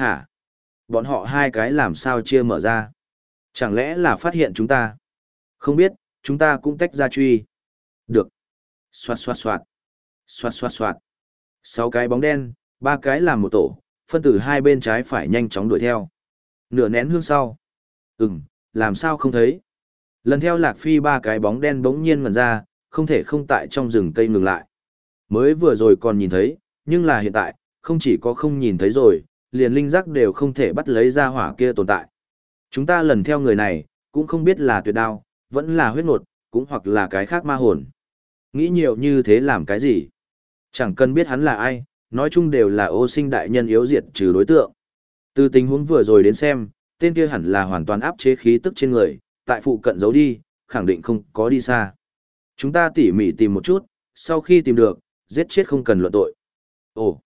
Hả? Bọn họ hai cái làm sao chia mở ra? Chẳng lẽ là phát hiện chúng ta? Không biết, chúng ta cũng tách ra truy. Được. Xoạt xoạt xoạt. Xoạt xoạt xoạt. Sáu cái bóng đen, ba cái làm một tổ, phân tử hai bên trái phải nhanh chóng đuổi theo. Nửa nén hương sau. Ừm, làm sao không thấy? Lần theo lạc phi ba cái bóng đen bỗng nhiên ngần ra, không thể không tại trong rừng cây ngừng lại. Mới vừa rồi còn nhìn thấy, nhưng là hiện tại, không chỉ có không nhìn thấy rồi, liền linh giác đều không thể bắt lấy ra hỏa kia tồn tại. Chúng ta lần theo người này, cũng không biết là tuyệt đao, vẫn là huyết nột, cũng hoặc là cái khác ma hồn. Nghĩ nhiều như thế làm cái gì? Chẳng cần biết hắn là ai, nói chung đều là ô sinh đại nhân yếu diệt trừ đối tượng. Từ tình huống vừa rồi đến xem, tên kia hẳn là hoàn toàn áp chế khí tức trên người, tại phụ cận giấu đi, khẳng định không có đi xa. Chúng ta tỉ mỉ tìm một chút, sau khi tìm được, giết chết không cần luận tội. Ồ,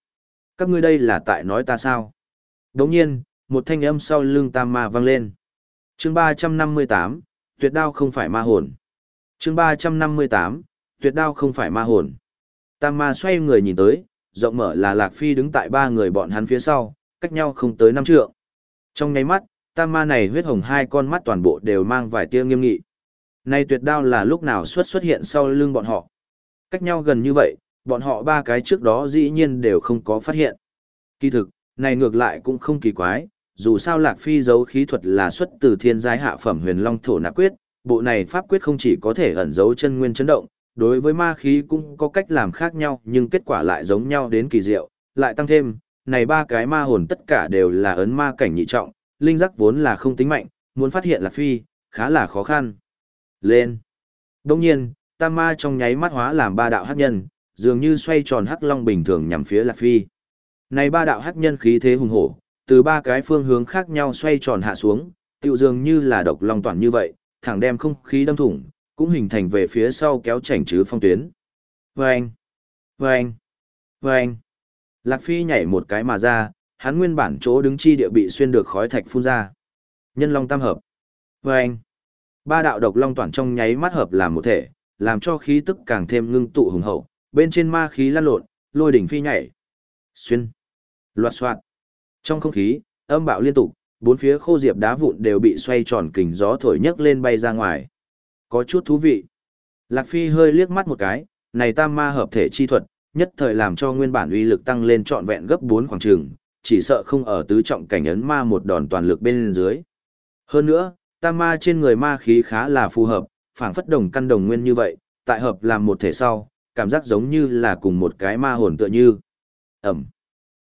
các ngươi đây là tại nói ta sao? Đồng nhiên, một thanh âm sau lưng tam ma vang lên. chương 358, tuyệt đao không phải ma hồn. chương 358, tuyệt đao không phải ma hồn. Tam ma xoay người nhìn tới, rộng mở là Lạc Phi đứng tại ba người bọn hắn phía sau, cách nhau không tới năm trượng. Trong nháy mắt, tam ma này huyết hồng hai con mắt toàn bộ đều mang vài tia nghiêm nghị. Này tuyệt đao là lúc nào xuất xuất hiện sau lưng bọn họ. Cách nhau gần như vậy, bọn họ ba cái trước đó dĩ nhiên đều không có phát hiện. Kỳ thực, này ngược lại cũng không kỳ quái, dù sao Lạc Phi giấu khí thuật là xuất từ thiên giai hạ phẩm huyền long thổ nạp quyết, bộ này pháp quyết không chỉ có thể ẩn giấu chân nguyên chấn động, đối với ma khí cũng có cách làm khác nhau nhưng kết quả lại giống nhau đến kỳ diệu, lại tăng thêm, này ba cái ma hồn tất cả đều là ấn ma cảnh nhị trọng, linh giác vốn là không tính mạnh, muốn phát hiện Lạc Phi, khá là khó khăn. Lên! Đông nhiên, tam ma trong nháy mắt hóa làm ba đạo hắc nhân, dường như xoay tròn hắc long bình thường nhằm phía Lạc Phi. Này ba đạo hắc nhân khí thế hùng hổ, từ ba cái phương hướng khác nhau xoay tròn hạ xuống, tựu dường như là độc long toàn như vậy, thẳng đem không khí đâm thủng, cũng hình thành về phía sau kéo chảnh chứ phong tuyến. Vâng! Vâng! Vâng! Lạc Phi nhảy một cái mà ra, hắn nguyên bản chỗ đứng chi địa bị xuyên được khói thạch phun ra. Nhân long tam hợp. Vâng! Ba đạo độc long toàn trong nháy mắt hợp làm một thể, làm cho khí tức càng thêm ngưng tụ hùng hậu, bên trên ma khí lan lộn, lôi đỉnh phi nhảy. Xuyên. Loạt soạn. Trong không khí, âm bạo liên tục, bốn phía khô diệp đá vụn đều bị xoay tròn kình gió thổi nhấc lên bay ra ngoài. Có chút thú vị. Lạc Phi hơi liếc mắt một cái, này tam ma hợp thể chi thuật, nhất thời làm cho nguyên bản uy lực tăng lên trọn vẹn gấp 4 khoảng trường, chỉ sợ không ở tứ trọng cảnh ấn ma một đòn toàn lực bên dưới. Hơn nữa, tam ma trên người ma khí khá là phù hợp, phảng phất đồng căn đồng nguyên như vậy, tại hợp làm một thể sau, cảm giác giống như là cùng một cái ma hồn tựa như. Ẩm.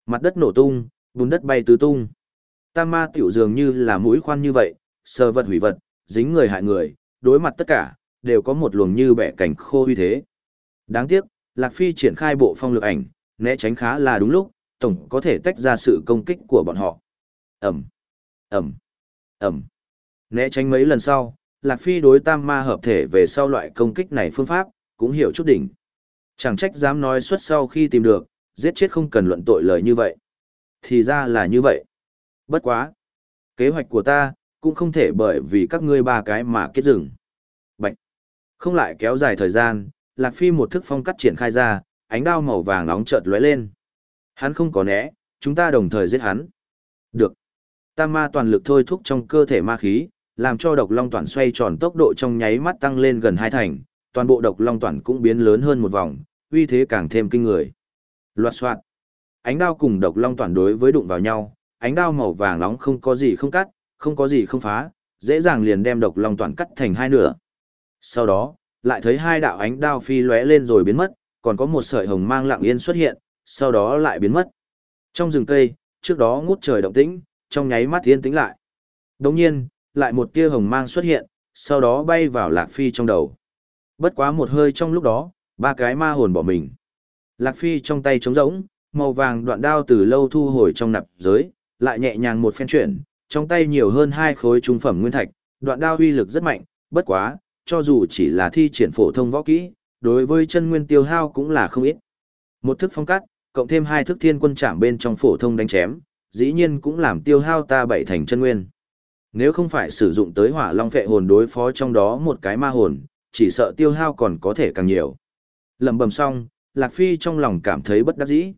Mặt đất nổ tung, bùn đất bay tứ tung. Tam ma tiểu dường như là mũi khoan như vậy, sờ vật hủy vật, dính người hại người, đối mặt tất cả, đều có một luồng như bẻ cảnh khô uy thế. Đáng tiếc, Lạc Phi triển khai bộ phong lực ảnh, né tránh khá là đúng lúc, tổng có thể tách ra sự công kích của bọn họ. Ẩm, Ẩm, Ẩm. Né tránh mấy lần sau, Lạc Phi đối tam ma hợp thể về sau loại công kích này phương pháp, cũng hiểu chút đỉnh. Chẳng trách dám nói suốt sau khi tìm được, giết chết không cần luận tội lời như vậy. Thì ra là như vậy. Bất quá. Kế hoạch của ta, cũng không thể bởi vì các ngươi ba cái mà kết dừng. Bạch. Không lại kéo dài thời gian, Lạc Phi một thức phong cắt triển khai ra, ánh đao màu vàng nóng chợt lóe lên. Hắn không có né, chúng ta đồng thời giết hắn. Được. Tam ma toàn lực thôi thúc trong cơ thể ma khí, làm cho độc long toàn xoay tròn tốc độ trong nháy mắt tăng lên gần hai thành, toàn bộ độc long toàn cũng biến lớn hơn một vòng, uy thế càng thêm kinh người. Loạt soạt. Ánh đao cùng độc long toàn đối với đụng vào nhau, ánh đao màu vàng nóng không có gì không cắt, không có gì không phá, dễ dàng liền đem độc long toàn cắt thành hai nửa. Sau đó, lại thấy hai đạo ánh đao phi lóe lên rồi biến mất, còn có một sợi hồng mang lặng yên xuất hiện, sau đó lại biến mất. Trong rừng cây, trước đó ngút trời động tĩnh, trong nháy mắt yên tĩnh lại. Đồng nhiên, lại một tia hồng mang xuất hiện, sau đó bay vào Lạc Phi trong đầu. Bất quá một hơi trong lúc đó, ba cái ma hồn bỏ mình. Lạc Phi trong tay trống rỗng, màu vàng đoạn đao từ lâu thu hồi trong nạp giới, lại nhẹ nhàng một phen chuyển, trong tay nhiều hơn hai khối trung phẩm nguyên thạch, đoạn đao uy lực rất mạnh, bất quá, cho dù chỉ là thi triển phổ thông võ kỹ, đối với chân nguyên tiêu hao cũng là không ít. Một thức phong cắt, cộng thêm hai thức thiên quân chạm bên trong phổ thông đánh chém, dĩ nhiên cũng làm tiêu hao ta bảy thành chân nguyên. Nếu không phải sử dụng tới hỏa long phệ hồn đối phó trong đó một cái ma hồn, chỉ sợ tiêu hao còn có thể càng nhiều. Lầm bầm xong, Lạc Phi trong lòng cảm thấy bất đắc dĩ.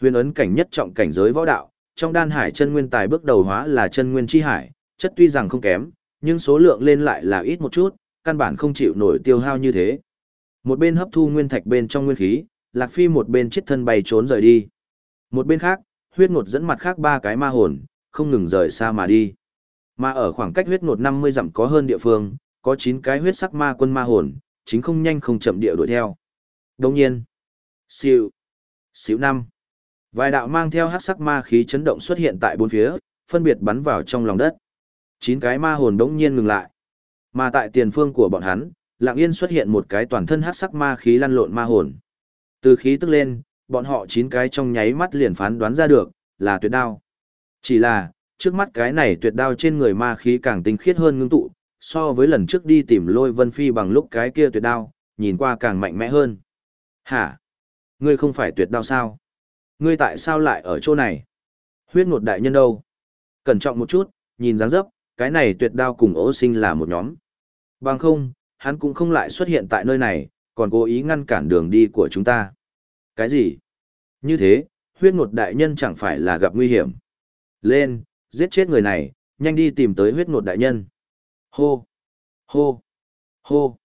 Huyền ấn cảnh nhất trọng cảnh giới võ đạo, trong đan hải chân nguyên tài bước đầu hóa là chân nguyên chi hải, chất tuy rằng không kém, nhưng số lượng lên lại là ít một chút, căn bản không chịu nổi tiêu hao như thế. Một bên hấp thu nguyên thạch bên trong nguyên khí, Lạc Phi một bên chết thân bay trốn rời đi. Một bên khác, huyết ngột dẫn mặt khác ba cái ma hồn, không ngừng rời xa mà đi. Mà ở khoảng cách huyết ngột 50 dặm có hơn địa phương, có 9 cái huyết sắc ma quân ma hồn, chính không nhanh không chậm địa đuổi theo. Đồng nhiên, siêu, siêu năm. Vài đạo mang theo hắc sắc ma khí chấn động xuất hiện tại bốn phía, phân biệt bắn vào trong lòng đất. Chín cái ma hồn đống nhiên ngừng lại. Mà tại tiền phương của bọn hắn, lặng yên xuất hiện một cái toàn thân hắc sắc ma khí lăn lộn ma hồn. Từ khí tức lên, bọn họ chín cái trong nháy mắt liền phán đoán ra được, là tuyệt đao. Chỉ là, trước mắt cái này tuyệt đao trên người ma khí càng tinh khiết hơn ngưng tụ, so với lần trước đi tìm lôi vân phi bằng lúc cái kia tuyệt đao, nhìn qua càng mạnh mẽ hơn. Hả? Ngươi không phải tuyệt đao sao? Ngươi tại sao lại ở chỗ này? Huyết ngột đại nhân đâu? Cẩn trọng một chút, nhìn dáng dấp, cái này tuyệt đao cùng ố sinh là một nhóm. Bằng không, hắn cũng không lại xuất hiện tại nơi này, còn cố ý ngăn cản đường đi của chúng ta. Cái gì? Như thế, huyết ngột đại nhân chẳng phải là gặp nguy hiểm. Lên, giết chết người này, nhanh đi tìm tới huyết ngột đại nhân. Hô! Hô! Hô!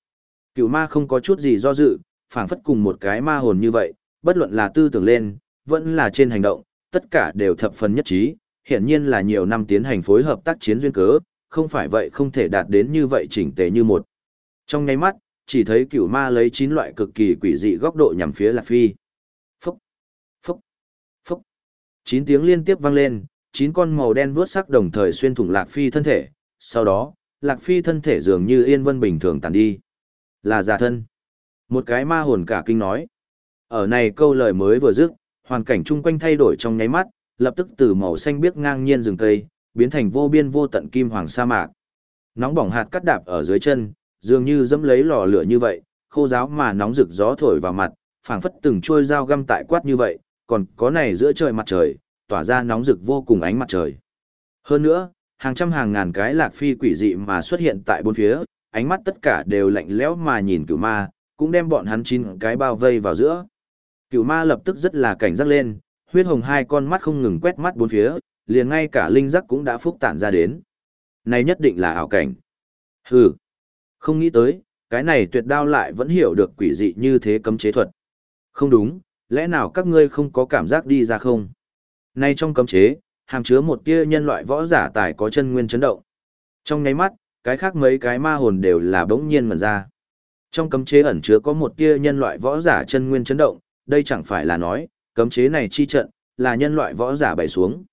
Cựu ma không có chút gì do dự, phảng phất cùng một cái ma hồn như vậy, bất luận là tư tưởng lên, vẫn là trên hành động, tất cả đều thập phần nhất trí, hiển nhiên là nhiều năm tiến hành phối hợp tác chiến duyên cớ, không phải vậy không thể đạt đến như vậy chỉnh tề như một. Trong ngay mắt, chỉ thấy cửu ma lấy 9 loại cực kỳ quỷ dị góc độ nhằm phía Lạc Phi. Phúc, phúc, phúc. 9 tiếng liên tiếp vang lên, 9 con màu đen vuốt sắc đồng thời xuyên thủng Lạc Phi thân thể, sau đó, Lạc Phi thân thể dường như yên vân bình thường tàn đi. Là giả thân. Một cái ma hồn cả kinh nói. Ở này câu lời mới vừa dứt, hoàn cảnh chung quanh thay đổi trong nháy mắt, lập tức từ màu xanh biếc ngang nhiên rừng cây, biến thành vô biên vô tận kim hoàng sa mạc. Nóng bỏng hạt cắt đạp ở dưới chân, dường như dẫm lấy lò lửa như vậy, khô giáo mà nóng rực gió thổi vào mặt, phảng phất từng trôi dao găm tại quát như vậy, còn có này giữa trời mặt trời, tỏa ra nóng rực vô cùng ánh mặt trời. Hơn nữa, hàng trăm hàng ngàn cái lạc phi quỷ dị mà xuất hiện tại bốn phía, ánh mắt tất cả đều lạnh lẽo mà nhìn cửu ma, cũng đem bọn hắn chín cái bao vây vào giữa. Cựu ma lập tức rất là cảnh giác lên, huyết hồng hai con mắt không ngừng quét mắt bốn phía, liền ngay cả linh giác cũng đã phúc tản ra đến. Này nhất định là ảo cảnh. Hừ, không nghĩ tới, cái này tuyệt đao lại vẫn hiểu được quỷ dị như thế cấm chế thuật. Không đúng, lẽ nào các ngươi không có cảm giác đi ra không? Nay trong cấm chế, hàm chứa một tia nhân loại võ giả tài có chân nguyên chấn động. Trong nháy mắt, cái khác mấy cái ma hồn đều là bỗng nhiên mẩn ra. Trong cấm chế ẩn chứa có một tia nhân loại võ giả chân nguyên chấn động, đây chẳng phải là nói, cấm chế này chi trận, là nhân loại võ giả bày xuống.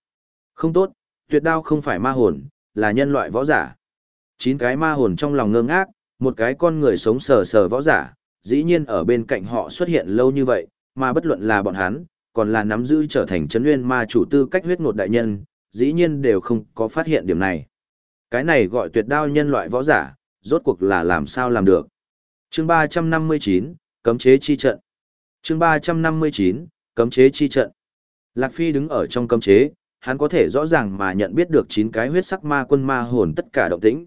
Không tốt, tuyệt đao không phải ma hồn, là nhân loại võ giả. Chín cái ma hồn trong lòng ngơ ngác, một cái con người sống sờ sờ võ giả, dĩ nhiên ở bên cạnh họ xuất hiện lâu như vậy, mà bất luận là bọn hắn, còn là nắm giữ trở thành chấn nguyên ma chủ tư cách huyết ngột đại nhân, dĩ nhiên đều không có phát hiện điểm này. Cái này gọi tuyệt đao nhân loại võ giả, rốt cuộc là làm sao làm được. Chương 359, Cấm chế chi trận. Chương 359, Cấm chế chi trận. Lạc Phi đứng ở trong cấm chế, hắn có thể rõ ràng mà nhận biết được chín cái huyết sắc ma quân ma hồn tất cả động tĩnh.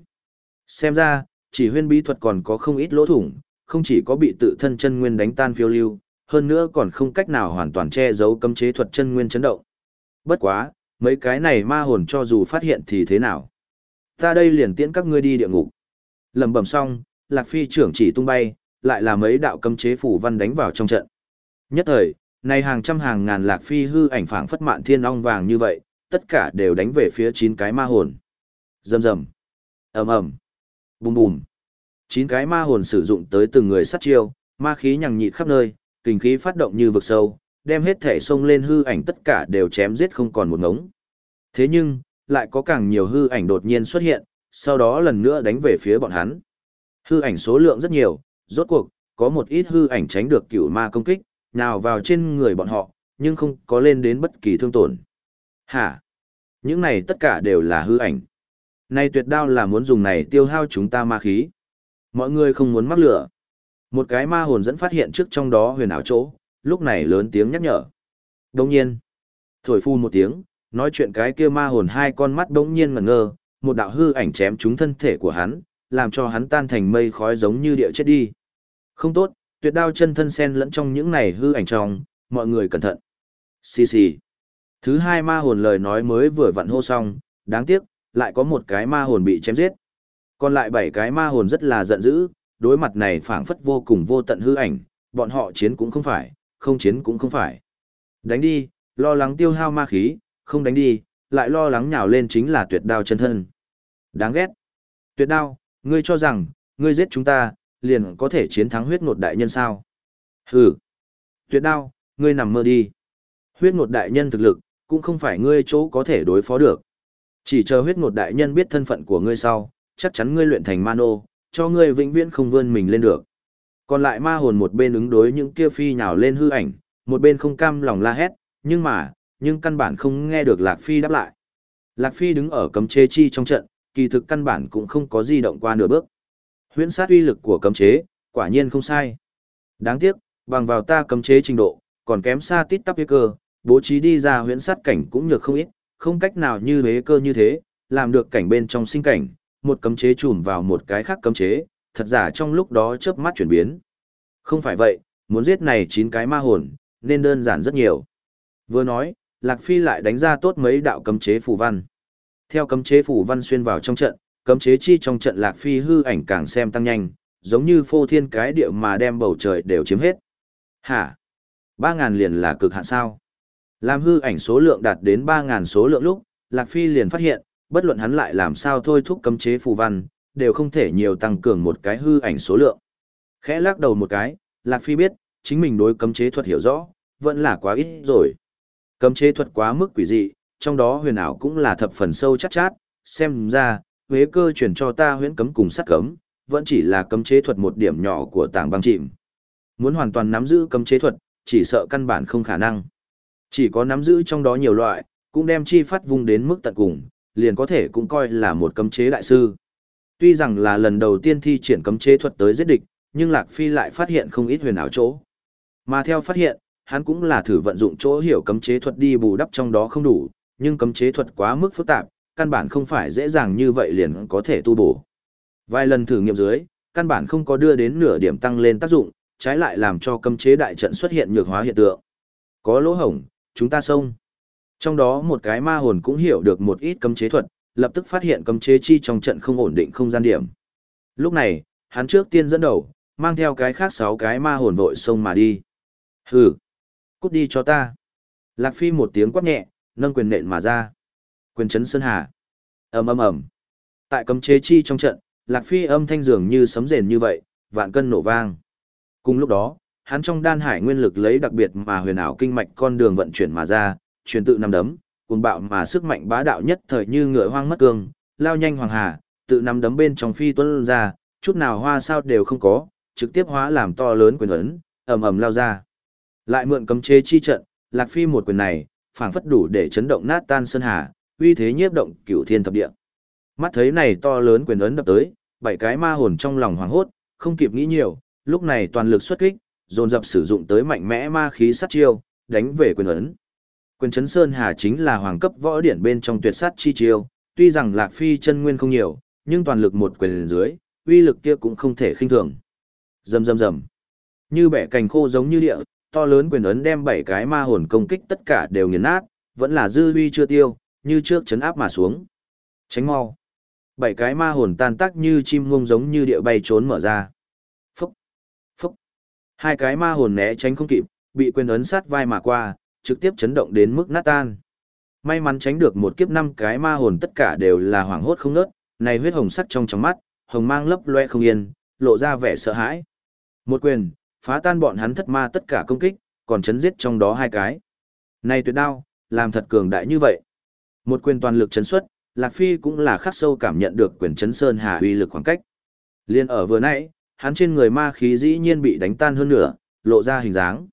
Xem ra, chỉ huyên bí thuật còn có không ít lỗ thủng, không chỉ có bị tự thân chân nguyên đánh tan phiêu lưu, hơn nữa còn không cách nào hoàn toàn che giấu cấm chế thuật chân nguyên chấn động. Bất quá, mấy cái này ma hồn cho dù phát hiện thì thế nào. Ta đây liền tiễn các ngươi đi địa ngục. Lầm bẩm xong, Lạc Phi trưởng chỉ tung bay, lại là mấy đạo cấm chế phủ văn đánh vào trong trận. Nhất thời, này hàng trăm hàng ngàn Lạc Phi hư ảnh phảng phất mạn thiên ong vàng như vậy, tất cả đều đánh về phía chín cái ma hồn. Rầm rầm, ầm ầm, bùm bùm. Chín cái ma hồn sử dụng tới từng người sát chiêu, ma khí nhằng nhịt khắp nơi, kinh khí phát động như vực sâu, đem hết thể xông lên hư ảnh tất cả đều chém giết không còn một ngống. Thế nhưng, lại có càng nhiều hư ảnh đột nhiên xuất hiện, sau đó lần nữa đánh về phía bọn hắn. Hư ảnh số lượng rất nhiều, rốt cuộc, có một ít hư ảnh tránh được cửu ma công kích, nào vào trên người bọn họ, nhưng không có lên đến bất kỳ thương tổn. Hả? Những này tất cả đều là hư ảnh. Này tuyệt đao là muốn dùng này tiêu hao chúng ta ma khí. Mọi người không muốn mắc lửa. Một cái ma hồn dẫn phát hiện trước trong đó huyền ảo chỗ, lúc này lớn tiếng nhắc nhở. Đồng nhiên, thổi phu một tiếng, nói chuyện cái kia ma hồn hai con mắt đống nhiên ngẩn ngơ, một đạo hư ảnh chém trúng thân thể của hắn, làm cho hắn tan thành mây khói giống như địa chết đi. Không tốt, tuyệt đao chân thân sen lẫn trong những này hư ảnh trong, mọi người cẩn thận. Xì xì. Thứ hai ma hồn lời nói mới vừa vặn hô xong, đáng tiếc, lại có một cái ma hồn bị chém giết. Còn lại bảy cái ma hồn rất là giận dữ, đối mặt này phảng phất vô cùng vô tận hư ảnh, bọn họ chiến cũng không phải, không chiến cũng không phải. Đánh đi, lo lắng tiêu hao ma khí, không đánh đi, lại lo lắng nhào lên chính là tuyệt đao chân thân. Đáng ghét. Tuyệt đao, ngươi cho rằng, ngươi giết chúng ta, liền có thể chiến thắng huyết ngột đại nhân sao? Hừ. Tuyệt đao, ngươi nằm mơ đi. Huyết ngột đại nhân thực lực, cũng không phải ngươi chỗ có thể đối phó được. Chỉ chờ huyết ngột đại nhân biết thân phận của ngươi sau, chắc chắn ngươi luyện thành mano, cho ngươi vĩnh viễn không vươn mình lên được. Còn lại ma hồn một bên ứng đối những kia phi nhào lên hư ảnh, một bên không cam lòng la hét, nhưng mà, nhưng căn bản không nghe được Lạc Phi đáp lại. Lạc Phi đứng ở cấm chế chi trong trận, kỳ thực căn bản cũng không có di động qua nửa bước. Huyễn sát uy lực của cấm chế, quả nhiên không sai. Đáng tiếc, bằng vào ta cấm chế trình độ, còn kém xa tít tắp cơ, bố trí đi ra huyễn sát cảnh cũng nhược không ít, không cách nào như thế cơ như thế, làm được cảnh bên trong sinh cảnh, một cấm chế chùm vào một cái khác cấm chế, thật giả trong lúc đó chớp mắt chuyển biến. Không phải vậy, muốn giết này chín cái ma hồn, nên đơn giản rất nhiều. Vừa nói, Lạc Phi lại đánh ra tốt mấy đạo cấm chế phù văn. Theo cấm chế phù văn xuyên vào trong trận, cấm chế chi trong trận Lạc Phi hư ảnh càng xem tăng nhanh, giống như phô thiên cái địa mà đem bầu trời đều chiếm hết. Hả? Ba ngàn liền là cực hạn sao? Làm hư ảnh số lượng đạt đến ba ngàn số lượng lúc, Lạc Phi liền phát hiện, bất luận hắn lại làm sao thôi thúc cấm chế phù văn, đều không thể nhiều tăng cường một cái hư ảnh số lượng. Khẽ lắc đầu một cái, Lạc Phi biết, chính mình đối cấm chế thuật hiểu rõ, vẫn là quá ít rồi. Cấm chế thuật quá mức quỷ dị, trong đó huyền ảo cũng là thập phần sâu chắc chát, xem ra, huế cơ chuyển cho ta huyễn cấm cùng sát cấm, vẫn chỉ là cấm chế thuật một điểm nhỏ của tảng băng chìm. Muốn hoàn toàn nắm giữ cấm chế thuật, chỉ sợ căn bản không khả năng. Chỉ có nắm giữ trong đó nhiều loại, cũng đem chi phát vung đến mức tận cùng, liền có thể cũng coi là một cấm chế đại sư. Tuy rằng là lần đầu tiên thi triển cấm chế thuật tới giết địch, nhưng Lạc Phi lại phát hiện không ít huyền ảo chỗ. Mà theo phát hiện, hắn cũng là thử vận dụng chỗ hiểu cấm chế thuật đi bù đắp trong đó không đủ, nhưng cấm chế thuật quá mức phức tạp, căn bản không phải dễ dàng như vậy liền có thể tu bổ. Vài lần thử nghiệm dưới, căn bản không có đưa đến nửa điểm tăng lên tác dụng, trái lại làm cho cấm chế đại trận xuất hiện nhược hóa hiện tượng. Có lỗ hổng, chúng ta xông. Trong đó một cái ma hồn cũng hiểu được một ít cấm chế thuật, lập tức phát hiện cấm chế chi trong trận không ổn định không gian điểm. Lúc này, hắn trước tiên dẫn đầu, mang theo cái khác sáu cái ma hồn vội xông mà đi. Hừ, cút đi cho ta. Lạc Phi một tiếng quát nhẹ, nâng quyền nện mà ra. Quyền chấn sơn hà. ầm ầm ầm. Tại cấm chế chi trong trận, Lạc Phi âm thanh dường như sấm rền như vậy, vạn cân nổ vang. Cùng lúc đó, hắn trong đan hải nguyên lực lấy đặc biệt mà huyền ảo kinh mạch con đường vận chuyển mà ra, truyền tự năm đấm, cuồng bạo mà sức mạnh bá đạo nhất thời như ngựa hoang mất cương, lao nhanh hoàng hà, tự năm đấm bên trong phi tuấn ra, chút nào hoa sao đều không có, trực tiếp hóa làm to lớn quyền ấn, ầm ầm lao ra. Lại mượn cấm chế chi trận, Lạc Phi một quyền này, phảng phất đủ để chấn động nát tan sơn hà, uy thế nhiếp động cửu thiên thập địa. Mắt thấy này to lớn quyền ấn đập tới, bảy cái ma hồn trong lòng hoảng hốt, không kịp nghĩ nhiều, lúc này toàn lực xuất kích, dồn dập sử dụng tới mạnh mẽ ma khí sát chiêu, đánh về quyền ấn. Quyền chấn sơn hà chính là hoàng cấp võ điển bên trong tuyệt sát chi chiêu, tuy rằng Lạc Phi chân nguyên không nhiều, nhưng toàn lực một quyền dưới, uy lực kia cũng không thể khinh thường. Rầm rầm rầm. Như bẻ cành khô giống như địa, to lớn quyền ấn đem bảy cái ma hồn công kích tất cả đều nghiền nát, vẫn là dư uy chưa tiêu, như trước chấn áp mà xuống. Tránh mau. Bảy cái ma hồn tan tác như chim ngông giống như địa bay trốn mở ra. Phúc. Phúc. Hai cái ma hồn né tránh không kịp, bị quyền ấn sát vai mà qua, trực tiếp chấn động đến mức nát tan. May mắn tránh được một kiếp năm cái ma hồn tất cả đều là hoảng hốt không nớt, này huyết hồng sắc trong trong mắt, hồng mang lấp loe không yên, lộ ra vẻ sợ hãi. Một quyền, phá tan bọn hắn thất ma tất cả công kích, còn chấn giết trong đó hai cái. Này tuyệt đao, làm thật cường đại như vậy. Một quyền toàn lực chấn xuất, Lạc Phi cũng là khắc sâu cảm nhận được quyền chấn sơn hà uy lực khoảng cách. Liên ở vừa nãy, hắn trên người ma khí dĩ nhiên bị đánh tan hơn nửa, lộ ra hình dáng.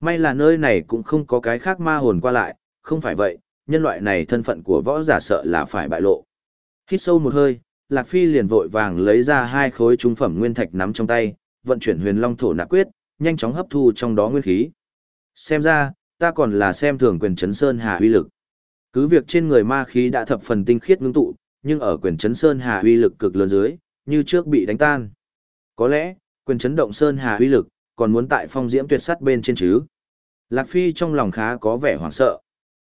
May là nơi này cũng không có cái khác ma hồn qua lại, không phải vậy, nhân loại này thân phận của võ giả sợ là phải bại lộ. Hít sâu một hơi, Lạc Phi liền vội vàng lấy ra hai khối trung phẩm nguyên thạch nắm trong tay, vận chuyển huyền long thổ nạp quyết, nhanh chóng hấp thu trong đó nguyên khí. Xem ra, ta còn là xem thường quyền chấn sơn hà uy lực. Cứ việc trên người ma khí đã thập phần tinh khiết ngưng tụ, nhưng ở quyền chấn sơn hà uy lực cực lớn dưới, như trước bị đánh tan. Có lẽ, quyền chấn động sơn hà uy lực, còn muốn tại phong diễm tuyệt sắt bên trên chứ. Lạc Phi trong lòng khá có vẻ hoảng sợ.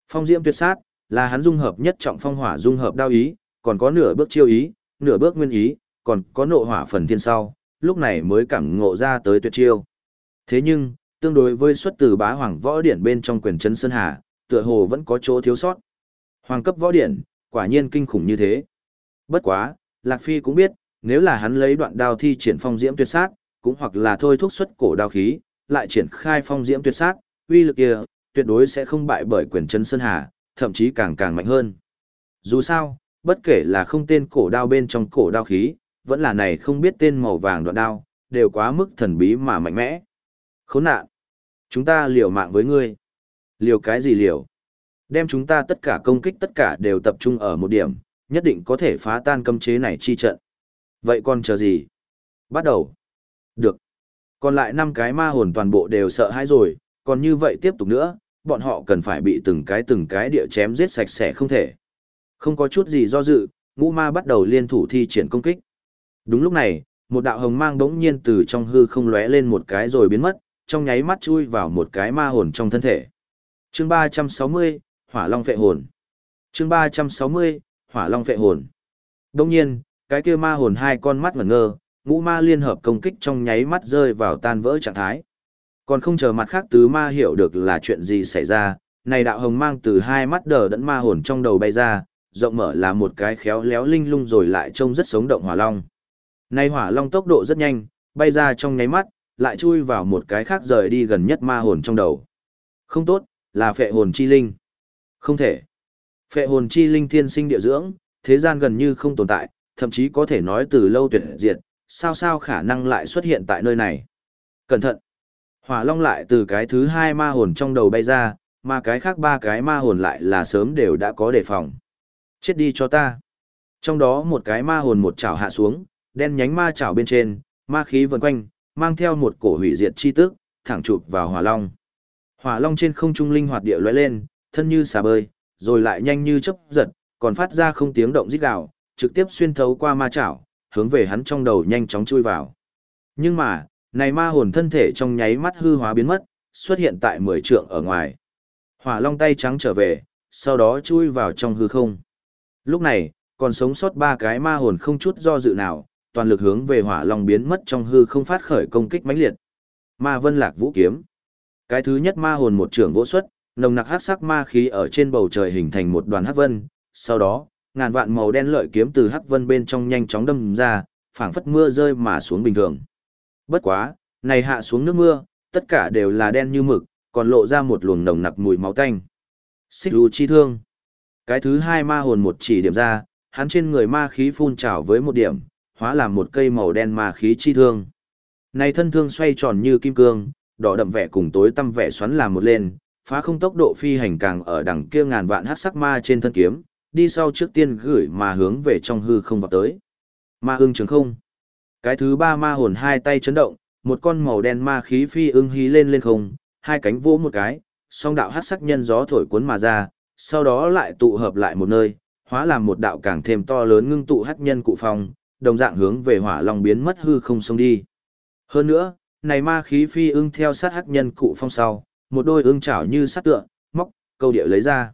Phong diễm tuyệt sát, là hắn dung hợp nhất trọng phong hỏa dung hợp đao ý, còn có nửa bước chiêu ý, nửa bước nguyên ý, còn có nộ hỏa phần thiên sau, lúc này mới cảm ngộ ra tới tuyệt chiêu. Thế nhưng, tương đối với xuất từ bá hoàng võ điển bên trong quyền chấn sơn hà, tựa hồ vẫn có chỗ thiếu sót. Hoàng cấp võ điển, quả nhiên kinh khủng như thế. Bất quá, Lạc Phi cũng biết, nếu là hắn lấy đoạn đao thi triển phong diễm tuyệt sát, cũng hoặc là thôi thúc xuất cổ đao khí, lại triển khai phong diễm tuyệt sát, uy lực kia, tuyệt đối sẽ không bại bởi quyền chân sơn hà, thậm chí càng càng mạnh hơn. Dù sao, bất kể là không tên cổ đao bên trong cổ đao khí, vẫn là này không biết tên màu vàng đoạn đao, đều quá mức thần bí mà mạnh mẽ. Khốn nạn! Chúng ta liều mạng với ngươi. Liều cái gì liều? Đem chúng ta tất cả công kích tất cả đều tập trung ở một điểm, nhất định có thể phá tan cấm chế này chi trận. Vậy còn chờ gì? Bắt đầu. Được. Còn lại năm cái ma hồn toàn bộ đều sợ hãi rồi, còn như vậy tiếp tục nữa, bọn họ cần phải bị từng cái từng cái địa chém giết sạch sẽ không thể. Không có chút gì do dự, ngũ ma bắt đầu liên thủ thi triển công kích. Đúng lúc này, một đạo hồng mang đống nhiên từ trong hư không lóe lên một cái rồi biến mất, trong nháy mắt chui vào một cái ma hồn trong thân thể. Chương 360, Hỏa Long Phệ Hồn. Chương 360, Hỏa Long Phệ Hồn. Đống nhiên, cái kia ma hồn hai con mắt ngẩn ngơ, ngũ ma liên hợp công kích trong nháy mắt rơi vào tan vỡ trạng thái. Còn không chờ mặt khác tứ ma hiểu được là chuyện gì xảy ra, này đạo hồng mang từ hai mắt đờ đẫn ma hồn trong đầu bay ra, rộng mở là một cái khéo léo linh lung rồi lại trông rất sống động hỏa long. Này hỏa long tốc độ rất nhanh, bay ra trong nháy mắt, lại chui vào một cái khác rời đi gần nhất ma hồn trong đầu. Không tốt, là phệ hồn chi linh. Không thể. Phệ hồn chi linh thiên sinh địa dưỡng, thế gian gần như không tồn tại, thậm chí có thể nói từ lâu tuyệt diệt, sao sao khả năng lại xuất hiện tại nơi này. Cẩn thận. Hỏa long lại từ cái thứ hai ma hồn trong đầu bay ra, mà cái khác ba cái ma hồn lại là sớm đều đã có đề phòng. Chết đi cho ta. Trong đó một cái ma hồn một chảo hạ xuống, đen nhánh ma chảo bên trên, ma khí vần quanh, mang theo một cổ hủy diệt chi tức, thẳng chụp vào hỏa long. Hỏa long trên không trung linh hoạt địa lóe lên, thân như xà bơi, rồi lại nhanh như chớp giật, còn phát ra không tiếng động rít gào, trực tiếp xuyên thấu qua ma chảo, hướng về hắn trong đầu nhanh chóng chui vào. Nhưng mà, này ma hồn thân thể trong nháy mắt hư hóa biến mất, xuất hiện tại mười trượng ở ngoài. Hỏa long tay trắng trở về, sau đó chui vào trong hư không. Lúc này, còn sống sót ba cái ma hồn không chút do dự nào, toàn lực hướng về hỏa long biến mất trong hư không phát khởi công kích mãnh liệt. Ma vân lạc vũ kiếm. Cái thứ nhất ma hồn một trưởng vỗ xuất, nồng nặc hắc sắc ma khí ở trên bầu trời hình thành một đoàn hắc vân, sau đó, ngàn vạn màu đen lợi kiếm từ hắc vân bên trong nhanh chóng đâm ra, phảng phất mưa rơi mà xuống bình thường. Bất quá, này hạ xuống nước mưa, tất cả đều là đen như mực, còn lộ ra một luồng nồng nặc mùi máu tanh. Xích u chi thương. Cái thứ hai ma hồn một chỉ điểm ra, hắn trên người ma khí phun trào với một điểm, hóa làm một cây màu đen ma khí chi thương. Này thân thương xoay tròn như kim cương, đỏ đậm vẻ cùng tối tăm vẻ xoắn làm một lên, phá không tốc độ phi hành càng ở đằng kia ngàn vạn hắc sắc ma trên thân kiếm, đi sau trước tiên gửi mà hướng về trong hư không vào tới. Ma ưng trường không. Cái thứ ba ma hồn hai tay chấn động, một con màu đen ma khí phi ưng hí lên lên không, hai cánh vỗ một cái, song đạo hắc sắc nhân gió thổi cuốn mà ra, sau đó lại tụ hợp lại một nơi, hóa làm một đạo càng thêm to lớn ngưng tụ hắc nhân cụ phong, đồng dạng hướng về hỏa long biến mất hư không xông đi. Hơn nữa, này ma khí phi ưng theo sát hắc nhân cụ phong sau, một đôi ưng chảo như sát tượng, móc, câu điệu lấy ra.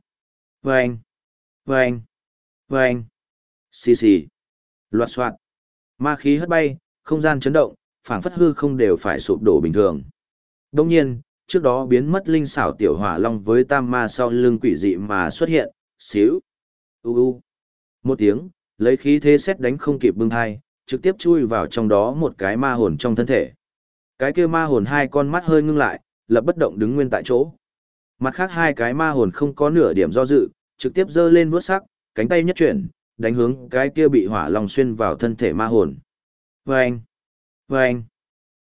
Vâng! Vâng! Vâng! Xì xì! Loạt soạn! Ma khí hất bay, không gian chấn động, phảng phất hư không đều phải sụp đổ bình thường. Đồng nhiên, trước đó biến mất linh xảo tiểu hỏa long với tam ma sau lưng quỷ dị mà xuất hiện, xíu. U u. Một tiếng, lấy khí thế xét đánh không kịp bưng thai trực tiếp chui vào trong đó một cái ma hồn trong thân thể. Cái kia ma hồn hai con mắt hơi ngưng lại, lập bất động đứng nguyên tại chỗ. Mặt khác hai cái ma hồn không có nửa điểm do dự, trực tiếp giơ lên vuốt sắc, cánh tay nhất chuyển, đánh hướng cái kia bị hỏa long xuyên vào thân thể ma hồn. Vâng! Vâng!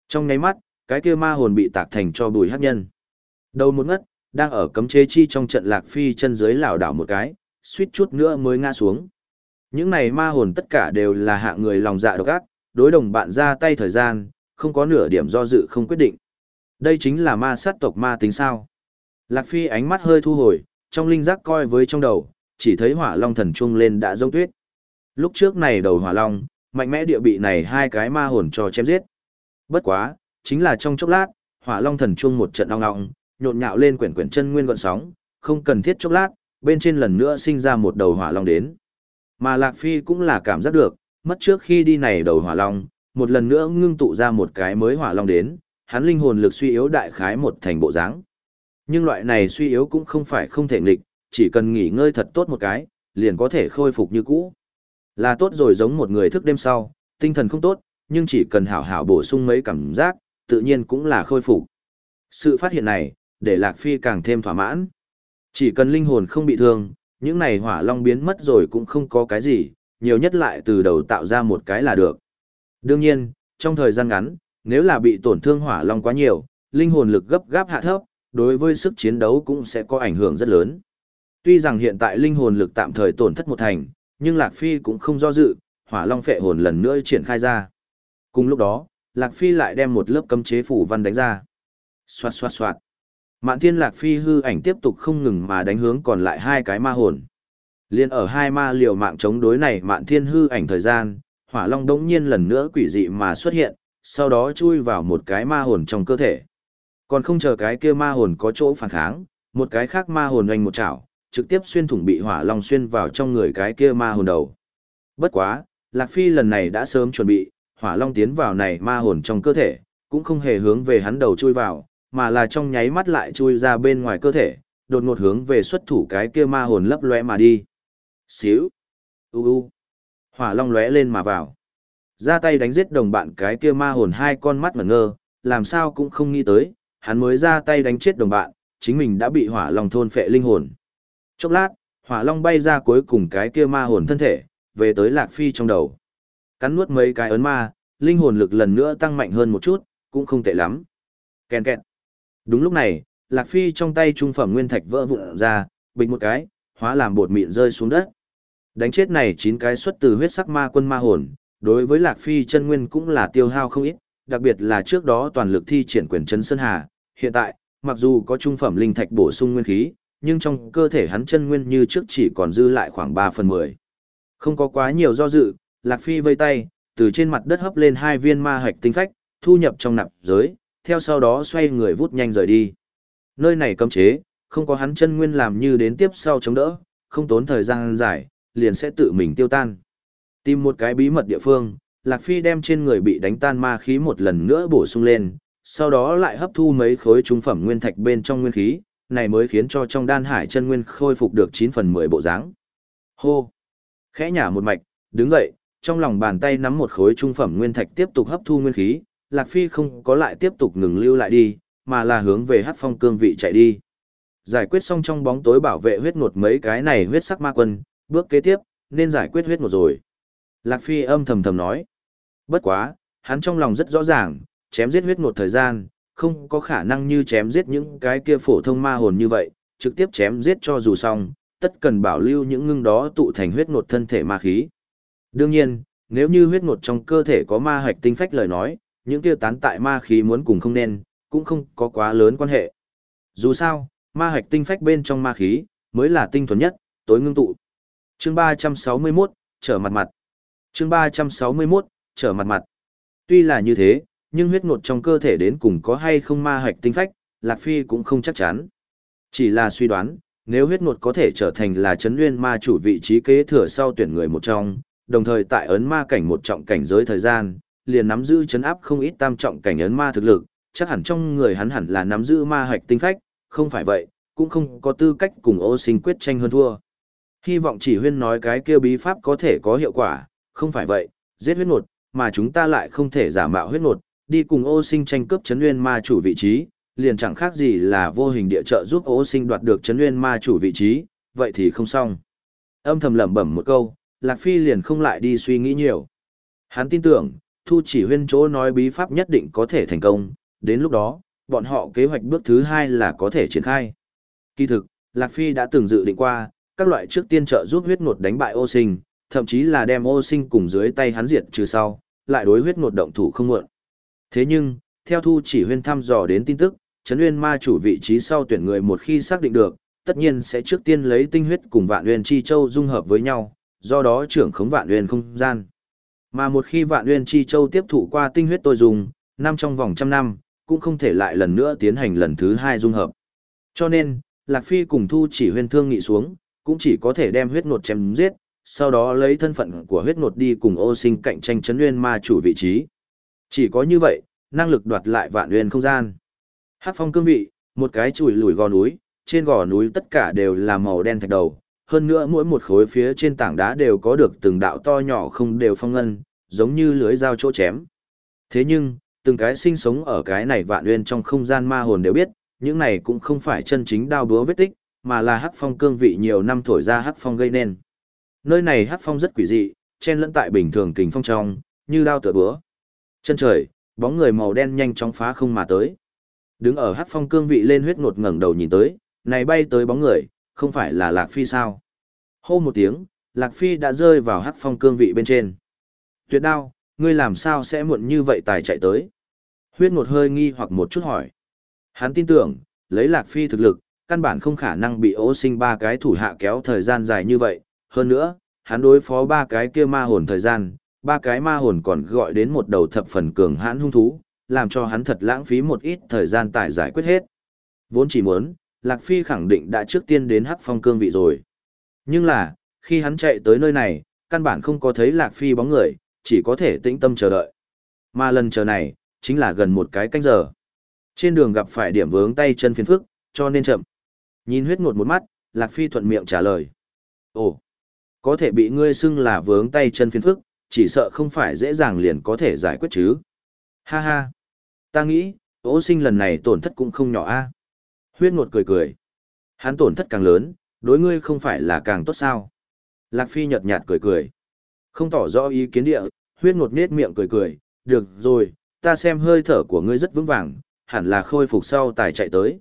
Trong nháy mắt, cái kia ma hồn bị tạc thành cho bùi hắc nhân. Đầu một ngất, đang ở cấm chế chi trong trận lạc phi chân dưới lảo đảo một cái, suýt chút nữa mới ngã xuống. Những này ma hồn tất cả đều là hạ người lòng dạ độc ác, đối đồng bạn ra tay thời gian, không có nửa điểm do dự không quyết định. Đây chính là ma sát tộc ma tính sao. Lạc Phi ánh mắt hơi thu hồi, trong linh giác coi với trong đầu, chỉ thấy hỏa long thần trung lên đã giống tuyết. Lúc trước này đầu hỏa long, mạnh mẽ địa bị này hai cái ma hồn cho chém giết. Bất quá, chính là trong chốc lát, hỏa long thần trung một trận ong ong, nhộn nhạo lên quyển quyển chân nguyên gọn sóng, không cần thiết chốc lát, bên trên lần nữa sinh ra một đầu hỏa long đến. Mà Lạc Phi cũng là cảm giác được, mất trước khi đi này đầu hỏa long, một lần nữa ngưng tụ ra một cái mới hỏa long đến, hắn linh hồn lực suy yếu đại khái một thành bộ dáng. Nhưng loại này suy yếu cũng không phải không thể nghịch, chỉ cần nghỉ ngơi thật tốt một cái, liền có thể khôi phục như cũ. Là tốt rồi giống một người thức đêm sau, tinh thần không tốt, nhưng chỉ cần hảo hảo bổ sung mấy cảm giác, tự nhiên cũng là khôi phục. Sự phát hiện này, để Lạc Phi càng thêm thỏa mãn. Chỉ cần linh hồn không bị thương, những này hỏa long biến mất rồi cũng không có cái gì, nhiều nhất lại từ đầu tạo ra một cái là được. Đương nhiên, trong thời gian ngắn, nếu là bị tổn thương hỏa long quá nhiều, linh hồn lực gấp gáp hạ thấp, đối với sức chiến đấu cũng sẽ có ảnh hưởng rất lớn. Tuy rằng hiện tại linh hồn lực tạm thời tổn thất một thành, nhưng Lạc Phi cũng không do dự, hỏa long phệ hồn lần nữa triển khai ra. Cùng lúc đó, Lạc Phi lại đem một lớp cấm chế phủ văn đánh ra. Xoạt xoạt xoạt. Mạn Thiên Lạc Phi hư ảnh tiếp tục không ngừng mà đánh hướng còn lại hai cái ma hồn. Liên ở hai ma liều mạng chống đối này Mạn Thiên hư ảnh thời gian, Hỏa Long đống nhiên lần nữa quỷ dị mà xuất hiện, sau đó chui vào một cái ma hồn trong cơ thể. Còn không chờ cái kia ma hồn có chỗ phản kháng, một cái khác ma hồn oanh một chảo, trực tiếp xuyên thủng bị Hỏa Long xuyên vào trong người cái kia ma hồn đầu. Bất quá, Lạc Phi lần này đã sớm chuẩn bị, Hỏa Long tiến vào này ma hồn trong cơ thể, cũng không hề hướng về hắn đầu chui vào, mà là trong nháy mắt lại chui ra bên ngoài cơ thể, đột ngột hướng về xuất thủ cái kia ma hồn lấp lóe mà đi. Xíu. U u. Hỏa long lóe lên mà vào. Ra tay đánh giết đồng bạn cái kia ma hồn hai con mắt ngẩn ngơ, làm sao cũng không nghĩ tới, hắn mới ra tay đánh chết đồng bạn, chính mình đã bị hỏa long thôn phệ linh hồn. Chốc lát, hỏa long bay ra cuối cùng cái kia ma hồn thân thể, về tới lạc phi trong đầu. Cắn nuốt mấy cái ấn ma, linh hồn lực lần nữa tăng mạnh hơn một chút, cũng không tệ lắm. Kèn kẹt. Đúng lúc này, Lạc Phi trong tay trung phẩm nguyên thạch vỡ vụn ra, bình một cái, hóa làm bột mịn rơi xuống đất. Đánh chết này chín cái xuất từ huyết sắc ma quân ma hồn, đối với Lạc Phi chân nguyên cũng là tiêu hao không ít, đặc biệt là trước đó toàn lực thi triển quyền chân sơn hà, hiện tại, mặc dù có trung phẩm linh thạch bổ sung nguyên khí, nhưng trong cơ thể hắn chân nguyên như trước chỉ còn dư lại khoảng 3 phần 10. Không có quá nhiều do dự, Lạc Phi vây tay, từ trên mặt đất hấp lên hai viên ma hạch tinh phách, thu nhập trong nạp giới, theo sau đó xoay người vút nhanh rời đi. Nơi này cấm chế, không có hắn chân nguyên làm như đến tiếp sau chống đỡ, không tốn thời gian dài, liền sẽ tự mình tiêu tan. Tìm một cái bí mật địa phương, Lạc Phi đem trên người bị đánh tan ma khí một lần nữa bổ sung lên, sau đó lại hấp thu mấy khối trung phẩm nguyên thạch bên trong nguyên khí, này mới khiến cho trong đan hải chân nguyên khôi phục được 9 phần 10 bộ dáng. Hô! Khẽ nhả một mạch, đứng dậy, trong lòng bàn tay nắm một khối trung phẩm nguyên thạch tiếp tục hấp thu nguyên khí, Lạc Phi không có lại tiếp tục ngừng lưu lại đi, mà là hướng về hát phong cương vị chạy đi. Giải quyết xong trong bóng tối bảo vệ huyết ngột mấy cái này huyết sắc ma quân, bước kế tiếp, nên giải quyết huyết một rồi. Lạc Phi âm thầm thầm nói. Bất quá, hắn trong lòng rất rõ ràng, chém giết huyết một thời gian, không có khả năng như chém giết những cái kia phổ thông ma hồn như vậy, trực tiếp chém giết cho dù xong, tất cần bảo lưu những ngưng đó tụ thành huyết ngột thân thể ma khí. Đương nhiên, nếu như huyết ngột trong cơ thể có ma hạch tinh phách lời nói, những kia tán tại ma khí muốn cùng không nên, cũng không có quá lớn quan hệ. Dù sao, ma hạch tinh phách bên trong ma khí, mới là tinh thuần nhất, tối ngưng tụ. Chương 361, trở mặt mặt. Chương 361, trở mặt mặt. Tuy là như thế, nhưng huyết ngột trong cơ thể đến cùng có hay không ma hạch tinh phách, Lạc Phi cũng không chắc chắn. Chỉ là suy đoán, nếu huyết ngột có thể trở thành là chấn nguyên ma chủ vị trí kế thừa sau tuyển người một trong, đồng thời tại ấn ma cảnh một trọng cảnh giới thời gian, liền nắm giữ chấn áp không ít tam trọng cảnh ấn ma thực lực, chắc hẳn trong người hắn hẳn là nắm giữ ma hạch tinh phách, không phải vậy, cũng không có tư cách cùng ô sinh quyết tranh hơn thua. Hy vọng chỉ huyên nói cái kia bí pháp có thể có hiệu quả, không phải vậy, giết huyết nột, mà chúng ta lại không thể giả mạo huyết nột, đi cùng ô sinh tranh cướp chấn nguyên ma chủ vị trí, liền chẳng khác gì là vô hình địa trợ giúp ô sinh đoạt được chấn nguyên ma chủ vị trí, vậy thì không xong. Âm thầm lẩm bẩm một câu, Lạc Phi liền không lại đi suy nghĩ nhiều. Hắn tin tưởng, thu chỉ huyên chỗ nói bí pháp nhất định có thể thành công, đến lúc đó, bọn họ kế hoạch bước thứ hai là có thể triển khai. Kỳ thực, Lạc Phi đã từng dự định qua, các loại trước tiên trợ giúp huyết ngột đánh bại ô sinh, thậm chí là đem ô sinh cùng dưới tay hắn diệt trừ sau, lại đối huyết ngột động thủ không muộn. Thế nhưng, theo thu chỉ huyên thăm dò đến tin tức, Trấn Uyên ma chủ vị trí sau tuyển người một khi xác định được, tất nhiên sẽ trước tiên lấy tinh huyết cùng Vạn Uyên Chi Châu dung hợp với nhau, do đó trưởng khống Vạn Uyên không gian. Mà một khi Vạn Uyên Chi Châu tiếp thụ qua tinh huyết tôi dùng, năm trong vòng trăm năm, cũng không thể lại lần nữa tiến hành lần thứ hai dung hợp. Cho nên, Lạc Phi cùng Thu chỉ huyên thương nghị xuống, cũng chỉ có thể đem huyết nột chém giết, sau đó lấy thân phận của huyết nột đi cùng ô sinh cạnh tranh chấn nguyên ma chủ vị trí. Chỉ có như vậy, năng lực đoạt lại vạn nguyên không gian. Hắc phong cương vị, một cái chùi lùi gò núi, trên gò núi tất cả đều là màu đen thạch đầu, hơn nữa mỗi một khối phía trên tảng đá đều có được từng đạo to nhỏ không đều phong ngân, giống như lưới dao chỗ chém. Thế nhưng, từng cái sinh sống ở cái này vạn nguyên trong không gian ma hồn đều biết, những này cũng không phải chân chính đao búa vết tích, mà là hắc phong cương vị nhiều năm thổi ra hắc phong gây nên. Nơi này hắc phong rất quỷ dị, chen lẫn tại bình thường kình phong trong, như đao tựa búa. Chân trời, bóng người màu đen nhanh chóng phá không mà tới. Đứng ở hắc phong cương vị lên huyết ngột ngẩng đầu nhìn tới, này bay tới bóng người, không phải là Lạc Phi sao? Hô một tiếng, Lạc Phi đã rơi vào hắc phong cương vị bên trên. Tuyệt đao, ngươi làm sao sẽ muộn như vậy tài chạy tới? Huyết ngột hơi nghi hoặc một chút hỏi. Hắn tin tưởng, lấy Lạc Phi thực lực, căn bản không khả năng bị ố sinh ba cái thủ hạ kéo thời gian dài như vậy. Hơn nữa, hắn đối phó ba cái kia ma hồn thời gian, ba cái ma hồn còn gọi đến một đầu thập phần cường hãn hung thú, làm cho hắn thật lãng phí một ít thời gian tại giải quyết hết. Vốn chỉ muốn, Lạc Phi khẳng định đã trước tiên đến hắc phong cương vị rồi. Nhưng là, khi hắn chạy tới nơi này, căn bản không có thấy Lạc Phi bóng người, chỉ có thể tĩnh tâm chờ đợi. Mà lần chờ này, chính là gần một cái canh giờ. Trên đường gặp phải điểm vướng tay chân phiền phức, cho nên chậm. Nhìn huyết ngột một mắt, Lạc Phi thuận miệng trả lời. Ồ, có thể bị ngươi xưng là vướng tay chân phiền phức, chỉ sợ không phải dễ dàng liền có thể giải quyết chứ. Ha ha, ta nghĩ, ố sinh lần này tổn thất cũng không nhỏ a. Huyết ngột cười cười. Hắn tổn thất càng lớn, đối ngươi không phải là càng tốt sao. Lạc Phi nhợt nhạt cười cười. Không tỏ rõ ý kiến địa, huyết ngột nết miệng cười cười. Được rồi, ta xem hơi thở của ngươi rất vững vàng, hẳn là khôi phục sau tài chạy tới.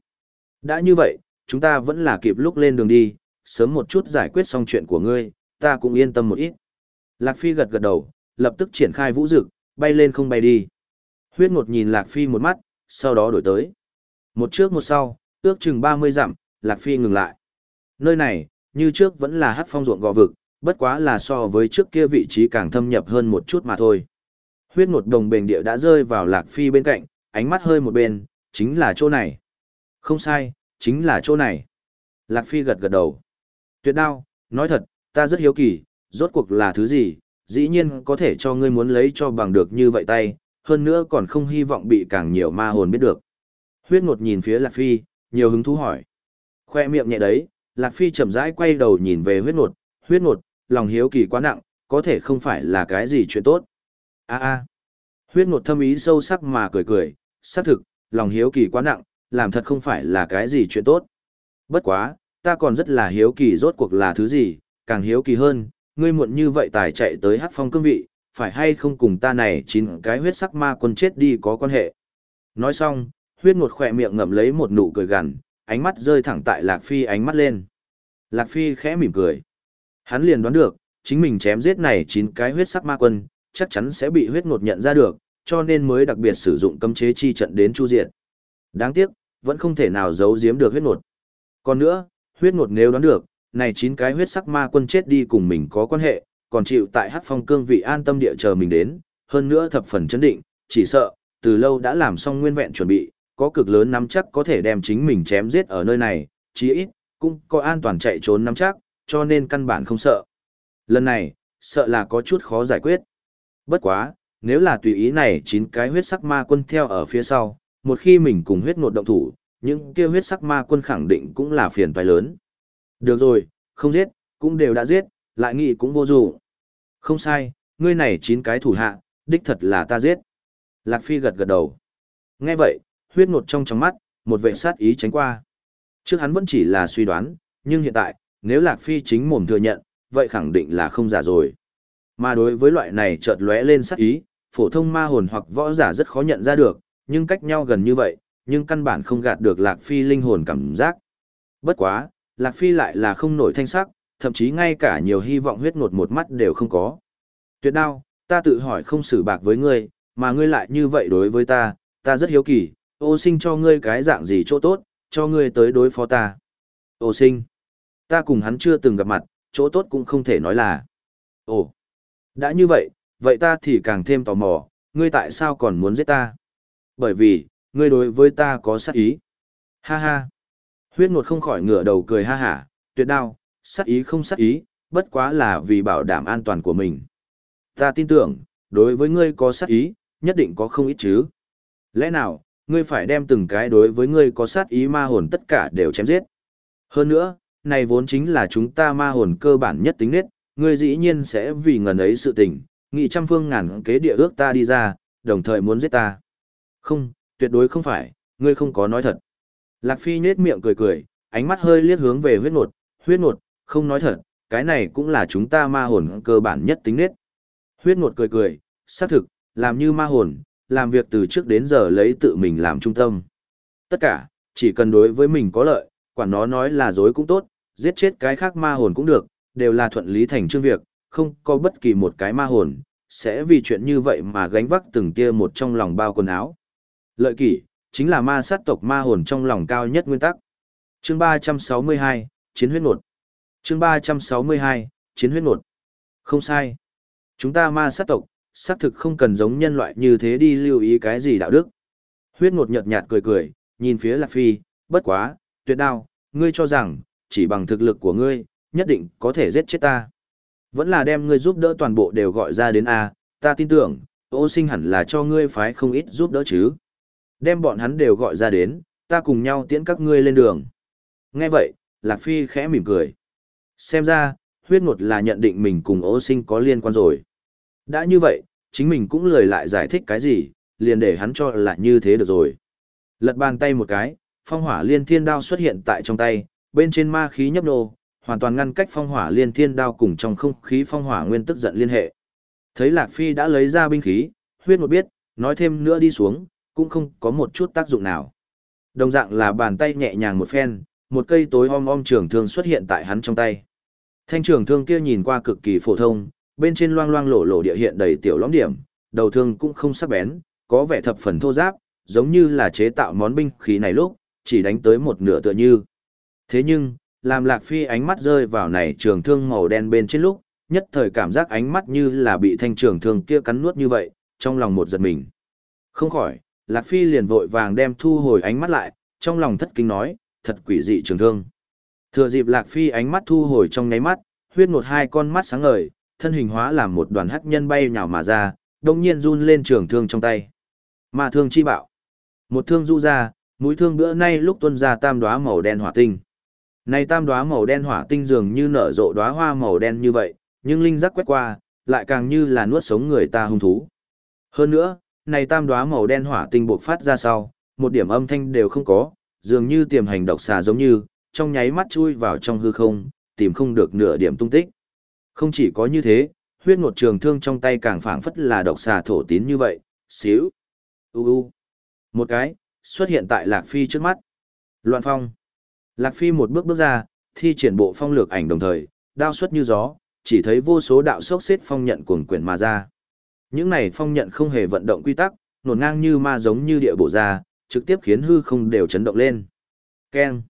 Đã như vậy, chúng ta vẫn là kịp lúc lên đường đi, sớm một chút giải quyết xong chuyện của ngươi, ta cũng yên tâm một ít. Lạc Phi gật gật đầu, lập tức triển khai vũ dực, bay lên không bay đi. Huyết ngột nhìn Lạc Phi một mắt, sau đó đổi tới. Một trước một sau, ước chừng 30 dặm, Lạc Phi ngừng lại. Nơi này, như trước vẫn là hát phong ruộng gò vực, bất quá là so với trước kia vị trí càng thâm nhập hơn một chút mà thôi. Huyết ngột đồng bền địa đã rơi vào Lạc Phi bên cạnh, ánh mắt hơi một bên, chính là chỗ này. Không sai, chính là chỗ này. Lạc Phi gật gật đầu. Tuyệt đao, nói thật, ta rất hiếu kỳ, rốt cuộc là thứ gì, dĩ nhiên có thể cho ngươi muốn lấy cho bằng được như vậy tay, hơn nữa còn không hy vọng bị càng nhiều ma hồn biết được. Huyết ngột nhìn phía Lạc Phi, nhiều hứng thú hỏi. Khoe miệng nhẹ đấy, Lạc Phi chậm rãi quay đầu nhìn về huyết ngột, huyết ngột, lòng hiếu kỳ quá nặng, có thể không phải là cái gì chuyện tốt. a a huyết ngột thâm ý sâu sắc mà cười cười, xác thực, lòng hiếu kỳ quá nặng, làm thật không phải là cái gì chuyện tốt. Bất quá, ta còn rất là hiếu kỳ rốt cuộc là thứ gì, càng hiếu kỳ hơn, ngươi muộn như vậy tài chạy tới hát phong cương vị, phải hay không cùng ta này chín cái huyết sắc ma quân chết đi có quan hệ. Nói xong, huyết ngột khỏe miệng ngậm lấy một nụ cười gằn, ánh mắt rơi thẳng tại Lạc Phi ánh mắt lên. Lạc Phi khẽ mỉm cười. Hắn liền đoán được, chính mình chém giết này chín cái huyết sắc ma quân, chắc chắn sẽ bị huyết ngột nhận ra được, cho nên mới đặc biệt sử dụng cấm chế chi trận đến chu diệt. Đáng tiếc, vẫn không thể nào giấu giếm được huyết nột. Còn nữa, huyết nột nếu đoán được, này chín cái huyết sắc ma quân chết đi cùng mình có quan hệ, còn chịu tại hắc phong cương vị an tâm địa chờ mình đến, hơn nữa thập phần chấn định, chỉ sợ, từ lâu đã làm xong nguyên vẹn chuẩn bị, có cực lớn nắm chắc có thể đem chính mình chém giết ở nơi này, chí ít, cũng có an toàn chạy trốn nắm chắc, cho nên căn bản không sợ. Lần này, sợ là có chút khó giải quyết. Bất quá, nếu là tùy ý này chín cái huyết sắc ma quân theo ở phía sau, một khi mình cùng huyết ngột động thủ, những kia huyết sắc ma quân khẳng định cũng là phiền toái lớn. Được rồi, không giết, cũng đều đã giết, lại nghĩ cũng vô dụng. Không sai, ngươi này chín cái thủ hạ, đích thật là ta giết. Lạc Phi gật gật đầu. Nghe vậy, huyết ngột trong trong mắt, một vệ sát ý tránh qua. Trước hắn vẫn chỉ là suy đoán, nhưng hiện tại, nếu Lạc Phi chính mồm thừa nhận, vậy khẳng định là không giả rồi. Mà đối với loại này chợt lóe lên sát ý, phổ thông ma hồn hoặc võ giả rất khó nhận ra được, nhưng cách nhau gần như vậy, nhưng căn bản không gạt được Lạc Phi linh hồn cảm giác. Bất quá, Lạc Phi lại là không nổi thanh sắc, thậm chí ngay cả nhiều hy vọng huyết ngột một mắt đều không có. Tuyệt đao, ta tự hỏi không xử bạc với ngươi, mà ngươi lại như vậy đối với ta, ta rất hiếu kỳ, ô sinh cho ngươi cái dạng gì chỗ tốt, cho ngươi tới đối phó ta. Ô sinh, ta cùng hắn chưa từng gặp mặt, chỗ tốt cũng không thể nói là. Ồ, đã như vậy, vậy ta thì càng thêm tò mò, ngươi tại sao còn muốn giết ta? Bởi vì, ngươi đối với ta có sát ý. Ha ha. Huyết ngột không khỏi ngửa đầu cười ha hả, tuyệt đao, sát ý không sát ý, bất quá là vì bảo đảm an toàn của mình. Ta tin tưởng, đối với ngươi có sát ý, nhất định có không ít chứ. Lẽ nào, ngươi phải đem từng cái đối với ngươi có sát ý ma hồn tất cả đều chém giết. Hơn nữa, này vốn chính là chúng ta ma hồn cơ bản nhất tính nết, ngươi dĩ nhiên sẽ vì ngần ấy sự tình, nghị trăm phương ngàn kế địa ước ta đi ra, đồng thời muốn giết ta. Không, tuyệt đối không phải, ngươi không có nói thật. Lạc Phi nết miệng cười cười, ánh mắt hơi liếc hướng về huyết nột, huyết nột, không nói thật, cái này cũng là chúng ta ma hồn cơ bản nhất tính nết. Huyết nột cười cười, xác thực, làm như ma hồn, làm việc từ trước đến giờ lấy tự mình làm trung tâm. Tất cả, chỉ cần đối với mình có lợi, quản nó nói là dối cũng tốt, giết chết cái khác ma hồn cũng được, đều là thuận lý thành chương việc, không có bất kỳ một cái ma hồn, sẽ vì chuyện như vậy mà gánh vác từng tia một trong lòng bao quần áo. Lợi kỷ, chính là ma sát tộc ma hồn trong lòng cao nhất nguyên tắc. Chương 362, Chiến huyết nột. Chương 362, Chiến huyết nột. Không sai. Chúng ta ma sát tộc, xác thực không cần giống nhân loại như thế đi lưu ý cái gì đạo đức. Huyết ngột nhợt nhạt cười cười, nhìn phía Lạc Phi, bất quá, tuyệt đao, ngươi cho rằng, chỉ bằng thực lực của ngươi, nhất định có thể giết chết ta. Vẫn là đem ngươi giúp đỡ toàn bộ đều gọi ra đến A, ta tin tưởng, ô sinh hẳn là cho ngươi phái không ít giúp đỡ chứ. Đem bọn hắn đều gọi ra đến, ta cùng nhau tiễn các ngươi lên đường. Nghe vậy, Lạc Phi khẽ mỉm cười. Xem ra, huyết ngột là nhận định mình cùng ô sinh có liên quan rồi. Đã như vậy, chính mình cũng lười lại giải thích cái gì, liền để hắn cho là như thế được rồi. Lật bàn tay một cái, phong hỏa liên thiên đao xuất hiện tại trong tay, bên trên ma khí nhấp nô, hoàn toàn ngăn cách phong hỏa liên thiên đao cùng trong không khí phong hỏa nguyên tức giận liên hệ. Thấy Lạc Phi đã lấy ra binh khí, huyết một biết, nói thêm nữa đi xuống, cũng không có một chút tác dụng nào. Đồng dạng là bàn tay nhẹ nhàng một phen, một cây tối om om trường thương xuất hiện tại hắn trong tay. Thanh trường thương kia nhìn qua cực kỳ phổ thông, bên trên loang loang lổ lổ địa hiện đầy tiểu lõm điểm, đầu thương cũng không sắc bén, có vẻ thập phần thô giáp, giống như là chế tạo món binh khí này lúc, chỉ đánh tới một nửa tựa như. Thế nhưng, làm Lạc Phi ánh mắt rơi vào này trường thương màu đen bên trên lúc, nhất thời cảm giác ánh mắt như là bị thanh trường thương kia cắn nuốt như vậy, trong lòng một giật mình. Không khỏi, Lạc Phi liền vội vàng đem thu hồi ánh mắt lại, trong lòng thất kinh nói, thật quỷ dị trường thương. Thừa dịp Lạc Phi ánh mắt thu hồi trong nháy mắt, huyết một hai con mắt sáng ngời, thân hình hóa làm một đoàn hắc nhân bay nhào mà ra, đồng nhiên run lên trường thương trong tay. mà thương chi bạo. Một thương du ra, mũi thương bữa nay lúc tuân ra tam đóa màu đen hỏa tinh. Này tam đóa màu đen hỏa tinh dường như nở rộ đóa hoa màu đen như vậy, nhưng linh giác quét qua, lại càng như là nuốt sống người ta hung thú. Hơn nữa, này tam đóa màu đen hỏa tinh bộc phát ra sau, một điểm âm thanh đều không có, dường như tiềm hành độc xà giống như, trong nháy mắt chui vào trong hư không, tìm không được nửa điểm tung tích. Không chỉ có như thế, huyết ngột trường thương trong tay càng phảng phất là độc xà thổ tín như vậy, xíu. U u. Một cái, xuất hiện tại Lạc Phi trước mắt. Loạn phong. Lạc Phi một bước bước ra, thi triển bộ phong lược ảnh đồng thời, đao xuất như gió, chỉ thấy vô số đạo sốc xếp phong nhận cuồng quyển mà ra. Những này phong nhận không hề vận động quy tắc, nổn ngang như ma giống như địa bộ ra, trực tiếp khiến hư không đều chấn động lên. Keng.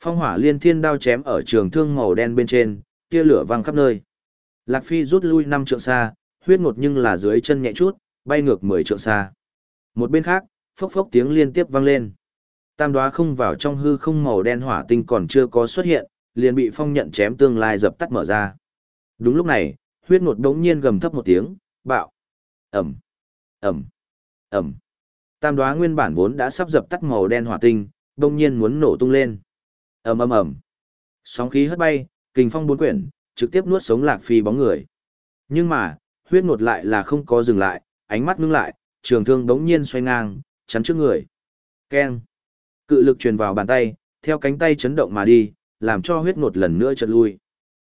Phong hỏa liên thiên đao chém ở trường thương màu đen bên trên, tia lửa vang khắp nơi. Lạc Phi rút lui năm trượng xa, huyết ngột nhưng là dưới chân nhẹ chút, bay ngược 10 trượng xa. Một bên khác, phốc phốc tiếng liên tiếp vang lên. Tam đoá không vào trong hư không màu đen hỏa tinh còn chưa có xuất hiện, liền bị phong nhận chém tương lai dập tắt mở ra. Đúng lúc này, huyết ngột đống nhiên gầm thấp một tiếng, bạo. Ẩm, Ẩm, Ẩm. Tam đoá nguyên bản vốn đã sắp dập tắt màu đen hỏa tinh, đống nhiên muốn nổ tung lên. Ầm ầm ầm. Sóng khí hất bay, kình phong bốn quyển, trực tiếp nuốt sống Lạc Phi bóng người. Nhưng mà, huyết ngột lại là không có dừng lại, ánh mắt ngưng lại, trường thương đống nhiên xoay ngang, chắn trước người. Keng. Cự lực truyền vào bàn tay, theo cánh tay chấn động mà đi, làm cho huyết ngột lần nữa chợt lui.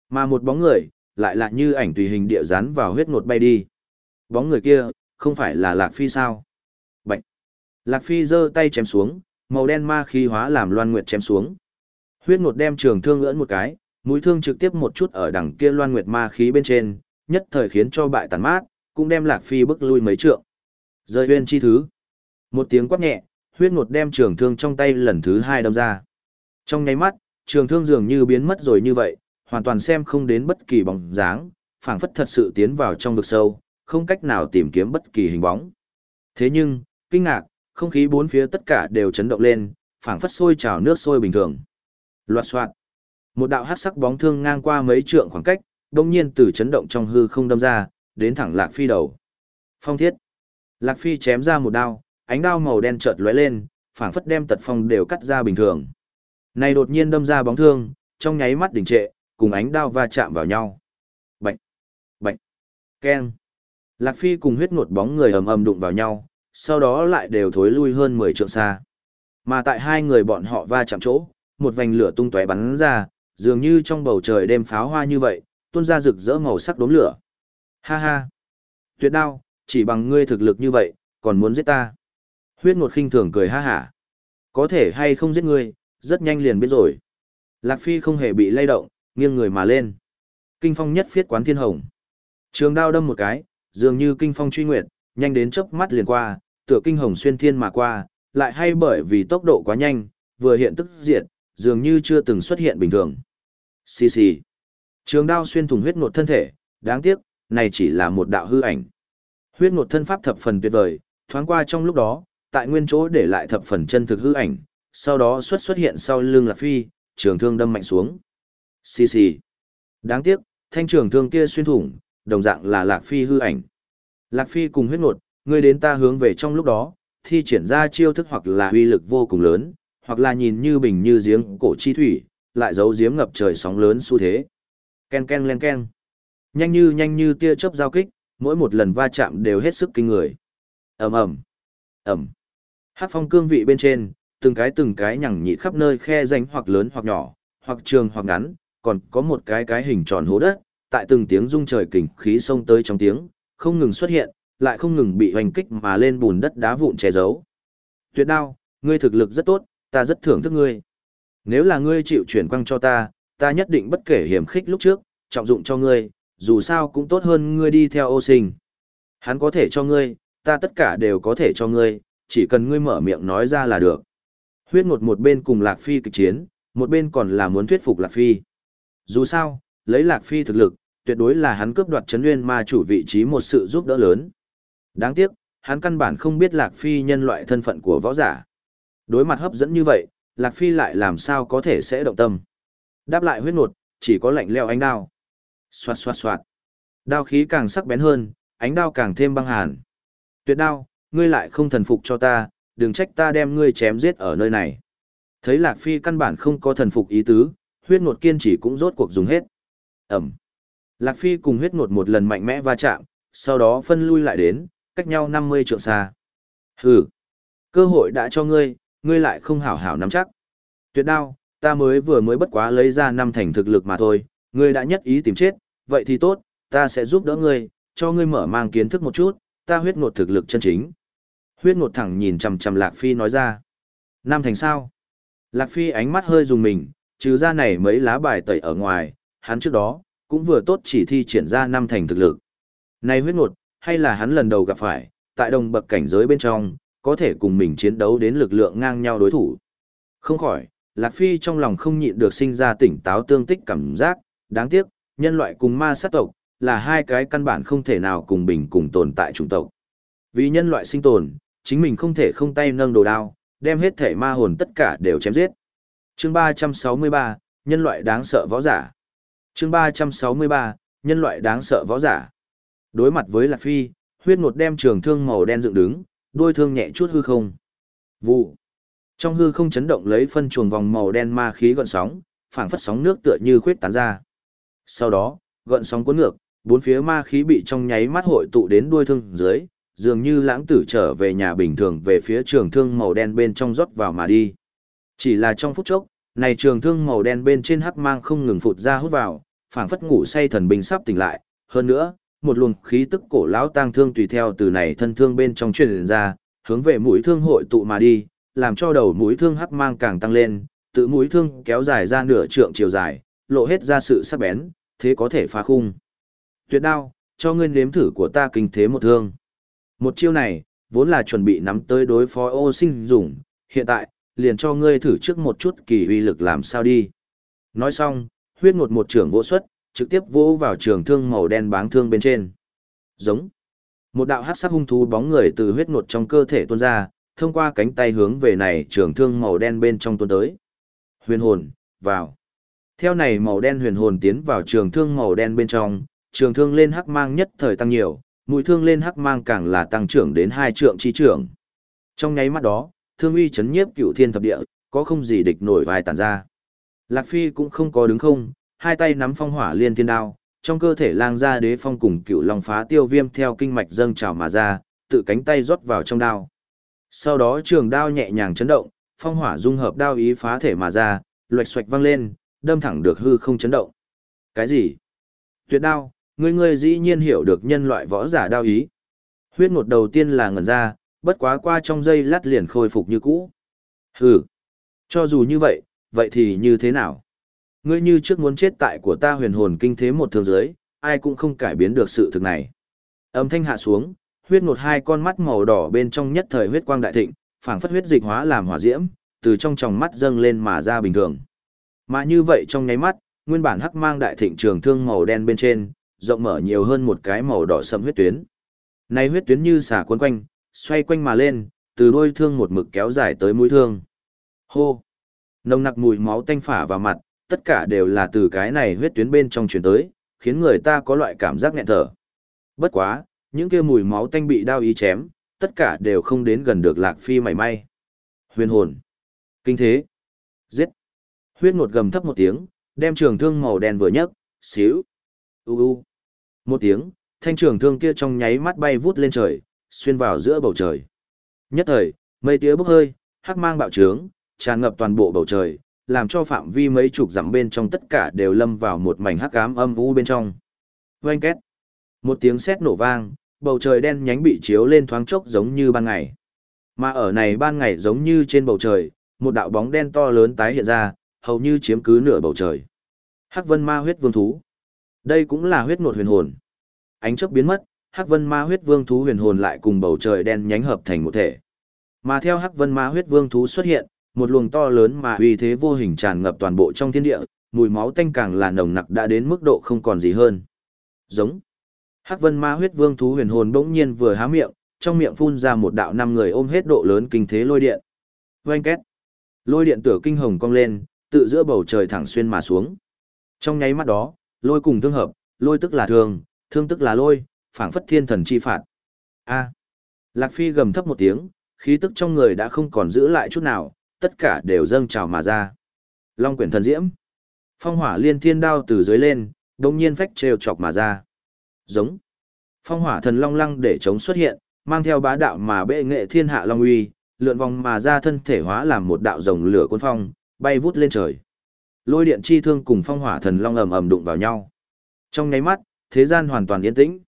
Mà một bóng người, lại là như ảnh tùy hình địa dán vào huyết ngột bay đi. Bóng người kia, không phải là Lạc Phi sao? Bạch. Lạc Phi giơ tay chém xuống, màu đen ma khí hóa làm loan nguyệt chém xuống. Huyết ngột đem trường thương ưỡn một cái, mũi thương trực tiếp một chút ở đằng kia loan nguyệt ma khí bên trên, nhất thời khiến cho bại tàn mát, cũng đem Lạc Phi bức lui mấy trượng. Rơi huyên chi thứ. Một tiếng quát nhẹ, huyết ngột đem trường thương trong tay lần thứ hai đâm ra. Trong nháy mắt, trường thương dường như biến mất rồi như vậy, hoàn toàn xem không đến bất kỳ bóng dáng, phảng phất thật sự tiến vào trong vực sâu, không cách nào tìm kiếm bất kỳ hình bóng. Thế nhưng, kinh ngạc, không khí bốn phía tất cả đều chấn động lên, phảng phất sôi trào nước sôi bình thường. Loạt soạt. Một đạo hắc sắc bóng thương ngang qua mấy trượng khoảng cách, đột nhiên từ chấn động trong hư không đâm ra, đến thẳng Lạc Phi đầu. Phong thiết. Lạc Phi chém ra một đao, ánh đao màu đen chợt lóe lên, phảng phất đem tật phong đều cắt ra bình thường. Này đột nhiên đâm ra bóng thương, trong nháy mắt đình trệ, cùng ánh đao va chạm vào nhau. Bạch, bạch, keng. Lạc Phi cùng huyết ngột bóng người ầm ầm đụng vào nhau, sau đó lại đều thối lui hơn 10 trượng xa. Mà tại hai người bọn họ va chạm chỗ, một vành lửa tung tóe bắn ra, dường như trong bầu trời đêm pháo hoa như vậy, tuôn ra rực rỡ màu sắc đốm lửa. Ha ha! Tuyệt đao, chỉ bằng ngươi thực lực như vậy, còn muốn giết ta. Huyết ngột khinh thường cười ha hả. Có thể hay không giết ngươi, rất nhanh liền biết rồi. Lạc Phi không hề bị lay động, nghiêng người mà lên. Kinh phong nhất phiết quán thiên hồng. Trường đao đâm một cái, dường như kinh phong truy nguyệt, nhanh đến chớp mắt liền qua, tựa kinh hồng xuyên thiên mà qua, lại hay bởi vì tốc độ quá nhanh, vừa hiện tức diệt, dường như chưa từng xuất hiện bình thường. Xì xì. Trường đao xuyên thủng huyết ngột thân thể, đáng tiếc, này chỉ là một đạo hư ảnh. Huyết ngột thân pháp thập phần tuyệt vời, thoáng qua trong lúc đó, tại nguyên chỗ để lại thập phần chân thực hư ảnh, sau đó xuất xuất hiện sau lưng Lạc Phi, trường thương đâm mạnh xuống. Xì xì. Đáng tiếc, thanh trường thương kia xuyên thủng, đồng dạng là Lạc Phi hư ảnh. Lạc Phi cùng huyết ngột, người đến ta hướng về trong lúc đó, thi triển ra chiêu thức hoặc là uy lực vô cùng lớn, hoặc là nhìn như bình như giếng cổ chi thủy, lại giấu giếm ngập trời sóng lớn xu thế. Ken ken len ken. Nhanh như nhanh như tia chớp giao kích, mỗi một lần va chạm đều hết sức kinh người. Ầm ầm. Ầm. hát phong cương vị bên trên, từng cái từng cái nhằng nhịt khắp nơi khe rãnh hoặc lớn hoặc nhỏ, hoặc trường hoặc ngắn, còn có một cái cái hình tròn hố đất, tại từng tiếng rung trời kình khí xông tới trong tiếng, không ngừng xuất hiện, lại không ngừng bị hoành kích mà lên bùn đất đá vụn che giấu. Tuyệt đao, ngươi thực lực rất tốt, ta rất thưởng thức ngươi. Nếu là ngươi chịu chuyển quang cho ta, ta nhất định bất kể hiểm khích lúc trước, trọng dụng cho ngươi, dù sao cũng tốt hơn ngươi đi theo ô sinh. Hắn có thể cho ngươi, ta tất cả đều có thể cho ngươi, chỉ cần ngươi mở miệng nói ra là được. Huyết ngột một bên cùng Lạc Phi kịch chiến, một bên còn là muốn thuyết phục Lạc Phi. Dù sao, lấy Lạc Phi thực lực, tuyệt đối là hắn cướp đoạt chấn nguyên ma chủ vị trí một sự giúp đỡ lớn. Đáng tiếc, hắn căn bản không biết Lạc Phi nhân loại thân phận của võ giả. Đối mặt hấp dẫn như vậy, Lạc Phi lại làm sao có thể sẽ động tâm. Đáp lại huyết nột, chỉ có lạnh leo ánh đao. Xoạt xoạt xoạt. Đao khí càng sắc bén hơn, ánh đao càng thêm băng hàn. Tuyệt đao, ngươi lại không thần phục cho ta, đừng trách ta đem ngươi chém giết ở nơi này. Thấy Lạc Phi căn bản không có thần phục ý tứ, huyết nột kiên chỉ cũng rốt cuộc dùng hết. Ẩm. Lạc Phi cùng huyết ngột một lần mạnh mẽ va chạm, sau đó phân lui lại đến, cách nhau 50 trượng xa. Hừ. Cơ hội đã cho ngươi, ngươi lại không hảo hảo nắm chắc. Tuyệt đao, ta mới vừa mới bất quá lấy ra năm thành thực lực mà thôi, ngươi đã nhất ý tìm chết, vậy thì tốt, ta sẽ giúp đỡ ngươi, cho ngươi mở mang kiến thức một chút, ta huyết ngột thực lực chân chính. Huyết ngột thẳng nhìn chằm chằm Lạc Phi nói ra. Năm thành sao? Lạc Phi ánh mắt hơi dùng mình, trừ ra này mấy lá bài tẩy ở ngoài, hắn trước đó, cũng vừa tốt chỉ thi triển ra năm thành thực lực. Này huyết ngột, hay là hắn lần đầu gặp phải, tại đồng bậc cảnh giới bên trong, có thể cùng mình chiến đấu đến lực lượng ngang nhau đối thủ. Không khỏi, Lạc Phi trong lòng không nhịn được sinh ra tỉnh táo tương tích cảm giác, đáng tiếc, nhân loại cùng ma sát tộc, là hai cái căn bản không thể nào cùng bình cùng tồn tại chủng tộc. Vì nhân loại sinh tồn, chính mình không thể không tay nâng đồ đao, đem hết thể ma hồn tất cả đều chém giết. Chương 363, nhân loại đáng sợ võ giả. Chương 363, nhân loại đáng sợ võ giả. Đối mặt với Lạc Phi, huyết ngột đem trường thương màu đen dựng đứng, đôi thương nhẹ chút hư không. Vụ. Trong hư không chấn động lấy phân chuồng vòng màu đen ma khí gợn sóng, phảng phất sóng nước tựa như khuyết tán ra. Sau đó, gợn sóng cuốn ngược, bốn phía ma khí bị trong nháy mắt hội tụ đến đuôi thương dưới, dường như lãng tử trở về nhà bình thường về phía trường thương màu đen bên trong rót vào mà đi. Chỉ là trong phút chốc, này trường thương màu đen bên trên hắc mang không ngừng phụt ra hút vào, phảng phất ngủ say thần binh sắp tỉnh lại, hơn nữa, một luồng khí tức cổ lão tang thương tùy theo từ này thân thương bên trong truyền ra, hướng về mũi thương hội tụ mà đi, làm cho đầu mũi thương hắc mang càng tăng lên, tự mũi thương kéo dài ra nửa trượng chiều dài, lộ hết ra sự sắc bén, thế có thể phá khung. Tuyệt đao, cho ngươi nếm thử của ta kinh thế một thương. Một chiêu này, vốn là chuẩn bị nắm tới đối phó ô sinh dùng, hiện tại, liền cho ngươi thử trước một chút kỳ uy lực làm sao đi. Nói xong, huyết ngột một trưởng vỗ xuất, trực tiếp vỗ vào trường thương màu đen báng thương bên trên. Giống. Một đạo hắc sắc hung thú bóng người từ huyết ngột trong cơ thể tuôn ra, thông qua cánh tay hướng về này trường thương màu đen bên trong tuôn tới. Huyền hồn, vào. Theo này màu đen huyền hồn tiến vào trường thương màu đen bên trong, trường thương lên hắc mang nhất thời tăng nhiều, mũi thương lên hắc mang càng là tăng trưởng đến hai trượng chi trưởng. Trong nháy mắt đó, thương uy chấn nhiếp cựu thiên thập địa, có không gì địch nổi vài tàn ra. Lạc Phi cũng không có đứng không, hai tay nắm phong hỏa liên thiên đao, trong cơ thể lang ra đế phong cùng cựu long phá tiêu viêm theo kinh mạch dâng trào mà ra, tự cánh tay rót vào trong đao. Sau đó trường đao nhẹ nhàng chấn động, phong hỏa dung hợp đao ý phá thể mà ra, loạch xoạch văng lên, đâm thẳng được hư không chấn động. Cái gì? Tuyệt đao, ngươi ngươi dĩ nhiên hiểu được nhân loại võ giả đao ý. Huyết ngột đầu tiên là ngẩn ra, bất quá qua trong giây lát liền khôi phục như cũ. Hừ. Cho dù như vậy, vậy thì như thế nào? Ngươi như trước muốn chết tại của ta huyền hồn kinh thế một thương giới, ai cũng không cải biến được sự thực này. Âm thanh hạ xuống, huyết ngột hai con mắt màu đỏ bên trong nhất thời huyết quang đại thịnh, phảng phất huyết dịch hóa làm hỏa diễm, từ trong tròng mắt dâng lên mà ra bình thường. Mà như vậy trong nháy mắt, nguyên bản hắc mang đại thịnh trường thương màu đen bên trên, rộng mở nhiều hơn một cái màu đỏ sẫm huyết tuyến. nay huyết tuyến như xả cuốn quanh, xoay quanh mà lên, từ đuôi thương một mực kéo dài tới mũi thương. Hô! Nồng nặc mùi máu tanh phả vào mặt, tất cả đều là từ cái này huyết tuyến bên trong truyền tới, khiến người ta có loại cảm giác nghẹn thở. Bất quá, những kia mùi máu tanh bị đao ý chém, tất cả đều không đến gần được Lạc Phi mảy may. Huyền hồn! Kinh thế! Giết! Huyết ngột gầm thấp một tiếng, đem trường thương màu đen vừa nhấc, xíu. U u. Một tiếng, thanh trường thương kia trong nháy mắt bay vút lên trời, xuyên vào giữa bầu trời. Nhất thời, mây tía bốc hơi, hắc mang bạo trướng, tràn ngập toàn bộ bầu trời, làm cho phạm vi mấy chục dặm bên trong tất cả đều lâm vào một mảnh hắc ám âm u bên trong. Oanh két. Một tiếng sét nổ vang, bầu trời đen nhánh bị chiếu lên thoáng chốc giống như ban ngày. Mà ở này ban ngày giống như trên bầu trời, một đạo bóng đen to lớn tái hiện ra, hầu như chiếm cứ nửa bầu trời. Hắc Vân Ma huyết vương thú. Đây cũng là huyết nột huyền hồn. Ánh chớp biến mất, Hắc Vân Ma huyết vương thú huyền hồn lại cùng bầu trời đen nhánh hợp thành một thể. Mà theo Hắc Vân Ma huyết vương thú xuất hiện, một luồng to lớn mà uy thế vô hình tràn ngập toàn bộ trong thiên địa, mùi máu tanh càng là nồng nặc đã đến mức độ không còn gì hơn. Giống. Hắc Vân Ma huyết vương thú huyền hồn bỗng nhiên vừa há miệng, trong miệng phun ra một đạo năm người ôm hết độ lớn kinh thế lôi điện. Oanh két. Lôi điện tử kinh hồng cong lên, tự giữa bầu trời thẳng xuyên mà xuống. Trong nháy mắt đó, lôi cùng thương hợp, lôi tức là thương, thương tức là lôi, phảng phất thiên thần chi phạt. A. Lạc Phi gầm thấp một tiếng, khí tức trong người đã không còn giữ lại chút nào, tất cả đều dâng trào mà ra. Long quyển thần diễm. Phong hỏa liên thiên đao từ dưới lên, đồng nhiên phách trêu chọc mà ra. Giống. Phong hỏa thần long lăng để chống xuất hiện, mang theo bá đạo mà bệ nghệ thiên hạ long uy, lượn vòng mà ra thân thể hóa làm một đạo rồng lửa cuốn phong, bay vút lên trời. Lôi điện chi thương cùng phong hỏa thần long ầm ầm đụng vào nhau. Trong nháy mắt, thế gian hoàn toàn yên tĩnh.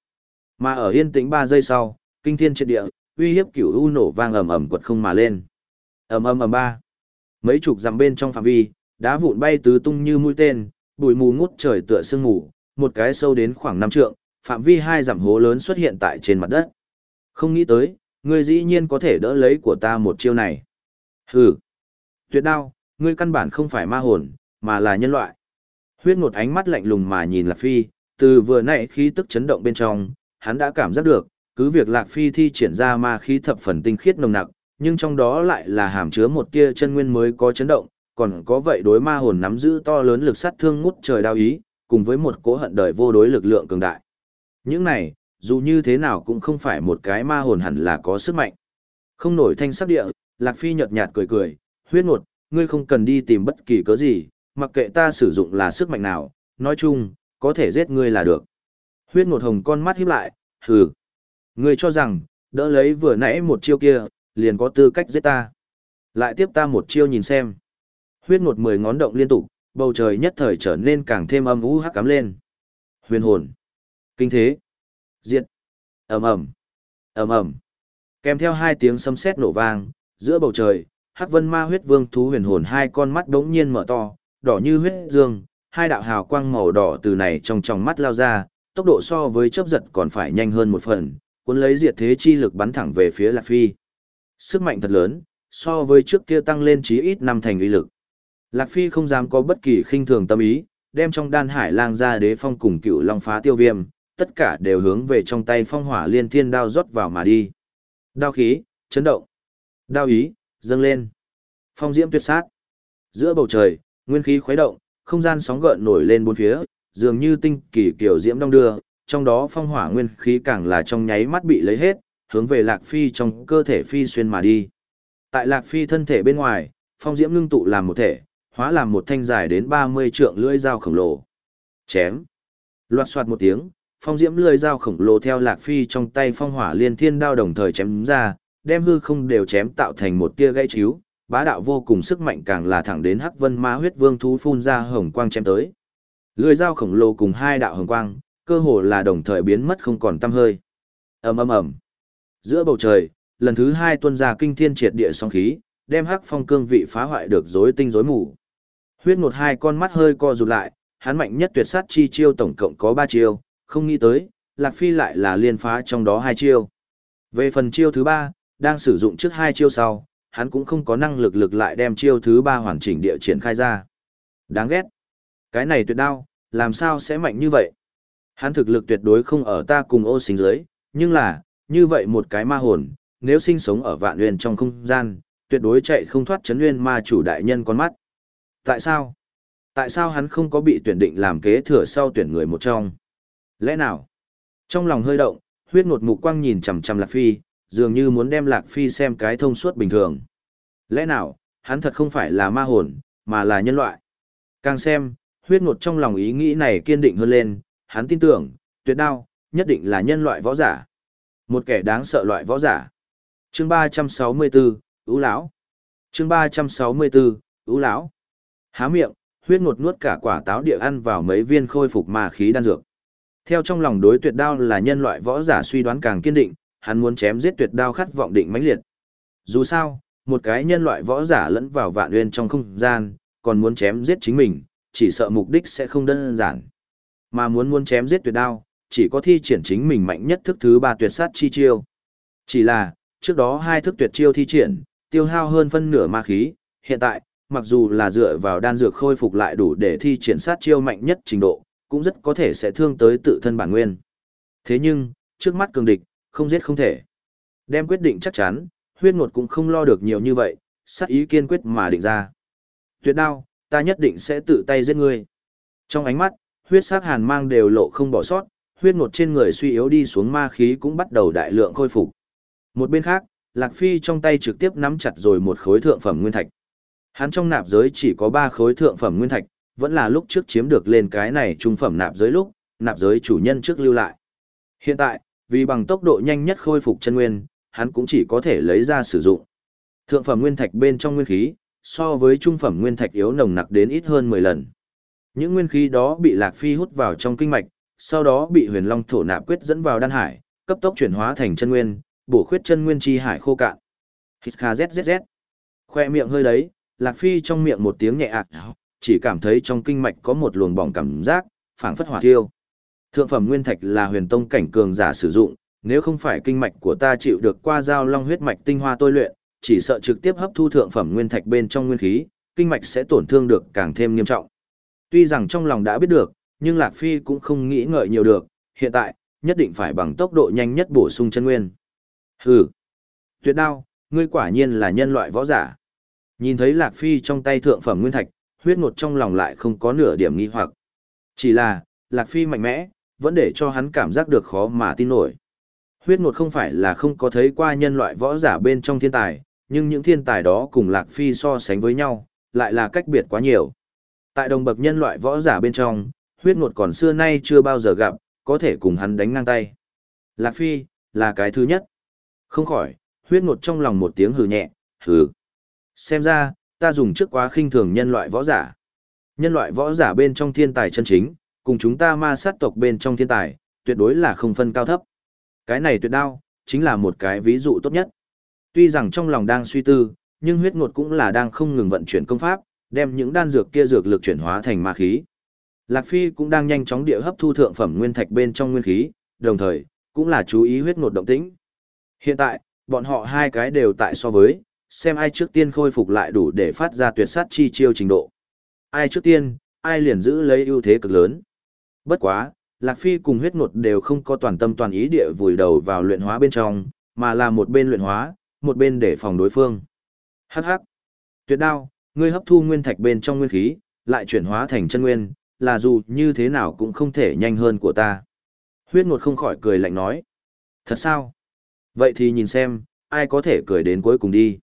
Mà ở yên tĩnh 3 giây sau, kinh thiên triệt địa, uy hiếp cửu u nổ vang ầm ầm quật không mà lên. Ầm ầm ầm ba. Mấy chục dặm bên trong phạm vi, đá vụn bay tứ tung như mũi tên, bụi mù ngút trời tựa sương mù, một cái sâu đến khoảng năm trượng, phạm vi hai dặm hố lớn xuất hiện tại trên mặt đất. Không nghĩ tới, ngươi dĩ nhiên có thể đỡ lấy của ta một chiêu này. Hừ. Tuyệt đao, ngươi căn bản không phải ma hồn, mà là nhân loại. Huyết ngột ánh mắt lạnh lùng mà nhìn Lạc Phi, từ vừa nãy khí tức chấn động bên trong, hắn đã cảm giác được, cứ việc Lạc Phi thi triển ra ma khí thập phần tinh khiết nồng nặc, nhưng trong đó lại là hàm chứa một tia chân nguyên mới có chấn động, còn có vậy đối ma hồn nắm giữ to lớn lực sát thương ngút trời đao ý, cùng với một cố hận đời vô đối lực lượng cường đại. Những này, dù như thế nào cũng không phải một cái ma hồn hẳn là có sức mạnh. Không nổi thanh sắc địa, Lạc Phi nhợt nhạt cười cười, huyết ngột, ngươi không cần đi tìm bất kỳ cớ gì, mặc kệ ta sử dụng là sức mạnh nào, nói chung, có thể giết ngươi là được. Huyết ngột hồng con mắt híp lại, hừ. Ngươi cho rằng, đỡ lấy vừa nãy một chiêu kia, liền có tư cách giết ta. Lại tiếp ta một chiêu nhìn xem. Huyết ngột mười ngón động liên tục, bầu trời nhất thời trở nên càng thêm âm u hắc cắm lên. Huyền hồn. Kinh thế. Diệt. ầm ầm ầm ầm Kèm theo hai tiếng sấm sét nổ vang, giữa bầu trời, Hắc Vân Ma huyết vương thú huyền hồn hai con mắt đống nhiên mở to, đỏ như huyết dương, hai đạo hào quang màu đỏ từ này trong tròng mắt lao ra, tốc độ so với chớp giật còn phải nhanh hơn một phần, cuốn lấy diệt thế chi lực bắn thẳng về phía Lạc Phi. Sức mạnh thật lớn, so với trước kia tăng lên chí ít năm thành uy lực. Lạc Phi không dám có bất kỳ khinh thường tâm ý, đem trong đan hải lang ra đế phong cùng cựu long phá tiêu viêm, tất cả đều hướng về trong tay phong hỏa liên thiên đao rót vào mà đi. Đao khí, chấn động. Đao ý, dâng lên. Phong diễm tuyệt sát. Giữa bầu trời, nguyên khí khuấy động, không gian sóng gợn nổi lên bốn phía, dường như tinh kỳ kiểu diễm đông đưa, trong đó phong hỏa nguyên khí càng là trong nháy mắt bị lấy hết, hướng về Lạc Phi trong cơ thể phi xuyên mà đi. Tại Lạc Phi thân thể bên ngoài, phong diễm ngưng tụ làm một thể, hóa làm một thanh dài đến 30 trượng lưỡi dao khổng lồ. Chém. Loạt soạt một tiếng, phong diễm lưỡi dao khổng lồ theo Lạc Phi trong tay phong hỏa liên thiên đao đồng thời chém ra, đem hư không đều chém tạo thành một tia gãy chiếu, bá đạo vô cùng sức mạnh càng là thẳng đến Hắc Vân Ma huyết vương thú phun ra hồng quang chém tới. Lưỡi dao khổng lồ cùng hai đạo hồng quang, cơ hồ là đồng thời biến mất không còn tăm hơi. Ầm ầm ầm. Giữa bầu trời, lần thứ hai tuân ra kinh thiên triệt địa sóng khí, đem Hắc Phong cương vị phá hoại được rối tinh rối mù. Huyết một hai con mắt hơi co rụt lại, hắn mạnh nhất tuyệt sát chi chiêu tổng cộng có ba chiêu, không nghĩ tới, Lạc Phi lại là liên phá trong đó hai chiêu. Về phần chiêu thứ ba, đang sử dụng trước hai chiêu sau, hắn cũng không có năng lực lực lại đem chiêu thứ ba hoàn chỉnh địa triển khai ra. Đáng ghét. Cái này tuyệt đao, làm sao sẽ mạnh như vậy? Hắn thực lực tuyệt đối không ở ta cùng ô sinh dưới, nhưng là, như vậy một cái ma hồn, nếu sinh sống ở vạn nguyên trong không gian, tuyệt đối chạy không thoát chấn nguyên ma chủ đại nhân con mắt. Tại sao? Tại sao hắn không có bị tuyển định làm kế thừa sau tuyển người một trong? Lẽ nào? Trong lòng hơi động, huyết ngột mục quang nhìn chằm chằm Lạc Phi, dường như muốn đem Lạc Phi xem cái thông suốt bình thường. Lẽ nào, hắn thật không phải là ma hồn, mà là nhân loại? Càng xem, huyết ngột trong lòng ý nghĩ này kiên định hơn lên, hắn tin tưởng, tuyệt đao, nhất định là nhân loại võ giả. Một kẻ đáng sợ loại võ giả. Chương 364, Ú lão. Chương 364, Ú lão. Há miệng, huyết ngột nuốt cả quả táo địa ăn vào mấy viên khôi phục ma khí đan dược. Theo trong lòng đối tuyệt đao là nhân loại võ giả suy đoán càng kiên định, hắn muốn chém giết tuyệt đao khát vọng định mãnh liệt. Dù sao, một cái nhân loại võ giả lẫn vào vạn nguyên trong không gian, còn muốn chém giết chính mình, chỉ sợ mục đích sẽ không đơn giản. Mà muốn muốn chém giết tuyệt đao, chỉ có thi triển chính mình mạnh nhất thức thứ ba tuyệt sát chi chiêu. Chỉ là, trước đó hai thức tuyệt chiêu thi triển, tiêu hao hơn phân nửa ma khí, hiện tại, mặc dù là dựa vào đan dược khôi phục lại đủ để thi triển sát chiêu mạnh nhất trình độ, cũng rất có thể sẽ thương tới tự thân bản nguyên. Thế nhưng, trước mắt cường địch, không giết không thể. Đem quyết định chắc chắn, huyết ngột cũng không lo được nhiều như vậy, sát ý kiên quyết mà định ra. Tuyệt đao, ta nhất định sẽ tự tay giết ngươi. Trong ánh mắt, huyết sắc hàn mang đều lộ không bỏ sót, huyết ngột trên người suy yếu đi xuống ma khí cũng bắt đầu đại lượng khôi phục. Một bên khác, Lạc Phi trong tay trực tiếp nắm chặt rồi một khối thượng phẩm nguyên thạch. Hắn trong nạp giới chỉ có 3 khối thượng phẩm nguyên thạch, vẫn là lúc trước chiếm được lên cái này trung phẩm nạp giới lúc, nạp giới chủ nhân trước lưu lại. Hiện tại, vì bằng tốc độ nhanh nhất khôi phục chân nguyên, hắn cũng chỉ có thể lấy ra sử dụng. Thượng phẩm nguyên thạch bên trong nguyên khí, so với trung phẩm nguyên thạch yếu nồng nặc đến ít hơn 10 lần. Những nguyên khí đó bị Lạc Phi hút vào trong kinh mạch, sau đó bị Huyền Long thổ nạp quyết dẫn vào đan hải, cấp tốc chuyển hóa thành chân nguyên, bổ khuyết chân nguyên chi hải khô cạn. Hít kha zzz. Khoe miệng hơi đấy, Lạc Phi trong miệng một tiếng nhẹ ạc, chỉ cảm thấy trong kinh mạch có một luồng bỏng cảm giác, phảng phất hỏa thiêu. Thượng phẩm nguyên thạch là huyền tông cảnh cường giả sử dụng, nếu không phải kinh mạch của ta chịu được qua giao long huyết mạch tinh hoa tôi luyện, chỉ sợ trực tiếp hấp thu thượng phẩm nguyên thạch bên trong nguyên khí, kinh mạch sẽ tổn thương được càng thêm nghiêm trọng. Tuy rằng trong lòng đã biết được, nhưng Lạc Phi cũng không nghĩ ngợi nhiều được, hiện tại, nhất định phải bằng tốc độ nhanh nhất bổ sung chân nguyên. Hừ! Tuyệt đao, ngươi quả nhiên là nhân loại võ giả. Nhìn thấy Lạc Phi trong tay thượng phẩm nguyên thạch, huyết ngột trong lòng lại không có nửa điểm nghi hoặc. Chỉ là, Lạc Phi mạnh mẽ, vẫn để cho hắn cảm giác được khó mà tin nổi. Huyết ngột không phải là không có thấy qua nhân loại võ giả bên trong thiên tài, nhưng những thiên tài đó cùng Lạc Phi so sánh với nhau, lại là cách biệt quá nhiều. Tại đồng bậc nhân loại võ giả bên trong, huyết ngột còn xưa nay chưa bao giờ gặp, có thể cùng hắn đánh ngang tay. Lạc Phi, là cái thứ nhất. Không khỏi, huyết ngột trong lòng một tiếng hừ nhẹ, hừ. Xem ra, ta dùng trước quá khinh thường nhân loại võ giả. Nhân loại võ giả bên trong thiên tài chân chính, cùng chúng ta ma sát tộc bên trong thiên tài, tuyệt đối là không phân cao thấp. Cái này tuyệt đao, chính là một cái ví dụ tốt nhất. Tuy rằng trong lòng đang suy tư, nhưng huyết ngột cũng là đang không ngừng vận chuyển công pháp, đem những đan dược kia dược lực chuyển hóa thành ma khí. Lạc Phi cũng đang nhanh chóng địa hấp thu thượng phẩm nguyên thạch bên trong nguyên khí, đồng thời, cũng là chú ý huyết ngột động tĩnh. Hiện tại, bọn họ hai cái đều tại so với, xem ai trước tiên khôi phục lại đủ để phát ra tuyệt sát chi chiêu trình độ. Ai trước tiên, ai liền giữ lấy ưu thế cực lớn. Bất quá, Lạc Phi cùng huyết ngột đều không có toàn tâm toàn ý địa vùi đầu vào luyện hóa bên trong, mà là một bên luyện hóa, một bên để phòng đối phương. Hắc hắc. Tuyệt đao, ngươi hấp thu nguyên thạch bên trong nguyên khí, lại chuyển hóa thành chân nguyên, là dù như thế nào cũng không thể nhanh hơn của ta. Huyết ngột không khỏi cười lạnh nói. Thật sao? Vậy thì nhìn xem, ai có thể cười đến cuối cùng đi.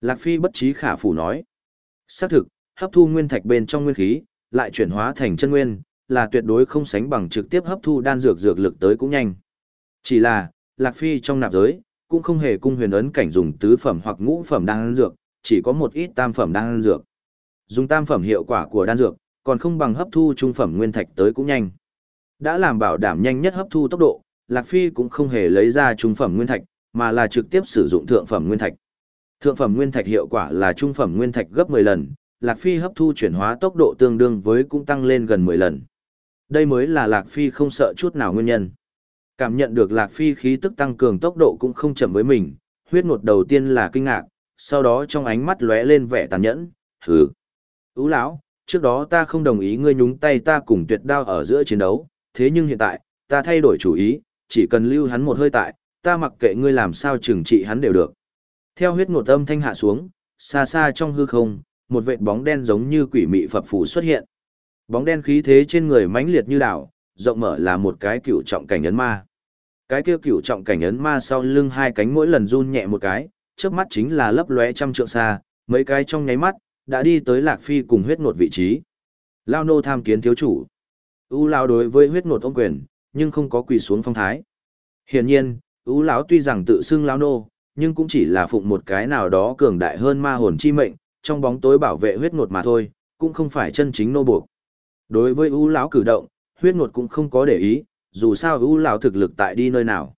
Lạc Phi bất trí khả phủ nói. Xác thực, hấp thu nguyên thạch bên trong nguyên khí, lại chuyển hóa thành chân nguyên, là tuyệt đối không sánh bằng trực tiếp hấp thu đan dược dược lực tới cũng nhanh. Chỉ là, Lạc Phi trong nạp giới, cũng không hề cung huyền ấn cảnh dùng tứ phẩm hoặc ngũ phẩm đan dược, chỉ có một ít tam phẩm đan dược. Dùng tam phẩm hiệu quả của đan dược, còn không bằng hấp thu trung phẩm nguyên thạch tới cũng nhanh. Đã làm bảo đảm nhanh nhất hấp thu tốc độ, Lạc Phi cũng không hề lấy ra trung phẩm nguyên thạch, mà là trực tiếp sử dụng thượng phẩm nguyên thạch. Thượng phẩm nguyên thạch hiệu quả là trung phẩm nguyên thạch gấp 10 lần, Lạc Phi hấp thu chuyển hóa tốc độ tương đương với cũng tăng lên gần 10 lần. Đây mới là Lạc Phi không sợ chút nào nguyên nhân. Cảm nhận được Lạc Phi khí tức tăng cường tốc độ cũng không chậm với mình, huyết ngột đầu tiên là kinh ngạc, sau đó trong ánh mắt lóe lên vẻ tàn nhẫn, hừ. Ú lão, trước đó ta không đồng ý ngươi nhúng tay ta cùng tuyệt đao ở giữa chiến đấu, thế nhưng hiện tại, ta thay đổi chủ ý, chỉ cần lưu hắn một hơi tại, ta mặc kệ ngươi làm sao trừng trị hắn đều được. Theo huyết ngột âm thanh hạ xuống, xa xa trong hư không, một vệt bóng đen giống như quỷ mị phập phù xuất hiện. Bóng đen khí thế trên người mãnh liệt như đảo, rộng mở là một cái cựu trọng cảnh ấn ma. Cái kia cựu trọng cảnh ấn ma sau lưng hai cánh mỗi lần run nhẹ một cái, trước mắt chính là lấp lóe trăm trượng xa, mấy cái trong nháy mắt, đã đi tới Lạc Phi cùng huyết ngột vị trí. Lao nô tham kiến thiếu chủ. U lão đối với huyết ngột ông quyền, nhưng không có quỳ xuống phong thái. Hiển nhiên, U lão tuy rằng tự xưng lão nô, nhưng cũng chỉ là phụng một cái nào đó cường đại hơn ma hồn chi mệnh, trong bóng tối bảo vệ huyết ngột mà thôi, cũng không phải chân chính nô buộc. Đối với U lão cử động, huyết ngột cũng không có để ý, dù sao U lão thực lực tại đi nơi nào.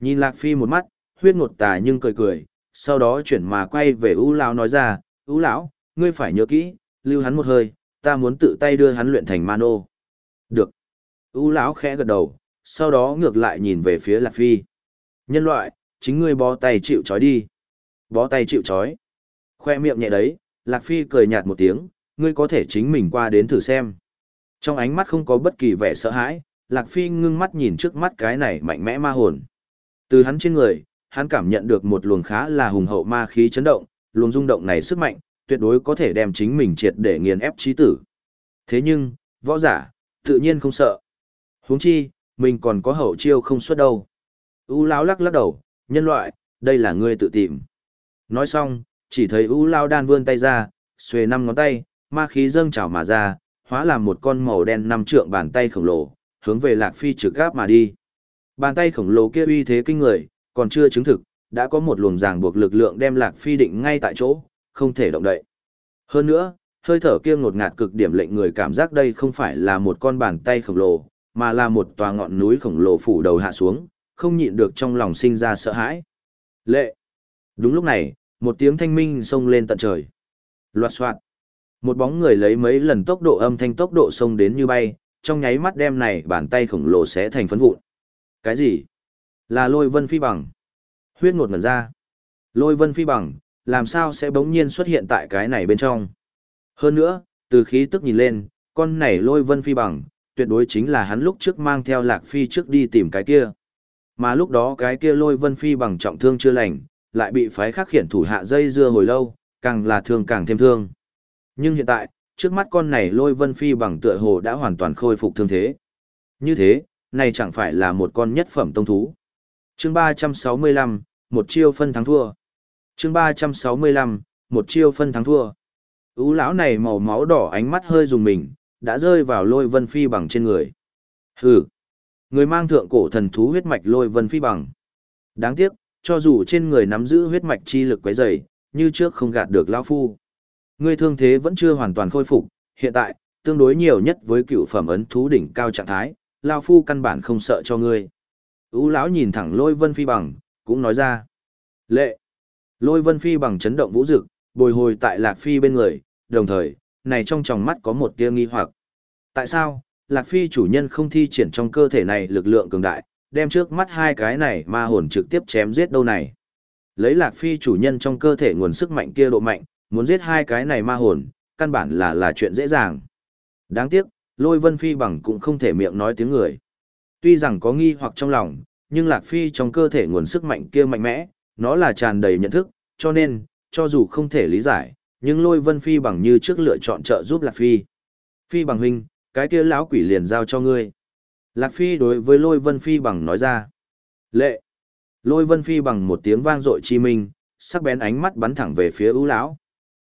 Nhìn Lạc Phi một mắt, huyết ngột tà nhưng cười cười, sau đó chuyển mà quay về U lão nói ra, "U lão, ngươi phải nhớ kỹ, lưu hắn một hơi, ta muốn tự tay đưa hắn luyện thành mano." Được. U lão khẽ gật đầu, sau đó ngược lại nhìn về phía Lạc Phi. Nhân loại, chính ngươi bó tay chịu trói đi. Bó tay chịu trói. Khoe miệng nhẹ đấy, Lạc Phi cười nhạt một tiếng, ngươi có thể chính mình qua đến thử xem. Trong ánh mắt không có bất kỳ vẻ sợ hãi, Lạc Phi ngưng mắt nhìn trước mắt cái này mạnh mẽ ma hồn. Từ hắn trên người, hắn cảm nhận được một luồng khá là hùng hậu ma khí chấn động, luồng rung động này sức mạnh, tuyệt đối có thể đem chính mình triệt để nghiền ép trí tử. Thế nhưng, võ giả, tự nhiên không sợ. huống chi, mình còn có hậu chiêu không xuất đâu. U lão lắc lắc đầu, nhân loại, đây là ngươi tự tìm. Nói xong, chỉ thấy U lão đan vươn tay ra, xuề năm ngón tay, ma khí dâng trào mà ra, hóa làm một con màu đen năm trượng bàn tay khổng lồ, hướng về Lạc Phi trực gáp mà đi. Bàn tay khổng lồ kia uy thế kinh người, còn chưa chứng thực, đã có một luồng ràng buộc lực lượng đem Lạc Phi định ngay tại chỗ, không thể động đậy. Hơn nữa, hơi thở kia ngột ngạt cực điểm lệnh người cảm giác đây không phải là một con bàn tay khổng lồ, mà là một tòa ngọn núi khổng lồ phủ đầu hạ xuống, không nhịn được trong lòng sinh ra sợ hãi. Lệ! Đúng lúc này, một tiếng thanh minh xông lên tận trời. Loạt soạt! Một bóng người lấy mấy lần tốc độ âm thanh tốc độ xông đến như bay, trong nháy mắt đem này bàn tay khổng lồ sẽ thành phấn vụn. Cái gì? Là lôi vân phi bằng. Huyết ngột ngẩn ra. Lôi vân phi bằng, làm sao sẽ bỗng nhiên xuất hiện tại cái này bên trong? Hơn nữa, từ khí tức nhìn lên, con này lôi vân phi bằng, tuyệt đối chính là hắn lúc trước mang theo lạc phi trước đi tìm cái kia. Mà lúc đó cái kia lôi vân phi bằng trọng thương chưa lành, lại bị phái khắc khiển thủ hạ dây dưa hồi lâu, càng là thương càng thêm thương. Nhưng hiện tại, trước mắt con này lôi vân phi bằng tựa hồ đã hoàn toàn khôi phục thương thế. Như thế, này chẳng phải là một con nhất phẩm tông thú. chương 365, một chiêu phân thắng thua chương 365, một chiêu phân thắng thua. Ú lão này màu máu đỏ ánh mắt hơi dùng mình, đã rơi vào lôi vân phi bằng trên người. Hừ, người mang thượng cổ thần thú huyết mạch lôi vân phi bằng. Đáng tiếc, cho dù trên người nắm giữ huyết mạch chi lực quấy dày, như trước không gạt được lão phu. Ngươi thương thế vẫn chưa hoàn toàn khôi phục, hiện tại, tương đối nhiều nhất với cựu phẩm ấn thú đỉnh cao trạng thái, lão phu căn bản không sợ cho ngươi. Ú lão nhìn thẳng lôi vân phi bằng, cũng nói ra. Lệ! Lôi vân phi bằng chấn động vũ dực, bồi hồi tại lạc phi bên người, đồng thời, này trong tròng mắt có một tia nghi hoặc. Tại sao, lạc phi chủ nhân không thi triển trong cơ thể này lực lượng cường đại, đem trước mắt hai cái này ma hồn trực tiếp chém giết đâu này. Lấy lạc phi chủ nhân trong cơ thể nguồn sức mạnh kia độ mạnh, muốn giết hai cái này ma hồn, căn bản là là chuyện dễ dàng. Đáng tiếc, lôi vân phi bằng cũng không thể miệng nói tiếng người. Tuy rằng có nghi hoặc trong lòng, nhưng lạc phi trong cơ thể nguồn sức mạnh kia mạnh mẽ, nó là tràn đầy nhận thức, cho nên, cho dù không thể lý giải, nhưng lôi vân phi bằng như trước lựa chọn trợ giúp lạc phi. Phi bằng huynh, cái kia lão quỷ liền giao cho ngươi. Lạc Phi đối với Lôi Vân Phi bằng nói ra. Lệ. Lôi Vân Phi bằng một tiếng vang dội chi minh, sắc bén ánh mắt bắn thẳng về phía ưu lão.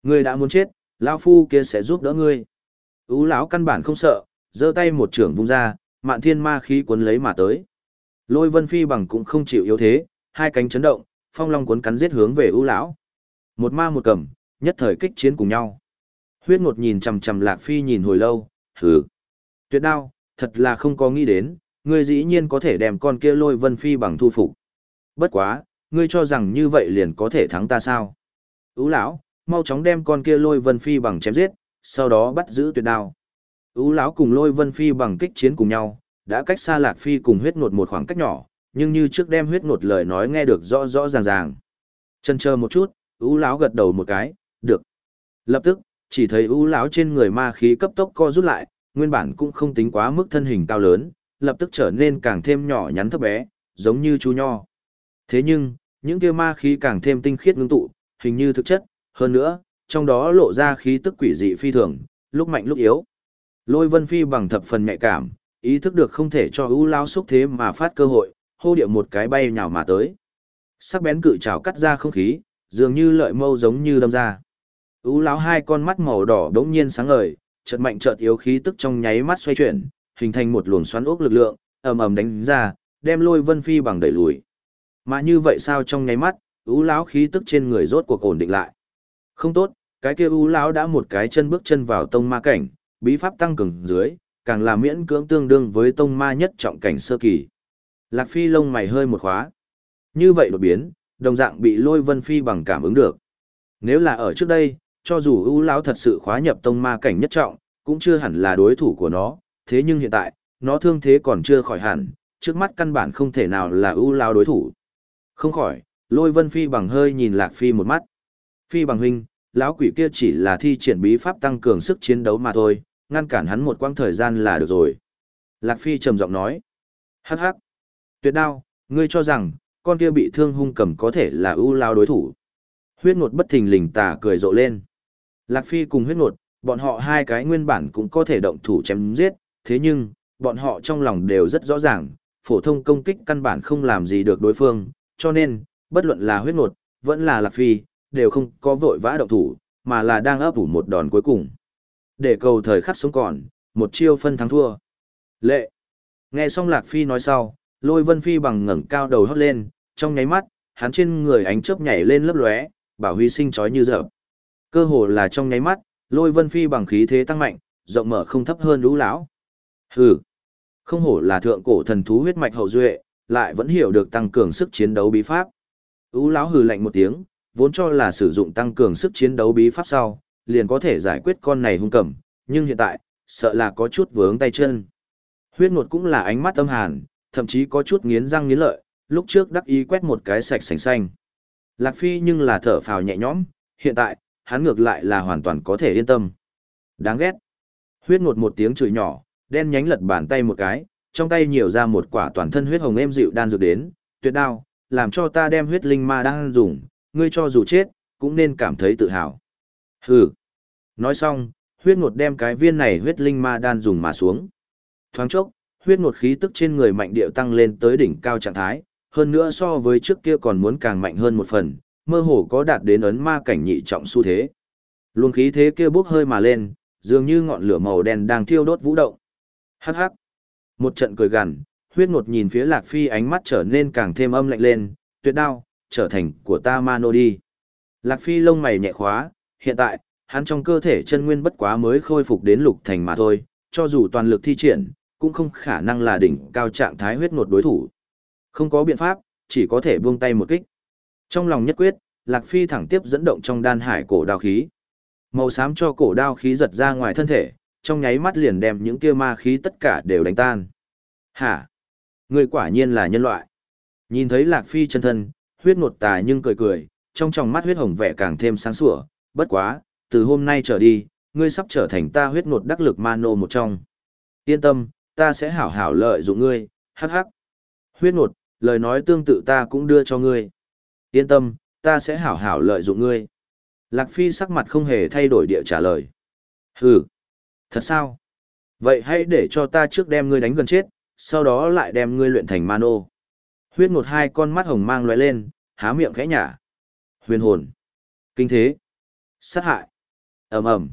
Ngươi đã muốn chết, lão phu kia sẽ giúp đỡ ngươi. Ú lão căn bản không sợ, giơ tay một trưởng vung ra, mạn thiên ma khí cuốn lấy mà tới. Lôi Vân Phi bằng cũng không chịu yếu thế, hai cánh chấn động, phong long cuốn cắn giết hướng về ưu lão. Một ma một cầm, nhất thời kích chiến cùng nhau. Huyết ngột nhìn chằm chằm Lạc Phi nhìn hồi lâu, hừ. Tuyệt đao, thật là không có nghĩ đến, ngươi dĩ nhiên có thể đem con kia lôi vân phi bằng thu phục. Bất quá, ngươi cho rằng như vậy liền có thể thắng ta sao? ưu lão, mau chóng đem con kia lôi vân phi bằng chém giết, sau đó bắt giữ tuyệt đao. ưu lão cùng lôi vân phi bằng kích chiến cùng nhau, đã cách xa lạc phi cùng huyết ngột một khoảng cách nhỏ, nhưng như trước đem huyết ngột lời nói nghe được rõ rõ ràng ràng. Chân chờ một chút, Ú lão gật đầu một cái, được. Lập tức, chỉ thấy Ú lão trên người ma khí cấp tốc co rút lại, nguyên bản cũng không tính quá mức thân hình cao lớn, lập tức trở nên càng thêm nhỏ nhắn thấp bé, giống như chú nho. Thế nhưng, những kia ma khí càng thêm tinh khiết ngưng tụ, hình như thực chất, hơn nữa, trong đó lộ ra khí tức quỷ dị phi thường, lúc mạnh lúc yếu. Lôi Vân Phi bằng thập phần nhạy cảm, ý thức được không thể cho ưu lao xúc thế mà phát cơ hội, hô điệu một cái bay nhào mà tới. Sắc bén cự trảo cắt ra không khí, dường như lợi mâu giống như đâm ra. Ú lão hai con mắt màu đỏ đống nhiên sáng ngời, chợt mạnh chợt yếu khí tức trong nháy mắt xoay chuyển, hình thành một luồng xoắn ốc lực lượng, ầm ầm đánh ra, đem lôi vân phi bằng đẩy lùi. Mà như vậy sao trong nháy mắt, ú lão khí tức trên người rốt cuộc ổn định lại. Không tốt, cái kia ú lão đã một cái chân bước chân vào tông ma cảnh, bí pháp tăng cường dưới, càng là miễn cưỡng tương đương với tông ma nhất trọng cảnh sơ kỳ. Lạc Phi lông mày hơi một khóa. Như vậy đột biến, đồng dạng bị lôi vân phi bằng cảm ứng được. Nếu là ở trước đây, cho dù ưu lão thật sự khóa nhập tông ma cảnh nhất trọng, cũng chưa hẳn là đối thủ của nó, thế nhưng hiện tại, nó thương thế còn chưa khỏi hẳn, trước mắt căn bản không thể nào là ưu lão đối thủ. Không khỏi, lôi vân phi bằng hơi nhìn lạc phi một mắt. Phi bằng huynh, lão quỷ kia chỉ là thi triển bí pháp tăng cường sức chiến đấu mà thôi, ngăn cản hắn một quãng thời gian là được rồi. Lạc phi trầm giọng nói. Hắc hắc. Tuyệt đao, ngươi cho rằng, con kia bị thương hung cầm có thể là ưu lão đối thủ. Huyết ngột bất thình lình tà cười rộ lên. Lạc Phi cùng huyết ngột, bọn họ hai cái nguyên bản cũng có thể động thủ chém giết, thế nhưng, bọn họ trong lòng đều rất rõ ràng, phổ thông công kích căn bản không làm gì được đối phương, cho nên, bất luận là huyết ngột, vẫn là Lạc Phi, đều không có vội vã động thủ, mà là đang ấp ủ một đòn cuối cùng. Để cầu thời khắc sống còn, một chiêu phân thắng thua. Lệ. Nghe xong Lạc Phi nói sau, lôi vân phi bằng ngẩng cao đầu hót lên, trong nháy mắt, hắn trên người ánh chớp nhảy lên lấp lóe, bảo huy sinh chói như dở. Cơ hồ là trong nháy mắt, lôi vân phi bằng khí thế tăng mạnh, rộng mở không thấp hơn lũ lão. Hừ, không hổ là thượng cổ thần thú huyết mạch hậu duệ, lại vẫn hiểu được tăng cường sức chiến đấu bí pháp. Lũ lão hừ lạnh một tiếng, vốn cho là sử dụng tăng cường sức chiến đấu bí pháp sau, liền có thể giải quyết con này hung cầm, nhưng hiện tại, sợ là có chút vướng tay chân. Huyết ngột cũng là ánh mắt âm hàn, thậm chí có chút nghiến răng nghiến lợi, lúc trước đắc ý quét một cái sạch sành xanh. Lạc Phi nhưng là thở phào nhẹ nhõm, hiện tại, hắn ngược lại là hoàn toàn có thể yên tâm. Đáng ghét. Huyết ngột một tiếng chửi nhỏ, đen nhánh lật bàn tay một cái, trong tay nhiều ra một quả toàn thân huyết hồng êm dịu đan dược đến, tuyệt đao, làm cho ta đem huyết linh ma đang dùng, ngươi cho dù chết, cũng nên cảm thấy tự hào. Hừ. Nói xong, huyết ngột đem cái viên này huyết linh ma đan dùng mà xuống. Thoáng chốc, huyết ngột khí tức trên người mạnh điệu tăng lên tới đỉnh cao trạng thái, hơn nữa so với trước kia còn muốn càng mạnh hơn một phần, mơ hồ có đạt đến ấn ma cảnh nhị trọng xu thế. Luồng khí thế kia bốc hơi mà lên, dường như ngọn lửa màu đen đang thiêu đốt vũ động. Hắc hắc. Một trận cười gằn, huyết ngột nhìn phía Lạc Phi ánh mắt trở nên càng thêm âm lạnh lên, tuyệt đao, trở thành của ta Mano đi. Lạc Phi lông mày nhẹ khóa, hiện tại, hắn trong cơ thể chân nguyên bất quá mới khôi phục đến lục thành mà thôi, cho dù toàn lực thi triển, cũng không khả năng là đỉnh cao trạng thái huyết nột đối thủ. Không có biện pháp, chỉ có thể buông tay một kích. Trong lòng nhất quyết, Lạc Phi thẳng tiếp dẫn động trong đan hải cổ đao khí. Màu xám cho cổ đao khí giật ra ngoài thân thể, trong nháy mắt liền đem những kia ma khí tất cả đều đánh tan. Hả? Người quả nhiên là nhân loại. Nhìn thấy Lạc Phi chân thân, huyết nột tà nhưng cười cười, trong tròng mắt huyết hồng vẻ càng thêm sáng sủa, bất quá, từ hôm nay trở đi, ngươi sắp trở thành ta huyết nột đắc lực mano một trong. Yên tâm, ta sẽ hảo hảo lợi dụng ngươi, hắc hắc. Huyết nột, lời nói tương tự ta cũng đưa cho ngươi. Yên tâm, ta sẽ hảo hảo lợi dụng ngươi. Lạc Phi sắc mặt không hề thay đổi địa trả lời. Hừ, thật sao? Vậy hãy để cho ta trước đem ngươi đánh gần chết, sau đó lại đem ngươi luyện thành mano. Huyết ngột hai con mắt hồng mang lóe lên, há miệng khẽ nhả. Huyền hồn. Kinh thế. Sát hại. ầm ầm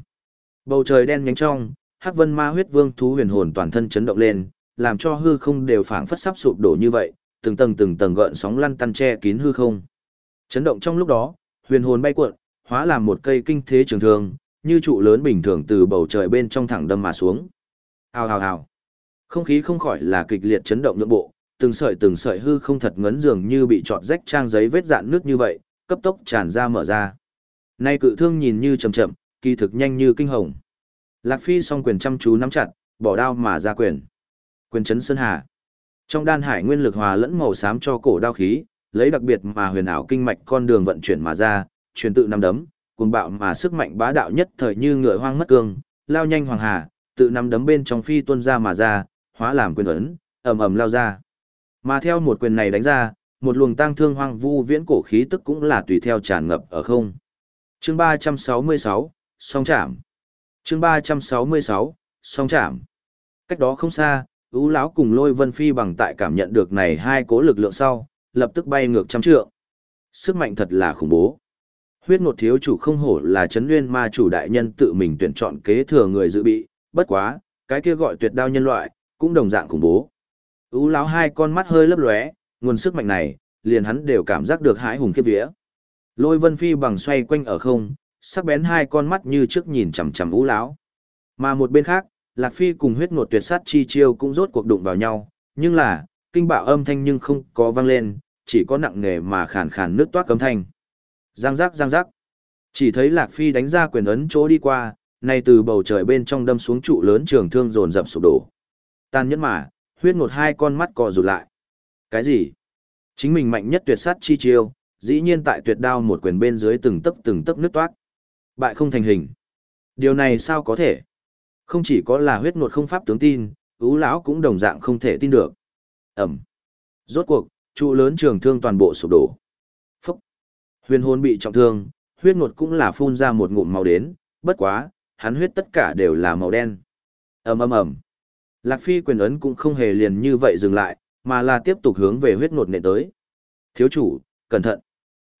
Bầu trời đen nhánh trong, hắc vân ma huyết vương thú huyền hồn toàn thân chấn động lên, làm cho hư không đều phảng phất sắp sụp đổ như vậy, từng tầng từng tầng gợn sóng lăn tăn che kín hư không. Chấn động trong lúc đó, huyền hồn bay cuộn, hóa làm một cây kinh thế trường thương, như trụ lớn bình thường từ bầu trời bên trong thẳng đâm mà xuống. Hào hào hào. Không khí không khỏi là kịch liệt chấn động nhượng bộ, từng sợi từng sợi hư không thật ngấn dường như bị trọt rách trang giấy vết dạn nước như vậy, cấp tốc tràn ra mở ra. Nay cự thương nhìn như chậm chậm, kỳ thực nhanh như kinh hồng. Lạc Phi song quyền chăm chú nắm chặt, bỏ đao mà ra quyền. Quyền chấn sơn hà. Trong đan hải nguyên lực hòa lẫn màu xám cho cổ đao khí, lấy đặc biệt mà huyền ảo kinh mạch con đường vận chuyển mà ra, truyền tự năm đấm, cuồng bạo mà sức mạnh bá đạo nhất thời như ngựa hoang mất cương, lao nhanh hoàng hà, tự năm đấm bên trong phi tuôn ra mà ra, hóa làm quyền ấn, ầm ầm lao ra. Mà theo một quyền này đánh ra, một luồng tang thương hoang vu viễn cổ khí tức cũng là tùy theo tràn ngập ở không. Chương 366, song chạm. Chương 366, song chạm. Cách đó không xa, Ú lão cùng Lôi Vân Phi bằng tại cảm nhận được này hai cố lực lượng sau, lập tức bay ngược trăm trượng. Sức mạnh thật là khủng bố. Huyết ngột thiếu chủ không hổ là chấn nguyên ma chủ đại nhân tự mình tuyển chọn kế thừa người dự bị, bất quá, cái kia gọi tuyệt đao nhân loại, cũng đồng dạng khủng bố. Ú lão hai con mắt hơi lấp lóe, nguồn sức mạnh này, liền hắn đều cảm giác được hãi hùng khiếp vía. Lôi Vân Phi bằng xoay quanh ở không, sắc bén hai con mắt như trước nhìn chằm chằm Ú lão. Mà một bên khác, Lạc Phi cùng huyết ngột tuyệt sát chi chiêu cũng rốt cuộc đụng vào nhau, nhưng là, kinh bạo âm thanh nhưng không có vang lên, chỉ có nặng nề mà khàn khàn nước toát cấm thanh. Giang giác giang giác. Chỉ thấy Lạc Phi đánh ra quyền ấn chỗ đi qua, nay từ bầu trời bên trong đâm xuống trụ lớn trường thương dồn dập sụp đổ. Tan nhẫn mà, huyết ngột hai con mắt cò rụt lại. Cái gì? Chính mình mạnh nhất tuyệt sát chi chiêu, dĩ nhiên tại tuyệt đao một quyền bên dưới từng tấc từng tấc nước toát. Bại không thành hình. Điều này sao có thể? Không chỉ có là huyết nột không pháp tướng tin, ú lão cũng đồng dạng không thể tin được. Ẩm. Rốt cuộc, trụ lớn trường thương toàn bộ sụp đổ. Phúc. Huyền hồn bị trọng thương, huyết nột cũng là phun ra một ngụm màu đến, bất quá, hắn huyết tất cả đều là màu đen. ầm ầm ầm. Lạc Phi quyền ấn cũng không hề liền như vậy dừng lại, mà là tiếp tục hướng về huyết nột nệ tới. Thiếu chủ, cẩn thận.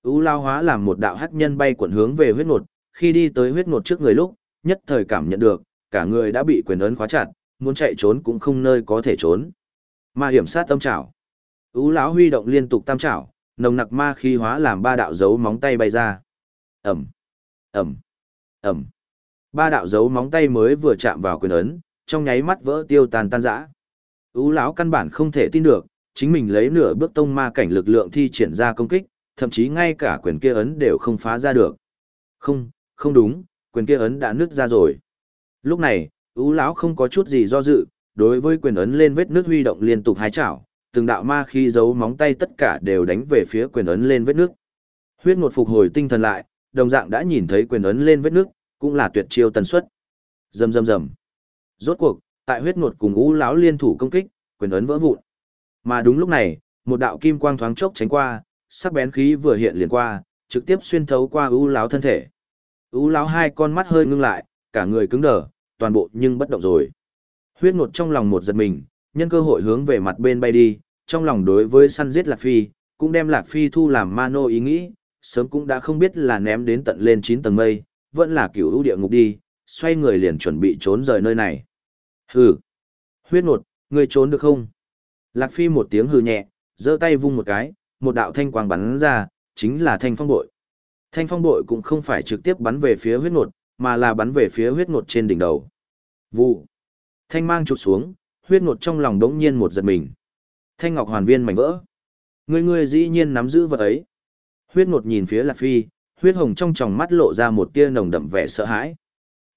U lao hóa làm một đạo hắc nhân bay cuộn hướng về huyết nột, khi đi tới huyết nột trước người lúc, nhất thời cảm nhận được, cả người đã bị quyền ấn khóa chặt, muốn chạy trốn cũng không nơi có thể trốn. Ma hiểm sát tâm trảo. ú lão huy động liên tục tam trảo, nồng nặc ma khí hóa làm ba đạo dấu móng tay bay ra. Ầm, ầm, ầm. Ba đạo dấu móng tay mới vừa chạm vào quyền ấn, trong nháy mắt vỡ tiêu tàn tan rã. Ú lão căn bản không thể tin được, chính mình lấy nửa bước tông ma cảnh lực lượng thi triển ra công kích, thậm chí ngay cả quyền kia ấn đều không phá ra được. Không, không đúng, quyền kia ấn đã nứt ra rồi. Lúc này, U lão không có chút gì do dự, đối với quyền ấn lên vết nước huy động liên tục hái chảo, từng đạo ma khi giấu móng tay tất cả đều đánh về phía quyền ấn lên vết nước. Huyết ngột phục hồi tinh thần lại, đồng dạng đã nhìn thấy quyền ấn lên vết nước, cũng là tuyệt chiêu tần suất. Rầm rầm rầm. Rốt cuộc, tại huyết ngột cùng U lão liên thủ công kích, quyền ấn vỡ vụn. Mà đúng lúc này, một đạo kim quang thoáng chốc tránh qua, sắc bén khí vừa hiện liền qua, trực tiếp xuyên thấu qua U lão thân thể ú lão hai con mắt hơi ngưng lại, cả người cứng đờ, toàn bộ nhưng bất động rồi. Huyết ngột trong lòng một giật mình, nhân cơ hội hướng về mặt bên bay đi, trong lòng đối với săn giết Lạc Phi, cũng đem Lạc Phi thu làm mano ý nghĩ, sớm cũng đã không biết là ném đến tận lên 9 tầng mây, vẫn là cửu ưu địa ngục đi, xoay người liền chuẩn bị trốn rời nơi này. Hừ! Huyết ngột, ngươi trốn được không? Lạc Phi một tiếng hừ nhẹ, giơ tay vung một cái, một đạo thanh quang bắn ra, chính là thanh phong bội. Thanh phong bội cũng không phải trực tiếp bắn về phía huyết ngột, mà là bắn về phía huyết ngột trên đỉnh đầu. Vụ. Thanh mang chụp xuống, huyết ngột trong lòng đống nhiên một giật mình. Thanh ngọc hoàn viên mảnh vỡ. Người người dĩ nhiên nắm giữ vật ấy. Huyết ngột nhìn phía Lạc Phi, huyết hồng trong tròng mắt lộ ra một tia nồng đậm vẻ sợ hãi.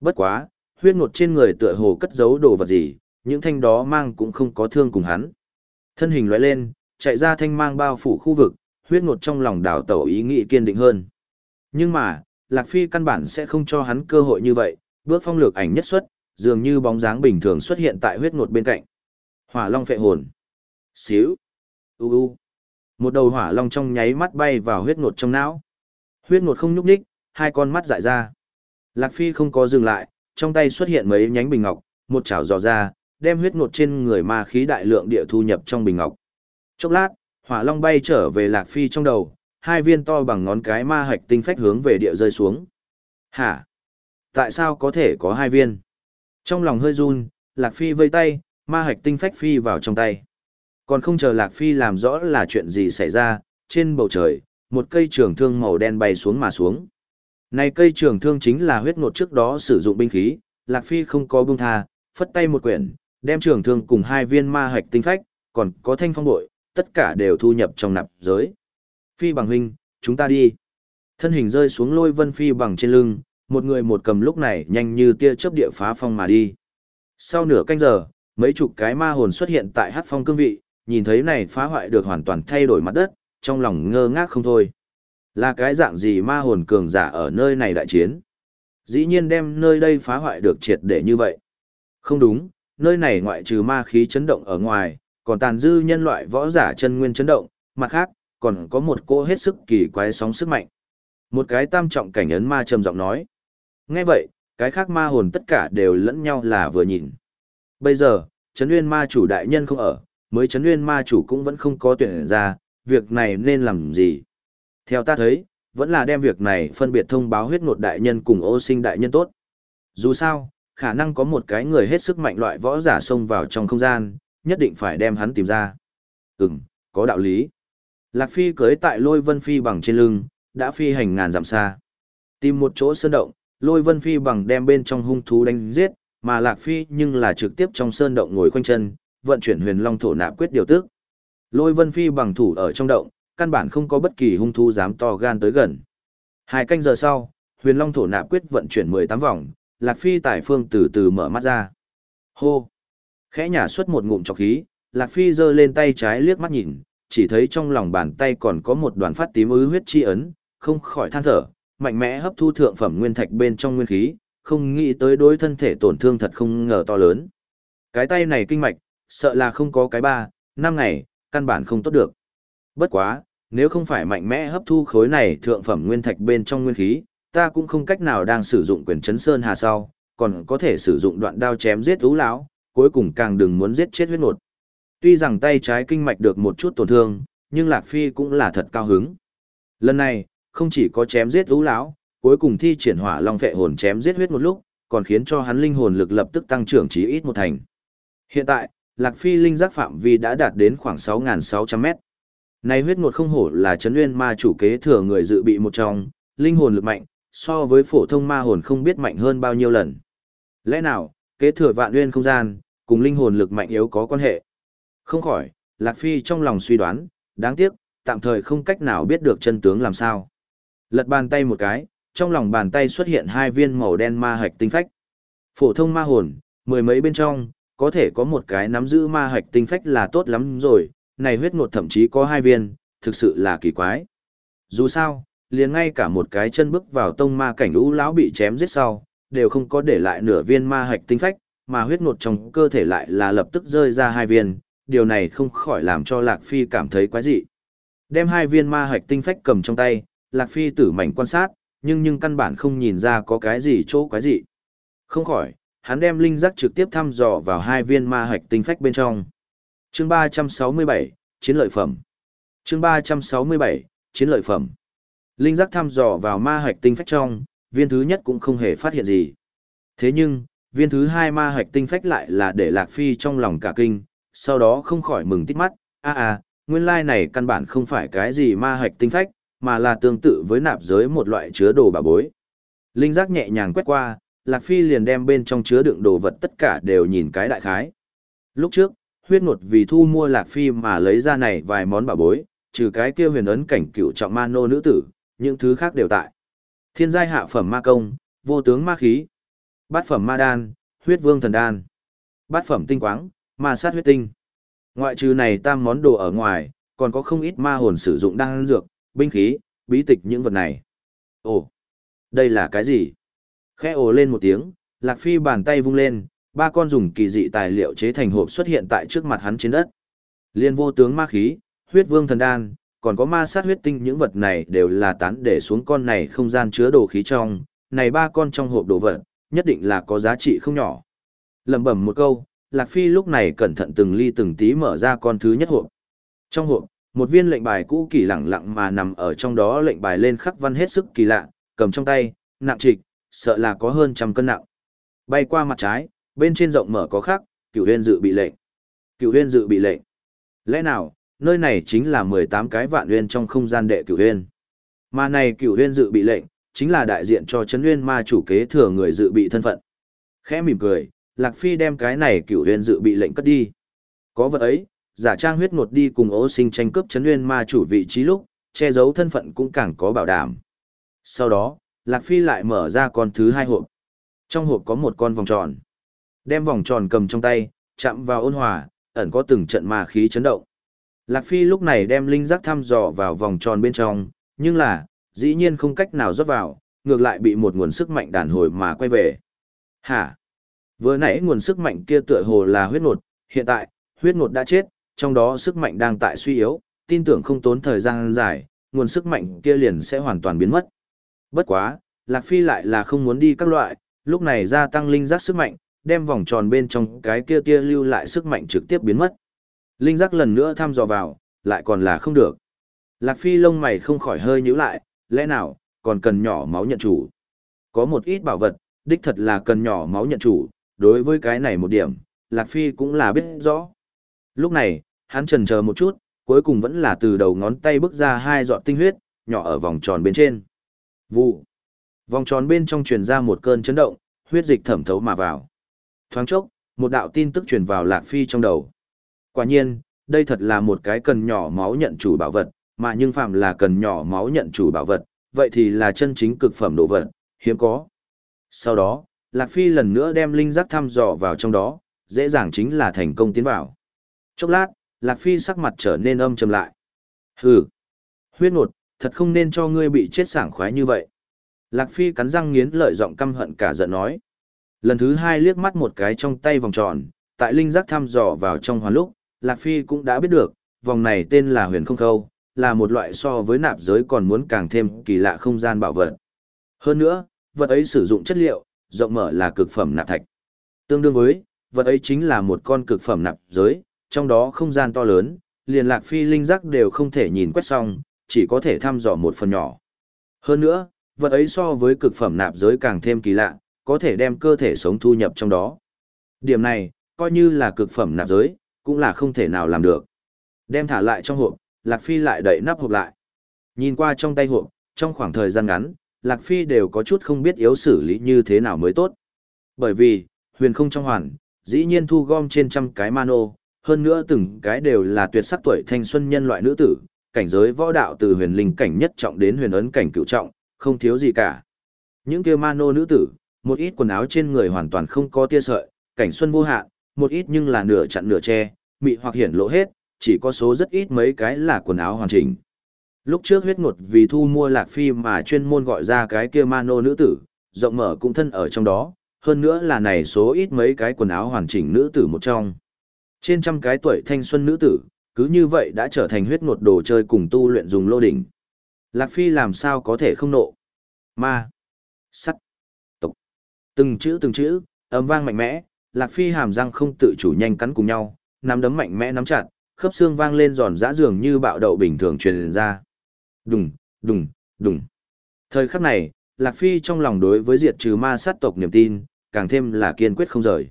Bất quá, huyết ngột trên người tựa hồ cất giấu đồ vật gì, những thanh đó mang cũng không có thương cùng hắn. Thân hình lóe lên, chạy ra thanh mang bao phủ khu vực, huyết ngột trong lòng đảo tẩu ý nghĩ kiên định hơn. Nhưng mà, Lạc Phi căn bản sẽ không cho hắn cơ hội như vậy, bước phong lược ảnh nhất xuất, dường như bóng dáng bình thường xuất hiện tại huyết ngột bên cạnh. Hỏa long phệ hồn. Xíu. U u. Một đầu hỏa long trong nháy mắt bay vào huyết ngột trong não. Huyết ngột không nhúc nhích, hai con mắt dại ra. Lạc Phi không có dừng lại, trong tay xuất hiện mấy nhánh bình ngọc, một chảo dò ra, đem huyết ngột trên người ma khí đại lượng địa thu nhập trong bình ngọc. Chốc lát, hỏa long bay trở về Lạc Phi trong đầu, hai viên to bằng ngón cái ma hạch tinh phách hướng về địa rơi xuống. Hả? Tại sao có thể có hai viên? Trong lòng hơi run, Lạc Phi vây tay, ma hạch tinh phách phi vào trong tay. Còn không chờ Lạc Phi làm rõ là chuyện gì xảy ra, trên bầu trời, một cây trường thương màu đen bay xuống mà xuống. Này cây trường thương chính là huyết ngột trước đó sử dụng binh khí, Lạc Phi không có buông tha, phất tay một quyển, đem trường thương cùng hai viên ma hạch tinh phách, còn có thanh phong bội, tất cả đều thu nhập trong nạp giới. Phi bằng huynh, chúng ta đi. Thân hình rơi xuống lôi vân phi bằng trên lưng, một người một cầm lúc này nhanh như tia chớp địa phá phong mà đi. Sau nửa canh giờ, mấy chục cái ma hồn xuất hiện tại hát phong cương vị, nhìn thấy này phá hoại được hoàn toàn thay đổi mặt đất, trong lòng ngơ ngác không thôi. Là cái dạng gì ma hồn cường giả ở nơi này đại chiến? Dĩ nhiên đem nơi đây phá hoại được triệt để như vậy. Không đúng, nơi này ngoại trừ ma khí chấn động ở ngoài, còn tàn dư nhân loại võ giả chân nguyên chấn động, mặt khác, còn có một cô hết sức kỳ quái sóng sức mạnh. Một cái tam trọng cảnh ấn ma trầm giọng nói. Nghe vậy, cái khác ma hồn tất cả đều lẫn nhau là vừa nhìn. Bây giờ, chấn nguyên ma chủ đại nhân không ở, mới chấn nguyên ma chủ cũng vẫn không có tuyển ra, việc này nên làm gì? Theo ta thấy, vẫn là đem việc này phân biệt thông báo huyết ngột đại nhân cùng ô sinh đại nhân tốt. Dù sao, khả năng có một cái người hết sức mạnh loại võ giả xông vào trong không gian, nhất định phải đem hắn tìm ra. Ừm, có đạo lý. Lạc Phi cưới tại lôi vân phi bằng trên lưng, đã phi hành ngàn dặm xa. Tìm một chỗ sơn động, lôi vân phi bằng đem bên trong hung thú đánh giết, mà Lạc Phi nhưng là trực tiếp trong sơn động ngồi khoanh chân, vận chuyển huyền long thổ nạp quyết điều tức. Lôi vân phi bằng thủ ở trong động, căn bản không có bất kỳ hung thú dám to gan tới gần. Hai canh giờ sau, huyền long thổ nạp quyết vận chuyển 18 vòng, Lạc Phi tại phương từ từ mở mắt ra. Hô! Khẽ nhả xuất một ngụm chọc khí, Lạc Phi giơ lên tay trái liếc mắt nhìn, chỉ thấy trong lòng bàn tay còn có một đoàn phát tím ứ huyết chi ấn, không khỏi than thở, mạnh mẽ hấp thu thượng phẩm nguyên thạch bên trong nguyên khí, không nghĩ tới đối thân thể tổn thương thật không ngờ to lớn. Cái tay này kinh mạch, sợ là không có cái ba, năm ngày, căn bản không tốt được. Bất quá, nếu không phải mạnh mẽ hấp thu khối này thượng phẩm nguyên thạch bên trong nguyên khí, ta cũng không cách nào đang sử dụng quyền chấn sơn hà sau, còn có thể sử dụng đoạn đao chém giết ú lão, cuối cùng càng đừng muốn giết chết huyết nột. Tuy rằng tay trái kinh mạch được một chút tổn thương, nhưng Lạc Phi cũng là thật cao hứng. Lần này, không chỉ có chém giết ú lão, cuối cùng thi triển hỏa long vệ hồn chém giết huyết một lúc, còn khiến cho hắn linh hồn lực lập tức tăng trưởng chí ít một thành. Hiện tại, Lạc Phi linh giác phạm vi đã đạt đến khoảng 6.600 mét. Này huyết ngột không hổ là chấn nguyên ma chủ kế thừa người dự bị một trong, linh hồn lực mạnh, so với phổ thông ma hồn không biết mạnh hơn bao nhiêu lần. Lẽ nào, kế thừa vạn nguyên không gian, cùng linh hồn lực mạnh yếu có quan hệ? Không khỏi, Lạc Phi trong lòng suy đoán, đáng tiếc, tạm thời không cách nào biết được chân tướng làm sao. Lật bàn tay một cái, trong lòng bàn tay xuất hiện hai viên màu đen ma hạch tinh phách. Phổ thông ma hồn, mười mấy bên trong, có thể có một cái nắm giữ ma hạch tinh phách là tốt lắm rồi, này huyết ngột thậm chí có hai viên, thực sự là kỳ quái. Dù sao, liền ngay cả một cái chân bước vào tông ma cảnh lũ lão bị chém giết sau, đều không có để lại nửa viên ma hạch tinh phách, mà huyết ngột trong cơ thể lại là lập tức rơi ra hai viên, điều này không khỏi làm cho Lạc Phi cảm thấy quái dị. Đem hai viên ma hạch tinh phách cầm trong tay, Lạc Phi tử mảnh quan sát, nhưng nhưng căn bản không nhìn ra có cái gì chỗ quái dị. Không khỏi, hắn đem linh giác trực tiếp thăm dò vào hai viên ma hạch tinh phách bên trong. Chương 367, chiến lợi phẩm. Chương 367, chiến lợi phẩm. Linh giác thăm dò vào ma hạch tinh phách trong, viên thứ nhất cũng không hề phát hiện gì. Thế nhưng, viên thứ hai ma hạch tinh phách lại là để Lạc Phi trong lòng cả kinh, sau đó không khỏi mừng tít mắt, a a, nguyên lai này căn bản không phải cái gì ma hạch tinh phách, mà là tương tự với nạp giới một loại chứa đồ bà bối. Linh giác nhẹ nhàng quét qua, Lạc Phi liền đem bên trong chứa đựng đồ vật tất cả đều nhìn cái đại khái. Lúc trước, huyết nột vì thu mua Lạc Phi mà lấy ra này vài món bà bối, trừ cái kia huyền ấn cảnh cựu trọng ma nô nữ tử, những thứ khác đều tại. Thiên giai hạ phẩm ma công, vô tướng ma khí, bát phẩm ma đan, huyết vương thần đan, bát phẩm tinh quáng, ma sát huyết tinh. Ngoại trừ này tam món đồ ở ngoài, còn có không ít ma hồn sử dụng đan dược, binh khí, bí tịch những vật này. Ồ, đây là cái gì? Khẽ ồ lên một tiếng, Lạc Phi bàn tay vung lên, ba con dùng kỳ dị tài liệu chế thành hộp xuất hiện tại trước mặt hắn trên đất. Liên vô tướng ma khí, huyết vương thần đan, còn có ma sát huyết tinh những vật này đều là tán để xuống con này không gian chứa đồ khí trong, này ba con trong hộp đồ vật, nhất định là có giá trị không nhỏ. lẩm bẩm một câu, Lạc Phi lúc này cẩn thận từng ly từng tí mở ra con thứ nhất hộp. Trong hộp, một viên lệnh bài cũ kỳ lặng lặng mà nằm ở trong đó lệnh bài lên khắc văn hết sức kỳ lạ, cầm trong tay, nặng trịch, sợ là có hơn trăm cân nặng. Bay qua mặt trái, bên trên rộng mở có khắc, cửu huyên dự bị lệnh. Cửu huyên dự bị lệnh. Lẽ nào, nơi này chính là 18 cái vạn huyên trong không gian đệ cửu huyên. Mà này cửu huyên dự bị lệnh, chính là đại diện cho chấn huyên ma chủ kế thừa người dự bị thân phận. Khẽ mỉm cười, Lạc Phi đem cái này cửu huyền dự bị lệnh cất đi. Có vật ấy, giả trang huyết ngột đi cùng ô sinh tranh cướp chấn Nguyên ma chủ vị trí lúc, che giấu thân phận cũng càng có bảo đảm. Sau đó, Lạc Phi lại mở ra con thứ hai hộp. Trong hộp có một con vòng tròn. Đem vòng tròn cầm trong tay, chạm vào ôn hòa, ẩn có từng trận ma khí chấn động. Lạc Phi lúc này đem linh giác thăm dò vào vòng tròn bên trong, nhưng là, dĩ nhiên không cách nào rót vào, ngược lại bị một nguồn sức mạnh đàn hồi mà quay về. Hả? Vừa nãy nguồn sức mạnh kia tựa hồ là huyết ngột, hiện tại, huyết ngột đã chết, trong đó sức mạnh đang tại suy yếu, tin tưởng không tốn thời gian dài, nguồn sức mạnh kia liền sẽ hoàn toàn biến mất. Bất quá, Lạc Phi lại là không muốn đi các loại, lúc này gia tăng linh giác sức mạnh, đem vòng tròn bên trong cái kia tia lưu lại sức mạnh trực tiếp biến mất. Linh giác lần nữa thăm dò vào, lại còn là không được. Lạc Phi lông mày không khỏi hơi nhíu lại, lẽ nào, còn cần nhỏ máu nhận chủ. Có một ít bảo vật, đích thật là cần nhỏ máu nhận chủ, đối với cái này một điểm, Lạc Phi cũng là biết rõ. Lúc này, hắn trần chờ một chút, cuối cùng vẫn là từ đầu ngón tay bước ra hai giọt tinh huyết, nhỏ ở vòng tròn bên trên. Vụ. Vòng tròn bên trong truyền ra một cơn chấn động, huyết dịch thẩm thấu mà vào. Thoáng chốc, một đạo tin tức truyền vào Lạc Phi trong đầu. Quả nhiên, đây thật là một cái cần nhỏ máu nhận chủ bảo vật, mà nhưng phạm là cần nhỏ máu nhận chủ bảo vật, vậy thì là chân chính cực phẩm đồ vật, hiếm có. Sau đó, Lạc Phi lần nữa đem linh giác thăm dò vào trong đó, dễ dàng chính là thành công tiến vào. Chốc lát, Lạc Phi sắc mặt trở nên âm trầm lại. Hừ, huyết nột, thật không nên cho ngươi bị chết sảng khoái như vậy. Lạc Phi cắn răng nghiến lợi giọng căm hận cả giận nói. Lần thứ hai liếc mắt một cái trong tay vòng tròn, tại linh giác thăm dò vào trong hoàn lúc, Lạc Phi cũng đã biết được, vòng này tên là huyền không khâu, là một loại so với nạp giới còn muốn càng thêm kỳ lạ không gian bảo vật. Hơn nữa, vật ấy sử dụng chất liệu, rộng mở là cực phẩm nạp thạch. Tương đương với, vật ấy chính là một con cực phẩm nạp giới, trong đó không gian to lớn, liền lạc phi linh giác đều không thể nhìn quét xong, chỉ có thể thăm dò một phần nhỏ. Hơn nữa, vật ấy so với cực phẩm nạp giới càng thêm kỳ lạ, có thể đem cơ thể sống thu nhập trong đó. Điểm này, coi như là cực phẩm nạp giới, cũng là không thể nào làm được. Đem thả lại trong hộp, Lạc Phi lại đậy nắp hộp lại. Nhìn qua trong tay hộp, trong khoảng thời gian ngắn, Lạc Phi đều có chút không biết yếu xử lý như thế nào mới tốt. Bởi vì, huyền không trong hoàn, dĩ nhiên thu gom trên trăm cái mano, hơn nữa từng cái đều là tuyệt sắc tuổi thanh xuân nhân loại nữ tử, cảnh giới võ đạo từ huyền linh cảnh nhất trọng đến huyền ấn cảnh cựu trọng, không thiếu gì cả. Những kia mano nữ tử, một ít quần áo trên người hoàn toàn không có tia sợi, cảnh xuân vô hạn, một ít nhưng là nửa chặn nửa che, mị hoặc hiển lộ hết, chỉ có số rất ít mấy cái là quần áo hoàn chỉnh. Lúc trước huyết ngột vì thu mua lạc phi mà chuyên môn gọi ra cái kia mano nữ tử, rộng mở cũng thân ở trong đó, hơn nữa là này số ít mấy cái quần áo hoàn chỉnh nữ tử một trong. Trên trăm cái tuổi thanh xuân nữ tử, cứ như vậy đã trở thành huyết ngột đồ chơi cùng tu luyện dùng lô đỉnh. Lạc Phi làm sao có thể không nộ? Ma. Sắt. Tục. Từng chữ từng chữ, ấm vang mạnh mẽ, Lạc Phi hàm răng không tự chủ nhanh cắn cùng nhau, nắm đấm mạnh mẽ nắm chặt, khớp xương vang lên giòn giã dường như bạo đậu bình thường truyền ra. Đùng, đùng, đùng. Thời khắc này, Lạc Phi trong lòng đối với diệt trừ ma sát tộc niềm tin, càng thêm là kiên quyết không rời.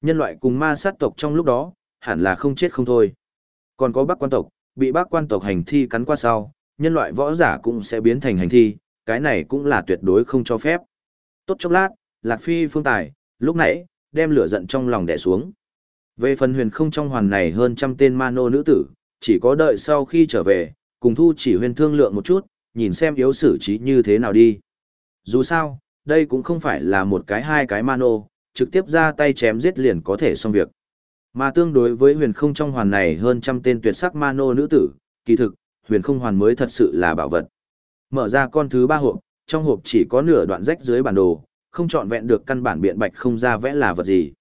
Nhân loại cùng ma sát tộc trong lúc đó, hẳn là không chết không thôi. Còn có bác quan tộc, bị bác quan tộc hành thi cắn qua sau, nhân loại võ giả cũng sẽ biến thành hành thi, cái này cũng là tuyệt đối không cho phép. Tốt chốc lát, Lạc Phi phương tài, lúc nãy, đem lửa giận trong lòng đè xuống. Về phần huyền không trong hoàn này hơn trăm tên ma nô nữ tử, chỉ có đợi sau khi trở về, cùng thu chỉ huyền thương lượng một chút, nhìn xem yếu xử trí như thế nào đi. Dù sao, đây cũng không phải là một cái hai cái mano, trực tiếp ra tay chém giết liền có thể xong việc. Mà tương đối với huyền không trong hoàn này hơn trăm tên tuyệt sắc mano nữ tử, kỳ thực, huyền không hoàn mới thật sự là bảo vật. Mở ra con thứ ba hộp, trong hộp chỉ có nửa đoạn rách dưới bản đồ, không chọn vẹn được căn bản biện bạch không ra vẽ là vật gì.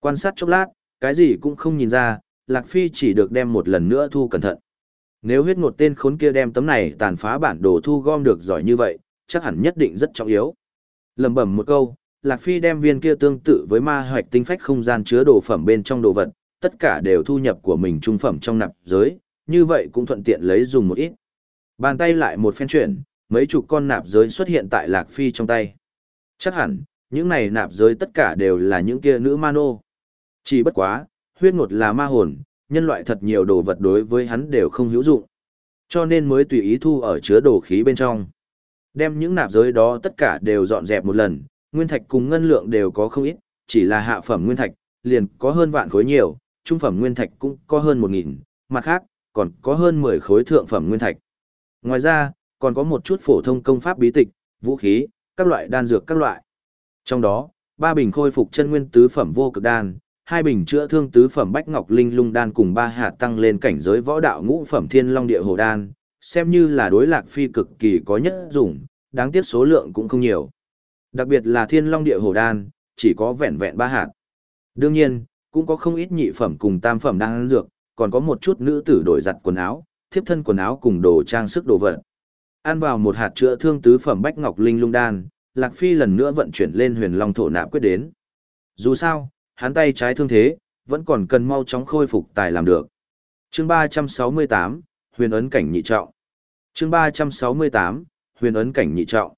Quan sát chốc lát, cái gì cũng không nhìn ra, Lạc Phi chỉ được đem một lần nữa thu cẩn thận. Nếu huyết ngột tên khốn kia đem tấm này tàn phá bản đồ thu gom được giỏi như vậy, chắc hẳn nhất định rất trọng yếu. Lầm bẩm một câu, Lạc Phi đem viên kia tương tự với ma hoạch tinh phách không gian chứa đồ phẩm bên trong đồ vật, tất cả đều thu nhập của mình trung phẩm trong nạp giới, như vậy cũng thuận tiện lấy dùng một ít. Bàn tay lại một phen chuyển, mấy chục con nạp giới xuất hiện tại Lạc Phi trong tay. Chắc hẳn, những này nạp giới tất cả đều là những kia nữ ma nô. Chỉ bất quá, huyết ngột là ma hồn, nhân loại thật nhiều đồ vật đối với hắn đều không hữu dụng. Cho nên mới tùy ý thu ở chứa đồ khí bên trong. Đem những nạp giới đó tất cả đều dọn dẹp một lần, nguyên thạch cùng ngân lượng đều có không ít, chỉ là hạ phẩm nguyên thạch, liền có hơn vạn khối nhiều, trung phẩm nguyên thạch cũng có hơn một nghìn, mặt khác, còn có hơn mười khối thượng phẩm nguyên thạch. Ngoài ra, còn có một chút phổ thông công pháp bí tịch, vũ khí, các loại đan dược các loại. Trong đó, ba bình khôi phục chân nguyên tứ phẩm vô cực đan, hai bình chữa thương tứ phẩm bách ngọc linh lung đan cùng ba hạt tăng lên cảnh giới võ đạo ngũ phẩm thiên long địa hồ đan, xem như là đối lạc phi cực kỳ có nhất dùng, đáng tiếc số lượng cũng không nhiều. Đặc biệt là thiên long địa hồ đan, chỉ có vẹn vẹn ba hạt. Đương nhiên, cũng có không ít nhị phẩm cùng tam phẩm đang ăn dược, còn có một chút nữ tử đổi giặt quần áo, thiếp thân quần áo cùng đồ trang sức đồ vật. Ăn vào một hạt chữa thương tứ phẩm bách ngọc linh lung đan, Lạc Phi lần nữa vận chuyển lên huyền long thổ nạp quyết đến. Dù sao, hắn tay trái thương thế, vẫn còn cần mau chóng khôi phục tài làm được. Chương 368, huyền ấn cảnh nhị trọng. Chương 368, huyền ấn cảnh nhị trọng.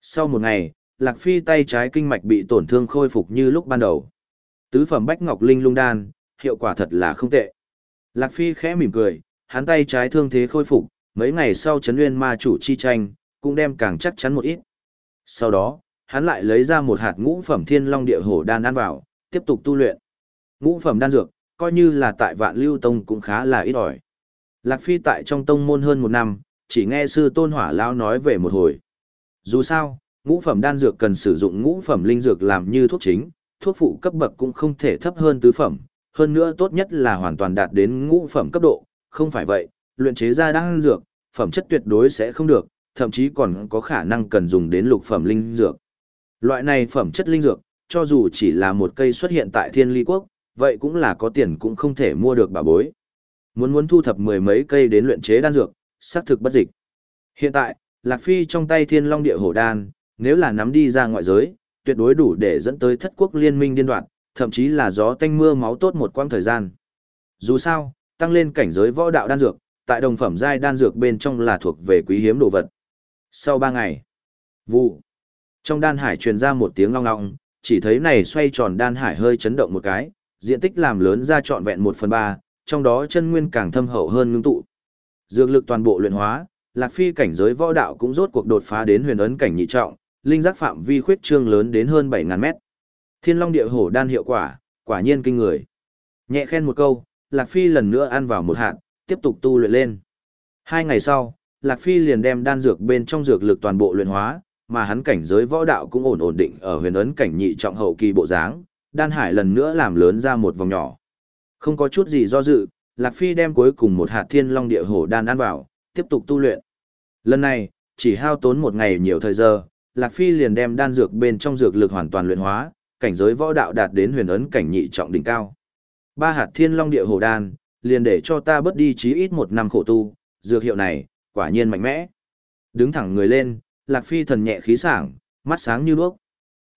Sau một ngày, Lạc Phi tay trái kinh mạch bị tổn thương khôi phục như lúc ban đầu. Tứ phẩm bách ngọc linh lung đan, hiệu quả thật là không tệ. Lạc Phi khẽ mỉm cười, hắn tay trái thương thế khôi phục, mấy ngày sau chấn nguyên ma chủ chi tranh, cũng đem càng chắc chắn một ít. Sau đó, hắn lại lấy ra một hạt ngũ phẩm thiên long địa hổ đan ăn vào, tiếp tục tu luyện. Ngũ phẩm đan dược, coi như là tại vạn lưu tông cũng khá là ít ỏi. Lạc Phi tại trong tông môn hơn một năm, chỉ nghe sư tôn hỏa lao nói về một hồi. Dù sao, ngũ phẩm đan dược cần sử dụng ngũ phẩm linh dược làm như thuốc chính, thuốc phụ cấp bậc cũng không thể thấp hơn tứ phẩm, hơn nữa tốt nhất là hoàn toàn đạt đến ngũ phẩm cấp độ, không phải vậy, luyện chế ra đan dược, phẩm chất tuyệt đối sẽ không được, thậm chí còn có khả năng cần dùng đến lục phẩm linh dược. Loại này phẩm chất linh dược, cho dù chỉ là một cây xuất hiện tại thiên ly quốc, vậy cũng là có tiền cũng không thể mua được bà bối. Muốn muốn thu thập mười mấy cây đến luyện chế đan dược, xác thực bất dịch. Hiện tại, Lạc Phi trong tay thiên long địa hổ đan, nếu là nắm đi ra ngoại giới, tuyệt đối đủ để dẫn tới thất quốc liên minh điên đoạn, thậm chí là gió tanh mưa máu tốt một quãng thời gian. Dù sao, tăng lên cảnh giới võ đạo đan dược, tại đồng phẩm giai đan dược bên trong là thuộc về quý hiếm đồ vật. Sau 3 ngày, vụ. Trong đan hải truyền ra một tiếng long ngọng chỉ thấy này xoay tròn đan hải hơi chấn động một cái, diện tích làm lớn ra trọn vẹn 1 phần 3, trong đó chân nguyên càng thâm hậu hơn ngưng tụ. Dược lực toàn bộ luyện hóa, Lạc Phi cảnh giới võ đạo cũng rốt cuộc đột phá đến huyền ấn cảnh nhị trọng, linh giác phạm vi khuyết trương lớn đến hơn 7000 mét. Thiên Long Địa Hổ đan hiệu quả, quả nhiên kinh người. Nhẹ khen một câu, Lạc Phi lần nữa ăn vào một hạt, tiếp tục tu luyện lên. Hai ngày sau, Lạc Phi liền đem đan dược bên trong dược lực toàn bộ luyện hóa, mà hắn cảnh giới võ đạo cũng ổn ổn định ở huyền ấn cảnh nhị trọng hậu kỳ bộ dáng, đan hải lần nữa làm lớn ra một vòng nhỏ. Không có chút gì do dự, Lạc Phi đem cuối cùng một hạt thiên long địa hổ đan ăn vào, tiếp tục tu luyện. Lần này, chỉ hao tốn một ngày nhiều thời giờ, Lạc Phi liền đem đan dược bên trong dược lực hoàn toàn luyện hóa, cảnh giới võ đạo đạt đến huyền ấn cảnh nhị trọng đỉnh cao. Ba hạt thiên long địa hổ đan, liền để cho ta bớt đi chí ít một năm khổ tu, dược hiệu này, quả nhiên mạnh mẽ. Đứng thẳng người lên, Lạc Phi thần nhẹ khí sảng, mắt sáng như đuốc.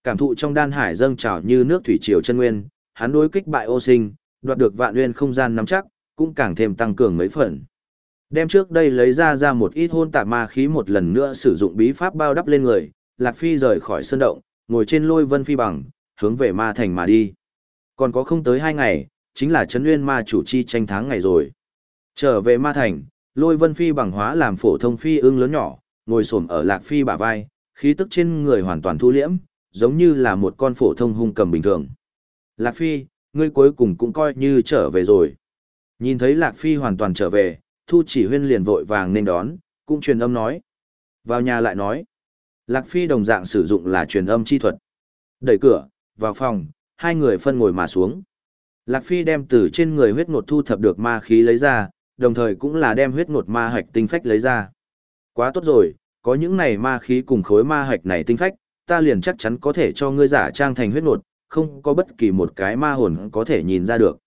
Cảm thụ trong đan hải dâng trào như nước thủy triều chân nguyên, hắn đối kích bại ô sinh, đoạt được vạn nguyên không gian nắm chắc, cũng càng thêm tăng cường mấy phần. Đem trước đây lấy ra ra một ít hôn tạp ma khí một lần nữa sử dụng bí pháp bao đắp lên người, Lạc Phi rời khỏi sơn động, ngồi trên lôi vân phi bằng, hướng về ma thành mà đi. Còn có không tới hai ngày, chính là Trấn nguyên ma chủ chi tranh tháng ngày rồi. Trở về ma thành, lôi vân phi bằng hóa làm phổ thông phi ương lớn nhỏ, ngồi xổm ở lạc phi bả vai, khí tức trên người hoàn toàn thu liễm, giống như là một con phổ thông hung cầm bình thường. Lạc phi, ngươi cuối cùng cũng coi như trở về rồi. Nhìn thấy lạc phi hoàn toàn trở về, thu chỉ huyên liền vội vàng nên đón, cũng truyền âm nói. Vào nhà lại nói. Lạc phi đồng dạng sử dụng là truyền âm chi thuật. Đẩy cửa, vào phòng, hai người phân ngồi mà xuống. Lạc Phi đem từ trên người huyết ngột thu thập được ma khí lấy ra, đồng thời cũng là đem huyết ngột ma hạch tinh phách lấy ra. Quá tốt rồi, có những này ma khí cùng khối ma hạch này tinh phách, ta liền chắc chắn có thể cho ngươi giả trang thành huyết nột, không có bất kỳ một cái ma hồn có thể nhìn ra được.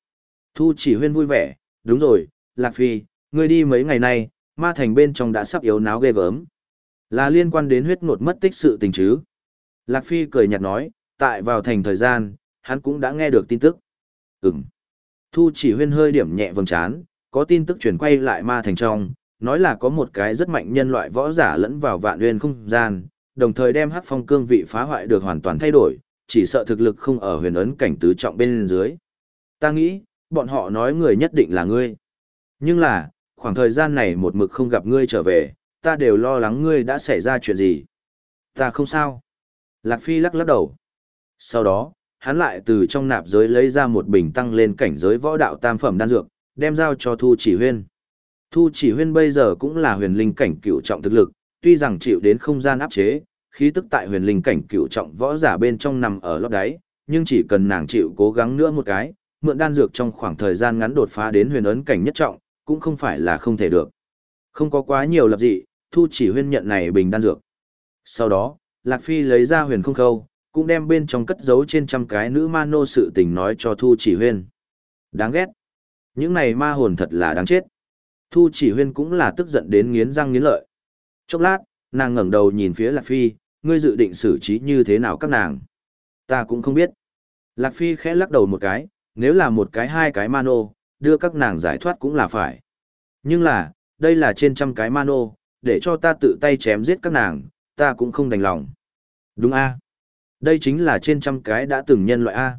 Thu chỉ huyên vui vẻ, đúng rồi, Lạc Phi, ngươi đi mấy ngày nay, ma thành bên trong đã sắp yếu náo ghê gớm. Là liên quan đến huyết nột mất tích sự tình chứ. Lạc Phi cười nhạt nói, tại vào thành thời gian, hắn cũng đã nghe được tin tức. Ừm. Thu chỉ huyên hơi điểm nhẹ vầng trán, có tin tức chuyển quay lại ma thành trong, nói là có một cái rất mạnh nhân loại võ giả lẫn vào vạn nguyên không gian, đồng thời đem hắc phong cương vị phá hoại được hoàn toàn thay đổi, chỉ sợ thực lực không ở huyền ấn cảnh tứ trọng bên dưới. Ta nghĩ, bọn họ nói người nhất định là ngươi. Nhưng là, khoảng thời gian này một mực không gặp ngươi trở về, ta đều lo lắng ngươi đã xảy ra chuyện gì. Ta không sao. Lạc Phi lắc lắc đầu. Sau đó, hắn lại từ trong nạp giới lấy ra một bình tăng lên cảnh giới võ đạo tam phẩm đan dược, đem giao cho Thu Chỉ Huyên. Thu Chỉ Huyên bây giờ cũng là huyền linh cảnh cựu trọng thực lực, tuy rằng chịu đến không gian áp chế, khí tức tại huyền linh cảnh cựu trọng võ giả bên trong nằm ở lót đáy, nhưng chỉ cần nàng chịu cố gắng nữa một cái, mượn đan dược trong khoảng thời gian ngắn đột phá đến huyền ấn cảnh nhất trọng, cũng không phải là không thể được. Không có quá nhiều lập dị, Thu Chỉ Huyên nhận này bình đan dược. Sau đó, Lạc Phi lấy ra huyền không khâu, cũng đem bên trong cất giấu trên trăm cái nữ ma nô sự tình nói cho Thu Chỉ Huyên. Đáng ghét. Những này ma hồn thật là đáng chết. Thu Chỉ Huyên cũng là tức giận đến nghiến răng nghiến lợi. Chốc lát, nàng ngẩng đầu nhìn phía Lạc Phi, ngươi dự định xử trí như thế nào các nàng? Ta cũng không biết. Lạc Phi khẽ lắc đầu một cái, nếu là một cái hai cái mano, đưa các nàng giải thoát cũng là phải. Nhưng là, đây là trên trăm cái mano, để cho ta tự tay chém giết các nàng, ta cũng không đành lòng. Đúng a Đây chính là trên trăm cái đã từng nhân loại A.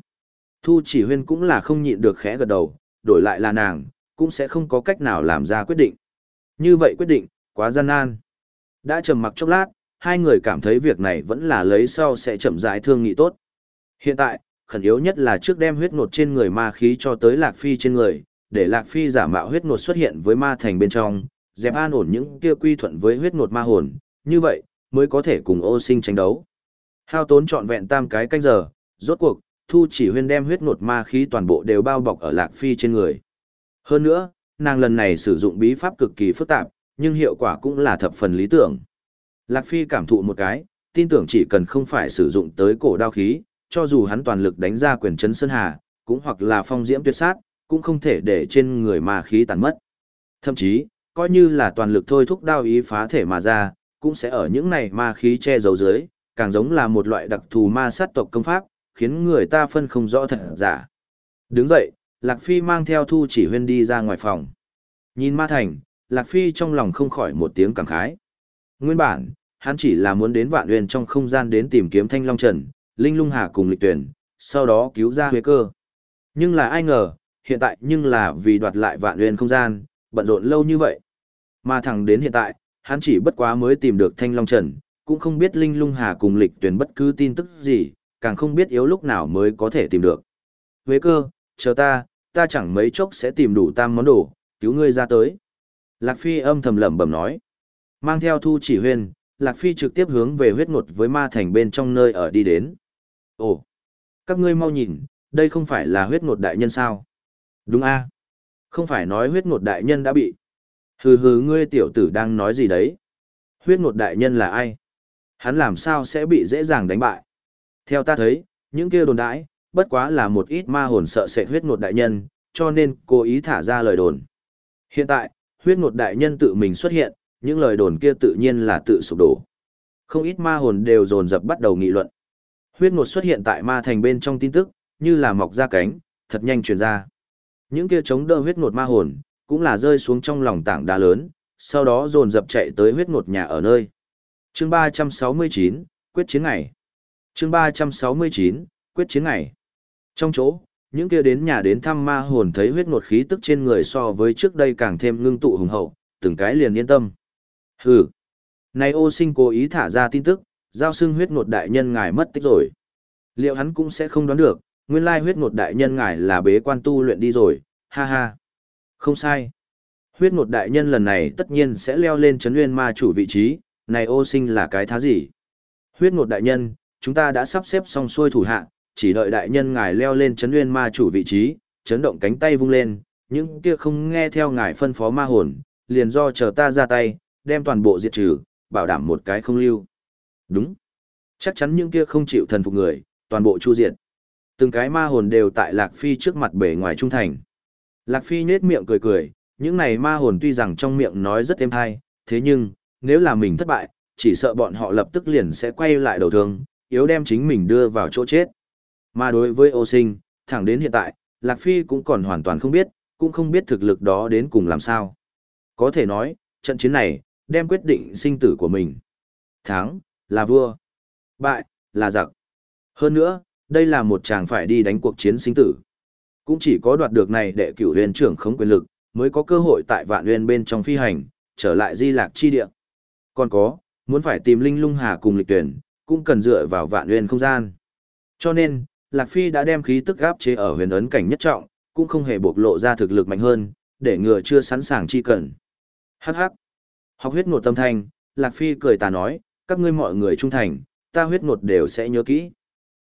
Thu chỉ huyên cũng là không nhịn được khẽ gật đầu, đổi lại là nàng, cũng sẽ không có cách nào làm ra quyết định. Như vậy quyết định, quá gian nan. Đã trầm mặc chốc lát, hai người cảm thấy việc này vẫn là lấy sau sẽ chậm rãi thương nghị tốt. Hiện tại, khẩn yếu nhất là trước đem huyết nột trên người ma khí cho tới Lạc Phi trên người, để Lạc Phi giả mạo huyết nột xuất hiện với ma thành bên trong, dẹp an ổn những kia quy thuận với huyết nột ma hồn, như vậy, mới có thể cùng ô sinh tranh đấu. Hao tốn trọn vẹn tam cái canh giờ, rốt cuộc, Thu chỉ huyên đem huyết nột ma khí toàn bộ đều bao bọc ở Lạc Phi trên người. Hơn nữa, nàng lần này sử dụng bí pháp cực kỳ phức tạp, nhưng hiệu quả cũng là thập phần lý tưởng. Lạc Phi cảm thụ một cái, tin tưởng chỉ cần không phải sử dụng tới cổ đao khí, cho dù hắn toàn lực đánh ra quyền chấn sơn hà, cũng hoặc là phong diễm tuyệt sát, cũng không thể để trên người mà khí tàn mất. Thậm chí, coi như là toàn lực thôi thúc đao ý phá thể mà ra, cũng sẽ ở những này ma khí che giấu dưới, càng giống là một loại đặc thù ma sát tộc công pháp, khiến người ta phân không rõ thật giả. Đứng dậy, Lạc Phi mang theo Thu Chỉ Huyên đi ra ngoài phòng. Nhìn ma thành, Lạc Phi trong lòng không khỏi một tiếng cảm khái. Nguyên bản, hắn chỉ là muốn đến vạn uyên trong không gian đến tìm kiếm Thanh Long Trần, Linh Lung Hà cùng lịch tuyển, sau đó cứu ra huế cơ. Nhưng là ai ngờ, hiện tại nhưng là vì đoạt lại vạn uyên không gian, bận rộn lâu như vậy. Mà thẳng đến hiện tại, hắn chỉ bất quá mới tìm được Thanh Long Trần, cũng không biết Linh Lung Hà cùng lịch tuyển bất cứ tin tức gì, càng không biết yếu lúc nào mới có thể tìm được. Huế cơ, chờ ta, ta chẳng mấy chốc sẽ tìm đủ tam món đồ, cứu ngươi ra tới. Lạc Phi âm thầm lẩm bẩm nói. Mang theo thu chỉ huyên, Lạc Phi trực tiếp hướng về huyết ngột với ma thành bên trong nơi ở đi đến. Ồ, các ngươi mau nhìn, đây không phải là huyết ngột đại nhân sao? Đúng a Không phải nói huyết ngột đại nhân đã bị. Hừ hừ ngươi tiểu tử đang nói gì đấy? Huyết ngột đại nhân là ai? Hắn làm sao sẽ bị dễ dàng đánh bại? Theo ta thấy, những kia đồn đãi, bất quá là một ít ma hồn sợ sệt huyết ngột đại nhân, cho nên cố ý thả ra lời đồn. Hiện tại, huyết ngột đại nhân tự mình xuất hiện, những lời đồn kia tự nhiên là tự sụp đổ. Không ít ma hồn đều dồn dập bắt đầu nghị luận. Huyết ngột xuất hiện tại ma thành bên trong tin tức, như là mọc ra cánh, thật nhanh truyền ra. Những kia chống đỡ huyết ngột ma hồn, cũng là rơi xuống trong lòng tảng đá lớn, sau đó dồn dập chạy tới huyết ngột nhà ở nơi. Chương 369, quyết chiến ngày. Chương 369, quyết chiến ngày. Trong chỗ, những kia đến nhà đến thăm ma hồn thấy huyết ngột khí tức trên người so với trước đây càng thêm ngưng tụ hùng hậu, từng cái liền yên tâm. Hừ. Này ô sinh cố ý thả ra tin tức, giao xưng huyết ngột đại nhân ngài mất tích rồi. Liệu hắn cũng sẽ không đoán được, nguyên lai huyết ngột đại nhân ngài là bế quan tu luyện đi rồi, ha ha. Không sai. Huyết ngột đại nhân lần này tất nhiên sẽ leo lên chấn nguyên ma chủ vị trí, này ô sinh là cái thá gì? Huyết ngột đại nhân, chúng ta đã sắp xếp xong xuôi thủ hạ, chỉ đợi đại nhân ngài leo lên chấn nguyên ma chủ vị trí, chấn động cánh tay vung lên, những kia không nghe theo ngài phân phó ma hồn, liền do chờ ta ra tay, đem toàn bộ diệt trừ, bảo đảm một cái không lưu. Đúng. Chắc chắn những kia không chịu thần phục người, toàn bộ chu diệt. Từng cái ma hồn đều tại Lạc Phi trước mặt bể ngoài trung thành. Lạc Phi nết miệng cười cười, những này ma hồn tuy rằng trong miệng nói rất êm hay, thế nhưng, nếu là mình thất bại, chỉ sợ bọn họ lập tức liền sẽ quay lại đầu thương, yếu đem chính mình đưa vào chỗ chết. Mà đối với ô sinh, thẳng đến hiện tại, Lạc Phi cũng còn hoàn toàn không biết, cũng không biết thực lực đó đến cùng làm sao. Có thể nói, trận chiến này, đem quyết định sinh tử của mình. Thắng, là vua. Bại, là giặc. Hơn nữa, đây là một chàng phải đi đánh cuộc chiến sinh tử. Cũng chỉ có đoạt được này để cửu huyền trưởng không quyền lực, mới có cơ hội tại vạn huyền bên trong phi hành, trở lại di lạc chi địa. Còn có, muốn phải tìm linh lung hà cùng lịch tuyển, cũng cần dựa vào vạn huyền không gian. Cho nên, Lạc Phi đã đem khí tức áp chế ở huyền ấn cảnh nhất trọng, cũng không hề bộc lộ ra thực lực mạnh hơn, để ngừa chưa sẵn sàng chi cần. Hắc hắc. Học huyết ngột tâm thanh, Lạc Phi cười tà nói, các ngươi mọi người trung thành, ta huyết ngột đều sẽ nhớ kỹ.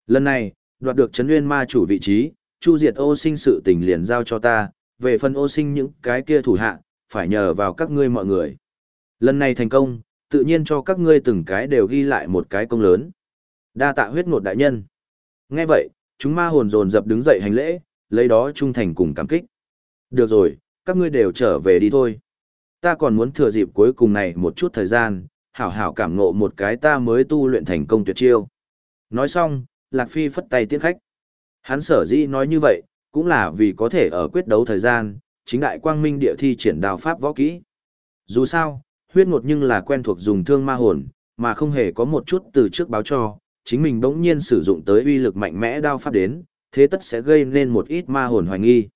Lần này, đoạt được chấn nguyên ma chủ vị trí, chu diệt ô sinh sự tình liền giao cho ta, về phần ô sinh những cái kia thủ hạ, phải nhờ vào các ngươi mọi người. Lần này thành công, tự nhiên cho các ngươi từng cái đều ghi lại một cái công lớn. Đa tạ huyết ngột đại nhân. Nghe vậy, chúng ma hồn dồn dập đứng dậy hành lễ, lấy đó trung thành cùng cảm kích. Được rồi, các ngươi đều trở về đi thôi. Ta còn muốn thừa dịp cuối cùng này một chút thời gian, hảo hảo cảm ngộ một cái ta mới tu luyện thành công tuyệt chiêu. Nói xong, Lạc Phi phất tay tiễn khách. Hắn sở dĩ nói như vậy, cũng là vì có thể ở quyết đấu thời gian, chính đại quang minh địa thi triển đào pháp võ kỹ. Dù sao, huyết ngột nhưng là quen thuộc dùng thương ma hồn, mà không hề có một chút từ trước báo cho, chính mình bỗng nhiên sử dụng tới uy lực mạnh mẽ đao pháp đến, thế tất sẽ gây nên một ít ma hồn hoài nghi.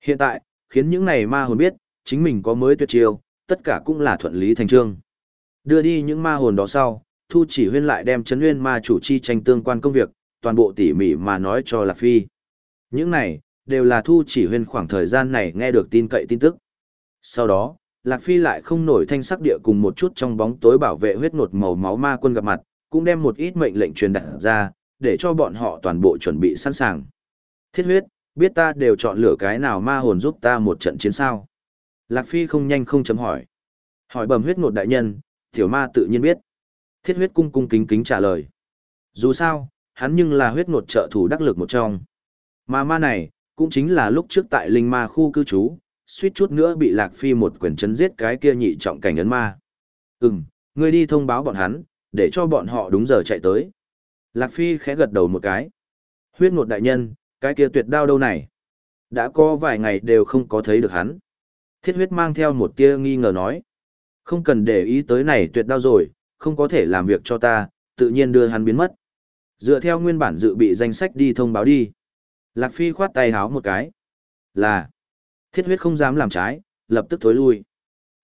Hiện tại, khiến những này ma hồn biết, chính mình có mới tuyệt chiêu, tất cả cũng là thuận lý thành trương. Đưa đi những ma hồn đó sau, Thu chỉ huyên lại đem chấn nguyên ma chủ chi tranh tương quan công việc, toàn bộ tỉ mỉ mà nói cho Lạc Phi. Những này, đều là Thu chỉ huyên khoảng thời gian này nghe được tin cậy tin tức. Sau đó, Lạc Phi lại không nổi thanh sắc địa cùng một chút trong bóng tối bảo vệ huyết nột màu máu ma quân gặp mặt, cũng đem một ít mệnh lệnh truyền đặt ra, để cho bọn họ toàn bộ chuẩn bị sẵn sàng. Thiết huyết, biết ta đều chọn lựa cái nào ma hồn giúp ta một trận chiến sao. Lạc Phi không nhanh không chấm hỏi. Hỏi bầm huyết ngột đại nhân, tiểu ma tự nhiên biết. Thiết huyết cung cung kính kính trả lời. Dù sao, hắn nhưng là huyết ngột trợ thủ đắc lực một trong. Mà ma này, cũng chính là lúc trước tại linh ma khu cư trú, suýt chút nữa bị Lạc Phi một quyền chấn giết cái kia nhị trọng cảnh ấn ma. Ừm, ngươi đi thông báo bọn hắn, để cho bọn họ đúng giờ chạy tới. Lạc Phi khẽ gật đầu một cái. Huyết ngột đại nhân, cái kia tuyệt đao đâu này? Đã có vài ngày đều không có thấy được hắn. Thiết huyết mang theo một tia nghi ngờ nói. Không cần để ý tới này tuyệt đao rồi, không có thể làm việc cho ta, tự nhiên đưa hắn biến mất. Dựa theo nguyên bản dự bị danh sách đi thông báo đi. Lạc Phi khoát tay háo một cái. Là. Thiết huyết không dám làm trái, lập tức thối lui.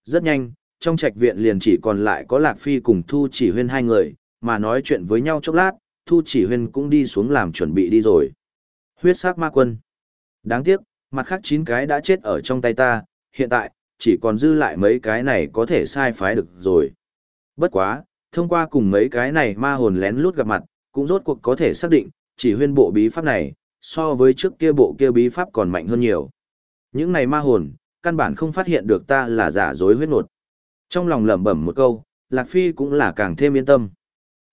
Rất nhanh, trong trạch viện liền chỉ còn lại có Lạc Phi cùng Thu chỉ huyên hai người, mà nói chuyện với nhau chốc lát, Thu chỉ huyên cũng đi xuống làm chuẩn bị đi rồi. Huyết sắc ma quân. Đáng tiếc, mặt khác chín cái đã chết ở trong tay ta, hiện tại, chỉ còn dư lại mấy cái này có thể sai phái được rồi. Bất quá, thông qua cùng mấy cái này ma hồn lén lút gặp mặt, cũng rốt cuộc có thể xác định, chỉ huyên bộ bí pháp này, so với trước kia bộ kia bí pháp còn mạnh hơn nhiều. Những này ma hồn, căn bản không phát hiện được ta là giả dối huyết nột. Trong lòng lẩm bẩm một câu, Lạc Phi cũng là càng thêm yên tâm.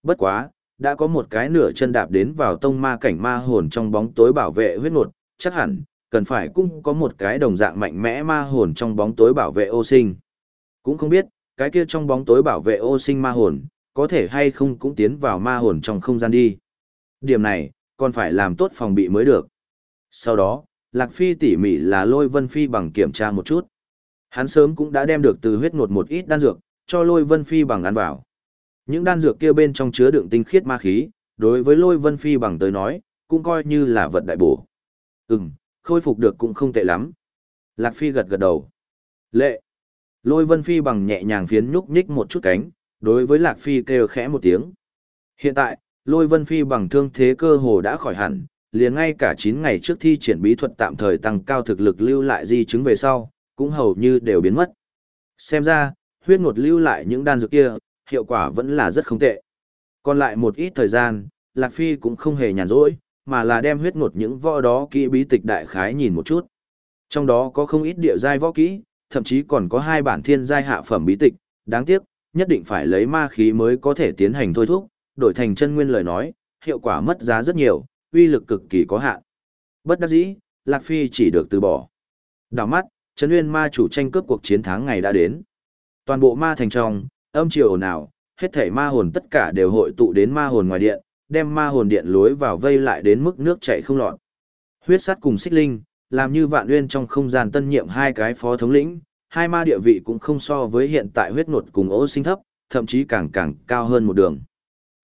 Bất quá, đã có một cái nửa chân đạp đến vào tông ma cảnh ma hồn trong bóng tối bảo vệ huyết nột, chắc hẳn, cần phải cũng có một cái đồng dạng mạnh mẽ ma hồn trong bóng tối bảo vệ ô sinh. Cũng không biết, cái kia trong bóng tối bảo vệ ô sinh ma hồn, có thể hay không cũng tiến vào ma hồn trong không gian đi. Điểm này, còn phải làm tốt phòng bị mới được. Sau đó, Lạc Phi tỉ mỉ là lôi Vân Phi bằng kiểm tra một chút. Hắn sớm cũng đã đem được từ huyết ngột một ít đan dược, cho lôi Vân Phi bằng ăn vào. Những đan dược kia bên trong chứa đựng tinh khiết ma khí, đối với lôi Vân Phi bằng tới nói, cũng coi như là vật đại bổ. Ừm, khôi phục được cũng không tệ lắm. Lạc Phi gật gật đầu. Lệ. Lôi Vân Phi bằng nhẹ nhàng phiến nhúc nhích một chút cánh, đối với Lạc Phi kêu khẽ một tiếng. Hiện tại, Lôi Vân Phi bằng thương thế cơ hồ đã khỏi hẳn, liền ngay cả 9 ngày trước thi triển bí thuật tạm thời tăng cao thực lực lưu lại di chứng về sau, cũng hầu như đều biến mất. Xem ra, huyết ngột lưu lại những đan dược kia, hiệu quả vẫn là rất không tệ. Còn lại một ít thời gian, Lạc Phi cũng không hề nhàn rỗi, mà là đem huyết ngột những võ đó kỹ bí tịch đại khái nhìn một chút. Trong đó có không ít địa giai võ kỹ, thậm chí còn có hai bản thiên giai hạ phẩm bí tịch, đáng tiếc, nhất định phải lấy ma khí mới có thể tiến hành thôi thúc, đổi thành chân nguyên lời nói, hiệu quả mất giá rất nhiều, uy lực cực kỳ có hạn. Bất đắc dĩ, Lạc Phi chỉ được từ bỏ. Đảo mắt, Chấn nguyên ma chủ tranh cướp cuộc chiến thắng ngày đã đến. Toàn bộ ma thành trong, âm triều ồn ào, hết thảy ma hồn tất cả đều hội tụ đến ma hồn ngoài điện, đem ma hồn điện lối vào vây lại đến mức nước chảy không lọt. Huyết Sát cùng xích linh, làm như vạn nguyên trong không gian tân nhiệm hai cái phó thống lĩnh, hai ma địa vị cũng không so với hiện tại huyết nột cùng ố sinh thấp, thậm chí càng càng cao hơn một đường.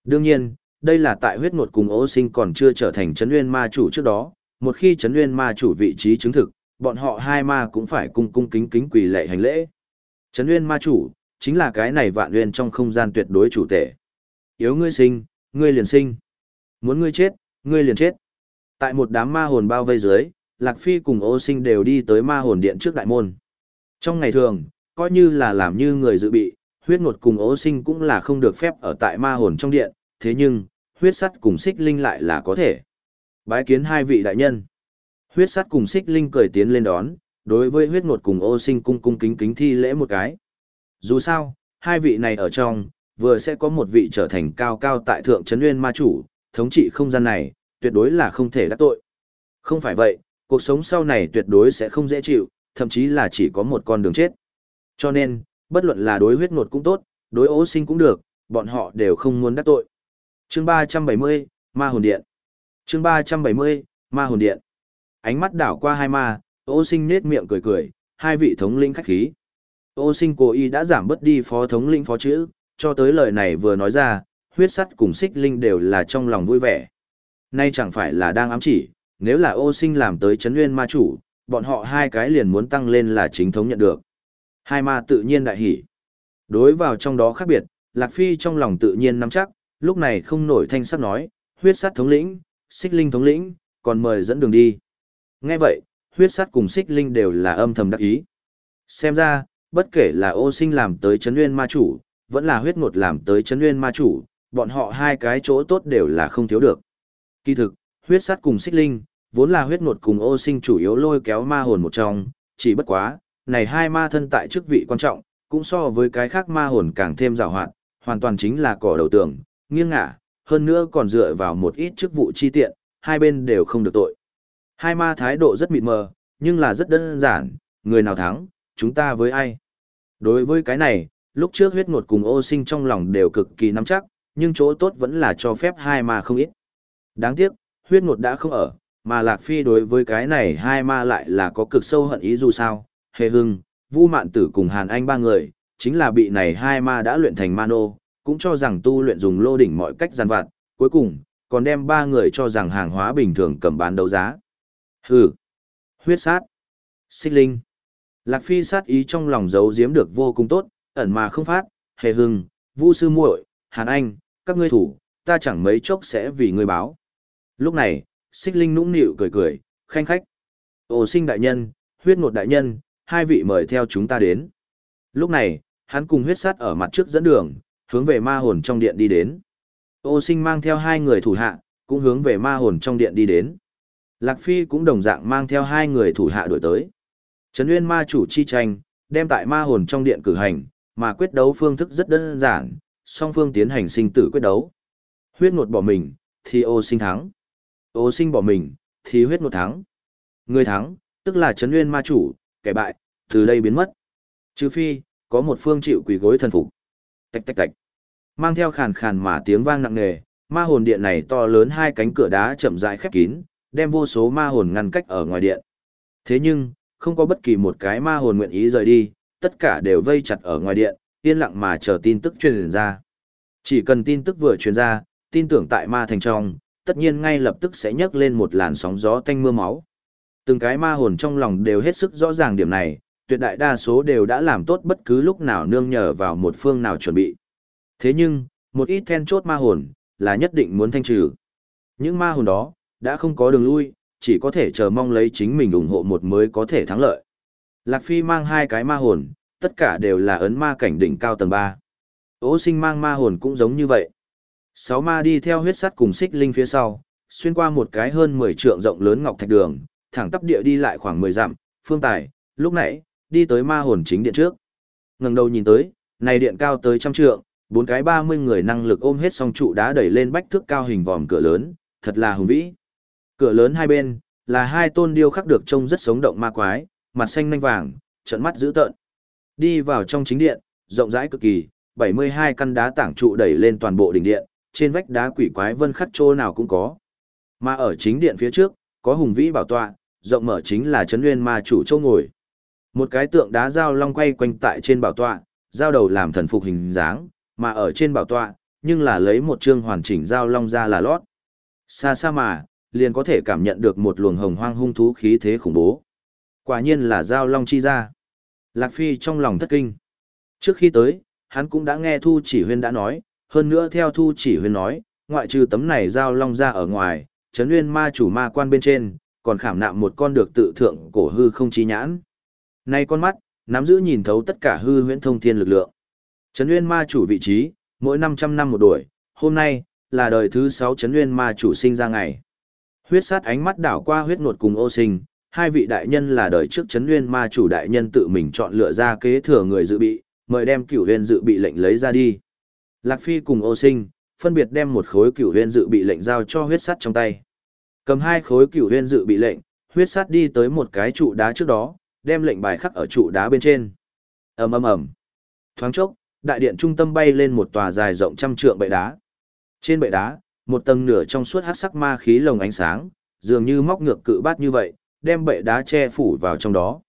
Đương nhiên, đây là tại huyết nột cùng ố sinh còn chưa trở thành chấn nguyên ma chủ trước đó, một khi chấn nguyên ma chủ vị trí chứng thực, bọn họ hai ma cũng phải cung cung kính kính quỳ lệ hành lễ. Chấn nguyên ma chủ, chính là cái này vạn nguyên trong không gian tuyệt đối chủ tể. Yếu ngươi sinh, ngươi liền sinh. Muốn ngươi chết, ngươi liền chết. Tại một đám ma hồn bao vây dưới, Lạc Phi cùng ô sinh đều đi tới ma hồn điện trước đại môn. Trong ngày thường, coi như là làm như người dự bị, huyết ngột cùng ô sinh cũng là không được phép ở tại ma hồn trong điện, thế nhưng, huyết sắt cùng xích linh lại là có thể. Bái kiến hai vị đại nhân. Huyết sắt cùng xích linh cười tiến lên đón, đối với huyết ngột cùng ô sinh cung cung kính kính thi lễ một cái. Dù sao, hai vị này ở trong, vừa sẽ có một vị trở thành cao cao tại thượng trấn nguyên ma chủ, thống trị không gian này, tuyệt đối là không thể đắc tội. Không phải vậy, cuộc sống sau này tuyệt đối sẽ không dễ chịu, thậm chí là chỉ có một con đường chết. Cho nên, bất luận là đối huyết ngột cũng tốt, đối ô sinh cũng được, bọn họ đều không muốn đắc tội. Chương 370, Ma Hồn Điện Chương 370, Ma Hồn Điện Ánh mắt đảo qua hai ma, ô sinh nết miệng cười cười, hai vị thống lĩnh khách khí. Ô sinh cố ý đã giảm bớt đi phó thống lĩnh phó chữ, cho tới lời này vừa nói ra, huyết sắt cùng xích linh đều là trong lòng vui vẻ. Nay chẳng phải là đang ám chỉ, nếu là ô sinh làm tới chấn nguyên ma chủ, bọn họ hai cái liền muốn tăng lên là chính thống nhận được. Hai ma tự nhiên đại hỉ. Đối vào trong đó khác biệt, Lạc Phi trong lòng tự nhiên nắm chắc, lúc này không nổi thanh sắc nói, huyết sắt thống lĩnh, xích linh thống lĩnh, còn mời dẫn đường đi. Nghe vậy, huyết sắt cùng xích linh đều là âm thầm đắc ý. Xem ra, bất kể là ô sinh làm tới chấn nguyên ma chủ, vẫn là huyết ngột làm tới chấn nguyên ma chủ, bọn họ hai cái chỗ tốt đều là không thiếu được. Kỳ thực, huyết sắt cùng xích linh, vốn là huyết ngột cùng ô sinh chủ yếu lôi kéo ma hồn một trong, chỉ bất quá, này hai ma thân tại chức vị quan trọng, cũng so với cái khác ma hồn càng thêm rào hoạt, hoàn toàn chính là cỏ đầu tường, nghiêng ngả, hơn nữa còn dựa vào một ít chức vụ chi tiện, hai bên đều không được tội. Hai ma thái độ rất mịt mờ, nhưng là rất đơn giản, người nào thắng, chúng ta với ai. Đối với cái này, lúc trước huyết ngột cùng ô sinh trong lòng đều cực kỳ nắm chắc, nhưng chỗ tốt vẫn là cho phép hai ma không ít. Đáng tiếc, huyết ngột đã không ở, mà Lạc Phi đối với cái này hai ma lại là có cực sâu hận ý dù sao. Hề hưng, Vu Mạn Tử cùng Hàn Anh ba người, chính là bị này hai ma đã luyện thành mano, cũng cho rằng tu luyện dùng lô đỉnh mọi cách gian vặt, cuối cùng, còn đem ba người cho rằng hàng hóa bình thường cầm bán đấu giá. Hừ, huyết sát, xích linh. Lạc Phi sát ý trong lòng giấu giếm được vô cùng tốt, ẩn mà không phát, hề hưng, Vu sư muội, Hàn Anh, các ngươi thủ, ta chẳng mấy chốc sẽ vì ngươi báo. Lúc này, xích linh nũng nịu cười cười, khanh khách. ô sinh đại nhân, huyết ngột đại nhân, hai vị mời theo chúng ta đến. Lúc này, hắn cùng huyết sát ở mặt trước dẫn đường, hướng về ma hồn trong điện đi đến. Ô sinh mang theo hai người thủ hạ, cũng hướng về ma hồn trong điện đi đến. Lạc Phi cũng đồng dạng mang theo hai người thủ hạ đuổi tới. Trấn Nguyên ma chủ chi tranh, đem tại ma hồn trong điện cử hành, mà quyết đấu phương thức rất đơn giản, song phương tiến hành sinh tử quyết đấu. Huyết ngột bỏ mình, thì ô sinh thắng. Ô sinh bỏ mình, thì huyết ngột thắng. Người thắng, tức là Trấn Nguyên ma chủ, kẻ bại, từ đây biến mất. Trừ phi, có một phương chịu quỳ gối thần phục. Tạch tạch tạch. Mang theo khàn khàn mà tiếng vang nặng nề, ma hồn điện này to lớn hai cánh cửa đá chậm rãi khép kín, đem vô số ma hồn ngăn cách ở ngoài điện. Thế nhưng, không có bất kỳ một cái ma hồn nguyện ý rời đi, tất cả đều vây chặt ở ngoài điện, yên lặng mà chờ tin tức truyền ra. Chỉ cần tin tức vừa truyền ra, tin tưởng tại ma thành trong, tất nhiên ngay lập tức sẽ nhấc lên một làn sóng gió tanh mưa máu. Từng cái ma hồn trong lòng đều hết sức rõ ràng điểm này, tuyệt đại đa số đều đã làm tốt bất cứ lúc nào nương nhờ vào một phương nào chuẩn bị. Thế nhưng, một ít then chốt ma hồn, là nhất định muốn thanh trừ. Những ma hồn đó, đã không có đường lui, chỉ có thể chờ mong lấy chính mình ủng hộ một mới có thể thắng lợi. Lạc Phi mang hai cái ma hồn, tất cả đều là ấn ma cảnh đỉnh cao tầng 3. Ô sinh mang ma hồn cũng giống như vậy. Sáu ma đi theo huyết sắt cùng xích linh phía sau, xuyên qua một cái hơn 10 trượng rộng lớn ngọc thạch đường, thẳng tắp địa đi lại khoảng 10 dặm, phương tài, lúc nãy, đi tới ma hồn chính điện trước. ngẩng đầu nhìn tới, này điện cao tới trăm trượng, bốn cái 30 người năng lực ôm hết song trụ đá đẩy lên bách thước cao hình vòm cửa lớn, thật là hùng vĩ. Cửa lớn hai bên, là hai tôn điêu khắc được trông rất sống động ma quái, mặt xanh nanh vàng, trận mắt dữ tợn. Đi vào trong chính điện, rộng rãi cực kỳ, 72 căn đá tảng trụ đẩy lên toàn bộ đỉnh điện, trên vách đá quỷ quái vân khắc chỗ nào cũng có. Mà ở chính điện phía trước, có hùng vĩ bảo tọa, rộng mở chính là trấn nguyên ma chủ châu ngồi. Một cái tượng đá dao long quay quanh tại trên bảo tọa, giao đầu làm thần phục hình dáng, mà ở trên bảo tọa, nhưng là lấy một chương hoàn chỉnh giao long ra là lót. Xa xa mà, liền có thể cảm nhận được một luồng hồng hoang hung thú khí thế khủng bố. Quả nhiên là giao long chi ra. Lạc Phi trong lòng thất kinh. Trước khi tới, hắn cũng đã nghe Thu Chỉ Huyên đã nói, hơn nữa theo Thu Chỉ Huyên nói, ngoại trừ tấm này giao long ra ở ngoài, chấn nguyên ma chủ ma quan bên trên, còn khảm nạm một con được tự thượng cổ hư không chi nhãn. Nay con mắt, nắm giữ nhìn thấu tất cả hư huyễn thông thiên lực lượng. Chấn nguyên ma chủ vị trí, mỗi 500 năm một đuổi, hôm nay, là đời thứ 6 chấn nguyên ma chủ sinh ra ngày. Huyết sát ánh mắt đảo qua huyết nột cùng ô sinh, hai vị đại nhân là đời trước chấn nguyên ma chủ đại nhân tự mình chọn lựa ra kế thừa người dự bị, mời đem cửu huyền dự bị lệnh lấy ra đi. Lạc Phi cùng ô sinh, phân biệt đem một khối cửu huyền dự bị lệnh giao cho huyết sắt trong tay. Cầm hai khối cửu huyền dự bị lệnh, huyết sắt đi tới một cái trụ đá trước đó, đem lệnh bài khắc ở trụ đá bên trên. ầm ầm ầm, thoáng chốc, đại điện trung tâm bay lên một tòa dài rộng trăm trượng bệ đá. Trên bệ đá, một tầng nửa trong suốt hắc sắc ma khí lồng ánh sáng, dường như móc ngược cự bát như vậy, đem bệ đá che phủ vào trong đó.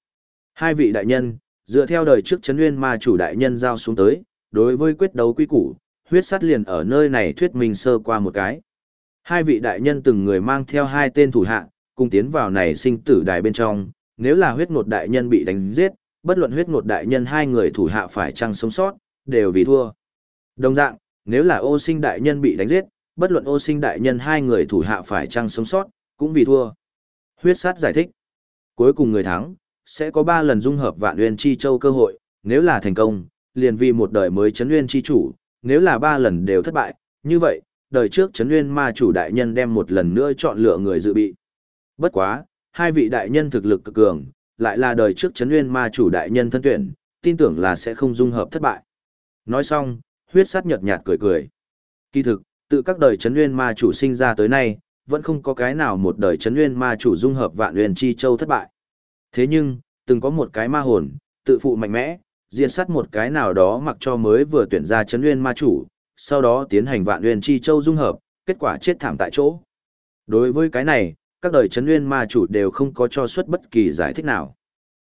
Hai vị đại nhân, dựa theo đời trước chấn nguyên ma chủ đại nhân giao xuống tới, đối với quyết đấu quy củ, huyết sắt liền ở nơi này thuyết minh sơ qua một cái. Hai vị đại nhân từng người mang theo hai tên thủ hạ, cùng tiến vào này sinh tử đài bên trong, nếu là huyết ngột đại nhân bị đánh giết, bất luận huyết ngột đại nhân hai người thủ hạ phải chăng sống sót, đều vì thua. Đồng dạng, nếu là ô sinh đại nhân bị đánh giết, bất luận ô sinh đại nhân hai người thủ hạ phải chăng sống sót, cũng vì thua. Huyết sát giải thích. Cuối cùng người thắng, sẽ có ba lần dung hợp vạn nguyên chi châu cơ hội, nếu là thành công, liền vì một đời mới chấn nguyên chi chủ, nếu là ba lần đều thất bại, như vậy, đời trước chấn nguyên ma chủ đại nhân đem một lần nữa chọn lựa người dự bị. Bất quá, hai vị đại nhân thực lực cực cường, lại là đời trước chấn nguyên ma chủ đại nhân thân tuyển, tin tưởng là sẽ không dung hợp thất bại. Nói xong, huyết sát nhợt nhạt cười cười. Kỳ thực, từ các đời chấn nguyên ma chủ sinh ra tới nay, vẫn không có cái nào một đời chấn nguyên ma chủ dung hợp vạn nguyên chi châu thất bại. Thế nhưng, từng có một cái ma hồn, tự phụ mạnh mẽ, diệt sát một cái nào đó mặc cho mới vừa tuyển ra chấn nguyên ma chủ, sau đó tiến hành vạn nguyên chi châu dung hợp, kết quả chết thảm tại chỗ. Đối với cái này, các đời chấn nguyên ma chủ đều không có cho xuất bất kỳ giải thích nào.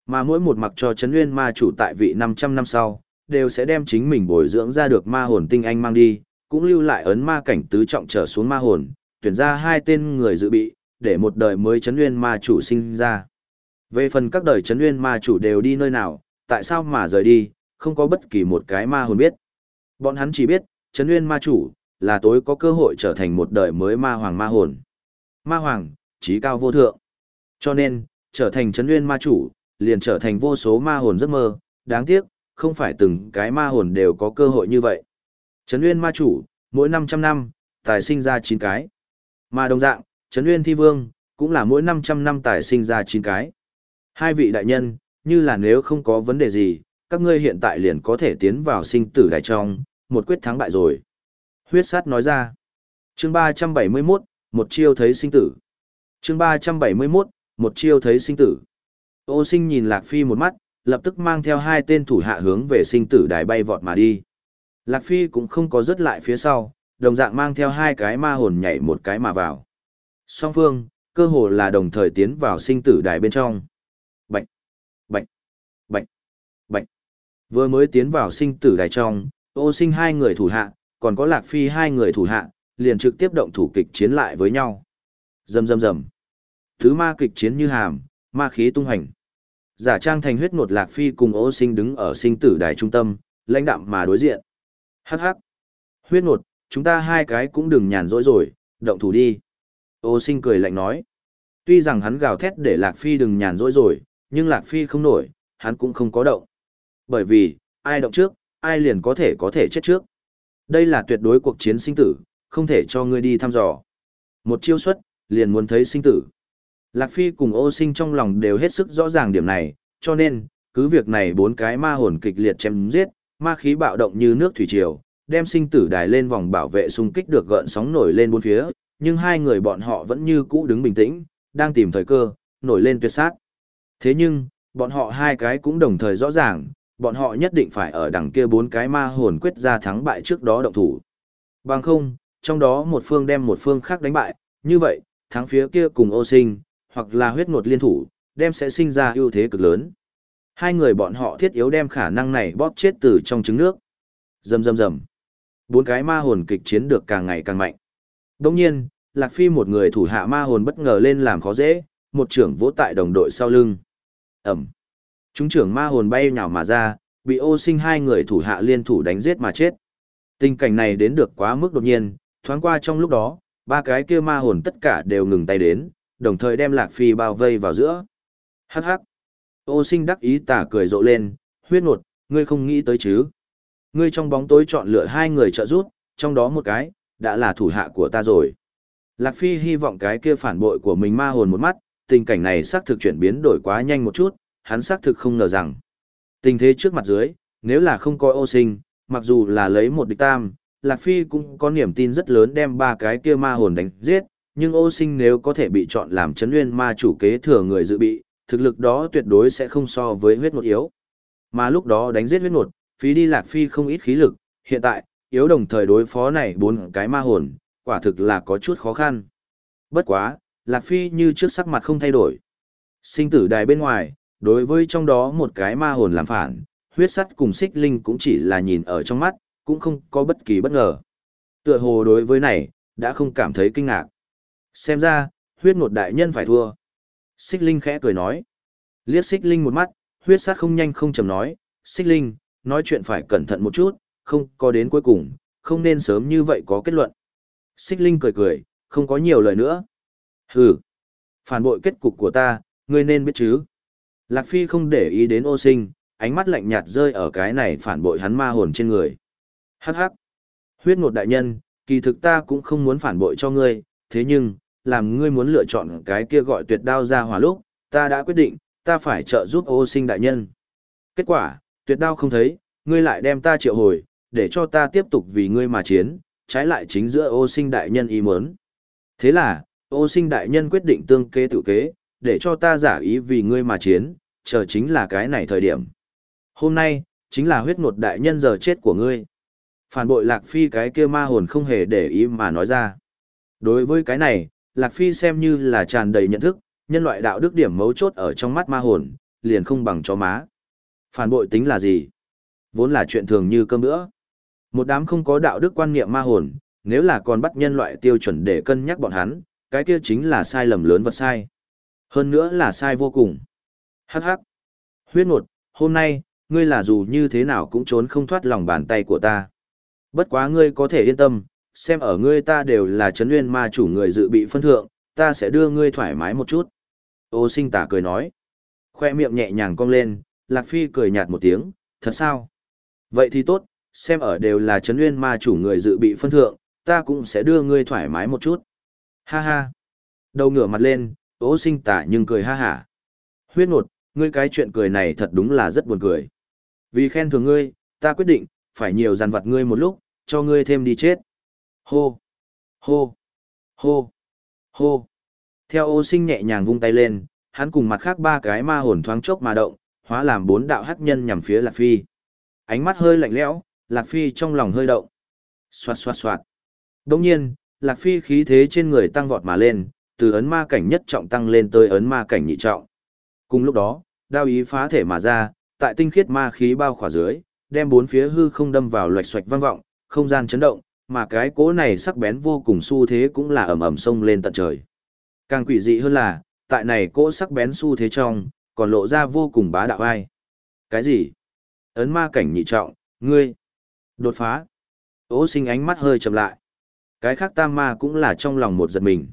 Mà mỗi một mặc cho chấn nguyên ma chủ tại vị 500 năm sau, đều sẽ đem chính mình bồi dưỡng ra được ma hồn tinh anh mang đi, cũng lưu lại ấn ma cảnh tứ trọng trở xuống ma hồn, tuyển ra hai tên người dự bị, để một đời mới chấn nguyên ma chủ sinh ra. Về phần các đời chấn nguyên ma chủ đều đi nơi nào, tại sao mà rời đi, không có bất kỳ một cái ma hồn biết. Bọn hắn chỉ biết, chấn nguyên ma chủ, là tối có cơ hội trở thành một đời mới ma hoàng ma hồn. Ma hoàng, trí cao vô thượng. Cho nên, trở thành chấn nguyên ma chủ, liền trở thành vô số ma hồn giấc mơ, đáng tiếc, không phải từng cái ma hồn đều có cơ hội như vậy. Trấn nguyên ma chủ, mỗi 500 năm, tài sinh ra 9 cái. Mà đồng dạng, Trấn Nguyên Thi Vương, cũng là mỗi 500 năm tài sinh ra 9 cái. Hai vị đại nhân, như là nếu không có vấn đề gì, các ngươi hiện tại liền có thể tiến vào sinh tử đại trong, một quyết thắng bại rồi. Huyết sát nói ra. chương 371, một chiêu thấy sinh tử. chương 371, một chiêu thấy sinh tử. Ô sinh nhìn Lạc Phi một mắt, lập tức mang theo hai tên thủ hạ hướng về sinh tử đài bay vọt mà đi. Lạc Phi cũng không có rớt lại phía sau, đồng dạng mang theo hai cái ma hồn nhảy một cái mà vào. Song phương, cơ hồ là đồng thời tiến vào sinh tử đài bên trong. Bạch, bạch, bạch, bạch. Vừa mới tiến vào sinh tử đài trong, ô sinh hai người thủ hạ, còn có lạc phi hai người thủ hạ, liền trực tiếp động thủ kịch chiến lại với nhau. Rầm rầm rầm. Thứ ma kịch chiến như hàm, ma khí tung hành. Giả trang thành huyết nột lạc phi cùng ô sinh đứng ở sinh tử đài trung tâm, lãnh đạm mà đối diện. Hắc hắc. Huyết nột, chúng ta hai cái cũng đừng nhàn rỗi rồi, động thủ đi. Ô sinh cười lạnh nói. Tuy rằng hắn gào thét để Lạc Phi đừng nhàn rỗi rồi, nhưng Lạc Phi không nổi, hắn cũng không có động. Bởi vì, ai động trước, ai liền có thể có thể chết trước. Đây là tuyệt đối cuộc chiến sinh tử, không thể cho ngươi đi thăm dò. Một chiêu xuất, liền muốn thấy sinh tử. Lạc Phi cùng ô sinh trong lòng đều hết sức rõ ràng điểm này, cho nên, cứ việc này bốn cái ma hồn kịch liệt chém giết, ma khí bạo động như nước thủy triều, đem sinh tử đài lên vòng bảo vệ xung kích được gợn sóng nổi lên bốn phía, nhưng hai người bọn họ vẫn như cũ đứng bình tĩnh, đang tìm thời cơ, nổi lên tuyệt sát. Thế nhưng, bọn họ hai cái cũng đồng thời rõ ràng, bọn họ nhất định phải ở đằng kia bốn cái ma hồn quyết ra thắng bại trước đó động thủ. Bằng không, trong đó một phương đem một phương khác đánh bại, như vậy, thắng phía kia cùng ô sinh, hoặc là huyết ngột liên thủ, đem sẽ sinh ra ưu thế cực lớn. Hai người bọn họ thiết yếu đem khả năng này bóp chết từ trong trứng nước. Rầm rầm rầm. Bốn cái ma hồn kịch chiến được càng ngày càng mạnh. Đồng nhiên, Lạc Phi một người thủ hạ ma hồn bất ngờ lên làm khó dễ, một trưởng vỗ tại đồng đội sau lưng. Ẩm. Chúng trưởng ma hồn bay nhào mà ra, bị ô sinh hai người thủ hạ liên thủ đánh giết mà chết. Tình cảnh này đến được quá mức đột nhiên, thoáng qua trong lúc đó, ba cái kia ma hồn tất cả đều ngừng tay đến, đồng thời đem Lạc Phi bao vây vào giữa. Hắc hắc. Ô sinh đắc ý tả cười rộ lên, huyết nột, ngươi không nghĩ tới chứ. Ngươi trong bóng tối chọn lựa hai người trợ giúp, trong đó một cái, đã là thủ hạ của ta rồi. Lạc Phi hy vọng cái kia phản bội của mình ma hồn một mắt, tình cảnh này xác thực chuyển biến đổi quá nhanh một chút, hắn xác thực không ngờ rằng. Tình thế trước mặt dưới, nếu là không có ô sinh, mặc dù là lấy một địch tam, Lạc Phi cũng có niềm tin rất lớn đem ba cái kia ma hồn đánh giết, nhưng ô sinh nếu có thể bị chọn làm chấn nguyên ma chủ kế thừa người dự bị, thực lực đó tuyệt đối sẽ không so với huyết ngột yếu. Mà lúc đó đánh giết huyết ngột, phí đi Lạc Phi không ít khí lực, hiện tại, yếu đồng thời đối phó này bốn cái ma hồn, quả thực là có chút khó khăn. Bất quá, Lạc Phi như trước sắc mặt không thay đổi. Sinh tử đài bên ngoài, đối với trong đó một cái ma hồn làm phản, huyết sắt cùng xích linh cũng chỉ là nhìn ở trong mắt, cũng không có bất kỳ bất ngờ. Tựa hồ đối với này, đã không cảm thấy kinh ngạc. Xem ra, huyết ngột đại nhân phải thua. Xích linh khẽ cười nói. Liếc xích linh một mắt, huyết sát không nhanh không chầm nói, xích linh, nói chuyện phải cẩn thận một chút, không có đến cuối cùng, không nên sớm như vậy có kết luận. Xích linh cười cười, không có nhiều lời nữa. Hừ, phản bội kết cục của ta, ngươi nên biết chứ. Lạc Phi không để ý đến ô sinh, ánh mắt lạnh nhạt rơi ở cái này phản bội hắn ma hồn trên người. Hắc hắc. Huyết ngột đại nhân, kỳ thực ta cũng không muốn phản bội cho ngươi, thế nhưng, làm ngươi muốn lựa chọn cái kia gọi tuyệt đao ra hỏa lúc, ta đã quyết định, ta phải trợ giúp ô sinh đại nhân. Kết quả, tuyệt đao không thấy, ngươi lại đem ta triệu hồi, để cho ta tiếp tục vì ngươi mà chiến, trái lại chính giữa ô sinh đại nhân ý muốn. Thế là, ô sinh đại nhân quyết định tương kế tự kế, để cho ta giả ý vì ngươi mà chiến, chờ chính là cái này thời điểm. Hôm nay, chính là huyết ngột đại nhân giờ chết của ngươi. Phản bội Lạc Phi cái kia ma hồn không hề để ý mà nói ra. Đối với cái này, Lạc Phi xem như là tràn đầy nhận thức, nhân loại đạo đức điểm mấu chốt ở trong mắt ma hồn, liền không bằng chó má. Phản bội tính là gì? Vốn là chuyện thường như cơm bữa. Một đám không có đạo đức quan niệm ma hồn, nếu là còn bắt nhân loại tiêu chuẩn để cân nhắc bọn hắn, cái kia chính là sai lầm lớn vật sai. Hơn nữa là sai vô cùng. Hắc hắc. Huyết nột, hôm nay, ngươi là dù như thế nào cũng trốn không thoát lòng bàn tay của ta. Bất quá ngươi có thể yên tâm, xem ở ngươi ta đều là chấn nguyên ma chủ người dự bị phân thượng, ta sẽ đưa ngươi thoải mái một chút. Ô sinh tả cười nói. Khoe miệng nhẹ nhàng cong lên, Lạc Phi cười nhạt một tiếng, thật sao? Vậy thì tốt, xem ở đều là chấn nguyên ma chủ người dự bị phân thượng, ta cũng sẽ đưa ngươi thoải mái một chút. Ha ha. Đầu ngửa mặt lên, ô sinh tả nhưng cười ha hả. Huyết nột, ngươi cái chuyện cười này thật đúng là rất buồn cười. Vì khen thưởng ngươi, ta quyết định, phải nhiều dàn vặt ngươi một lúc, cho ngươi thêm đi chết. Hô, hô, hô, hô. Theo ô sinh nhẹ nhàng vung tay lên, hắn cùng mặt khác ba cái ma hồn thoáng chốc mà động, hóa làm bốn đạo hắc nhân nhằm phía Lạc Phi. Ánh mắt hơi lạnh lẽo, Lạc Phi trong lòng hơi động. Xoạt xoạt xoạt. Đồng nhiên, Lạc Phi khí thế trên người tăng vọt mà lên, từ ấn ma cảnh nhất trọng tăng lên tới ấn ma cảnh nhị trọng. Cùng lúc đó, đao ý phá thể mà ra, tại tinh khiết ma khí bao khỏa dưới, đem bốn phía hư không đâm vào loạch xoạch vang vọng, không gian chấn động, mà cái cỗ này sắc bén vô cùng xu thế cũng là ầm ầm sông lên tận trời. Càng quỷ dị hơn là, tại này cỗ sắc bén xu thế trong, còn lộ ra vô cùng bá đạo ai. Cái gì? Ấn ma cảnh nhị trọng, ngươi. Đột phá. Ô sinh ánh mắt hơi chậm lại. Cái khác tam ma cũng là trong lòng một giật mình.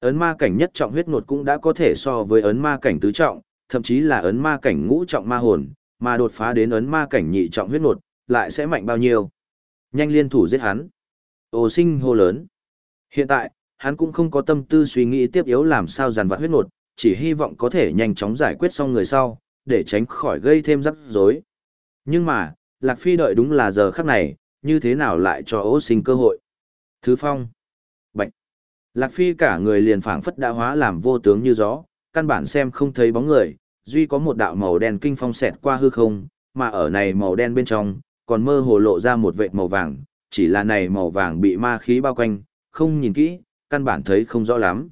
Ấn ma cảnh nhất trọng huyết nột cũng đã có thể so với ấn ma cảnh tứ trọng, thậm chí là ấn ma cảnh ngũ trọng ma hồn, mà đột phá đến ấn ma cảnh nhị trọng huyết nột, lại sẽ mạnh bao nhiêu. Nhanh liên thủ giết hắn. Ô sinh hô lớn. Hiện tại, hắn cũng không có tâm tư suy nghĩ tiếp yếu làm sao giàn vặt huyết ngột, chỉ hy vọng có thể nhanh chóng giải quyết xong người sau, để tránh khỏi gây thêm rắc rối. Nhưng mà, Lạc Phi đợi đúng là giờ khắc này, như thế nào lại cho ô sinh cơ hội. Thứ phong. Bạch. Lạc Phi cả người liền phảng phất đã hóa làm vô tướng như gió, căn bản xem không thấy bóng người, duy có một đạo màu đen kinh phong xẹt qua hư không, mà ở này màu đen bên trong, còn mơ hồ lộ ra một vệt màu vàng, chỉ là này màu vàng bị ma khí bao quanh, không nhìn kỹ, căn bản thấy không rõ lắm.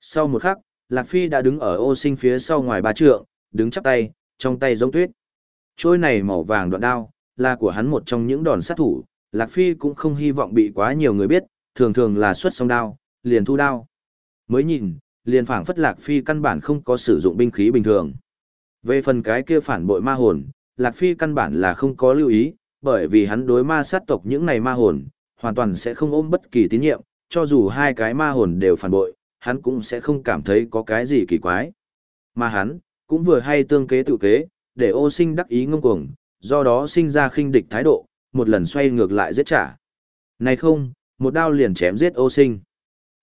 Sau một khắc, Lạc Phi đã đứng ở ô sinh phía sau ngoài ba trượng, đứng chắp tay, trong tay giống tuyết. Trôi này màu vàng đoạn đao, là của hắn một trong những đòn sát thủ, Lạc Phi cũng không hy vọng bị quá nhiều người biết, thường thường là xuất song đao, liền thu đao. Mới nhìn, liền phảng phất Lạc Phi căn bản không có sử dụng binh khí bình thường. Về phần cái kia phản bội ma hồn, Lạc Phi căn bản là không có lưu ý, bởi vì hắn đối ma sát tộc những này ma hồn, hoàn toàn sẽ không ôm bất kỳ tín nhiệm, cho dù hai cái ma hồn đều phản bội, hắn cũng sẽ không cảm thấy có cái gì kỳ quái. Mà hắn, cũng vừa hay tương kế tự kế, để ô sinh đắc ý ngông cuồng, do đó sinh ra khinh địch thái độ, một lần xoay ngược lại giết trả. Này không, một đao liền chém giết ô sinh.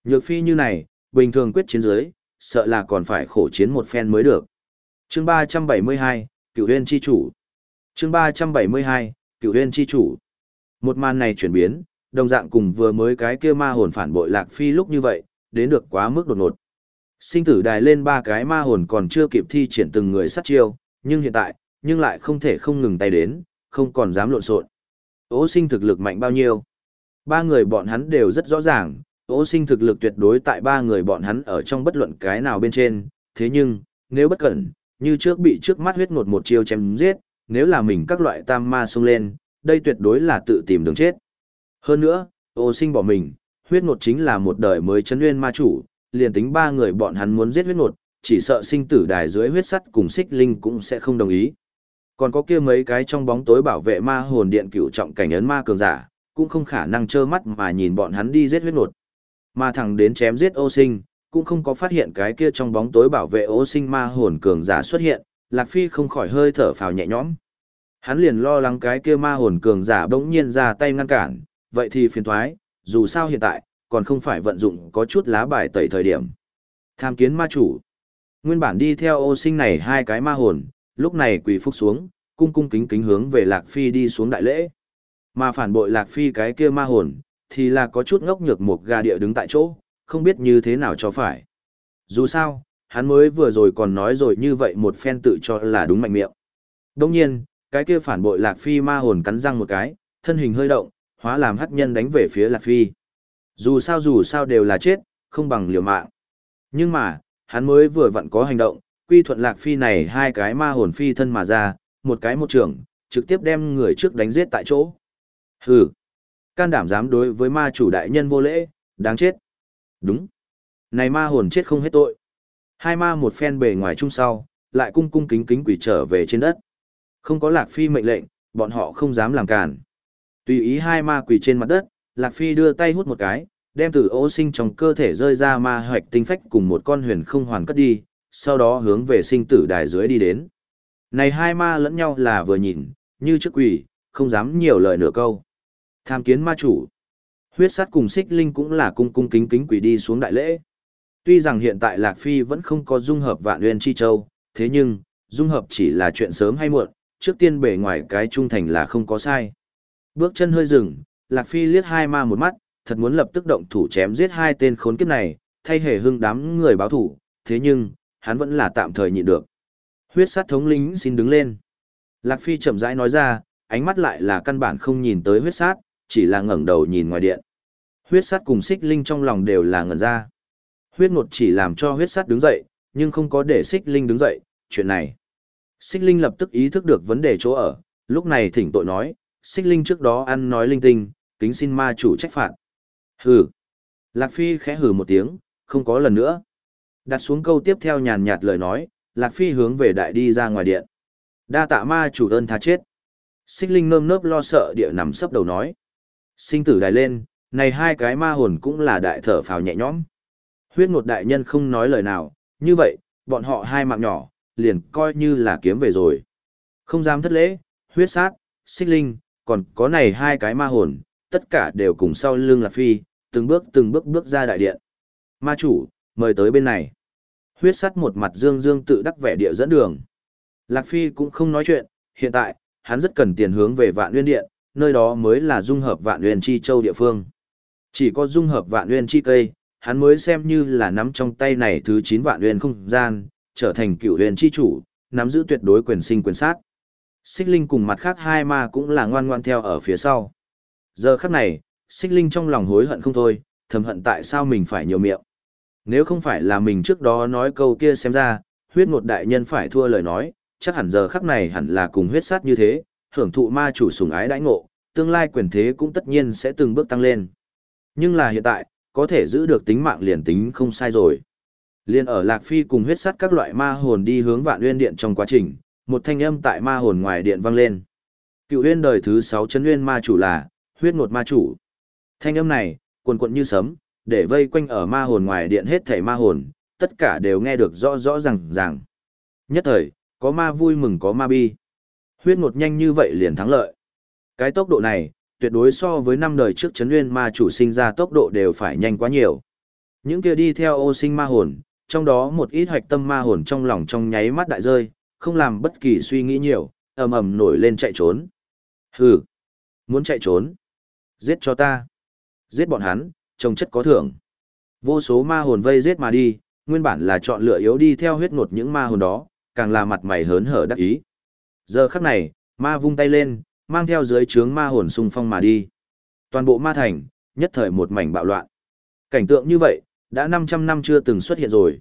Nhược phi như này, bình thường quyết chiến giới, sợ là còn phải khổ chiến một phen mới được. Chương 372, cựu Huyên chi chủ. Chương 372, cựu Huyên chi chủ. Một màn này chuyển biến, đồng dạng cùng vừa mới cái kia ma hồn phản bội Lạc Phi lúc như vậy, đến được quá mức đột ngột. Sinh tử đài lên ba cái ma hồn còn chưa kịp thi triển từng người sát chiêu, nhưng hiện tại, nhưng lại không thể không ngừng tay đến, không còn dám lộn xộn. Ô sinh thực lực mạnh bao nhiêu? Ba người bọn hắn đều rất rõ ràng, ô sinh thực lực tuyệt đối tại ba người bọn hắn ở trong bất luận cái nào bên trên, thế nhưng, nếu bất cẩn, như trước bị trước mắt huyết ngột một chiêu chém giết, nếu là mình các loại tam ma xông lên, đây tuyệt đối là tự tìm đường chết. Hơn nữa, ô sinh bỏ mình, huyết ngột chính là một đời mới chấn nguyên ma chủ, liền tính ba người bọn hắn muốn giết huyết ngột, chỉ sợ sinh tử đài dưới huyết sắt cùng xích linh cũng sẽ không đồng ý. Còn có kia mấy cái trong bóng tối bảo vệ ma hồn điện cửu trọng cảnh ấn ma cường giả, cũng không khả năng trơ mắt mà nhìn bọn hắn đi giết huyết ngột. Mà thẳng đến chém giết ô sinh, cũng không có phát hiện cái kia trong bóng tối bảo vệ ô sinh ma hồn cường giả xuất hiện, Lạc Phi không khỏi hơi thở phào nhẹ nhõm. Hắn liền lo lắng cái kia ma hồn cường giả bỗng nhiên ra tay ngăn cản, vậy thì phiền thoái, dù sao hiện tại, còn không phải vận dụng có chút lá bài tẩy thời điểm. Tham kiến ma chủ. Nguyên bản đi theo ô sinh này hai cái ma hồn, lúc này quỳ phúc xuống, cung cung kính kính hướng về Lạc Phi đi xuống đại lễ. Mà phản bội Lạc Phi cái kia ma hồn, thì là có chút ngốc nhược một gà địa đứng tại chỗ, không biết như thế nào cho phải. Dù sao, hắn mới vừa rồi còn nói rồi như vậy một phen tự cho là đúng mạnh miệng. Đồng nhiên, cái kia phản bội Lạc Phi ma hồn cắn răng một cái, thân hình hơi động, hóa làm hắc nhân đánh về phía Lạc Phi. Dù sao dù sao đều là chết, không bằng liều mạng. Nhưng mà, hắn mới vừa vặn có hành động, quy thuận Lạc Phi này hai cái ma hồn phi thân mà ra, một cái một trường, trực tiếp đem người trước đánh giết tại chỗ. Hừ, can đảm dám đối với ma chủ đại nhân vô lễ, đáng chết. Đúng. Này ma hồn chết không hết tội. Hai ma một phen bề ngoài chung sau, lại cung cung kính kính quỷ trở về trên đất. Không có Lạc Phi mệnh lệnh, bọn họ không dám làm cản. Tùy ý hai ma quỷ trên mặt đất, Lạc Phi đưa tay hút một cái, đem từ ô sinh trong cơ thể rơi ra ma hoạch tinh phách cùng một con huyền không hoàn cất đi, sau đó hướng về sinh tử đài dưới đi đến. Này hai ma lẫn nhau là vừa nhìn, như trước quỷ, không dám nhiều lời nửa câu. Tham kiến ma chủ. Huyết sát cùng xích linh cũng là cung cung kính kính quỷ đi xuống đại lễ. Tuy rằng hiện tại Lạc Phi vẫn không có dung hợp vạn nguyên chi châu, thế nhưng, dung hợp chỉ là chuyện sớm hay muộn, trước tiên bề ngoài cái trung thành là không có sai. Bước chân hơi dừng, Lạc Phi liếc hai ma một mắt, thật muốn lập tức động thủ chém giết hai tên khốn kiếp này, thay hề hưng đám người báo thủ, thế nhưng, hắn vẫn là tạm thời nhịn được. Huyết sát thống lĩnh xin đứng lên. Lạc Phi chậm rãi nói ra, ánh mắt lại là căn bản không nhìn tới huyết sát, chỉ là ngẩng đầu nhìn ngoài điện. Huyết sát cùng xích linh trong lòng đều là ngẩn ra. Huyết ngột chỉ làm cho huyết sắt đứng dậy, nhưng không có để xích linh đứng dậy, chuyện này. Xích linh lập tức ý thức được vấn đề chỗ ở, lúc này thỉnh tội nói, xích linh trước đó ăn nói linh tinh, kính xin ma chủ trách phạt. Hừ. Lạc Phi khẽ hừ một tiếng, không có lần nữa. Đặt xuống câu tiếp theo nhàn nhạt lời nói, Lạc Phi hướng về đại đi ra ngoài điện. Đa tạ ma chủ ơn tha chết. Xích linh nơm nớp lo sợ địa nằm sấp đầu nói. Sinh tử đài lên, này hai cái ma hồn cũng là đại thở phào nhẹ nhõm. Huyết ngột đại nhân không nói lời nào, như vậy, bọn họ hai mạng nhỏ, liền coi như là kiếm về rồi. Không dám thất lễ, huyết sát, xích linh, còn có này hai cái ma hồn, tất cả đều cùng sau lưng Lạc Phi, từng bước từng bước bước ra đại điện. Ma chủ, mời tới bên này. Huyết sát một mặt dương dương tự đắc vẻ địa dẫn đường. Lạc Phi cũng không nói chuyện, hiện tại, hắn rất cần tiền hướng về vạn nguyên điện, nơi đó mới là dung hợp vạn nguyên chi châu địa phương. Chỉ có dung hợp vạn nguyên chi cây, hắn mới xem như là nắm trong tay này thứ 9 vạn huyền không gian, trở thành cựu huyền chi chủ, nắm giữ tuyệt đối quyền sinh quyền sát. Xích linh cùng mặt khác hai ma cũng là ngoan ngoan theo ở phía sau. Giờ khắc này, xích linh trong lòng hối hận không thôi, thầm hận tại sao mình phải nhiều miệng. Nếu không phải là mình trước đó nói câu kia xem ra, huyết ngột đại nhân phải thua lời nói, chắc hẳn giờ khắc này hẳn là cùng huyết sát như thế, hưởng thụ ma chủ sủng ái đãi ngộ, tương lai quyền thế cũng tất nhiên sẽ từng bước tăng lên. Nhưng là hiện tại, có thể giữ được tính mạng liền tính không sai rồi. Liên ở Lạc Phi cùng huyết sát các loại ma hồn đi hướng vạn nguyên điện trong quá trình, một thanh âm tại ma hồn ngoài điện vang lên. Cựu huyên đời thứ 6 chấn nguyên ma chủ là, huyết ngột ma chủ. Thanh âm này, cuồn cuộn như sấm, để vây quanh ở ma hồn ngoài điện hết thảy ma hồn, tất cả đều nghe được rõ rõ ràng ràng. Nhất thời, có ma vui mừng có ma bi. Huyết ngột nhanh như vậy liền thắng lợi. Cái tốc độ này, tuyệt đối so với năm đời trước chấn nguyên ma chủ sinh ra tốc độ đều phải nhanh quá nhiều. Những kia đi theo ô sinh ma hồn, trong đó một ít hoạch tâm ma hồn trong lòng trong nháy mắt đại rơi, không làm bất kỳ suy nghĩ nhiều, ầm ầm nổi lên chạy trốn. Hừ, muốn chạy trốn? Giết cho ta. Giết bọn hắn, trông chất có thưởng. Vô số ma hồn vây giết mà đi, nguyên bản là chọn lựa yếu đi theo huyết ngột những ma hồn đó, càng là mặt mày hớn hở đắc ý. Giờ khắc này, ma vung tay lên, mang theo dưới trướng ma hồn xung phong mà đi. Toàn bộ ma thành, nhất thời một mảnh bạo loạn. Cảnh tượng như vậy, đã 500 năm chưa từng xuất hiện rồi.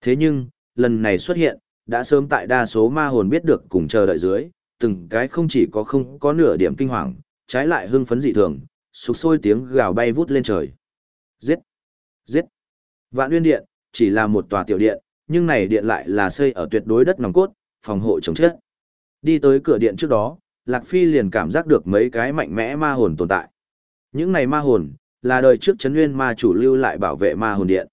Thế nhưng, lần này xuất hiện, đã sớm tại đa số ma hồn biết được cùng chờ đợi dưới, từng cái không chỉ có không có nửa điểm kinh hoàng, trái lại hưng phấn dị thường, sục sôi tiếng gào bay vút lên trời. Giết! Giết! Vạn Nguyên Điện, chỉ là một tòa tiểu điện, nhưng này điện lại là xây ở tuyệt đối đất nòng cốt, phòng hộ chống chết. Đi tới cửa điện trước đó, Lạc Phi liền cảm giác được mấy cái mạnh mẽ ma hồn tồn tại. Những này ma hồn, là đời trước chấn nguyên ma chủ lưu lại bảo vệ ma hồn điện.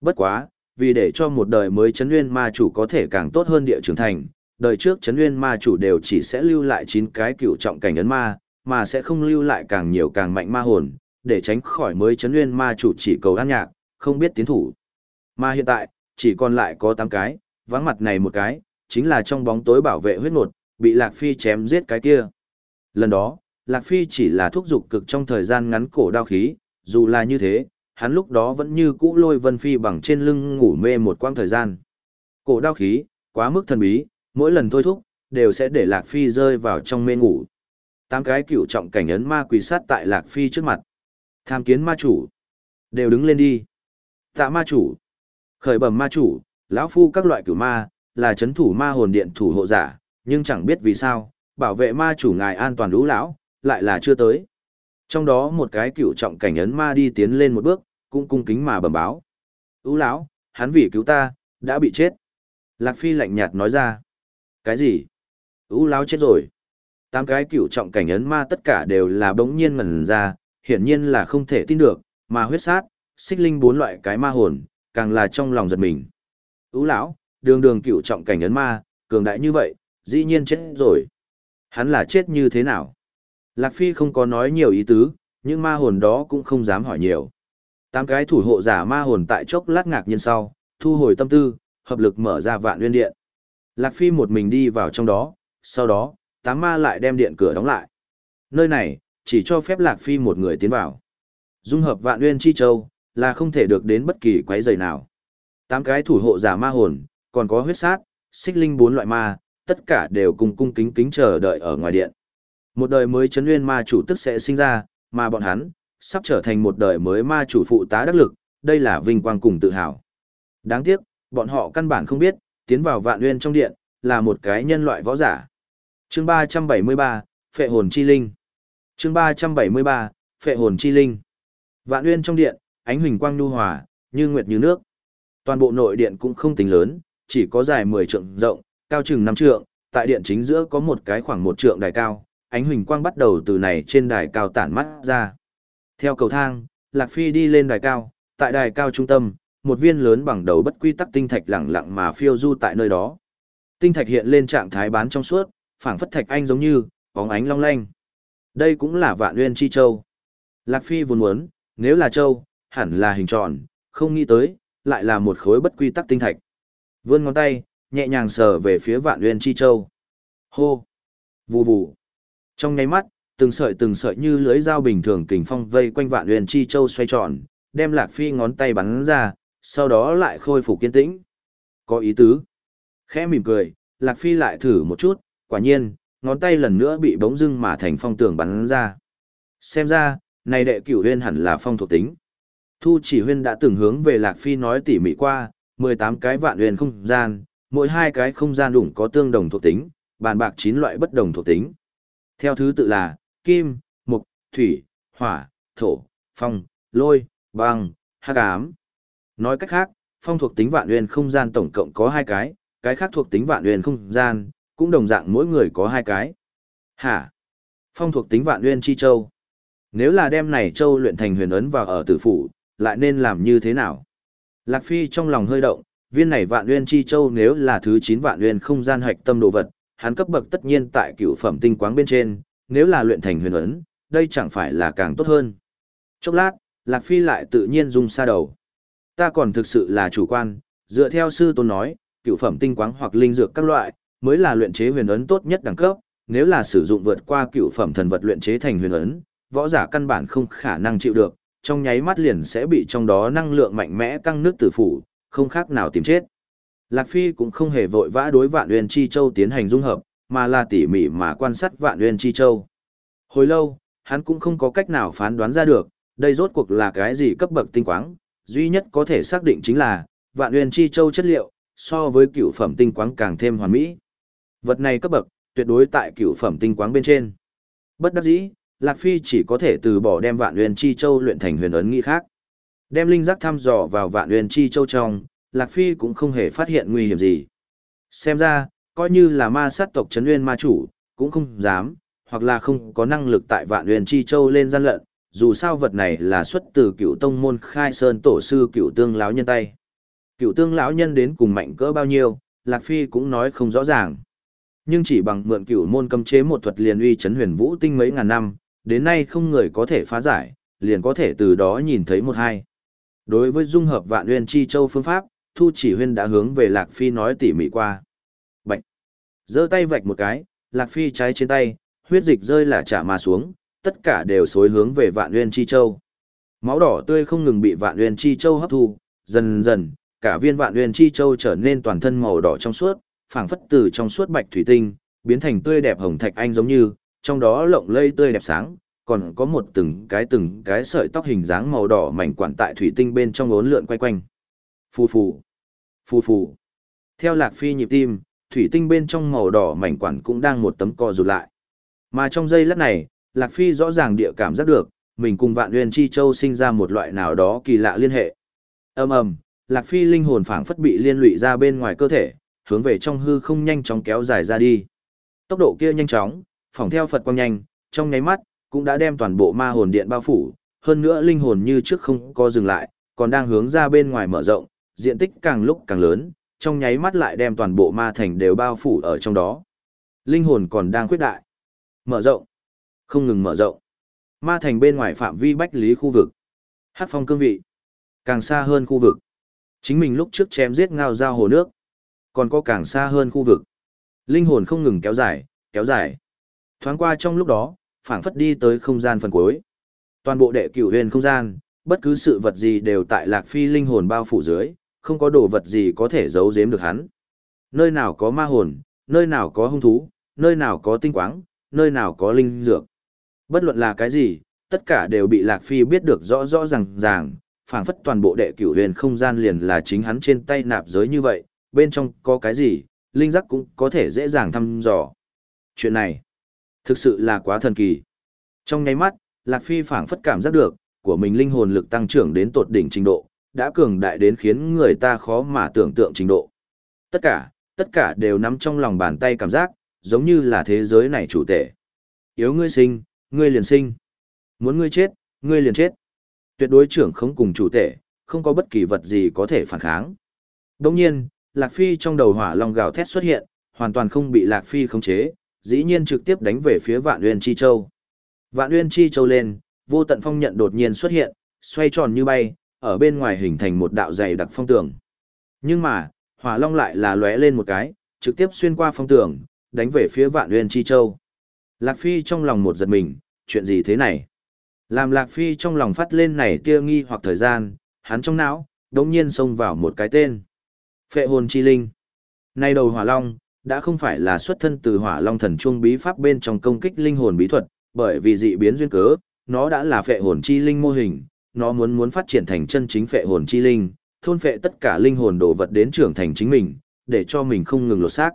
Bất quá, vì để cho một đời mới chấn nguyên ma chủ có thể càng tốt hơn địa trưởng thành, đời trước chấn nguyên ma chủ đều chỉ sẽ lưu lại 9 cái cựu trọng cảnh ấn ma, mà sẽ không lưu lại càng nhiều càng mạnh ma hồn, để tránh khỏi mới chấn nguyên ma chủ chỉ cầu ăn nhạc, không biết tiến thủ. Mà hiện tại, chỉ còn lại có 8 cái, vắng mặt này một cái, chính là trong bóng tối bảo vệ huyết nột, bị Lạc Phi chém giết cái kia. Lần đó, Lạc Phi chỉ là thúc dục cực trong thời gian ngắn cổ đao khí, dù là như thế, hắn lúc đó vẫn như cũ lôi Vân Phi bằng trên lưng ngủ mê một quãng thời gian. Cổ đao khí, quá mức thần bí, mỗi lần thôi thúc, đều sẽ để Lạc Phi rơi vào trong mê ngủ. Tám cái cựu trọng cảnh ấn ma quỳ sát tại Lạc Phi trước mặt. Tham kiến ma chủ. Đều đứng lên đi. Tạ ma chủ. Khởi bẩm ma chủ, lão phu các loại cửu ma, là chấn thủ ma hồn điện thủ hộ giả, nhưng chẳng biết vì sao, bảo vệ ma chủ ngài an toàn lũ lão, lại là chưa tới. Trong đó một cái cựu trọng cảnh ấn ma đi tiến lên một bước, cũng cung kính mà bẩm báo. Lũ lão, hắn vì cứu ta, đã bị chết. Lạc Phi lạnh nhạt nói ra. Cái gì? Lũ lão chết rồi. Tám cái cựu trọng cảnh ấn ma tất cả đều là bỗng nhiên ngẩn ra, hiển nhiên là không thể tin được, mà huyết sát, xích linh bốn loại cái ma hồn, càng là trong lòng giật mình. Ú lão, đường đường cựu trọng cảnh ấn ma, cường đại như vậy, dĩ nhiên chết rồi. Hắn là chết như thế nào? Lạc Phi không có nói nhiều ý tứ, nhưng ma hồn đó cũng không dám hỏi nhiều. Tám cái thủ hộ giả ma hồn tại chốc lát ngạc nhiên sau, thu hồi tâm tư, hợp lực mở ra vạn nguyên điện. Lạc Phi một mình đi vào trong đó, sau đó, tám ma lại đem điện cửa đóng lại. Nơi này, chỉ cho phép Lạc Phi một người tiến vào. Dung hợp vạn nguyên chi châu, là không thể được đến bất kỳ quái giày nào. Tám cái thủ hộ giả ma hồn, còn có huyết sát, xích linh bốn loại ma, tất cả đều cùng cung kính kính chờ đợi ở ngoài điện. Một đời mới chấn nguyên ma chủ tức sẽ sinh ra, mà bọn hắn, sắp trở thành một đời mới ma chủ phụ tá đắc lực, đây là vinh quang cùng tự hào. Đáng tiếc, bọn họ căn bản không biết, tiến vào vạn nguyên trong điện, là một cái nhân loại võ giả. chương 373, Phệ hồn chi linh. chương 373, Phệ hồn chi linh. Vạn nguyên trong điện, ánh huỳnh quang nhu hòa, như nguyệt như nước. Toàn bộ nội điện cũng không tính lớn, chỉ có dài 10 trượng rộng, cao chừng 5 trượng, tại điện chính giữa có một cái khoảng một trượng đài cao, ánh huỳnh quang bắt đầu từ này trên đài cao tản mắt ra. Theo cầu thang, Lạc Phi đi lên đài cao, tại đài cao trung tâm, một viên lớn bằng đầu bất quy tắc tinh thạch lẳng lặng mà phiêu du tại nơi đó. Tinh thạch hiện lên trạng thái bán trong suốt, phảng phất thạch anh giống như bóng ánh long lanh. Đây cũng là Vạn Nguyên chi châu. Lạc Phi vốn muốn, nếu là châu, hẳn là hình tròn, không nghĩ tới, lại là một khối bất quy tắc tinh thạch. Vươn ngón tay, nhẹ nhàng sờ về phía Vạn uyên chi châu. Hô! Vù vù! Trong nháy mắt, từng sợi từng sợi như lưới dao bình thường kình phong vây quanh vạn uyên chi châu xoay tròn, đem Lạc Phi ngón tay bắn ra, sau đó lại khôi phục kiên tĩnh. Có ý tứ. Khẽ mỉm cười, Lạc Phi lại thử một chút, quả nhiên, ngón tay lần nữa bị bóng dưng mà thành phong tường bắn ra. Xem ra, này đệ cửu huyên hẳn là phong thuộc tính. Thu chỉ huyên đã từng hướng về Lạc Phi nói tỉ mỉ qua, 18 cái vạn huyên không gian, mỗi hai cái không gian đủng có tương đồng thuộc tính, bàn bạc 9 loại bất đồng thuộc tính. Theo thứ tự là, kim, mục, thủy, hỏa, thổ, phong, lôi, băng, hắc ám. Nói cách khác, phong thuộc tính vạn nguyên không gian tổng cộng có hai cái, cái khác thuộc tính vạn nguyên không gian, cũng đồng dạng mỗi người có hai cái. Hả? Phong thuộc tính vạn nguyên chi châu. Nếu là đem này châu luyện thành huyền ấn vào ở tử phủ, lại nên làm như thế nào? Lạc Phi trong lòng hơi động, viên này vạn nguyên chi châu nếu là thứ 9 vạn nguyên không gian hạch tâm đồ vật, hắn cấp bậc tất nhiên tại cựu phẩm tinh quáng bên trên, nếu là luyện thành huyền ấn, đây chẳng phải là càng tốt hơn. Chốc lát, Lạc Phi lại tự nhiên rung xa đầu. Ta còn thực sự là chủ quan, dựa theo sư tôn nói, cựu phẩm tinh quáng hoặc linh dược các loại, mới là luyện chế huyền ấn tốt nhất đẳng cấp, nếu là sử dụng vượt qua cựu phẩm thần vật luyện chế thành huyền ấn, võ giả căn bản không khả năng chịu được, trong nháy mắt liền sẽ bị trong đó năng lượng mạnh mẽ căng nước tử phủ, không khác nào tìm chết. Lạc Phi cũng không hề vội vã đối Vạn Uyên Chi Châu tiến hành dung hợp, mà là tỉ mỉ mà quan sát Vạn Uyên Chi Châu. Hồi lâu, hắn cũng không có cách nào phán đoán ra được, đây rốt cuộc là cái gì cấp bậc tinh quáng, duy nhất có thể xác định chính là, Vạn Uyên Chi Châu chất liệu, so với cựu phẩm tinh quáng càng thêm hoàn mỹ. Vật này cấp bậc, tuyệt đối tại cựu phẩm tinh quáng bên trên. Bất đắc dĩ, Lạc Phi chỉ có thể từ bỏ đem Vạn Uyên Chi Châu luyện thành huyền ấn nghi khác. Đem linh giác thăm dò vào Vạn Uyên Chi Châu trong, Lạc Phi cũng không hề phát hiện nguy hiểm gì. Xem ra, coi như là ma sát tộc trấn Uyên ma chủ, cũng không dám, hoặc là không có năng lực tại Vạn Uyên Chi Châu lên gian lận, dù sao vật này là xuất từ cựu tông môn khai sơn tổ sư cựu tương lão nhân tay. Cựu tương lão nhân đến cùng mạnh cỡ bao nhiêu, Lạc Phi cũng nói không rõ ràng. Nhưng chỉ bằng mượn cựu môn cấm chế một thuật liền uy chấn huyền vũ tinh mấy ngàn năm, đến nay không người có thể phá giải, liền có thể từ đó nhìn thấy một hai. Đối với dung hợp vạn nguyên chi châu phương pháp, Thu chỉ huyên đã hướng về Lạc Phi nói tỉ mỉ qua. Bạch! giơ tay vạch một cái, Lạc Phi trái trên tay, huyết dịch rơi là trả mà xuống, tất cả đều xối hướng về vạn nguyên chi châu. Máu đỏ tươi không ngừng bị vạn nguyên chi châu hấp thu, dần dần, cả viên vạn nguyên chi châu trở nên toàn thân màu đỏ trong suốt, phảng phất từ trong suốt bạch thủy tinh, biến thành tươi đẹp hồng thạch anh giống như, trong đó lộng lây tươi đẹp sáng, còn có một từng cái từng cái sợi tóc hình dáng màu đỏ mảnh quản tại thủy tinh bên trong ốn lượn quay quanh. Phù phù, phù phù. Theo lạc phi nhịp tim, thủy tinh bên trong màu đỏ mảnh quản cũng đang một tấm co rụt lại. Mà trong giây lát này, lạc phi rõ ràng địa cảm giác được, mình cùng vạn nguyên chi châu sinh ra một loại nào đó kỳ lạ liên hệ. ầm ầm, lạc phi linh hồn phảng phất bị liên lụy ra bên ngoài cơ thể, hướng về trong hư không nhanh chóng kéo dài ra đi. Tốc độ kia nhanh chóng, phòng theo Phật quang nhanh, trong nháy mắt, cũng đã đem toàn bộ ma hồn điện bao phủ, hơn nữa linh hồn như trước không có dừng lại, còn đang hướng ra bên ngoài mở rộng, diện tích càng lúc càng lớn, trong nháy mắt lại đem toàn bộ ma thành đều bao phủ ở trong đó. Linh hồn còn đang khuyết đại, mở rộng, không ngừng mở rộng. Ma thành bên ngoài phạm vi bách lý khu vực. Hát phong cương vị, càng xa hơn khu vực. Chính mình lúc trước chém giết ngao giao hồ nước, còn có càng xa hơn khu vực. Linh hồn không ngừng kéo dài, kéo dài. Thoáng qua trong lúc đó, phảng phất đi tới không gian phần cuối. Toàn bộ đệ cửu huyền không gian, bất cứ sự vật gì đều tại Lạc Phi linh hồn bao phủ dưới, không có đồ vật gì có thể giấu giếm được hắn. Nơi nào có ma hồn, nơi nào có hung thú, nơi nào có tinh quáng, nơi nào có linh dược. Bất luận là cái gì, tất cả đều bị Lạc Phi biết được rõ rõ ràng ràng, phảng phất toàn bộ đệ cửu huyền không gian liền là chính hắn trên tay nạp giới như vậy, bên trong có cái gì, linh giác cũng có thể dễ dàng thăm dò. Chuyện này, Thực sự là quá thần kỳ. Trong nháy mắt, Lạc Phi phảng phất cảm giác được, của mình linh hồn lực tăng trưởng đến tột đỉnh trình độ, đã cường đại đến khiến người ta khó mà tưởng tượng trình độ. Tất cả, tất cả đều nắm trong lòng bàn tay cảm giác, giống như là thế giới này chủ tể. Yếu ngươi sinh, ngươi liền sinh. Muốn ngươi chết, ngươi liền chết. Tuyệt đối trưởng không cùng chủ tể, không có bất kỳ vật gì có thể phản kháng. Đồng nhiên, Lạc Phi trong đầu hỏa long gào thét xuất hiện, hoàn toàn không bị Lạc Phi khống chế, dĩ nhiên trực tiếp đánh về phía Vạn Uyên Chi Châu. Vạn Uyên Chi Châu lên, vô tận phong nhận đột nhiên xuất hiện, xoay tròn như bay, ở bên ngoài hình thành một đạo dày đặc phong tường. Nhưng mà, Hỏa Long lại là lóe lên một cái, trực tiếp xuyên qua phong tường, đánh về phía Vạn Uyên Chi Châu. Lạc Phi trong lòng một giật mình, chuyện gì thế này? Làm Lạc Phi trong lòng phát lên này tia nghi hoặc thời gian, hắn trong não, đống nhiên xông vào một cái tên. Phệ hồn chi linh. Nay đầu hỏa long, đã không phải là xuất thân từ hỏa long thần chuông bí pháp bên trong công kích linh hồn bí thuật, bởi vì dị biến duyên cớ, nó đã là phệ hồn chi linh mô hình, nó muốn muốn phát triển thành chân chính phệ hồn chi linh, thôn phệ tất cả linh hồn đồ vật đến trưởng thành chính mình, để cho mình không ngừng lột xác.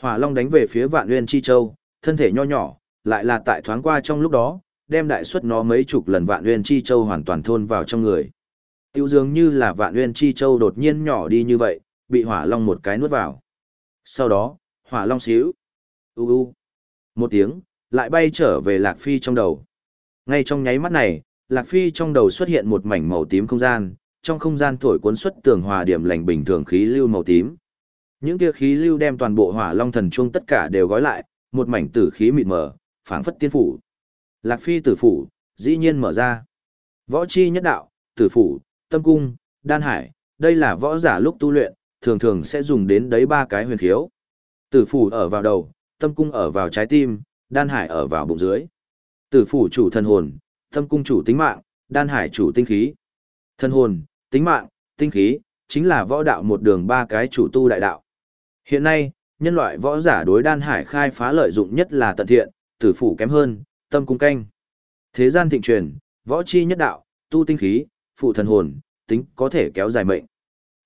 Hỏa Long đánh về phía Vạn Nguyên Chi Châu, thân thể nho nhỏ, lại là tại thoáng qua trong lúc đó, đem đại suất nó mấy chục lần Vạn Nguyên Chi Châu hoàn toàn thôn vào trong người. Tiêu dường như là Vạn Nguyên Chi Châu đột nhiên nhỏ đi như vậy, bị Hỏa Long một cái nuốt vào. Sau đó, Hỏa Long xíu, u u, một tiếng, lại bay trở về Lạc Phi trong đầu. Ngay trong nháy mắt này, Lạc Phi trong đầu xuất hiện một mảnh màu tím không gian, trong không gian thổi cuốn xuất tường hòa điểm lành bình thường khí lưu màu tím. Những kia khí lưu đem toàn bộ hỏa long thần chuông tất cả đều gói lại, một mảnh tử khí mịt mờ, phảng phất tiên phủ. Lạc Phi tử phủ, dĩ nhiên mở ra. Võ chi nhất đạo, tử phủ, tâm cung, đan hải, đây là võ giả lúc tu luyện, thường thường sẽ dùng đến đấy ba cái huyền khiếu. Tử phủ ở vào đầu, tâm cung ở vào trái tim, đan hải ở vào bụng dưới. Tử phủ chủ thần hồn, tâm cung chủ tính mạng, đan hải chủ tinh khí. Thân hồn, tính mạng, tinh khí, chính là võ đạo một đường ba cái chủ tu đại đạo. Hiện nay, nhân loại võ giả đối đan hải khai phá lợi dụng nhất là tận thiện, tử phủ kém hơn, tâm cung canh. Thế gian thịnh truyền, võ chi nhất đạo, tu tinh khí, phụ thần hồn, tính có thể kéo dài mệnh.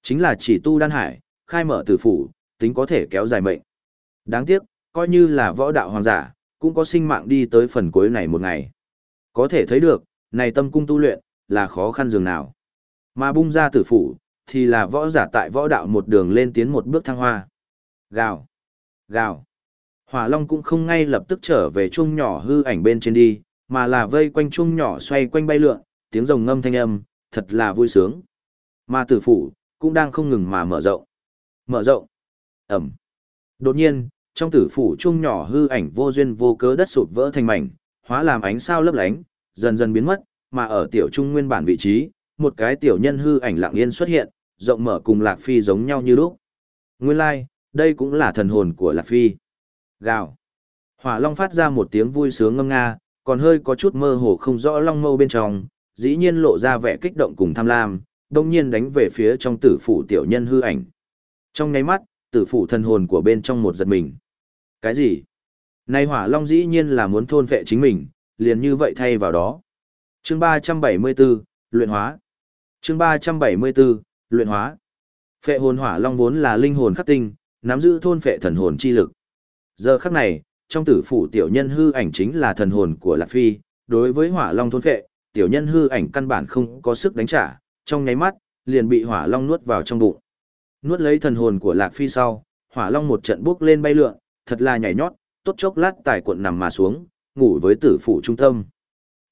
Chính là chỉ tu đan hải, khai mở tử phủ, tính có thể kéo dài mệnh. Đáng tiếc, coi như là võ đạo hoàng giả, cũng có sinh mạng đi tới phần cuối này một ngày. Có thể thấy được, này tâm cung tu luyện, là khó khăn dường nào. Mà bung ra tử phủ, thì là võ giả tại võ đạo một đường lên tiến một bước thăng hoa. Gào, gào. Hỏa Long cũng không ngay lập tức trở về chuông nhỏ hư ảnh bên trên đi, mà là vây quanh chuông nhỏ xoay quanh bay lượn, tiếng rồng ngâm thanh âm, thật là vui sướng. Mà tử phủ, cũng đang không ngừng mà mở rộng. Mở rộng. Ẩm. Đột nhiên, trong tử phủ chung nhỏ hư ảnh vô duyên vô cớ đất sụp vỡ thành mảnh, hóa làm ánh sao lấp lánh, dần dần biến mất, mà ở tiểu trung nguyên bản vị trí, một cái tiểu nhân hư ảnh lặng yên xuất hiện, rộng mở cùng Lạc Phi giống nhau như lúc. Nguyên lai, like, đây cũng là thần hồn của Lạc Phi. Gào. Hỏa Long phát ra một tiếng vui sướng ngâm nga, còn hơi có chút mơ hồ không rõ long mâu bên trong, dĩ nhiên lộ ra vẻ kích động cùng tham lam, đông nhiên đánh về phía trong tử phủ tiểu nhân hư ảnh. Trong nháy mắt, tử phủ thần hồn của bên trong một giật mình. Cái gì? Này hỏa long dĩ nhiên là muốn thôn vệ chính mình, liền như vậy thay vào đó. Chương 374, luyện hóa. Chương 374, luyện hóa. Phệ hồn hỏa long vốn là linh hồn khắc tinh, nắm giữ thôn phệ thần hồn chi lực. Giờ khắc này, trong tử phủ tiểu nhân hư ảnh chính là thần hồn của Lạc Phi, đối với hỏa long thôn phệ, tiểu nhân hư ảnh căn bản không có sức đánh trả, trong nháy mắt, liền bị hỏa long nuốt vào trong bụng. Nuốt lấy thần hồn của Lạc Phi sau, hỏa long một trận bước lên bay lượn, thật là nhảy nhót, tốt chốc lát tài cuộn nằm mà xuống, ngủ với tử phủ trung tâm.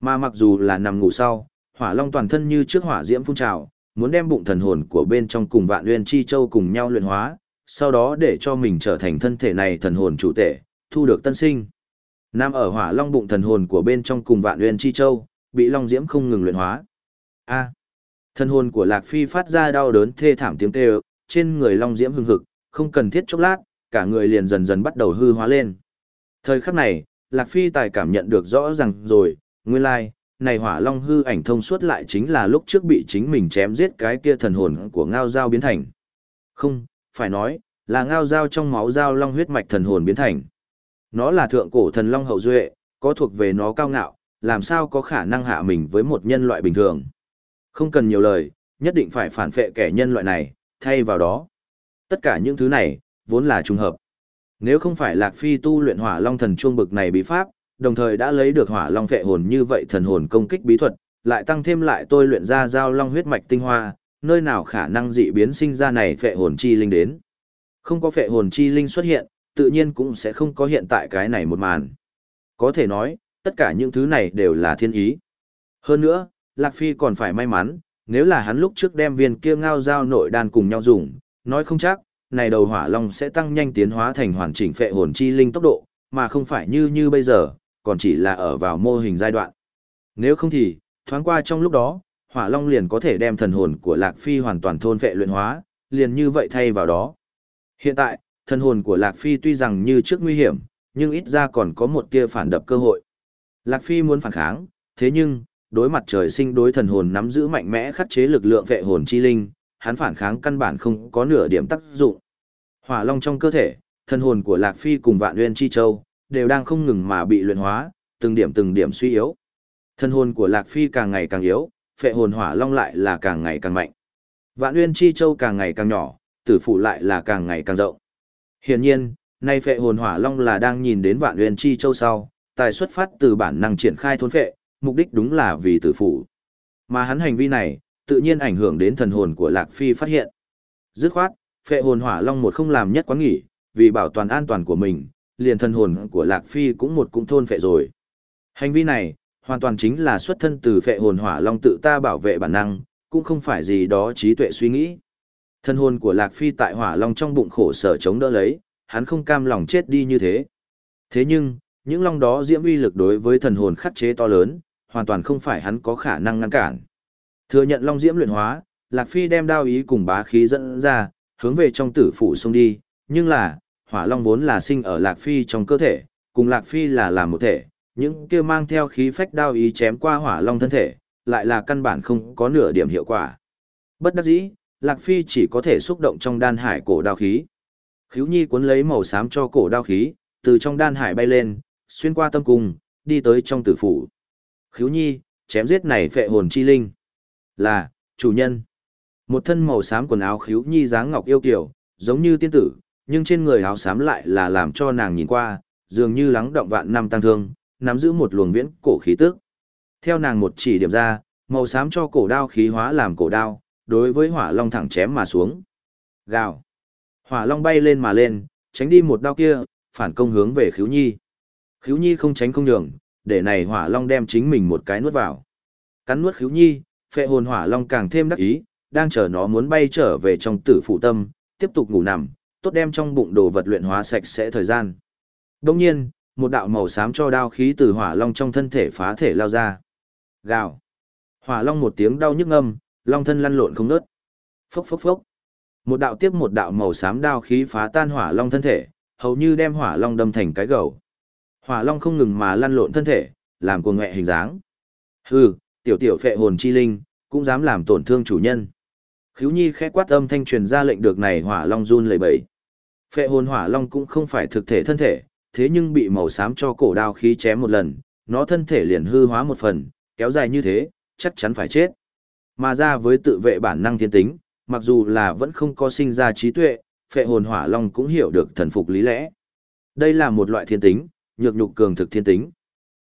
Mà mặc dù là nằm ngủ sau, hỏa long toàn thân như trước hỏa diễm phun trào, muốn đem bụng thần hồn của bên trong cùng vạn nguyên chi châu cùng nhau luyện hóa, sau đó để cho mình trở thành thân thể này thần hồn chủ tể, thu được tân sinh. Nam ở hỏa long bụng thần hồn của bên trong cùng vạn nguyên chi châu, bị long diễm không ngừng luyện hóa. A. Thân hồn của Lạc Phi phát ra đau đớn thê thảm tiếng kêu, trên người long diễm hưng hực, không cần thiết chốc lát, cả người liền dần dần bắt đầu hư hóa lên. Thời khắc này, Lạc Phi tài cảm nhận được rõ ràng rồi, nguyên lai, này hỏa long hư ảnh thông suốt lại chính là lúc trước bị chính mình chém giết cái kia thần hồn của ngao giao biến thành. Không, phải nói, là ngao giao trong máu giao long huyết mạch thần hồn biến thành. Nó là thượng cổ thần long hậu duệ, có thuộc về nó cao ngạo, làm sao có khả năng hạ mình với một nhân loại bình thường. Không cần nhiều lời, nhất định phải phản phệ kẻ nhân loại này, thay vào đó. Tất cả những thứ này, vốn là trùng hợp. Nếu không phải Lạc Phi tu luyện hỏa long thần chuông bực này bí pháp, đồng thời đã lấy được hỏa long phệ hồn như vậy thần hồn công kích bí thuật, lại tăng thêm lại tôi luyện ra giao long huyết mạch tinh hoa, nơi nào khả năng dị biến sinh ra này phệ hồn chi linh đến. Không có phệ hồn chi linh xuất hiện, tự nhiên cũng sẽ không có hiện tại cái này một màn. Có thể nói, tất cả những thứ này đều là thiên ý. Hơn nữa, Lạc Phi còn phải may mắn, nếu là hắn lúc trước đem viên kia ngao giao nội đan cùng nhau dùng, nói không chắc, này đầu hỏa long sẽ tăng nhanh tiến hóa thành hoàn chỉnh phệ hồn chi linh tốc độ, mà không phải như như bây giờ, còn chỉ là ở vào mô hình giai đoạn. Nếu không thì, thoáng qua trong lúc đó, hỏa long liền có thể đem thần hồn của Lạc Phi hoàn toàn thôn phệ luyện hóa, liền như vậy thay vào đó. Hiện tại, thần hồn của Lạc Phi tuy rằng như trước nguy hiểm, nhưng ít ra còn có một tia phản đập cơ hội. Lạc Phi muốn phản kháng, thế nhưng, đối mặt trời sinh đối thần hồn nắm giữ mạnh mẽ khắc chế lực lượng vệ hồn chi linh, hắn phản kháng căn bản không có nửa điểm tác dụng. Hỏa long trong cơ thể, thần hồn của Lạc Phi cùng Vạn Nguyên Chi Châu đều đang không ngừng mà bị luyện hóa, từng điểm từng điểm suy yếu. Thân hồn của Lạc Phi càng ngày càng yếu, phệ hồn hỏa long lại là càng ngày càng mạnh. Vạn Nguyên Chi Châu càng ngày càng nhỏ, tử phụ lại là càng ngày càng rộng. Hiển nhiên, nay phệ hồn hỏa long là đang nhìn đến Vạn Nguyên Chi Châu sau, tài xuất phát từ bản năng triển khai thôn phệ, mục đích đúng là vì tử phụ. Mà hắn hành vi này, tự nhiên ảnh hưởng đến thần hồn của Lạc Phi phát hiện. Dứt khoát, phệ hồn hỏa long một không làm nhất quán nghỉ, vì bảo toàn an toàn của mình, liền thần hồn của Lạc Phi cũng một cũng thôn phệ rồi. Hành vi này, hoàn toàn chính là xuất thân từ phệ hồn hỏa long tự ta bảo vệ bản năng, cũng không phải gì đó trí tuệ suy nghĩ. Thần hồn của Lạc Phi tại hỏa long trong bụng khổ sở chống đỡ lấy, hắn không cam lòng chết đi như thế. Thế nhưng, những long đó diễm uy lực đối với thần hồn khắc chế to lớn, hoàn toàn không phải hắn có khả năng ngăn cản. Thừa nhận long diễm luyện hóa, Lạc Phi đem đao ý cùng bá khí dẫn ra, hướng về trong tử phủ xông đi, nhưng là, hỏa long vốn là sinh ở Lạc Phi trong cơ thể, cùng Lạc Phi là làm một thể, những kia mang theo khí phách đao ý chém qua hỏa long thân thể, lại là căn bản không có nửa điểm hiệu quả. Bất đắc dĩ, Lạc Phi chỉ có thể xúc động trong đan hải cổ đao khí. Khíu Nhi cuốn lấy màu xám cho cổ đao khí, từ trong đan hải bay lên, xuyên qua tâm cung, đi tới trong tử phủ. Khiếu Nhi, chém giết này phệ hồn chi linh. Là, chủ nhân. Một thân màu xám quần áo khiếu Nhi dáng ngọc yêu kiều, giống như tiên tử, nhưng trên người áo xám lại là làm cho nàng nhìn qua, dường như lắng động vạn năm tăng thương, nắm giữ một luồng viễn cổ khí tức. Theo nàng một chỉ điểm ra, màu xám cho cổ đao khí hóa làm cổ đao, đối với hỏa long thẳng chém mà xuống. Gào. Hỏa long bay lên mà lên, tránh đi một đao kia, phản công hướng về khiếu nhi. Khiếu nhi không tránh không nhường, để này hỏa long đem chính mình một cái nuốt vào. Cắn nuốt khiếu nhi, phệ hồn hỏa long càng thêm đắc ý, đang chờ nó muốn bay trở về trong tử phụ tâm, tiếp tục ngủ nằm, tốt đem trong bụng đồ vật luyện hóa sạch sẽ thời gian. Đồng nhiên, một đạo màu xám cho đao khí từ hỏa long trong thân thể phá thể lao ra. Gào. Hỏa long một tiếng đau nhức âm, long thân lăn lộn không nớt. Phốc phốc phốc. Một đạo tiếp một đạo màu xám đao khí phá tan hỏa long thân thể, hầu như đem hỏa long đâm thành cái gầu. Hỏa long không ngừng mà lăn lộn thân thể, làm cuồng nghệ hình dáng. Hừ, tiểu tiểu phệ hồn chi linh, cũng dám làm tổn thương chủ nhân. Khíu Nhi khẽ quát âm thanh truyền ra lệnh được này hỏa long run lẩy bẩy. Phệ hồn hỏa long cũng không phải thực thể thân thể, thế nhưng bị màu xám cho cổ đao khí chém một lần, nó thân thể liền hư hóa một phần, kéo dài như thế, chắc chắn phải chết. Mà ra với tự vệ bản năng thiên tính, mặc dù là vẫn không có sinh ra trí tuệ, phệ hồn hỏa long cũng hiểu được thần phục lý lẽ. Đây là một loại thiên tính, nhược nhục cường thực thiên tính.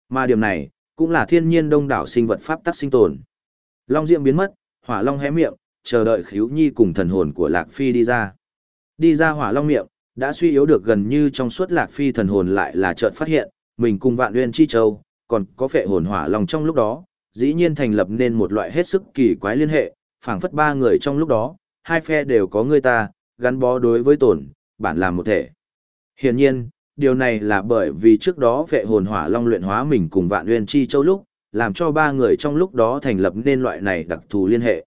Mà điểm này, cũng là thiên nhiên đông đảo sinh vật pháp tắc sinh tồn. Long diệm biến mất, hỏa long hé miệng, chờ đợi khiếu nhi cùng thần hồn của Lạc Phi đi ra. Đi ra hỏa long miệng, đã suy yếu được gần như trong suốt Lạc Phi thần hồn lại là chợt phát hiện, mình cùng vạn nguyên chi châu, còn có phệ hồn hỏa long trong lúc đó, dĩ nhiên thành lập nên một loại hết sức kỳ quái liên hệ, phảng phất ba người trong lúc đó, hai phe đều có người ta, gắn bó đối với tổn, bản làm một thể. Hiển nhiên, điều này là bởi vì trước đó vệ hồn hỏa long luyện hóa mình cùng vạn uyên chi châu lúc, làm cho ba người trong lúc đó thành lập nên loại này đặc thù liên hệ.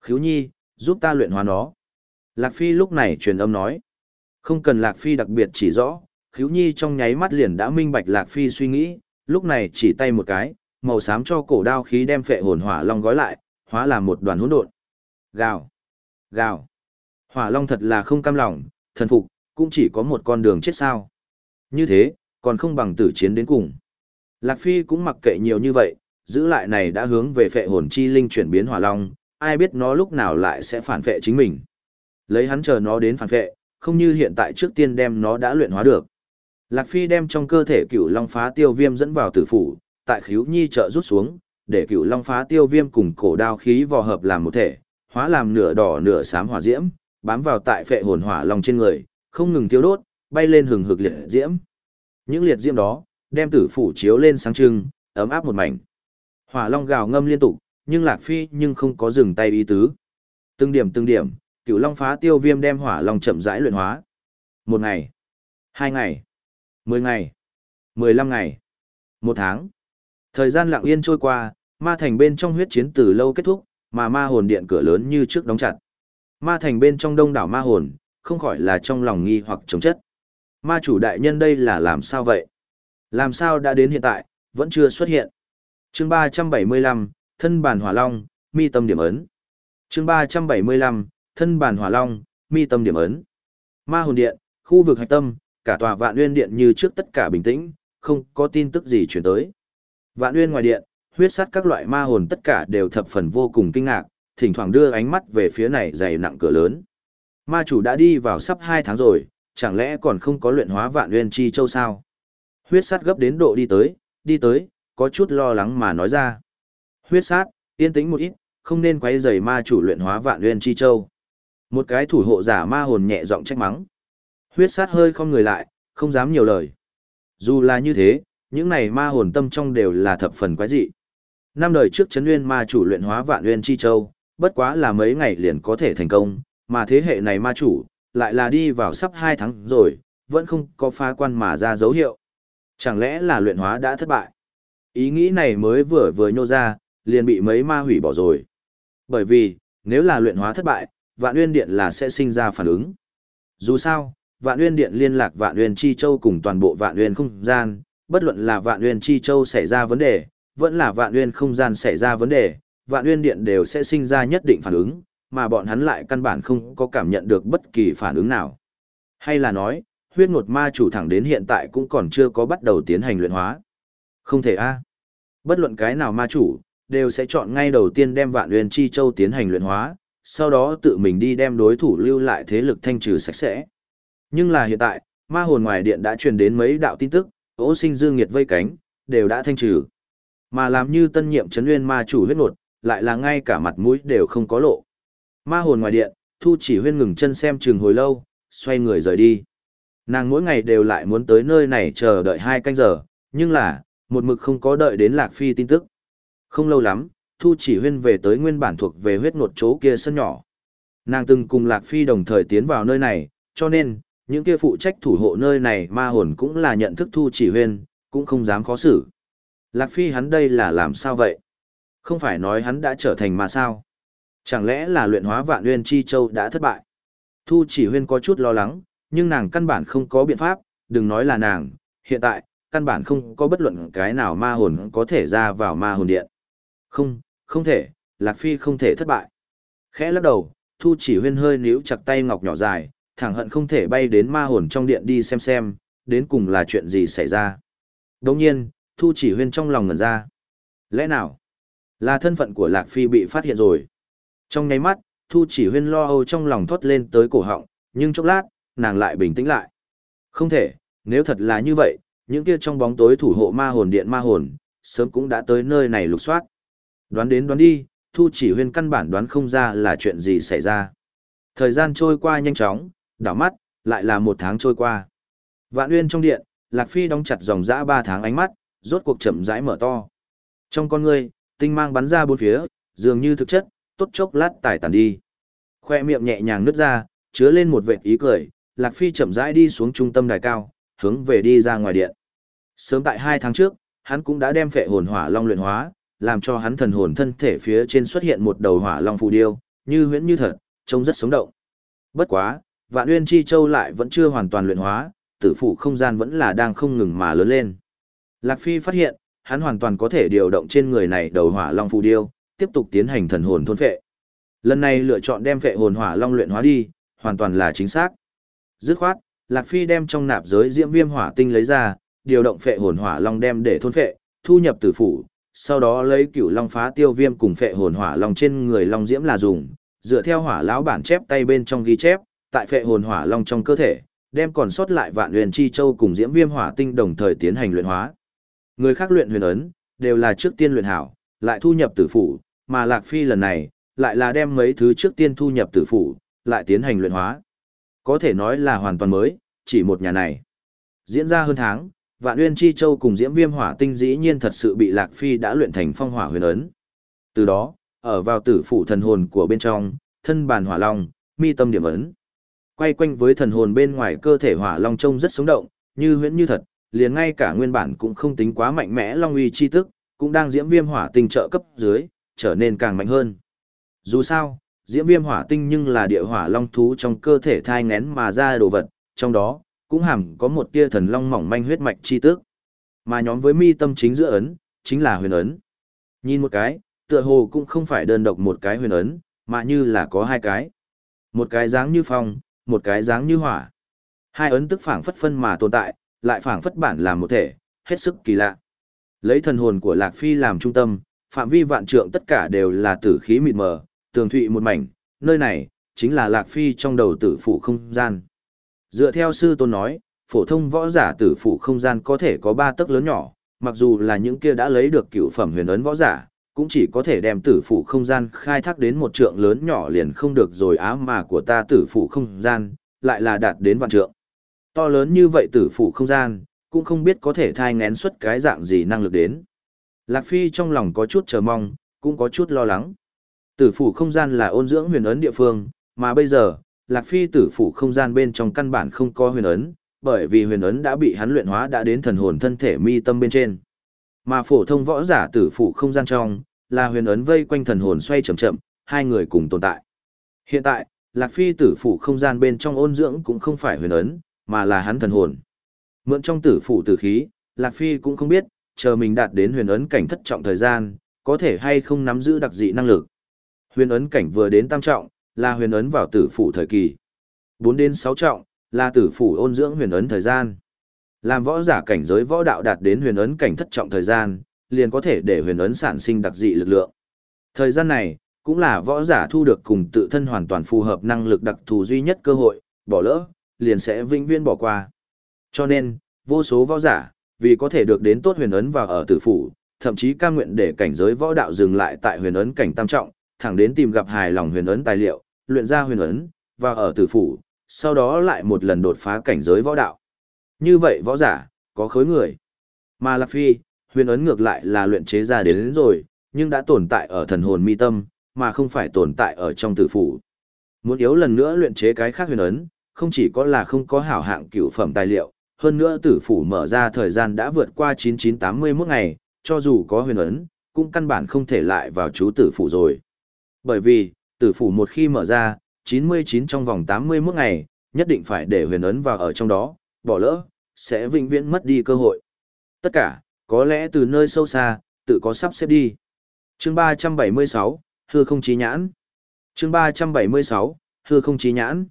Khiếu nhi, giúp ta luyện hóa nó. Lạc Phi lúc này truyền âm nói. Không cần Lạc Phi đặc biệt chỉ rõ, khiếu nhi trong nháy mắt liền đã minh bạch Lạc Phi suy nghĩ, lúc này chỉ tay một cái, màu xám cho cổ đao khí đem phệ hồn hỏa long gói lại, hóa làm một đoàn hỗn độn. Gào, gào. Hỏa long thật là không cam lòng, thần phục, cũng chỉ có một con đường chết sao. Như thế, còn không bằng tử chiến đến cùng. Lạc Phi cũng mặc kệ nhiều như vậy, giữ lại này đã hướng về phệ hồn chi linh chuyển biến hỏa long, ai biết nó lúc nào lại sẽ phản phệ chính mình. Lấy hắn chờ nó đến phản phệ, không như hiện tại trước tiên đem nó đã luyện hóa được. Lạc Phi đem trong cơ thể cửu long phá tiêu viêm dẫn vào tử phủ, tại khíu nhi trợ rút xuống, để cửu long phá tiêu viêm cùng cổ đao khí vò hợp làm một thể, hóa làm nửa đỏ nửa xám hỏa diễm, bám vào tại phệ hồn hỏa long trên người, không ngừng tiêu đốt, bay lên hừng hực liệt diễm. Những liệt diễm đó, đem tử phủ chiếu lên sáng trưng, ấm áp một mảnh. Hỏa long gào ngâm liên tục, nhưng Lạc Phi nhưng không có dừng tay ý tứ. Từng điểm từng điểm, cửu long phá tiêu viêm đem hỏa long chậm rãi luyện hóa. Một ngày, hai ngày, mười ngày, mười lăm ngày, một tháng. Thời gian lặng yên trôi qua, ma thành bên trong huyết chiến từ lâu kết thúc, mà ma hồn điện cửa lớn như trước đóng chặt. Ma thành bên trong đông đảo ma hồn, không khỏi là trong lòng nghi hoặc chống chất. Ma chủ đại nhân đây là làm sao vậy? Làm sao đã đến hiện tại, vẫn chưa xuất hiện. chương 375, thân bản hỏa long, mi tâm điểm ấn. chương 375, thân bản hỏa long, mi tâm điểm ấn. Ma hồn điện, khu vực hạch tâm, cả tòa vạn nguyên điện như trước tất cả bình tĩnh, không có tin tức gì chuyển tới. Vạn Uyên ngoài điện, huyết sắt các loại ma hồn tất cả đều thập phần vô cùng kinh ngạc, thỉnh thoảng đưa ánh mắt về phía này dày nặng cửa lớn. Ma chủ đã đi vào sắp 2 tháng rồi, chẳng lẽ còn không có luyện hóa vạn nguyên chi châu sao? Huyết sát gấp đến độ đi tới, đi tới, có chút lo lắng mà nói ra. Huyết sát, yên tĩnh một ít, không nên quấy rầy ma chủ luyện hóa vạn nguyên chi châu. Một cái thủ hộ giả ma hồn nhẹ giọng trách mắng. Huyết sát hơi không người lại, không dám nhiều lời. Dù là như thế, những này ma hồn tâm trong đều là thập phần quái dị. Năm đời trước chấn nguyên ma chủ luyện hóa vạn nguyên chi châu, bất quá là mấy ngày liền có thể thành công, mà thế hệ này ma chủ, lại là đi vào sắp 2 tháng rồi, vẫn không có phá quan mà ra dấu hiệu. Chẳng lẽ là luyện hóa đã thất bại? Ý nghĩ này mới vừa vừa nhô ra, liền bị mấy ma hủy bỏ rồi. Bởi vì, nếu là luyện hóa thất bại, vạn nguyên điện là sẽ sinh ra phản ứng. Dù sao, vạn nguyên điện liên lạc vạn nguyên chi châu cùng toàn bộ vạn nguyên không gian, bất luận là vạn nguyên chi châu xảy ra vấn đề, vẫn là vạn nguyên không gian xảy ra vấn đề, vạn nguyên điện đều sẽ sinh ra nhất định phản ứng, mà bọn hắn lại căn bản không có cảm nhận được bất kỳ phản ứng nào. Hay là nói, huyết ngột ma chủ thẳng đến hiện tại cũng còn chưa có bắt đầu tiến hành luyện hóa. Không thể a Bất luận cái nào ma chủ, đều sẽ chọn ngay đầu tiên đem vạn huyền chi châu tiến hành luyện hóa, sau đó tự mình đi đem đối thủ lưu lại thế lực thanh trừ sạch sẽ. Nhưng là hiện tại, ma hồn ngoài điện đã truyền đến mấy đạo tin tức, ố sinh dương nghiệt vây cánh, đều đã thanh trừ. Mà làm như tân nhiệm chấn nguyên ma chủ huyết nột, lại là ngay cả mặt mũi đều không có lộ. Ma hồn ngoài điện, Thu chỉ huyên ngừng chân xem chừng hồi lâu, xoay người rời đi. Nàng mỗi ngày đều lại muốn tới nơi này chờ đợi hai canh giờ, nhưng là, một mực không có đợi đến Lạc Phi tin tức. Không lâu lắm, Thu chỉ huyên về tới nguyên bản thuộc về huyết nột chỗ kia sân nhỏ. Nàng từng cùng Lạc Phi đồng thời tiến vào nơi này, cho nên, những kia phụ trách thủ hộ nơi này ma hồn cũng là nhận thức Thu chỉ huyên, cũng không dám khó xử. Lạc Phi hắn đây là làm sao vậy? Không phải nói hắn đã trở thành ma sao? Chẳng lẽ là luyện hóa vạn nguyên chi châu đã thất bại? Thu chỉ huyên có chút lo lắng, nhưng nàng căn bản không có biện pháp, đừng nói là nàng, hiện tại, căn bản không có bất luận cái nào ma hồn có thể ra vào ma hồn điện. Không, không thể, Lạc Phi không thể thất bại. Khẽ lắc đầu, Thu chỉ huyên hơi níu chặt tay ngọc nhỏ dài, thẳng hận không thể bay đến ma hồn trong điện đi xem xem, đến cùng là chuyện gì xảy ra. Đồng nhiên, Thu chỉ huyên trong lòng ngẩn ra. Lẽ nào? Là thân phận của Lạc Phi bị phát hiện rồi. Trong nháy mắt, Thu chỉ huyên lo âu trong lòng thoát lên tới cổ họng, nhưng chốc lát, nàng lại bình tĩnh lại. Không thể, nếu thật là như vậy, những kia trong bóng tối thủ hộ ma hồn điện ma hồn, sớm cũng đã tới nơi này lục soát. Đoán đến đoán đi, Thu chỉ huyên căn bản đoán không ra là chuyện gì xảy ra. Thời gian trôi qua nhanh chóng, đảo mắt, lại là một tháng trôi qua. Vạn Uyên trong điện, Lạc Phi đóng chặt dòng dã ba tháng ánh mắt, rốt cuộc chậm rãi mở to. Trong con ngươi, tinh mang bắn ra bốn phía, dường như thực chất, tốt chốc lát tải tàn đi. Khoe miệng nhẹ nhàng nứt ra, chứa lên một vệt ý cười, Lạc Phi chậm rãi đi xuống trung tâm đài cao, hướng về đi ra ngoài điện. Sớm tại hai tháng trước, hắn cũng đã đem phệ hồn hỏa long luyện hóa, làm cho hắn thần hồn thân thể phía trên xuất hiện một đầu hỏa long phù điêu, như huyễn như thật, trông rất sống động. Bất quá, Vạn Uyên Chi Châu lại vẫn chưa hoàn toàn luyện hóa, tử phụ không gian vẫn là đang không ngừng mà lớn lên. Lạc Phi phát hiện, hắn hoàn toàn có thể điều động trên người này đầu hỏa long phù điêu, tiếp tục tiến hành thần hồn thôn phệ. Lần này lựa chọn đem phệ hồn hỏa long luyện hóa đi, hoàn toàn là chính xác. Dứt khoát, Lạc Phi đem trong nạp giới diễm viêm hỏa tinh lấy ra, điều động phệ hồn hỏa long đem để thôn phệ, thu nhập tử phủ, sau đó lấy cửu long phá tiêu viêm cùng phệ hồn hỏa long trên người long diễm là dùng, dựa theo hỏa lão bản chép tay bên trong ghi chép, tại phệ hồn hỏa long trong cơ thể, đem còn sót lại vạn huyền chi châu cùng diễm viêm hỏa tinh đồng thời tiến hành luyện hóa. Người khác luyện huyền ấn, đều là trước tiên luyện hảo, lại thu nhập tử phủ, mà Lạc Phi lần này, lại là đem mấy thứ trước tiên thu nhập tử phủ, lại tiến hành luyện hóa. Có thể nói là hoàn toàn mới, chỉ một nhà này. Diễn ra hơn tháng, Vạn Nguyên Chi Châu cùng Diễm Viêm Hỏa Tinh dĩ nhiên thật sự bị Lạc Phi đã luyện thành phong hỏa huyền ấn. Từ đó, ở vào tử phủ thần hồn của bên trong, thân bàn hỏa long, mi tâm điểm ấn. Quay quanh với thần hồn bên ngoài cơ thể hỏa long trông rất sống động, như huyễn như thật, liền ngay cả nguyên bản cũng không tính quá mạnh mẽ long uy chi tức, cũng đang diễm viêm hỏa tinh trợ cấp dưới, trở nên càng mạnh hơn. Dù sao, diễm viêm hỏa tinh nhưng là địa hỏa long thú trong cơ thể thai ngén mà ra đồ vật, trong đó, cũng hàm có một tia thần long mỏng manh huyết mạch chi tức. Mà nhóm với mi tâm chính giữa ấn, chính là huyền ấn. Nhìn một cái, tựa hồ cũng không phải đơn độc một cái huyền ấn, mà như là có hai cái. Một cái dáng như phong, một cái dáng như hỏa. Hai ấn tức phảng phất phân mà tồn tại, lại phảng phất bản làm một thể, hết sức kỳ lạ. Lấy thần hồn của Lạc Phi làm trung tâm, phạm vi vạn trượng tất cả đều là tử khí mịt mờ, tường thụy một mảnh, nơi này, chính là Lạc Phi trong đầu tử phủ không gian. Dựa theo sư tôn nói, phổ thông võ giả tử phủ không gian có thể có ba tấc lớn nhỏ, mặc dù là những kia đã lấy được cựu phẩm huyền ấn võ giả, cũng chỉ có thể đem tử phủ không gian khai thác đến một trượng lớn nhỏ liền không được rồi á mà của ta tử phủ không gian, lại là đạt đến vạn trượng. To lớn như vậy tử phủ không gian, cũng không biết có thể thai ngén xuất cái dạng gì năng lực đến. Lạc Phi trong lòng có chút chờ mong, cũng có chút lo lắng. Tử phủ không gian là ôn dưỡng huyền ấn địa phương, mà bây giờ, Lạc Phi tử phủ không gian bên trong căn bản không có huyền ấn, bởi vì huyền ấn đã bị hắn luyện hóa đã đến thần hồn thân thể mi tâm bên trên. Mà phổ thông võ giả tử phủ không gian trong, là huyền ấn vây quanh thần hồn xoay chậm chậm, hai người cùng tồn tại. Hiện tại, Lạc Phi tử phủ không gian bên trong ôn dưỡng cũng không phải huyền ấn, mà là hắn thần hồn. Mượn trong tử phủ tử khí, Lạc Phi cũng không biết, chờ mình đạt đến huyền ấn cảnh thất trọng thời gian, có thể hay không nắm giữ đặc dị năng lực. Huyền ấn cảnh vừa đến tam trọng, là huyền ấn vào tử phủ thời kỳ. 4 đến 6 trọng, là tử phủ ôn dưỡng huyền ấn thời gian. Làm võ giả cảnh giới võ đạo đạt đến huyền ấn cảnh thất trọng thời gian, liền có thể để huyền ấn sản sinh đặc dị lực lượng. Thời gian này, cũng là võ giả thu được cùng tự thân hoàn toàn phù hợp năng lực đặc thù duy nhất cơ hội, bỏ lỡ, liền sẽ vĩnh viễn bỏ qua. Cho nên, vô số võ giả, vì có thể được đến tốt huyền ấn và ở tử phủ, thậm chí cam nguyện để cảnh giới võ đạo dừng lại tại huyền ấn cảnh tam trọng, thẳng đến tìm gặp hài lòng huyền ấn tài liệu, luyện ra huyền ấn, và ở tử phủ, sau đó lại một lần đột phá cảnh giới võ đạo. Như vậy võ giả, có khối người. Mà Lạc Phi, huyền ấn ngược lại là luyện chế ra đến, đến rồi, nhưng đã tồn tại ở thần hồn mi tâm, mà không phải tồn tại ở trong tử phủ. Muốn yếu lần nữa luyện chế cái khác huyền ấn, không chỉ có là không có hảo hạng cửu phẩm tài liệu, hơn nữa tử phủ mở ra thời gian đã vượt qua 9981 ngày, cho dù có huyền ấn, cũng căn bản không thể lại vào chú tử phủ rồi. Bởi vì, tử phủ một khi mở ra, 99 trong vòng 81 ngày, nhất định phải để huyền ấn vào ở trong đó, bỏ lỡ, sẽ vĩnh viễn mất đi cơ hội. Tất cả, có lẽ từ nơi sâu xa, tự có sắp xếp đi. Chương 376, hư không chí nhãn. Chương 376, hư không chí nhãn.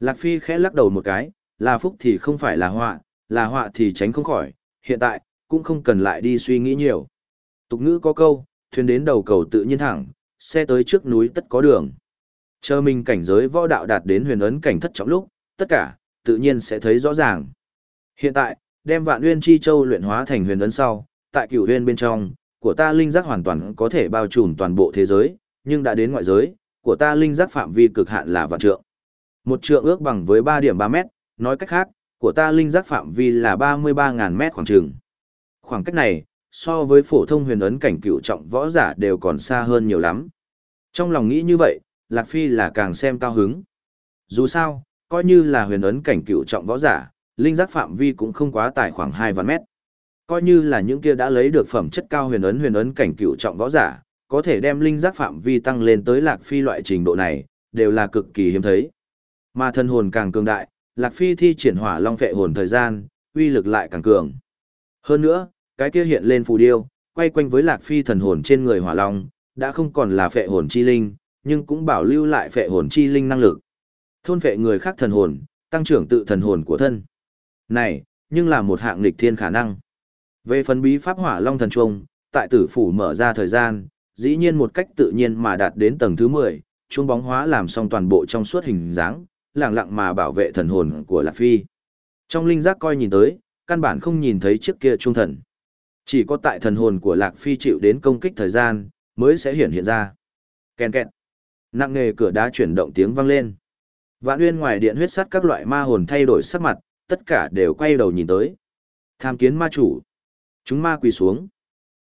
Lạc Phi khẽ lắc đầu một cái, là phúc thì không phải là họa, là họa thì tránh không khỏi, hiện tại, cũng không cần lại đi suy nghĩ nhiều. Tục ngữ có câu, thuyền đến đầu cầu tự nhiên thẳng, xe tới trước núi tất có đường. Chờ mình cảnh giới võ đạo đạt đến huyền ấn cảnh thất trọng lúc, tất cả, tự nhiên sẽ thấy rõ ràng. Hiện tại, đem vạn nguyên chi châu luyện hóa thành huyền ấn sau, tại cửu huyền bên trong, của ta linh giác hoàn toàn có thể bao trùm toàn bộ thế giới, nhưng đã đến ngoại giới, của ta linh giác phạm vi cực hạn là vạn trượng. Một trượng ước bằng với 3 điểm 3 mét, nói cách khác, của ta linh giác phạm vi là 33.000 mét khoảng trường. Khoảng cách này, so với phổ thông huyền ấn cảnh cựu trọng võ giả đều còn xa hơn nhiều lắm. Trong lòng nghĩ như vậy, Lạc Phi là càng xem cao hứng. Dù sao, coi như là huyền ấn cảnh cựu trọng võ giả, linh giác phạm vi cũng không quá tải khoảng 2 vạn mét. Coi như là những kia đã lấy được phẩm chất cao huyền ấn huyền ấn cảnh cựu trọng võ giả, có thể đem linh giác phạm vi tăng lên tới Lạc Phi loại trình độ này, đều là cực kỳ hiếm thấy. Mà thân hồn càng cường đại, Lạc Phi thi triển hỏa long phệ hồn thời gian, uy lực lại càng cường. Hơn nữa, cái kia hiện lên phù điêu, quay quanh với Lạc Phi thần hồn trên người hỏa long, đã không còn là phệ hồn chi linh, nhưng cũng bảo lưu lại phệ hồn chi linh năng lực. Thôn phệ người khác thần hồn, tăng trưởng tự thần hồn của thân. Này, nhưng là một hạng nghịch thiên khả năng. Về phần bí pháp hỏa long thần trung, tại tử phủ mở ra thời gian, dĩ nhiên một cách tự nhiên mà đạt đến tầng thứ 10, chuông bóng hóa làm xong toàn bộ trong suốt hình dáng, lặng lặng mà bảo vệ thần hồn của Lạc Phi. Trong linh giác coi nhìn tới, căn bản không nhìn thấy chiếc kia trung thần. Chỉ có tại thần hồn của Lạc Phi chịu đến công kích thời gian, mới sẽ hiện hiện ra. Kèn kẹn. Nặng nghề cửa đá chuyển động tiếng vang lên. Vạn Uyên ngoài điện huyết sắt các loại ma hồn thay đổi sắc mặt, tất cả đều quay đầu nhìn tới. Tham kiến ma chủ. Chúng ma quỳ xuống.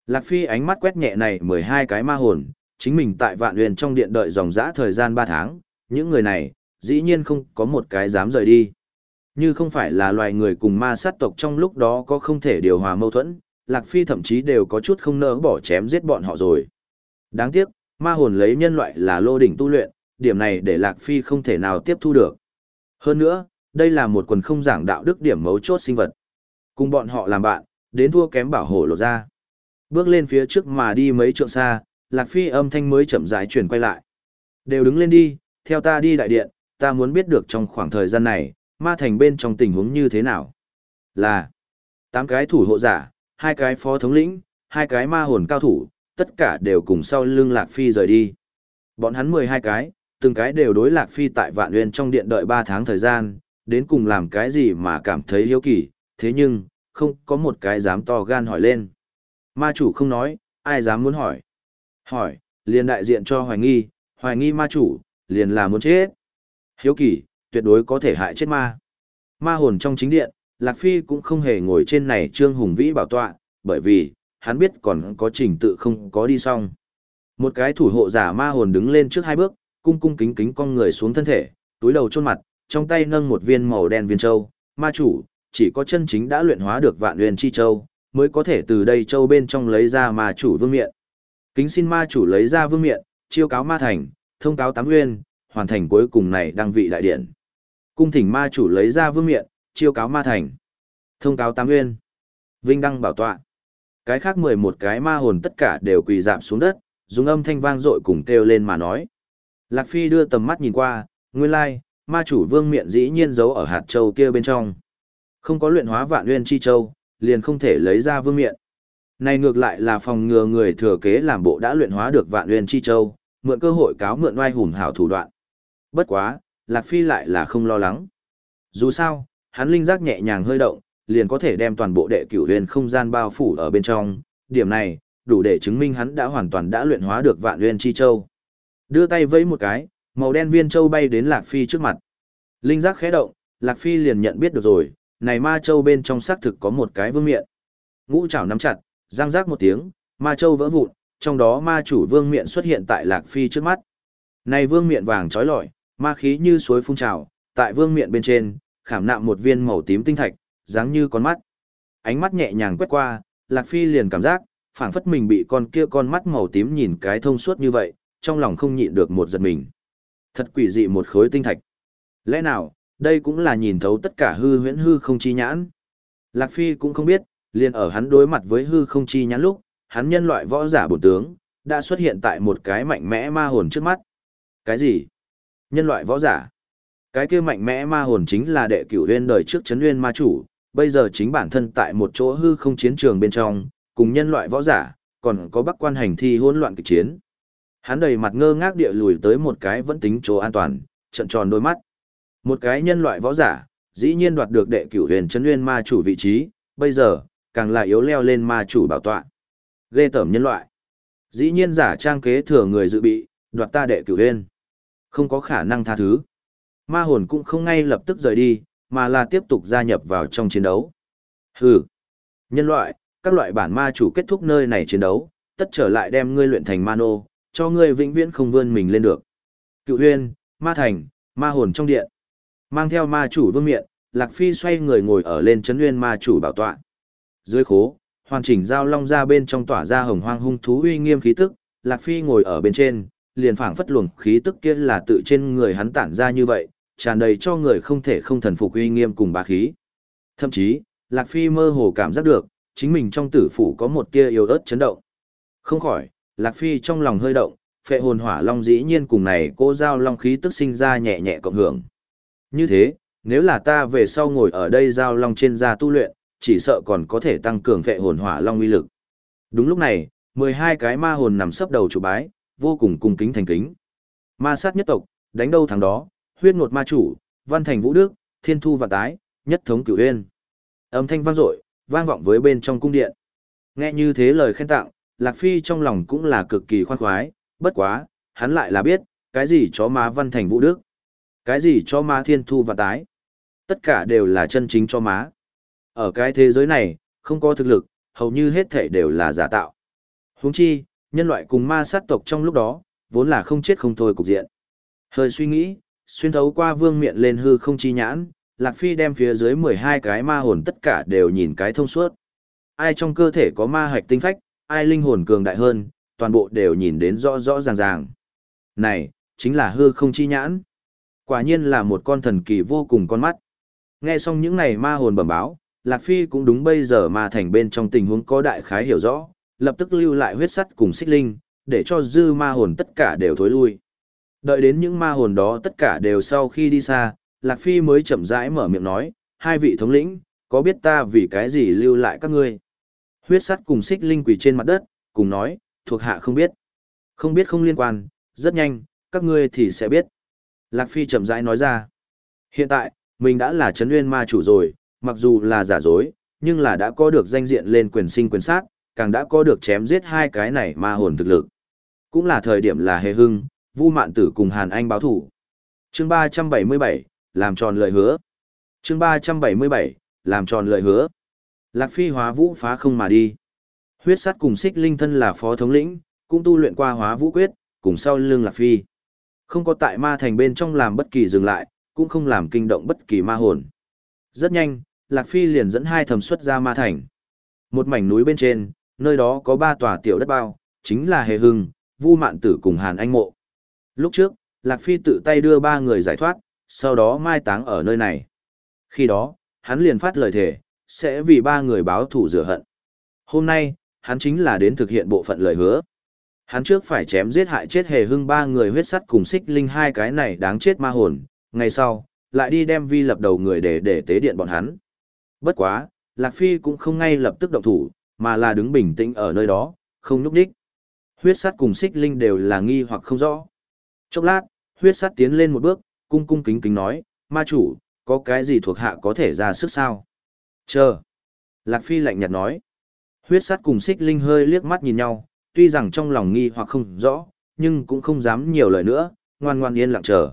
Lạc Phi ánh mắt quét nhẹ này 12 cái ma hồn, chính mình tại Vạn Uyên trong điện đợi dòng dã thời gian 3 tháng, những người này, dĩ nhiên không có một cái dám rời đi. Như không phải là loài người cùng ma sát tộc trong lúc đó có không thể điều hòa mâu thuẫn, Lạc Phi thậm chí đều có chút không nỡ bỏ chém giết bọn họ rồi. Đáng tiếc, ma hồn lấy nhân loại là lô đỉnh tu luyện, điểm này để Lạc Phi không thể nào tiếp thu được. Hơn nữa, đây là một quần không giảng đạo đức điểm mấu chốt sinh vật. Cùng bọn họ làm bạn, đến thua kém bảo hộ lộ ra. Bước lên phía trước mà đi mấy trượng xa, Lạc Phi âm thanh mới chậm rãi chuyển quay lại. Đều đứng lên đi, theo ta đi đại điện, ta muốn biết được trong khoảng thời gian này, ma thành bên trong tình huống như thế nào. Là, tám cái thủ hộ giả, hai cái phó thống lĩnh, hai cái ma hồn cao thủ, tất cả đều cùng sau lưng Lạc Phi rời đi. Bọn hắn 12 cái, từng cái đều đối Lạc Phi tại Vạn Nguyên trong điện đợi 3 tháng thời gian, đến cùng làm cái gì mà cảm thấy hiếu kỳ, thế nhưng, không có một cái dám to gan hỏi lên. Ma chủ không nói, ai dám muốn hỏi. Hỏi, liền đại diện cho hoài nghi, hoài nghi ma chủ, liền là muốn chết. Hiếu kỳ, tuyệt đối có thể hại chết ma. Ma hồn trong chính điện, Lạc Phi cũng không hề ngồi trên này trương hùng vĩ bảo tọa, bởi vì, hắn biết còn có trình tự không có đi xong. Một cái thủ hộ giả ma hồn đứng lên trước hai bước, cung cung kính kính con người xuống thân thể, túi đầu chôn mặt, trong tay nâng một viên màu đen viên châu, ma chủ, chỉ có chân chính đã luyện hóa được vạn huyền chi châu, mới có thể từ đây châu bên trong lấy ra ma chủ vương miện. Kính xin ma chủ lấy ra vương miện, chiêu cáo ma thành, thông cáo tám nguyên, hoàn thành cuối cùng này đăng vị đại điện. Cung thỉnh ma chủ lấy ra vương miện, chiêu cáo ma thành, thông cáo tám nguyên, vinh đăng bảo tọa. Cái khác mười một cái ma hồn tất cả đều quỳ dạp xuống đất, dùng âm thanh vang dội cùng kêu lên mà nói. Lạc Phi đưa tầm mắt nhìn qua, nguyên lai, ma chủ vương miện dĩ nhiên giấu ở hạt châu kia bên trong. Không có luyện hóa vạn nguyên chi châu, liền không thể lấy ra vương miện. Này ngược lại là phòng ngừa người thừa kế làm bộ đã luyện hóa được vạn nguyên chi châu, mượn cơ hội cáo mượn oai hùng hảo thủ đoạn. Bất quá, Lạc Phi lại là không lo lắng. Dù sao, hắn linh giác nhẹ nhàng hơi động, liền có thể đem toàn bộ đệ cửu huyền không gian bao phủ ở bên trong. Điểm này, đủ để chứng minh hắn đã hoàn toàn đã luyện hóa được vạn huyền chi châu. Đưa tay vẫy một cái, màu đen viên châu bay đến Lạc Phi trước mặt. Linh giác khẽ động, Lạc Phi liền nhận biết được rồi, này ma châu bên trong xác thực có một cái vương miện. Ngũ chảo nắm chặt, răng rác một tiếng, ma châu vỡ vụn, trong đó ma chủ vương miện xuất hiện tại Lạc Phi trước mắt. Này vương miện vàng trói lọi, ma khí như suối phun trào, tại vương miện bên trên, khảm nạm một viên màu tím tinh thạch, dáng như con mắt. Ánh mắt nhẹ nhàng quét qua, Lạc Phi liền cảm giác, phảng phất mình bị con kia con mắt màu tím nhìn cái thông suốt như vậy, trong lòng không nhịn được một giật mình. Thật quỷ dị một khối tinh thạch. Lẽ nào, đây cũng là nhìn thấu tất cả hư huyễn hư không chi nhãn. Lạc Phi cũng không biết, liền ở hắn đối mặt với hư không chi nhãn lúc, hắn nhân loại võ giả bổn tướng, đã xuất hiện tại một cái mạnh mẽ ma hồn trước mắt. Cái gì? Nhân loại võ giả? Cái kia mạnh mẽ ma hồn chính là đệ cửu huyên đời trước chấn huyên ma chủ, bây giờ chính bản thân tại một chỗ hư không chiến trường bên trong, cùng nhân loại võ giả, còn có bắc quan hành thi hỗn loạn kịch chiến. Hắn đầy mặt ngơ ngác địa lùi tới một cái vẫn tính chỗ an toàn, trận tròn đôi mắt. Một cái nhân loại võ giả, dĩ nhiên đoạt được đệ cửu huyền chấn nguyên ma chủ vị trí, bây giờ, càng là yếu leo lên ma chủ bảo tọa. Ghê tởm nhân loại. Dĩ nhiên giả trang kế thừa người dự bị, đoạt ta đệ cửu huyền. Không có khả năng tha thứ. Ma hồn cũng không ngay lập tức rời đi, mà là tiếp tục gia nhập vào trong chiến đấu. Hừ. Nhân loại, các loại bản ma chủ kết thúc nơi này chiến đấu, tất trở lại đem ngươi luyện thành ma nô, cho ngươi vĩnh viễn không vươn mình lên được. Cựu huyên, ma thành, ma hồn trong điện. Mang theo ma chủ vương miện, Lạc Phi xoay người ngồi ở lên chấn nguyên ma chủ bảo tọa. Dưới khố, hoàn chỉnh giao long ra bên trong tỏa ra hồng hoang hung thú uy nghiêm khí tức, Lạc Phi ngồi ở bên trên, liền phảng phất luồng khí tức kia là tự trên người hắn tản ra như vậy, tràn đầy cho người không thể không thần phục uy nghiêm cùng bá khí. Thậm chí, Lạc Phi mơ hồ cảm giác được, chính mình trong tử phủ có một tia yếu ớt chấn động. Không khỏi, Lạc Phi trong lòng hơi động, phệ hồn hỏa long dĩ nhiên cùng này cô giao long khí tức sinh ra nhẹ nhẹ cộng hưởng. Như thế, nếu là ta về sau ngồi ở đây giao long trên da tu luyện, chỉ sợ còn có thể tăng cường phệ hồn hỏa long uy lực. Đúng lúc này, 12 cái ma hồn nằm sấp đầu chủ bái, vô cùng cung kính thành kính. Ma sát nhất tộc, đánh đâu thắng đó, huyết ngột ma chủ, văn thành vũ đức, thiên thu và tái, nhất thống cửu huyên. Âm thanh vang dội, vang vọng với bên trong cung điện. Nghe như thế lời khen tặng, Lạc Phi trong lòng cũng là cực kỳ khoan khoái, bất quá, hắn lại là biết, cái gì chó má văn thành vũ đức, cái gì cho má thiên thu và tái. Tất cả đều là chân chính cho má. Ở cái thế giới này, không có thực lực, hầu như hết thể đều là giả tạo. Huống chi, nhân loại cùng ma sát tộc trong lúc đó, vốn là không chết không thôi cục diện. Hơi suy nghĩ, xuyên thấu qua vương miệng lên hư không chi nhãn, Lạc Phi đem phía dưới 12 cái ma hồn tất cả đều nhìn cái thông suốt. Ai trong cơ thể có ma hạch tinh phách, ai linh hồn cường đại hơn, toàn bộ đều nhìn đến rõ rõ ràng ràng. Này, chính là hư không chi nhãn. Quả nhiên là một con thần kỳ vô cùng con mắt. Nghe xong những này ma hồn bẩm báo, Lạc Phi cũng đúng bây giờ ma thành bên trong tình huống có đại khái hiểu rõ, lập tức lưu lại huyết sắt cùng xích linh, để cho dư ma hồn tất cả đều thối lui. Đợi đến những ma hồn đó tất cả đều sau khi đi xa, Lạc Phi mới chậm rãi mở miệng nói, hai vị thống lĩnh, có biết ta vì cái gì lưu lại các ngươi? Huyết sắt cùng xích linh quỳ trên mặt đất, cùng nói, thuộc hạ không biết. Không biết không liên quan, rất nhanh, các ngươi thì sẽ biết. Lạc Phi chậm rãi nói ra. Hiện tại, mình đã là chấn nguyên ma chủ rồi, mặc dù là giả dối, nhưng là đã có được danh diện lên quyền sinh quyền sát, càng đã có được chém giết hai cái này ma hồn thực lực. Cũng là thời điểm là hề hưng, Vu Mạn Tử cùng Hàn Anh báo thủ. Chương 377, làm tròn lời hứa. Chương 377, làm tròn lời hứa. Lạc Phi hóa vũ phá không mà đi. Huyết sắt cùng xích linh thân là phó thống lĩnh, cũng tu luyện qua hóa vũ quyết, cùng sau lưng Lạc Phi. Không có tại ma thành bên trong làm bất kỳ dừng lại, cũng không làm kinh động bất kỳ ma hồn. Rất nhanh, Lạc Phi liền dẫn hai thầm xuất ra ma thành. Một mảnh núi bên trên, nơi đó có ba tòa tiểu đất bao, chính là Hề Hưng, Vu Mạn Tử cùng Hàn Anh Mộ. Lúc trước, Lạc Phi tự tay đưa ba người giải thoát, sau đó mai táng ở nơi này. Khi đó, hắn liền phát lời thề, sẽ vì ba người báo thủ rửa hận. Hôm nay, hắn chính là đến thực hiện bộ phận lời hứa. Hắn trước phải chém giết hại chết hề hưng ba người huyết sắt cùng xích linh hai cái này đáng chết ma hồn, ngày sau, lại đi đem vi lập đầu người để để tế điện bọn hắn. Bất quá, Lạc Phi cũng không ngay lập tức động thủ, mà là đứng bình tĩnh ở nơi đó, không núp đích. Huyết Sát cùng xích linh đều là nghi hoặc không rõ. Chốc lát, huyết Sát tiến lên một bước, cung cung kính kính nói, ma chủ, có cái gì thuộc hạ có thể ra sức sao? Chờ. Lạc Phi lạnh nhạt nói. Huyết Sát cùng xích linh hơi liếc mắt nhìn nhau, tuy rằng trong lòng nghi hoặc không rõ, nhưng cũng không dám nhiều lời nữa, ngoan ngoan yên lặng chờ.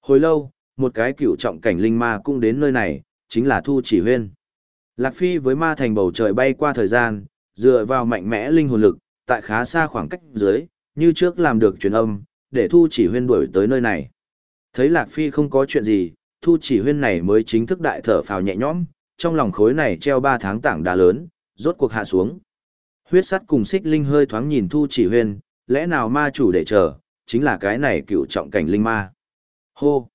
Hồi lâu, một cái cựu trọng cảnh linh ma cũng đến nơi này, chính là Thu Chỉ Huyên. Lạc Phi với ma thành bầu trời bay qua thời gian, dựa vào mạnh mẽ linh hồn lực, tại khá xa khoảng cách dưới, như trước làm được truyền âm, để Thu Chỉ Huyên đuổi tới nơi này. Thấy Lạc Phi không có chuyện gì, Thu Chỉ Huyên này mới chính thức đại thở phào nhẹ nhõm, trong lòng khối này treo 3 tháng tảng đá lớn, rốt cuộc hạ xuống. Huyết sắt cùng xích linh hơi thoáng nhìn Thu Chỉ Huyên, lẽ nào ma chủ để chờ, chính là cái này cựu trọng cảnh linh ma. Hô!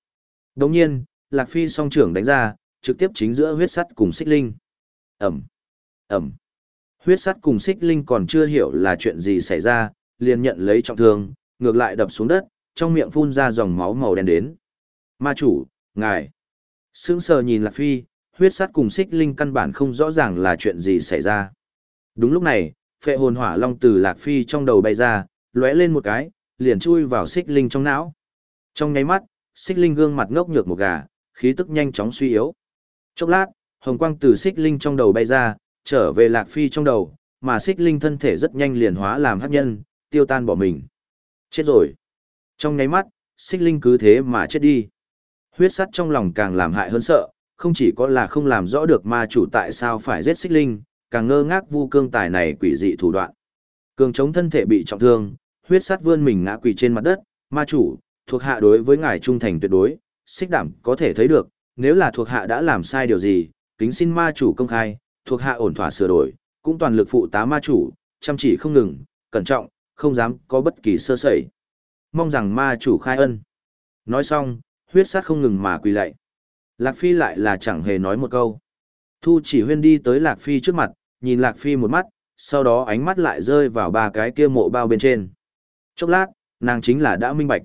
Đồng nhiên, Lạc Phi song trưởng đánh ra, trực tiếp chính giữa huyết sắt cùng xích linh. Ẩm! Ẩm! Huyết sắt cùng xích linh còn chưa hiểu là chuyện gì xảy ra, liền nhận lấy trọng thương, ngược lại đập xuống đất, trong miệng phun ra dòng máu màu đen đến. Ma chủ, ngài! Sững sờ nhìn Lạc Phi, huyết sắt cùng xích linh căn bản không rõ ràng là chuyện gì xảy ra. Đúng lúc này, phệ hồn hỏa long từ Lạc Phi trong đầu bay ra, lóe lên một cái, liền chui vào xích linh trong não. Trong nháy mắt, xích linh gương mặt ngốc nhược một gà, khí tức nhanh chóng suy yếu. Chốc lát, hồng quang từ xích linh trong đầu bay ra, trở về lạc phi trong đầu, mà xích linh thân thể rất nhanh liền hóa làm hắc nhân, tiêu tan bỏ mình. Chết rồi. Trong nháy mắt, xích linh cứ thế mà chết đi. Huyết sắt trong lòng càng làm hại hơn sợ, không chỉ có là không làm rõ được ma chủ tại sao phải giết xích linh, càng ngơ ngác vu cương tài này quỷ dị thủ đoạn. Cường chống thân thể bị trọng thương, huyết sắt vươn mình ngã quỳ trên mặt đất, ma chủ, thuộc hạ đối với ngài trung thành tuyệt đối, xích đảm có thể thấy được, nếu là thuộc hạ đã làm sai điều gì, kính xin ma chủ công khai, thuộc hạ ổn thỏa sửa đổi, cũng toàn lực phụ tá ma chủ, chăm chỉ không ngừng, cẩn trọng, không dám có bất kỳ sơ sẩy. Mong rằng ma chủ khai ân. Nói xong, huyết sát không ngừng mà quỳ lạy. Lạc Phi lại là chẳng hề nói một câu. Thu chỉ huyên đi tới Lạc Phi trước mặt, nhìn Lạc Phi một mắt, sau đó ánh mắt lại rơi vào ba cái kia mộ bao bên trên. Chốc lát, nàng chính là đã minh bạch.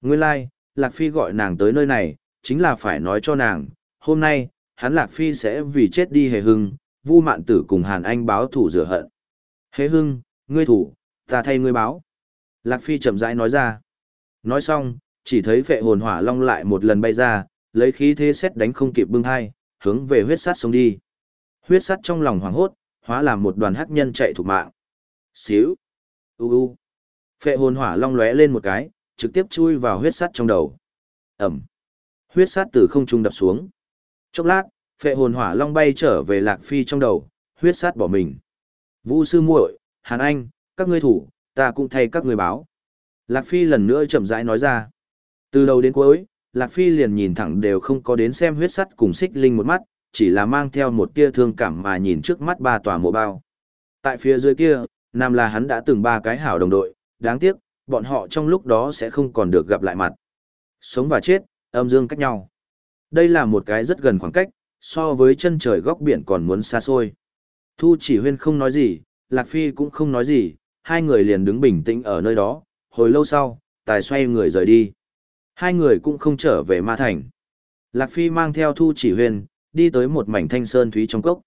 Nguyên lai, like, Lạc Phi gọi nàng tới nơi này, chính là phải nói cho nàng, hôm nay, hắn Lạc Phi sẽ vì chết đi hề hưng, vu mạn tử cùng Hàn Anh báo thủ rửa hận. Hề hưng, ngươi thủ, ta thay ngươi báo. Lạc Phi chậm rãi nói ra. Nói xong, chỉ thấy phệ hồn hỏa long lại một lần bay ra, lấy khí thế xét đánh không kịp bưng hai, hướng về huyết sát sông đi. Huyết sát trong lòng hoảng hốt, hóa làm một đoàn hắc nhân chạy thục mạng. Xíu. U u. Phệ hồn hỏa long lóe lên một cái, trực tiếp chui vào huyết sắt trong đầu. Ẩm. Huyết sắt từ không trung đập xuống. Chốc lát, phệ hồn hỏa long bay trở về Lạc Phi trong đầu, huyết sắt bỏ mình. Vũ sư muội, Hàn Anh, các ngươi thủ, ta cũng thay các ngươi báo. Lạc Phi lần nữa chậm rãi nói ra. Từ đầu đến cuối, Lạc Phi liền nhìn thẳng đều không có đến xem huyết sắt cùng xích linh một mắt, chỉ là mang theo một tia thương cảm mà nhìn trước mắt ba tòa mộ bao. Tại phía dưới kia, nam là hắn đã từng ba cái hảo đồng đội, đáng tiếc, bọn họ trong lúc đó sẽ không còn được gặp lại mặt. Sống và chết, âm dương cách nhau. Đây là một cái rất gần khoảng cách, so với chân trời góc biển còn muốn xa xôi. Thu chỉ huyên không nói gì, Lạc Phi cũng không nói gì, hai người liền đứng bình tĩnh ở nơi đó, hồi lâu sau, tài xoay người rời đi. Hai người cũng không trở về ma thành. Lạc Phi mang theo Thu chỉ huyên, đi tới một mảnh thanh sơn thúy trong cốc.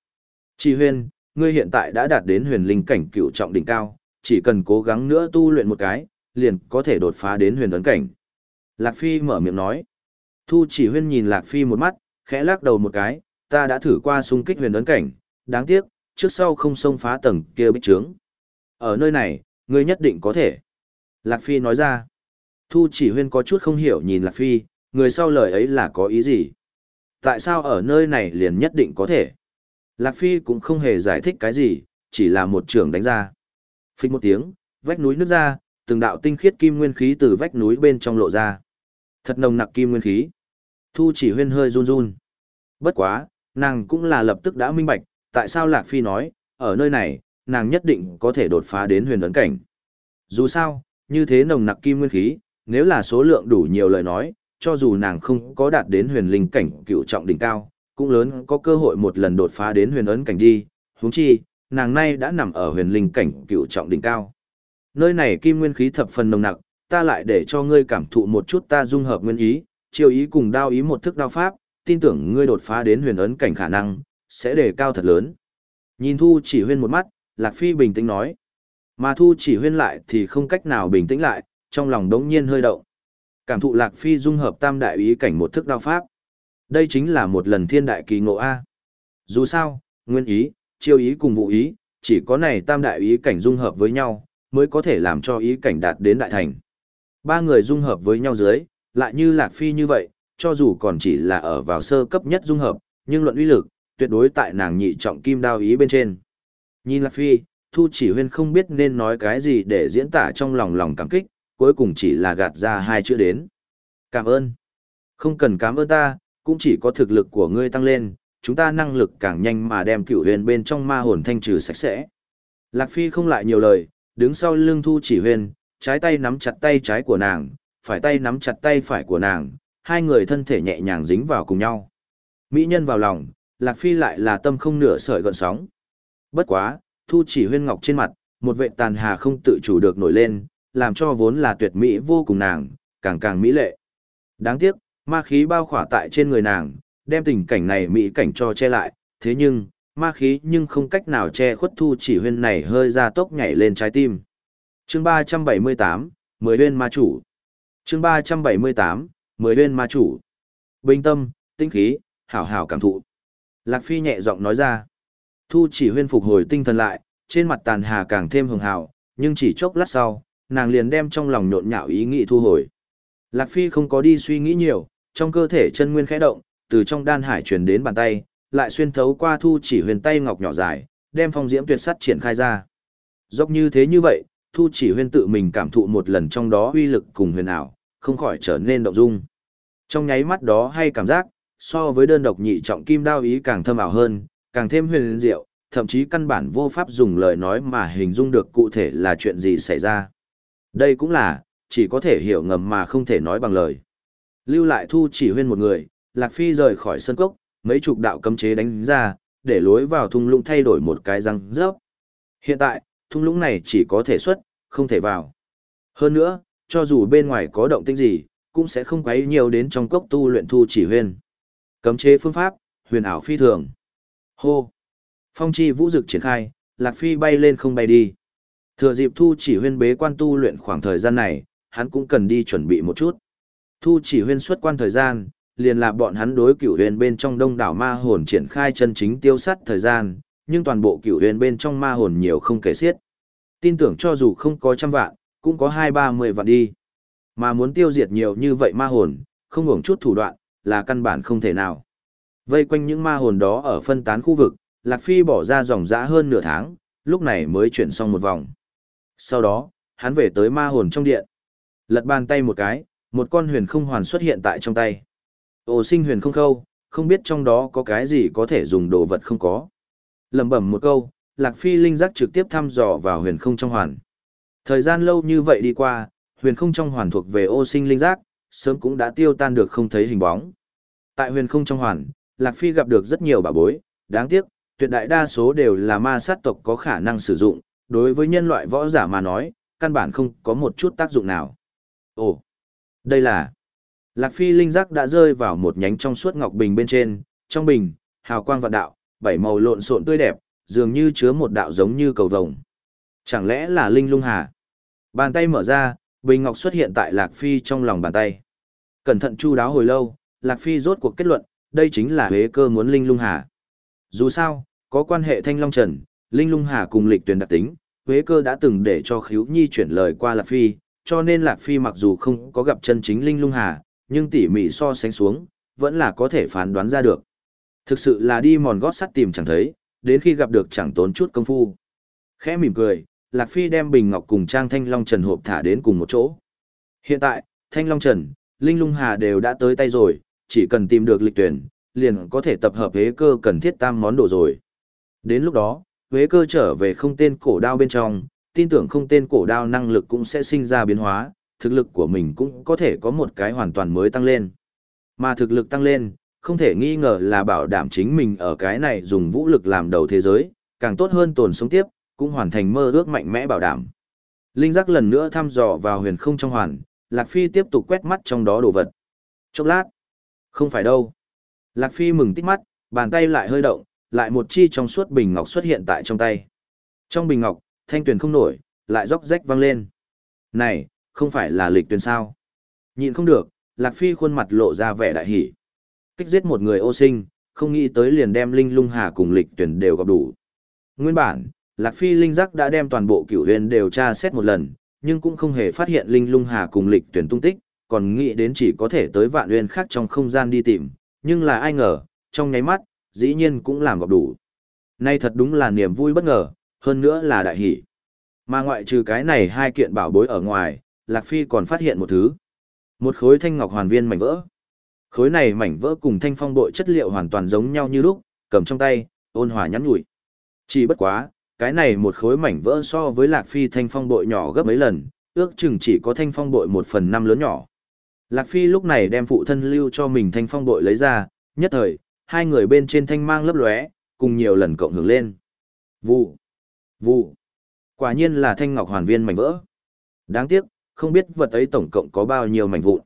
Chỉ huyên, ngươi hiện tại đã đạt đến huyền linh cảnh cựu trọng đỉnh cao, chỉ cần cố gắng nữa tu luyện một cái, liền có thể đột phá đến huyền ấn cảnh. Lạc Phi mở miệng nói. Thu chỉ huyên nhìn Lạc Phi một mắt, khẽ lắc đầu một cái, ta đã thử qua xung kích huyền ấn cảnh, đáng tiếc, trước sau không xông phá tầng kia bích trướng. Ở nơi này, ngươi nhất định có thể. Lạc Phi nói ra. Thu chỉ huyên có chút không hiểu nhìn Lạc Phi, người sau lời ấy là có ý gì? Tại sao ở nơi này liền nhất định có thể? Lạc Phi cũng không hề giải thích cái gì, chỉ là một trường đánh ra. Phích một tiếng, vách núi nứt ra, từng đạo tinh khiết kim nguyên khí từ vách núi bên trong lộ ra. Thật nồng nặc kim nguyên khí. Thu chỉ huyên hơi run run. Bất quá, nàng cũng là lập tức đã minh bạch, tại sao Lạc Phi nói, ở nơi này, nàng nhất định có thể đột phá đến huyền ấn cảnh. Dù sao, như thế nồng nặc kim nguyên khí, nếu là số lượng đủ nhiều lời nói, cho dù nàng không có đạt đến huyền linh cảnh cựu trọng đỉnh cao, cũng lớn có cơ hội một lần đột phá đến huyền ấn cảnh đi, huống chi, nàng nay đã nằm ở huyền linh cảnh cựu trọng đỉnh cao. Nơi này kim nguyên khí thập phần nồng nặc, ta lại để cho ngươi cảm thụ một chút ta dung hợp nguyên ý, chiêu ý cùng đao ý một thức đao pháp, tin tưởng ngươi đột phá đến huyền ấn cảnh khả năng, sẽ đề cao thật lớn. Nhìn Thu chỉ huyên một mắt, Lạc Phi bình tĩnh nói. Mà Thu chỉ huyên lại thì không cách nào bình tĩnh lại, trong lòng đống nhiên hơi động. Cảm thụ Lạc Phi dung hợp tam đại ý cảnh một thức đao pháp. Đây chính là một lần thiên đại kỳ ngộ A. Dù sao, nguyên ý, chiêu ý cùng vụ ý, chỉ có này tam đại ý cảnh dung hợp với nhau, mới có thể làm cho ý cảnh đạt đến đại thành. Ba người dung hợp với nhau dưới, lại như Lạc Phi như vậy, cho dù còn chỉ là ở vào sơ cấp nhất dung hợp, nhưng luận uy lực, tuyệt đối tại nàng nhị trọng kim đao ý bên trên. Nhìn Lạc Phi, Thu chỉ huyên không biết nên nói cái gì để diễn tả trong lòng lòng cảm kích, cuối cùng chỉ là gạt ra hai chữ đến. Cảm ơn. Không cần cảm ơn ta, cũng chỉ có thực lực của ngươi tăng lên, chúng ta năng lực càng nhanh mà đem cửu huyền bên trong ma hồn thanh trừ sạch sẽ. Lạc Phi không lại nhiều lời, đứng sau lưng Thu chỉ huyền, trái tay nắm chặt tay trái của nàng, phải tay nắm chặt tay phải của nàng, hai người thân thể nhẹ nhàng dính vào cùng nhau. Mỹ nhân vào lòng, Lạc Phi lại là tâm không nửa sợi gợn sóng. Bất quá, Thu chỉ huyên ngọc trên mặt, một vệ tàn hà không tự chủ được nổi lên, làm cho vốn là tuyệt mỹ vô cùng nàng, càng càng mỹ lệ. Đáng tiếc, ma khí bao khỏa tại trên người nàng, đem tình cảnh này mỹ cảnh cho che lại, thế nhưng, ma khí nhưng không cách nào che khuất thu chỉ huyên này hơi ra tốc nhảy lên trái tim. chương 378, Mười huyên ma chủ chương 378, Mười huyên ma chủ. Bình tâm, tinh khí, hảo hảo cảm thụ. Lạc Phi nhẹ giọng nói ra. Thu chỉ huyên phục hồi tinh thần lại, trên mặt tàn hà càng thêm hường hào, nhưng chỉ chốc lát sau, nàng liền đem trong lòng nhộn nhạo ý nghĩ thu hồi. Lạc Phi không có đi suy nghĩ nhiều, trong cơ thể chân nguyên khẽ động, từ trong đan hải truyền đến bàn tay, lại xuyên thấu qua thu chỉ huyền tay ngọc nhỏ dài, đem phong diễm tuyệt sắt triển khai ra. Dốc như thế như vậy, thu chỉ Huyên tự mình cảm thụ một lần trong đó uy lực cùng huyền ảo, không khỏi trở nên động dung. Trong nháy mắt đó hay cảm giác, so với đơn độc nhị trọng kim đao ý càng thâm ảo hơn, càng thêm huyền diệu, thậm chí căn bản vô pháp dùng lời nói mà hình dung được cụ thể là chuyện gì xảy ra. Đây cũng là, chỉ có thể hiểu ngầm mà không thể nói bằng lời. Lưu lại thu chỉ huyên một người, Lạc Phi rời khỏi sân cốc, mấy chục đạo cấm chế đánh ra, để lối vào thung lũng thay đổi một cái răng rớp. Hiện tại, thung lũng này chỉ có thể xuất, không thể vào. Hơn nữa, cho dù bên ngoài có động tĩnh gì, cũng sẽ không quấy nhiều đến trong cốc tu luyện thu chỉ huyên. Cấm chế phương pháp, huyền ảo phi thường. Hô! Phong chi vũ dực triển khai, Lạc Phi bay lên không bay đi. Thừa dịp thu chỉ huyên bế quan tu luyện khoảng thời gian này, hắn cũng cần đi chuẩn bị một chút. Thu chỉ huyên xuất quan thời gian, liền là bọn hắn đối cửu huyền bên trong đông đảo ma hồn triển khai chân chính tiêu sát thời gian, nhưng toàn bộ cửu huyền bên trong ma hồn nhiều không kể xiết. Tin tưởng cho dù không có trăm vạn, cũng có hai ba mười vạn đi. Mà muốn tiêu diệt nhiều như vậy ma hồn, không hưởng chút thủ đoạn, là căn bản không thể nào. Vây quanh những ma hồn đó ở phân tán khu vực, Lạc Phi bỏ ra dòng dã hơn nửa tháng, lúc này mới chuyển xong một vòng. Sau đó, hắn về tới ma hồn trong điện. Lật bàn tay một cái, một con huyền không hoàn xuất hiện tại trong tay. Ồ sinh huyền không khâu, không biết trong đó có cái gì có thể dùng đồ vật không có lẩm bẩm một câu, Lạc Phi linh giác trực tiếp thăm dò vào huyền không trong hoàn. Thời gian lâu như vậy đi qua, huyền không trong hoàn thuộc về ô sinh linh giác, sớm cũng đã tiêu tan được không thấy hình bóng. Tại huyền không trong hoàn, Lạc Phi gặp được rất nhiều bảo bối, đáng tiếc, tuyệt đại đa số đều là ma sát tộc có khả năng sử dụng, đối với nhân loại võ giả mà nói, căn bản không có một chút tác dụng nào. Ồ, đây là... Lạc Phi linh giác đã rơi vào một nhánh trong suốt ngọc bình bên trên, trong bình, hào quang vạn đạo, bảy màu lộn xộn tươi đẹp, dường như chứa một đạo giống như cầu vồng. Chẳng lẽ là Linh Lung Hà? Bàn tay mở ra, bình ngọc xuất hiện tại Lạc Phi trong lòng bàn tay. Cẩn thận chu đáo hồi lâu, Lạc Phi rốt cuộc kết luận, đây chính là huế cơ muốn Linh Lung Hà. Dù sao, có quan hệ Thanh Long Trần, Linh Lung Hà cùng lịch tuyển đặc tính, huế cơ đã từng để cho khiếu nhi chuyển lời qua Lạc Phi, cho nên Lạc Phi mặc dù không có gặp chân chính Linh Lung Hà, nhưng tỉ mỉ so sánh xuống, vẫn là có thể phán đoán ra được. Thực sự là đi mòn gót sắt tìm chẳng thấy, đến khi gặp được chẳng tốn chút công phu. Khẽ mỉm cười, Lạc Phi đem Bình Ngọc cùng Trang Thanh Long Trần hộp thả đến cùng một chỗ. Hiện tại, Thanh Long Trần, Linh Lung Hà đều đã tới tay rồi, chỉ cần tìm được lịch tuyển, liền có thể tập hợp hế cơ cần thiết tam món đồ rồi. Đến lúc đó, hế cơ trở về không tên cổ đao bên trong, tin tưởng không tên cổ đao năng lực cũng sẽ sinh ra biến hóa, thực lực của mình cũng có thể có một cái hoàn toàn mới tăng lên. Mà thực lực tăng lên, không thể nghi ngờ là bảo đảm chính mình ở cái này dùng vũ lực làm đầu thế giới, càng tốt hơn tồn sống tiếp, cũng hoàn thành mơ ước mạnh mẽ bảo đảm. Linh giác lần nữa thăm dò vào huyền không trong hoàn, Lạc Phi tiếp tục quét mắt trong đó đồ vật. Chốc lát. Không phải đâu. Lạc Phi mừng tít mắt, bàn tay lại hơi động, lại một chi trong suốt bình ngọc xuất hiện tại trong tay. Trong bình ngọc, thanh tuyển không nổi, lại róc rách văng lên. Này, không phải là lịch tuyển sao? Nhìn không được, Lạc Phi khuôn mặt lộ ra vẻ đại hỷ. Kích giết một người ô sinh, không nghĩ tới liền đem Linh Lung Hà cùng lịch tuyển đều gặp đủ. Nguyên bản, Lạc Phi Linh Giác đã đem toàn bộ cửu huyền đều tra xét một lần, nhưng cũng không hề phát hiện Linh Lung Hà cùng lịch tuyển tung tích, còn nghĩ đến chỉ có thể tới vạn huyền khác trong không gian đi tìm, nhưng là ai ngờ, trong nháy mắt, dĩ nhiên cũng làm gặp đủ. Nay thật đúng là niềm vui bất ngờ, hơn nữa là đại hỷ. Mà ngoại trừ cái này hai kiện bảo bối ở ngoài, Lạc Phi còn phát hiện một thứ. Một khối thanh ngọc hoàn viên mảnh vỡ. Khối này mảnh vỡ cùng thanh phong bội chất liệu hoàn toàn giống nhau như lúc, cầm trong tay, ôn hòa nhắn nhủi. Chỉ bất quá, cái này một khối mảnh vỡ so với Lạc Phi thanh phong bội nhỏ gấp mấy lần, ước chừng chỉ có thanh phong bội một phần năm lớn nhỏ. Lạc Phi lúc này đem phụ thân lưu cho mình thanh phong bội lấy ra, nhất thời, hai người bên trên thanh mang lấp lóe, cùng nhiều lần cộng hưởng lên. Vụ, vụ, quả nhiên là thanh ngọc hoàn viên mảnh vỡ. Đáng tiếc, không biết vật ấy tổng cộng có bao nhiêu mảnh vụn.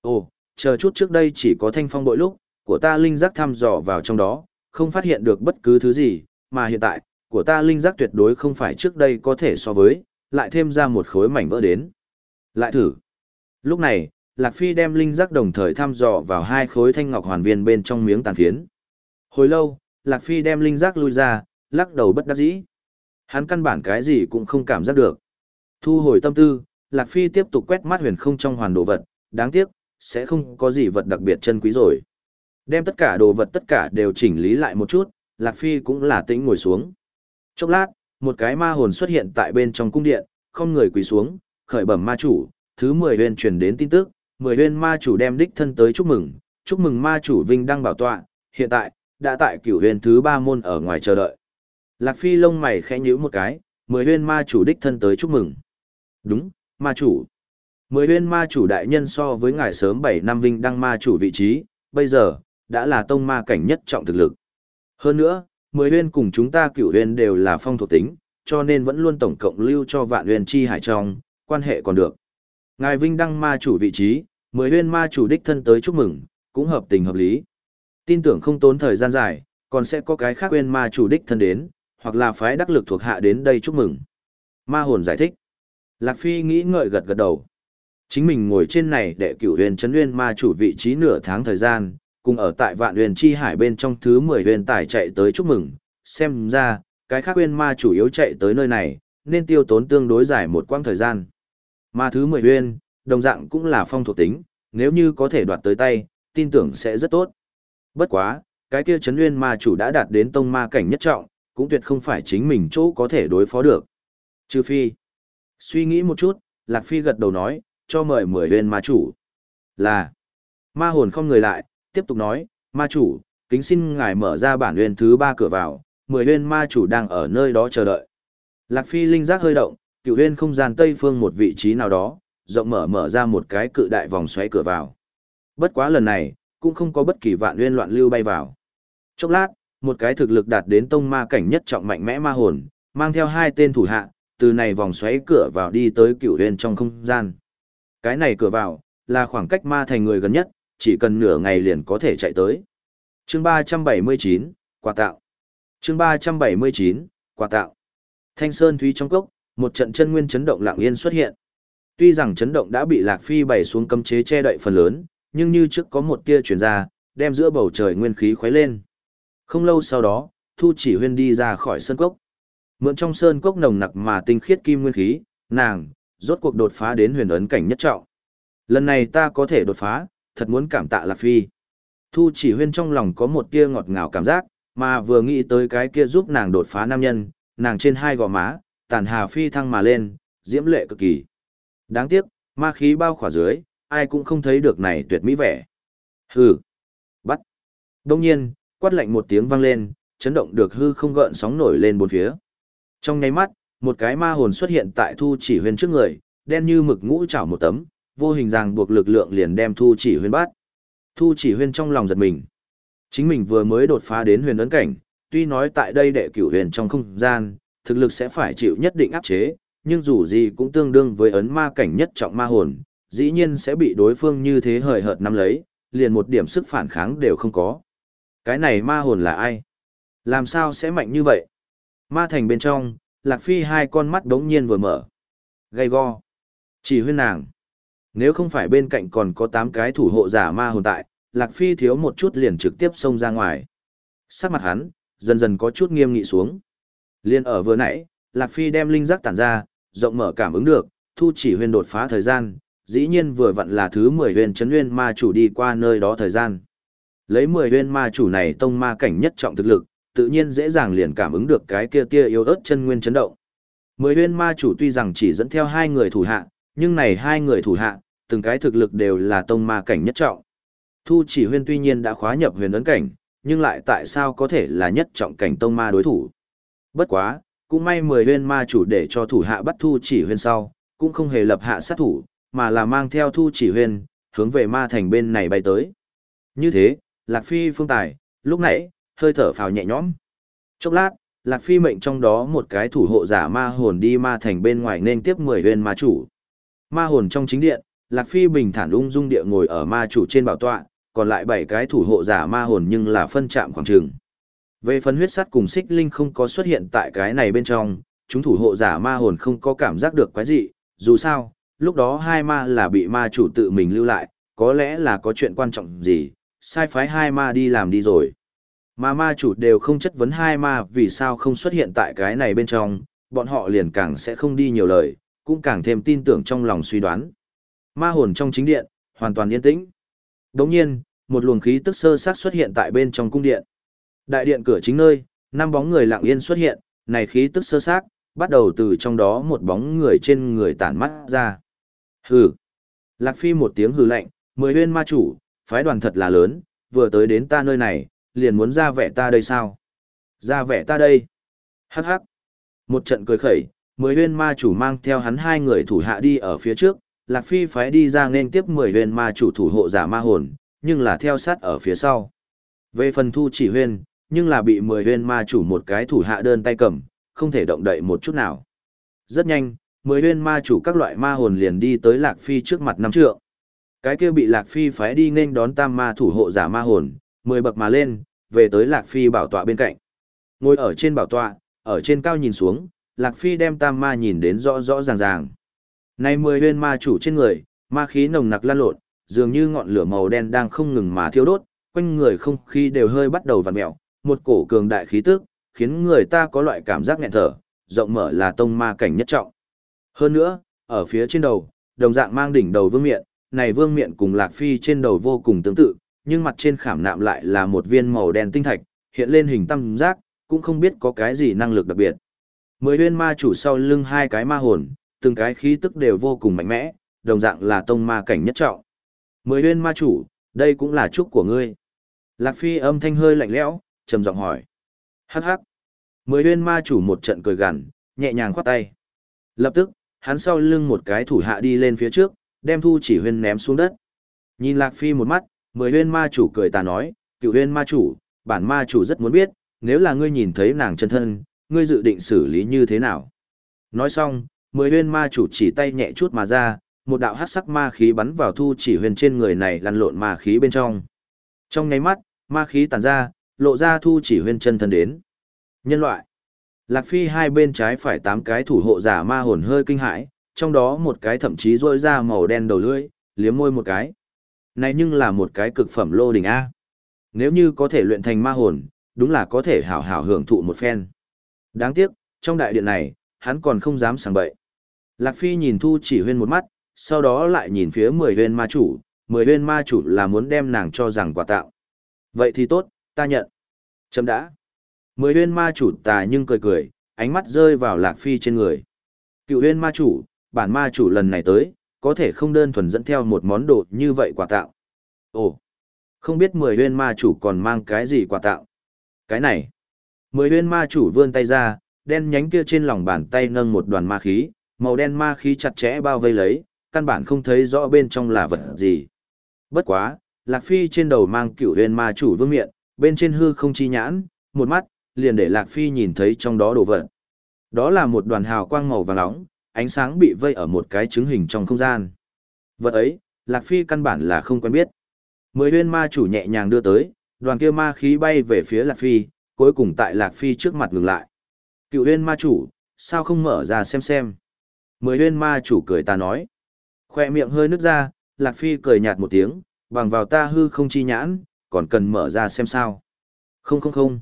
Ồ, chờ chút trước đây chỉ có thanh phong bội lúc, của ta linh giác thăm dò vào trong đó, không phát hiện được bất cứ thứ gì, mà hiện tại, của ta linh giác tuyệt đối không phải trước đây có thể so với, lại thêm ra một khối mảnh vỡ đến. Lại thử. Lúc này, Lạc Phi đem linh giác đồng thời thăm dò vào hai khối thanh ngọc hoàn viên bên trong miếng tàn phiến. Hồi lâu, Lạc Phi đem linh giác lui ra, lắc đầu bất đắc dĩ. Hắn căn bản cái gì cũng không cảm giác được. Thu hồi tâm tư, Lạc Phi tiếp tục quét mắt huyền không trong hoàn đồ vật, đáng tiếc, sẽ không có gì vật đặc biệt chân quý rồi. Đem tất cả đồ vật tất cả đều chỉnh lý lại một chút, Lạc Phi cũng là tĩnh ngồi xuống. Chốc lát, một cái ma hồn xuất hiện tại bên trong cung điện, không người quỳ xuống, khởi bẩm ma chủ, thứ 10 huyền truyền đến tin tức, 10 huyền ma chủ đem đích thân tới chúc mừng, chúc mừng ma chủ vinh đăng bảo tọa, hiện tại, đã tại cửu huyền thứ 3 môn ở ngoài chờ đợi. Lạc Phi lông mày khẽ nhíu một cái, 10 huyền ma chủ đích thân tới chúc mừng. Đúng, ma chủ. Mười huyên ma chủ đại nhân so với ngài sớm 7 năm vinh đăng ma chủ vị trí, bây giờ, đã là tông ma cảnh nhất trọng thực lực. Hơn nữa, mười huyên cùng chúng ta cửu huyên đều là phong thuộc tính, cho nên vẫn luôn tổng cộng lưu cho vạn huyên chi hải trong, quan hệ còn được. Ngài vinh đăng ma chủ vị trí, mười huyên ma chủ đích thân tới chúc mừng, cũng hợp tình hợp lý. Tin tưởng không tốn thời gian dài, còn sẽ có cái khác huyên ma chủ đích thân đến, hoặc là phái đắc lực thuộc hạ đến đây chúc mừng. Ma hồn giải thích. Lạc Phi nghĩ ngợi gật gật đầu. Chính mình ngồi trên này để cửu huyền chấn huyền ma chủ vị trí nửa tháng thời gian, cùng ở tại vạn huyền chi hải bên trong thứ 10 huyền tài chạy tới chúc mừng, xem ra, cái khác huyền ma chủ yếu chạy tới nơi này, nên tiêu tốn tương đối dài một quãng thời gian. Ma thứ 10 huyền, đồng dạng cũng là phong thuộc tính, nếu như có thể đoạt tới tay, tin tưởng sẽ rất tốt. Bất quá, cái kia chấn huyền ma chủ đã đạt đến tông ma cảnh nhất trọng, cũng tuyệt không phải chính mình chỗ có thể đối phó được. Trừ phi, Suy nghĩ một chút, Lạc Phi gật đầu nói, cho mời mười huyền ma chủ. Là, ma hồn không người lại, tiếp tục nói, ma chủ, kính xin ngài mở ra bản huyền thứ ba cửa vào, mười huyền ma chủ đang ở nơi đó chờ đợi. Lạc Phi linh giác hơi động, cựu huyền không gian tây phương một vị trí nào đó, rộng mở mở ra một cái cự đại vòng xoáy cửa vào. Bất quá lần này, cũng không có bất kỳ vạn huyền loạn lưu bay vào. Chốc lát, một cái thực lực đạt đến tông ma cảnh nhất trọng mạnh mẽ ma hồn, mang theo hai tên thủ hạ, từ này vòng xoáy cửa vào đi tới cựu huyền trong không gian. Cái này cửa vào, là khoảng cách ma thành người gần nhất, chỉ cần nửa ngày liền có thể chạy tới. chương 379, quà tạo. chương 379, quà tạo. Thanh sơn thúy trong cốc, một trận chân nguyên chấn động lặng yên xuất hiện. Tuy rằng chấn động đã bị Lạc Phi bày xuống cấm chế che đậy phần lớn, nhưng như trước có một tia truyền ra, đem giữa bầu trời nguyên khí khuấy lên. Không lâu sau đó, Thu Chỉ Huyên đi ra khỏi sơn cốc. Mượn trong sơn cốc nồng nặc mà tinh khiết kim nguyên khí, nàng rốt cuộc đột phá đến huyền ấn cảnh nhất trọng. Lần này ta có thể đột phá, thật muốn cảm tạ Lạc Phi. Thu Chỉ Huyên trong lòng có một tia ngọt ngào cảm giác, mà vừa nghĩ tới cái kia giúp nàng đột phá nam nhân, nàng trên hai gò má, tàn hà phi thăng mà lên, diễm lệ cực kỳ. Đáng tiếc, ma khí bao khỏa dưới, ai cũng không thấy được này tuyệt mỹ vẻ. Hừ. Bắt. Đông nhiên, quát lạnh một tiếng vang lên, chấn động được hư không gợn sóng nổi lên bốn phía. Trong nháy mắt, một cái ma hồn xuất hiện tại Thu Chỉ Huyên trước người, đen như mực ngũ trảo một tấm, vô hình ràng buộc lực lượng liền đem Thu Chỉ Huyên bắt. Thu Chỉ Huyên trong lòng giật mình. Chính mình vừa mới đột phá đến huyền ấn cảnh, tuy nói tại đây đệ cửu huyền trong không gian, thực lực sẽ phải chịu nhất định áp chế, nhưng dù gì cũng tương đương với ấn ma cảnh nhất trọng ma hồn, dĩ nhiên sẽ bị đối phương như thế hời hợt nắm lấy, liền một điểm sức phản kháng đều không có. Cái này ma hồn là ai? Làm sao sẽ mạnh như vậy? Ma thành bên trong, Lạc Phi hai con mắt đống nhiên vừa mở. Gây go. Chỉ huyên nàng. Nếu không phải bên cạnh còn có 8 cái thủ hộ giả ma hồn tại, Lạc Phi thiếu một chút liền trực tiếp xông ra ngoài. Sắc mặt hắn, dần dần có chút nghiêm nghị xuống. Liên ở vừa nãy, Lạc Phi đem linh giác tản ra, rộng mở cảm ứng được, thu chỉ huyên đột phá thời gian, dĩ nhiên vừa vặn là thứ 10 huyền chấn nguyên ma chủ đi qua nơi đó thời gian. Lấy 10 huyền ma chủ này tông ma cảnh nhất trọng thực lực, tự nhiên dễ dàng liền cảm ứng được cái kia tia yếu ớt chân nguyên chấn động. Mười huyên ma chủ tuy rằng chỉ dẫn theo hai người thủ hạ, nhưng này hai người thủ hạ, từng cái thực lực đều là tông ma cảnh nhất trọng. Thu chỉ huyên tuy nhiên đã khóa nhập huyền ấn cảnh, nhưng lại tại sao có thể là nhất trọng cảnh tông ma đối thủ. Bất quá, cũng may mười huyên ma chủ để cho thủ hạ bắt thu chỉ huyên sau, cũng không hề lập hạ sát thủ, mà là mang theo thu chỉ huyên, hướng về ma thành bên này bay tới. Như thế, Lạc Phi phương tài, lúc nãy, hơi thở phào nhẹ nhõm. Chốc lát, Lạc Phi mệnh trong đó một cái thủ hộ giả ma hồn đi ma thành bên ngoài nên tiếp mười huyền ma chủ. Ma hồn trong chính điện, Lạc Phi bình thản ung dung địa ngồi ở ma chủ trên bảo tọa, còn lại bảy cái thủ hộ giả ma hồn nhưng là phân chạm khoảng trường. Về phần huyết sắt cùng xích linh không có xuất hiện tại cái này bên trong, chúng thủ hộ giả ma hồn không có cảm giác được quái gì, dù sao, lúc đó hai ma là bị ma chủ tự mình lưu lại, có lẽ là có chuyện quan trọng gì, sai phái hai ma đi làm đi rồi. Mà ma chủ đều không chất vấn hai ma vì sao không xuất hiện tại cái này bên trong, bọn họ liền càng sẽ không đi nhiều lời, cũng càng thêm tin tưởng trong lòng suy đoán. Ma hồn trong chính điện, hoàn toàn yên tĩnh. Đồng nhiên, một luồng khí tức sơ sát xuất hiện tại bên trong cung điện. Đại điện cửa chính nơi, năm bóng người lặng yên xuất hiện, này khí tức sơ sát, bắt đầu từ trong đó một bóng người trên người tản mắt ra. Hừ. Lạc Phi một tiếng hừ lạnh, mười huyên ma chủ, phái đoàn thật là lớn, vừa tới đến ta nơi này, liền muốn ra vẻ ta đây sao? Ra vẻ ta đây. Hắc hắc. Một trận cười khẩy, mười huyên ma chủ mang theo hắn hai người thủ hạ đi ở phía trước, Lạc Phi phái đi ra nên tiếp mười huyên ma chủ thủ hộ giả ma hồn, nhưng là theo sát ở phía sau. Về phần thu chỉ huyên, nhưng là bị mười huyên ma chủ một cái thủ hạ đơn tay cầm, không thể động đậy một chút nào. Rất nhanh, mười huyên ma chủ các loại ma hồn liền đi tới Lạc Phi trước mặt năm trượng. Cái kia bị Lạc Phi phái đi nên đón tam ma thủ hộ giả ma hồn, 10 bậc mà lên, về tới Lạc Phi bảo tọa bên cạnh. Ngồi ở trên bảo tọa, ở trên cao nhìn xuống, Lạc Phi đem tam ma nhìn đến rõ rõ ràng ràng. Này mười huyên ma chủ trên người, ma khí nồng nặc lan lộn, dường như ngọn lửa màu đen đang không ngừng mà thiêu đốt, quanh người không khí đều hơi bắt đầu vặn mèo, một cổ cường đại khí tức, khiến người ta có loại cảm giác nghẹn thở, rộng mở là tông ma cảnh nhất trọng. Hơn nữa, ở phía trên đầu, đồng dạng mang đỉnh đầu vương miện, này vương miện cùng lạc phi trên đầu vô cùng tương tự, nhưng mặt trên khảm nạm lại là một viên màu đen tinh thạch, hiện lên hình tam giác, cũng không biết có cái gì năng lực đặc biệt. Mười huyên ma chủ sau lưng hai cái ma hồn, từng cái khí tức đều vô cùng mạnh mẽ, đồng dạng là tông ma cảnh nhất trọng. Mười huyên ma chủ, đây cũng là chúc của ngươi. Lạc Phi âm thanh hơi lạnh lẽo, trầm giọng hỏi. Hắc hắc. Mười huyên ma chủ một trận cười gằn, nhẹ nhàng khoát tay. Lập tức, hắn sau lưng một cái thủ hạ đi lên phía trước, đem thu chỉ huyên ném xuống đất. Nhìn Lạc Phi một mắt, mười huyên ma chủ cười ta nói, cựu huyên ma chủ, bản ma chủ rất muốn biết, nếu là ngươi nhìn thấy nàng chân thân, ngươi dự định xử lý như thế nào. Nói xong, mười huyên ma chủ chỉ tay nhẹ chút mà ra, một đạo hắc sắc ma khí bắn vào thu chỉ huyền trên người này lăn lộn ma khí bên trong. Trong nháy mắt, ma khí tàn ra, lộ ra thu chỉ huyền chân thân đến. Nhân loại. Lạc Phi hai bên trái phải tám cái thủ hộ giả ma hồn hơi kinh hãi, trong đó một cái thậm chí rôi ra màu đen đầu lưỡi, liếm môi một cái. Này nhưng là một cái cực phẩm lô đỉnh A. Nếu như có thể luyện thành ma hồn, đúng là có thể hảo hảo hưởng thụ một phen. Đáng tiếc, trong đại điện này, hắn còn không dám sảng bậy. Lạc Phi nhìn Thu chỉ huyên một mắt, sau đó lại nhìn phía mười huyên ma chủ, mười huyên ma chủ là muốn đem nàng cho rằng quả tạo. Vậy thì tốt, ta nhận. Chấm đã. Mười huyên ma chủ tà nhưng cười cười, ánh mắt rơi vào Lạc Phi trên người. Cựu huyên ma chủ, bản ma chủ lần này tới, có thể không đơn thuần dẫn theo một món đồ như vậy quà tạo. Ồ, không biết mười huyên ma chủ còn mang cái gì quà tạo. Cái này, mười huyên ma chủ vươn tay ra, đen nhánh kia trên lòng bàn tay nâng một đoàn ma khí, màu đen ma khí chặt chẽ bao vây lấy, căn bản không thấy rõ bên trong là vật gì. Bất quá, Lạc Phi trên đầu mang cửu huyên ma chủ vương miện, bên trên hư không chi nhãn, một mắt, liền để Lạc Phi nhìn thấy trong đó đồ vật. Đó là một đoàn hào quang màu vàng nóng, ánh sáng bị vây ở một cái trứng hình trong không gian. Vật ấy, Lạc Phi căn bản là không quen biết. Mười huyên ma chủ nhẹ nhàng đưa tới, đoàn kia ma khí bay về phía Lạc Phi, cuối cùng tại Lạc Phi trước mặt ngừng lại. Cựu huyên ma chủ, sao không mở ra xem xem. Mười huyên ma chủ cười ta nói. Khoe miệng hơi nước ra, Lạc Phi cười nhạt một tiếng, bằng vào ta hư không chi nhãn, còn cần mở ra xem sao. Không không không.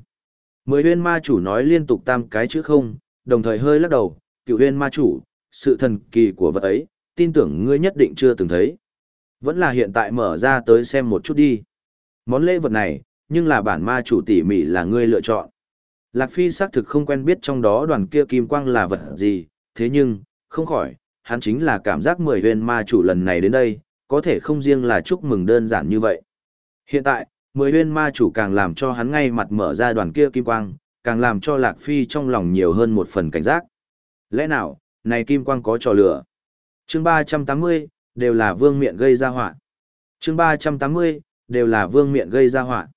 Mười huyên ma chủ nói liên tục tam cái chữ không, đồng thời hơi lắc đầu, cựu huyên ma chủ, sự thần kỳ của vật ấy, tin tưởng ngươi nhất định chưa từng thấy. Vẫn là hiện tại mở ra tới xem một chút đi. Món lễ vật này, nhưng là bản ma chủ tỉ mỉ là ngươi lựa chọn. Lạc Phi xác thực không quen biết trong đó đoàn kia kim quang là vật gì, thế nhưng, không khỏi, hắn chính là cảm giác mười huyền ma chủ lần này đến đây, có thể không riêng là chúc mừng đơn giản như vậy. Hiện tại, mười huyền ma chủ càng làm cho hắn ngay mặt mở ra đoàn kia kim quang, càng làm cho Lạc Phi trong lòng nhiều hơn một phần cảnh giác. Lẽ nào, này kim quang có trò lửa? chương 380, đều là vương miện gây ra họa chương 380, đều là vương miện gây ra họa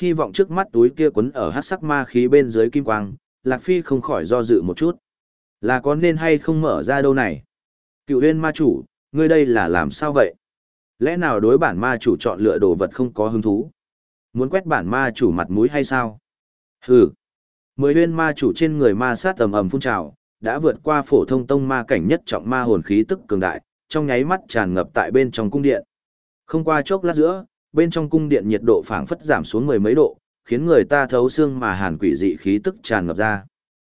Hy vọng trước mắt túi kia quấn ở hát sắc ma khí bên dưới kim quang, Lạc Phi không khỏi do dự một chút. Là có nên hay không mở ra đâu này? Cựu huyên ma chủ, ngươi đây là làm sao vậy? Lẽ nào đối bản ma chủ chọn lựa đồ vật không có hứng thú? Muốn quét bản ma chủ mặt mũi hay sao? Hừ. Mười huyên ma chủ trên người ma sát tầm ầm phun trào, đã vượt qua phổ thông tông ma cảnh nhất trọng ma hồn khí tức cường đại, trong nháy mắt tràn ngập tại bên trong cung điện. Không qua chốc lát giữa, bên trong cung điện nhiệt độ phảng phất giảm xuống mười mấy độ, khiến người ta thấu xương mà hàn quỷ dị khí tức tràn ngập ra.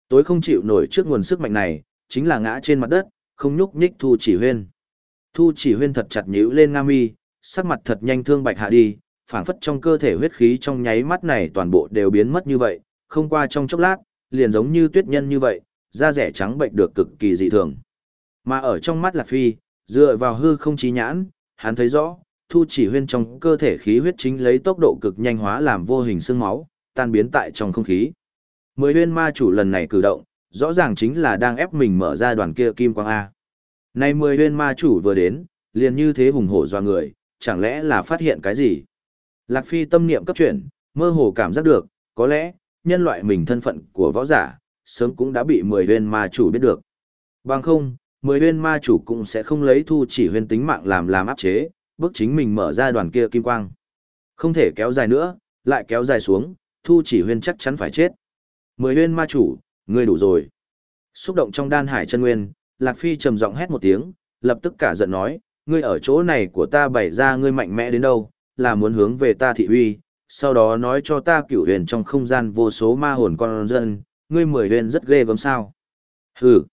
Tối không chịu nổi trước nguồn sức mạnh này, chính là ngã trên mặt đất, không nhúc nhích Thu Chỉ Huyên. Thu Chỉ Huyên thật chặt nhíu lên nga mi, sắc mặt thật nhanh thương bạch hạ đi, phảng phất trong cơ thể huyết khí trong nháy mắt này toàn bộ đều biến mất như vậy, không qua trong chốc lát, liền giống như tuyết nhân như vậy, da rẻ trắng bệnh được cực kỳ dị thường. Mà ở trong mắt Lạc Phi, dựa vào hư không trí nhãn, hắn thấy rõ, thu chỉ huyên trong cơ thể khí huyết chính lấy tốc độ cực nhanh hóa làm vô hình xương máu, tan biến tại trong không khí. Mười huyên ma chủ lần này cử động, rõ ràng chính là đang ép mình mở ra đoàn kia kim quang A. Nay mười huyên ma chủ vừa đến, liền như thế hùng hổ doa người, chẳng lẽ là phát hiện cái gì? Lạc Phi tâm niệm cấp chuyển, mơ hồ cảm giác được, có lẽ, nhân loại mình thân phận của võ giả, sớm cũng đã bị mười huyên ma chủ biết được. Bằng không, mười huyên ma chủ cũng sẽ không lấy thu chỉ huyên tính mạng làm làm áp chế, bước chính mình mở ra đoàn kia kim quang. Không thể kéo dài nữa, lại kéo dài xuống, thu chỉ huyên chắc chắn phải chết. Mười huyên ma chủ, ngươi đủ rồi. Xúc động trong đan hải chân nguyên, Lạc Phi trầm giọng hét một tiếng, lập tức cả giận nói, ngươi ở chỗ này của ta bày ra ngươi mạnh mẽ đến đâu, là muốn hướng về ta thị uy, sau đó nói cho ta cửu huyền trong không gian vô số ma hồn con dân, ngươi mười huyền rất ghê gớm sao. Hừ.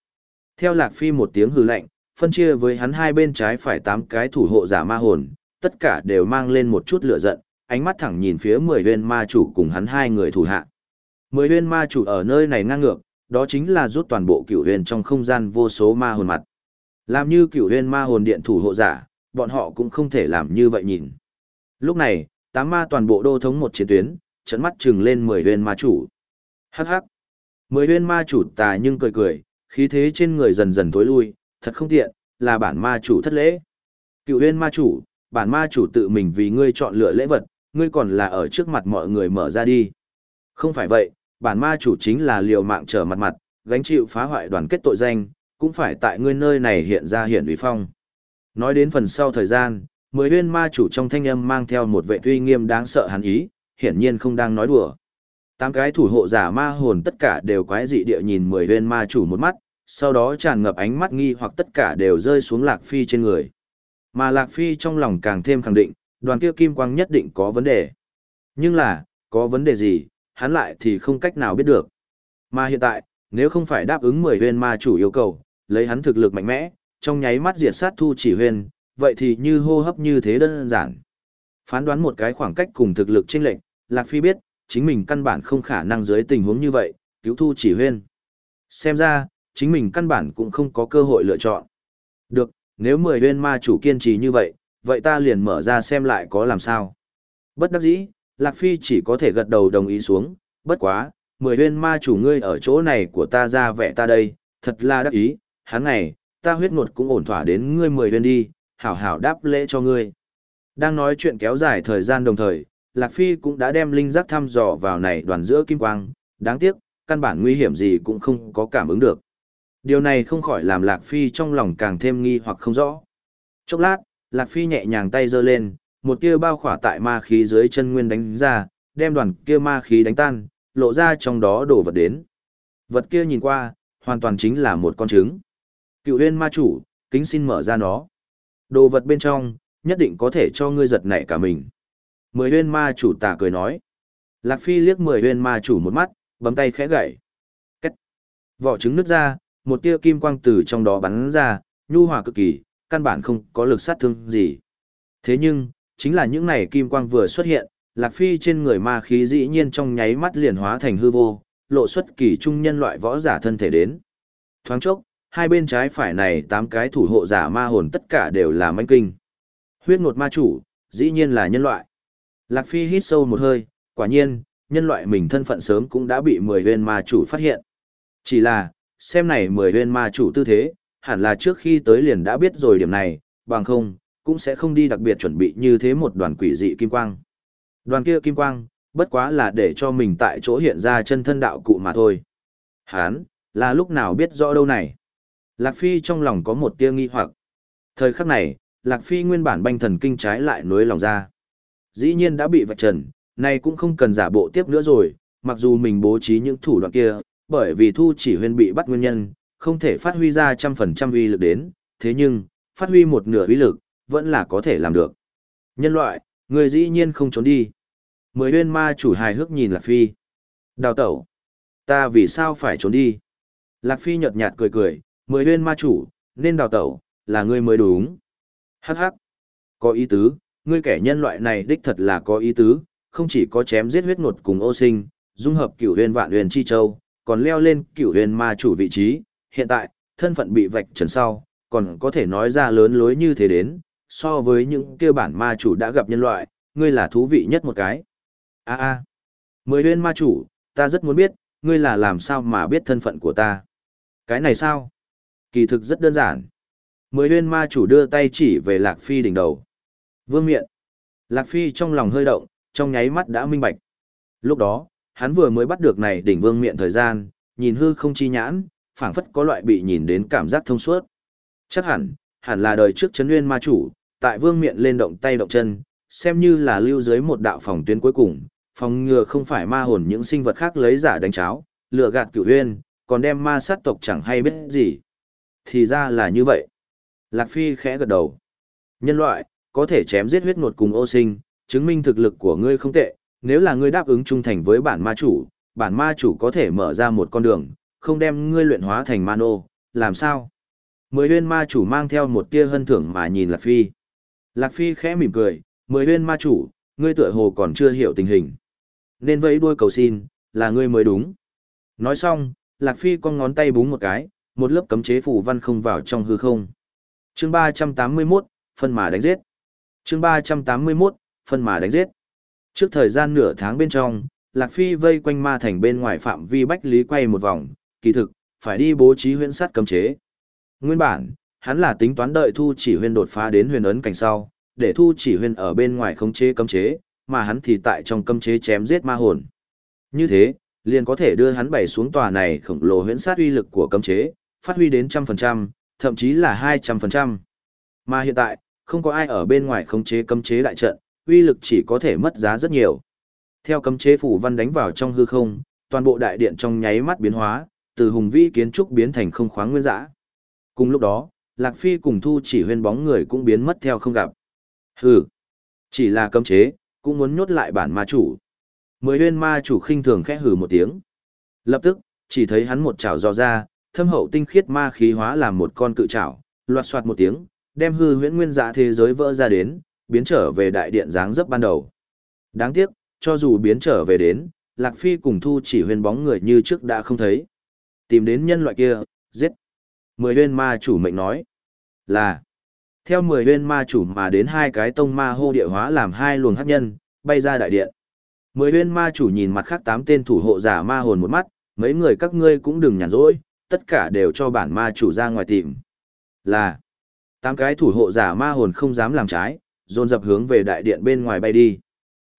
Theo Lạc Phi một tiếng hừ lạnh, phân chia với hắn hai bên trái phải tám cái thủ hộ giả ma hồn, tất cả đều mang lên một chút lửa giận, ánh mắt thẳng nhìn phía mười huyền ma chủ cùng hắn hai người thủ hạ. Mười huyền ma chủ ở nơi này ngang ngược, đó chính là rút toàn bộ cửu huyền trong không gian vô số ma hồn mặt. Làm như cửu huyền ma hồn điện thủ hộ giả, bọn họ cũng không thể làm như vậy nhìn. Lúc này, tám ma toàn bộ đô thống một chiến tuyến, trận mắt trừng lên mười huyền ma chủ. Hắc hắc. Mười huyên ma chủ tà nhưng cười cười, khí thế trên người dần dần tối lui, thật không tiện, là bản ma chủ thất lễ. Cựu huyên ma chủ, bản ma chủ tự mình vì ngươi chọn lựa lễ vật, ngươi còn là ở trước mặt mọi người mở ra đi. Không phải vậy, bản ma chủ chính là liều mạng trở mặt mặt, gánh chịu phá hoại đoàn kết tội danh, cũng phải tại ngươi nơi này hiện ra hiển uy phong. Nói đến phần sau thời gian, mười huyên ma chủ trong thanh âm mang theo một vệ uy nghiêm đáng sợ hắn ý, hiển nhiên không đang nói đùa. Tám cái thủ hộ giả ma hồn tất cả đều quái dị địa nhìn mười huyên ma chủ một mắt, sau đó tràn ngập ánh mắt nghi hoặc tất cả đều rơi xuống Lạc Phi trên người. Mà Lạc Phi trong lòng càng thêm khẳng định, đoàn kia kim quang nhất định có vấn đề. Nhưng là, có vấn đề gì, hắn lại thì không cách nào biết được. Mà hiện tại, nếu không phải đáp ứng mười huyên ma chủ yêu cầu, lấy hắn thực lực mạnh mẽ, trong nháy mắt diệt sát thu chỉ huyên, vậy thì như hô hấp như thế đơn giản. Phán đoán một cái khoảng cách cùng thực lực chênh lệch Lạc Phi biết, chính mình căn bản không khả năng dưới tình huống như vậy, cứu thu chỉ huyên. Xem ra, chính mình căn bản cũng không có cơ hội lựa chọn. Được, nếu mười huyên ma chủ kiên trì như vậy, vậy ta liền mở ra xem lại có làm sao. Bất đắc dĩ, Lạc Phi chỉ có thể gật đầu đồng ý xuống, bất quá, mười huyên ma chủ ngươi ở chỗ này của ta ra vẻ ta đây, thật là đắc ý, hắn này, ta huyết ngột cũng ổn thỏa đến ngươi mười huyên đi, hảo hảo đáp lễ cho ngươi. Đang nói chuyện kéo dài thời gian đồng thời, Lạc Phi cũng đã đem linh giác thăm dò vào này đoàn giữa kim quang, đáng tiếc, căn bản nguy hiểm gì cũng không có cảm ứng được. Điều này không khỏi làm Lạc Phi trong lòng càng thêm nghi hoặc không rõ. Chốc lát, Lạc Phi nhẹ nhàng tay giơ lên, một tia bao khỏa tại ma khí dưới chân nguyên đánh ra, đem đoàn kia ma khí đánh tan, lộ ra trong đó đổ vật đến. Vật kia nhìn qua, hoàn toàn chính là một con trứng. Cựu huyên ma chủ, kính xin mở ra nó. Đồ vật bên trong, nhất định có thể cho ngươi giật nảy cả mình. Mười huyên ma chủ tà cười nói. Lạc Phi liếc mười huyên ma chủ một mắt, bấm tay khẽ gậy. Cách. Vỏ trứng nứt ra, một tia kim quang từ trong đó bắn ra, nhu hòa cực kỳ, căn bản không có lực sát thương gì. Thế nhưng, chính là những này kim quang vừa xuất hiện, Lạc Phi trên người ma khí dĩ nhiên trong nháy mắt liền hóa thành hư vô, lộ xuất kỳ trung nhân loại võ giả thân thể đến. Thoáng chốc, hai bên trái phải này tám cái thủ hộ giả ma hồn tất cả đều là manh kinh. Huyết ngột ma chủ, dĩ nhiên là nhân loại. Lạc Phi hít sâu một hơi, quả nhiên, nhân loại mình thân phận sớm cũng đã bị mười huyên ma chủ phát hiện. Chỉ là, xem này mười huyên ma chủ tư thế, hẳn là trước khi tới liền đã biết rồi điểm này, bằng không, cũng sẽ không đi đặc biệt chuẩn bị như thế một đoàn quỷ dị kim quang. Đoàn kia kim quang, bất quá là để cho mình tại chỗ hiện ra chân thân đạo cụ mà thôi. Hán, là lúc nào biết rõ đâu này. Lạc Phi trong lòng có một tia nghi hoặc. Thời khắc này, Lạc Phi nguyên bản banh thần kinh trái lại nối lòng ra. Dĩ nhiên đã bị vạch trần, nay cũng không cần giả bộ tiếp nữa rồi, mặc dù mình bố trí những thủ đoạn kia, bởi vì thu chỉ huyên bị bắt nguyên nhân, không thể phát huy ra trăm phần trăm uy lực đến, thế nhưng, phát huy một nửa uy lực, vẫn là có thể làm được. Nhân loại, người dĩ nhiên không trốn đi. Mười huyên ma chủ hài hước nhìn Lạc Phi. Đào tẩu. Ta vì sao phải trốn đi? Lạc Phi nhợt nhạt cười cười, mười huyên ma chủ, nên đào tẩu, là ngươi mới đúng. Hắc hắc. Có ý tứ, ngươi kẻ nhân loại này đích thật là có ý tứ, không chỉ có chém giết huyết ngột cùng ô sinh, dung hợp cửu huyền vạn huyền chi châu, còn leo lên cửu huyền ma chủ vị trí, hiện tại, thân phận bị vạch trần sau, còn có thể nói ra lớn lối như thế đến, so với những kêu bản ma chủ đã gặp nhân loại, ngươi là thú vị nhất một cái. a a mười huyền ma chủ, ta rất muốn biết, ngươi là làm sao mà biết thân phận của ta. Cái này sao? Kỳ thực rất đơn giản. Mười huyên ma chủ đưa tay chỉ về Lạc Phi đỉnh đầu. Vương miện. Lạc Phi trong lòng hơi động, trong nháy mắt đã minh bạch. Lúc đó, hắn vừa mới bắt được này đỉnh vương miện thời gian, nhìn hư không chi nhãn, phảng phất có loại bị nhìn đến cảm giác thông suốt. Chắc hẳn, hẳn là đời trước chấn nguyên ma chủ, tại vương miện lên động tay động chân, xem như là lưu dưới một đạo phòng tuyến cuối cùng, phòng ngừa không phải ma hồn những sinh vật khác lấy giả đánh cháo, lừa gạt cửu huyên, còn đem ma sát tộc chẳng hay biết gì. Thì ra là như vậy. Lạc Phi khẽ gật đầu. Nhân loại, có thể chém giết huyết nột cùng ô sinh, chứng minh thực lực của ngươi không tệ, nếu là ngươi đáp ứng trung thành với bản ma chủ, bản ma chủ có thể mở ra một con đường, không đem ngươi luyện hóa thành ma nô, làm sao? Mười huyên ma chủ mang theo một tia hân thưởng mà nhìn Lạc Phi. Lạc Phi khẽ mỉm cười, mười huyên ma chủ, ngươi tựa hồ còn chưa hiểu tình hình. Nên vẫy đuôi cầu xin, là ngươi mới đúng. Nói xong, Lạc Phi con ngón tay búng một cái, một lớp cấm chế phủ văn không vào trong hư không. Chương 381, phân mà đánh giết. Chương 381, phân mà đánh giết. Trước thời gian nửa tháng bên trong, Lạc Phi vây quanh ma thành bên ngoài phạm vi bách lý quay một vòng, kỳ thực, phải đi bố trí huyễn sát cấm chế. Nguyên bản, hắn là tính toán đợi thu chỉ huyên đột phá đến huyền ấn cảnh sau, để thu chỉ huyên ở bên ngoài khống chế cấm chế, mà hắn thì tại trong cấm chế chém giết ma hồn. Như thế, liền có thể đưa hắn bày xuống tòa này khổng lồ huyễn sát uy lực của cấm chế, phát huy đến trăm phần trăm, thậm chí là hai trăm phần trăm. Mà hiện tại, không có ai ở bên ngoài khống chế cấm chế đại trận, uy lực chỉ có thể mất giá rất nhiều. Theo cấm chế phủ văn đánh vào trong hư không, toàn bộ đại điện trong nháy mắt biến hóa, từ hùng vĩ kiến trúc biến thành không khoáng nguyên dã. Cùng lúc đó, Lạc Phi cùng Thu chỉ huyên bóng người cũng biến mất theo không gặp. Hừ, chỉ là cấm chế, cũng muốn nhốt lại bản ma chủ. Mười huyên ma chủ khinh thường khẽ hừ một tiếng. Lập tức, chỉ thấy hắn một chảo dò ra, thâm hậu tinh khiết ma khí hóa làm một con cự chảo, loạt soạt một tiếng, đem hư huyễn nguyên dạ thế giới vỡ ra đến, biến trở về đại điện dáng dấp ban đầu. Đáng tiếc, cho dù biến trở về đến, Lạc Phi cùng Thu chỉ huyền bóng người như trước đã không thấy. Tìm đến nhân loại kia, giết. Mười huyên ma chủ mệnh nói là theo mười huyên ma chủ mà đến hai cái tông ma hô địa hóa làm hai luồng hắc nhân, bay ra đại điện. Mười huyên ma chủ nhìn mặt khác tám tên thủ hộ giả ma hồn một mắt, mấy người các ngươi cũng đừng nhàn rỗi, tất cả đều cho bản ma chủ ra ngoài tìm. Là, tám cái thủ hộ giả ma hồn không dám làm trái, dồn dập hướng về đại điện bên ngoài bay đi.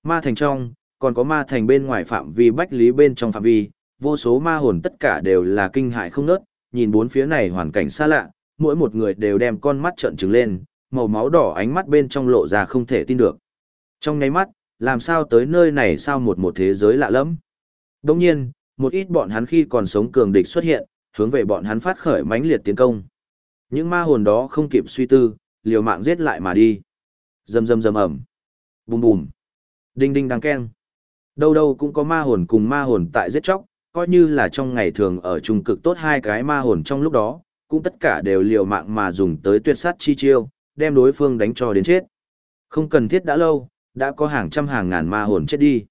Ma thành trong, còn có ma thành bên ngoài phạm vi bách lý bên trong phạm vi, vô số ma hồn tất cả đều là kinh hại không nớt, nhìn bốn phía này hoàn cảnh xa lạ, mỗi một người đều đem con mắt trợn trừng lên, màu máu đỏ ánh mắt bên trong lộ ra không thể tin được. Trong nháy mắt, làm sao tới nơi này sao một một thế giới lạ lẫm. Đồng nhiên, một ít bọn hắn khi còn sống cường địch xuất hiện, hướng về bọn hắn phát khởi mãnh liệt tiến công. Những ma hồn đó không kịp suy tư, liều mạng giết lại mà đi. Rầm rầm rầm ầm. Bùm bùm. Đinh đinh đang keng. Đâu đâu cũng có ma hồn cùng ma hồn tại giết chóc, coi như là trong ngày thường ở trung cực tốt hai cái ma hồn trong lúc đó, cũng tất cả đều liều mạng mà dùng tới tuyệt sát chi chiêu, đem đối phương đánh cho đến chết. Không cần thiết đã lâu, đã có hàng trăm hàng ngàn ma hồn chết đi.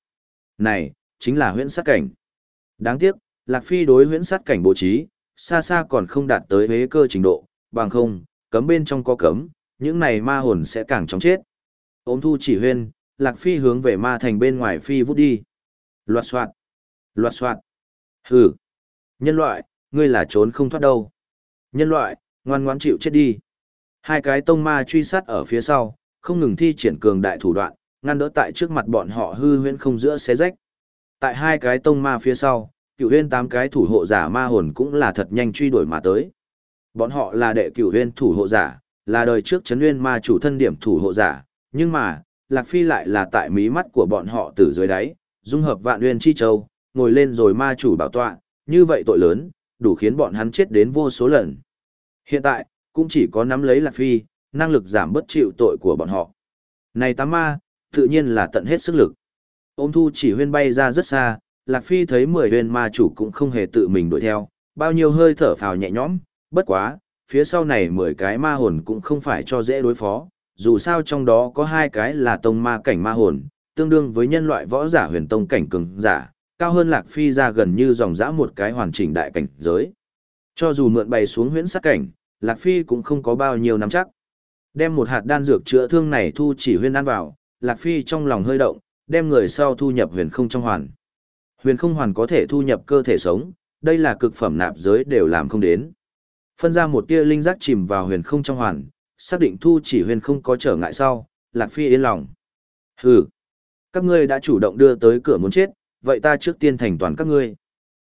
Này, chính là huyễn sát cảnh. Đáng tiếc, Lạc Phi đối huyễn sát cảnh bố trí, xa xa còn không đạt tới hế cơ trình độ, bằng không, cấm bên trong có cấm, những này ma hồn sẽ càng chóng chết. Ôm thu chỉ huyên, Lạc Phi hướng về ma thành bên ngoài phi vút đi. Loạt soạt, loạt soạt. Hừ, nhân loại, ngươi là trốn không thoát đâu. Nhân loại, ngoan ngoãn chịu chết đi. Hai cái tông ma truy sát ở phía sau, không ngừng thi triển cường đại thủ đoạn, ngăn đỡ tại trước mặt bọn họ hư huyễn không giữa xé rách. Tại hai cái tông ma phía sau, cựu huyên tám cái thủ hộ giả ma hồn cũng là thật nhanh truy đuổi mà tới. Bọn họ là đệ cửu huyên thủ hộ giả, là đời trước chấn nguyên ma chủ thân điểm thủ hộ giả, nhưng mà, Lạc Phi lại là tại mí mắt của bọn họ từ dưới đáy, dung hợp vạn nguyên chi châu, ngồi lên rồi ma chủ bảo tọa, như vậy tội lớn, đủ khiến bọn hắn chết đến vô số lần. Hiện tại, cũng chỉ có nắm lấy Lạc Phi, năng lực giảm bất chịu tội của bọn họ. Này tám ma, tự nhiên là tận hết sức lực. Ôm thu chỉ huyên bay ra rất xa, Lạc Phi thấy mười huyên ma chủ cũng không hề tự mình đuổi theo, bao nhiêu hơi thở phào nhẹ nhõm, bất quá, phía sau này mười cái ma hồn cũng không phải cho dễ đối phó, dù sao trong đó có hai cái là tông ma cảnh ma hồn, tương đương với nhân loại võ giả huyền tông cảnh cường giả, cao hơn Lạc Phi ra gần như dòng dã một cái hoàn chỉnh đại cảnh giới. Cho dù mượn bày xuống huyễn sát cảnh, Lạc Phi cũng không có bao nhiêu nắm chắc. Đem một hạt đan dược chữa thương này thu chỉ huyên ăn vào, Lạc Phi trong lòng hơi động, đem người sau thu nhập huyền không trong hoàn. Huyền không hoàn có thể thu nhập cơ thể sống, đây là cực phẩm nạp giới đều làm không đến. Phân ra một tia linh giác chìm vào huyền không trong hoàn, xác định thu chỉ huyền không có trở ngại sau, Lạc Phi yên lòng. Hừ, các ngươi đã chủ động đưa tới cửa muốn chết, vậy ta trước tiên thành toàn các ngươi.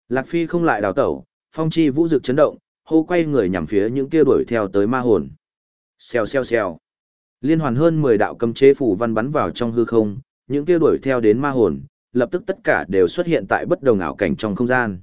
Lạc Phi không lại đào tẩu, phong chi vũ dực chấn động, hô quay người nhằm phía những kia đuổi theo tới ma hồn. Xèo xèo xèo. Liên hoàn hơn 10 đạo cấm chế phủ văn bắn vào trong hư không, những kia đuổi theo đến ma hồn, lập tức tất cả đều xuất hiện tại bất đồng ảo cảnh trong không gian.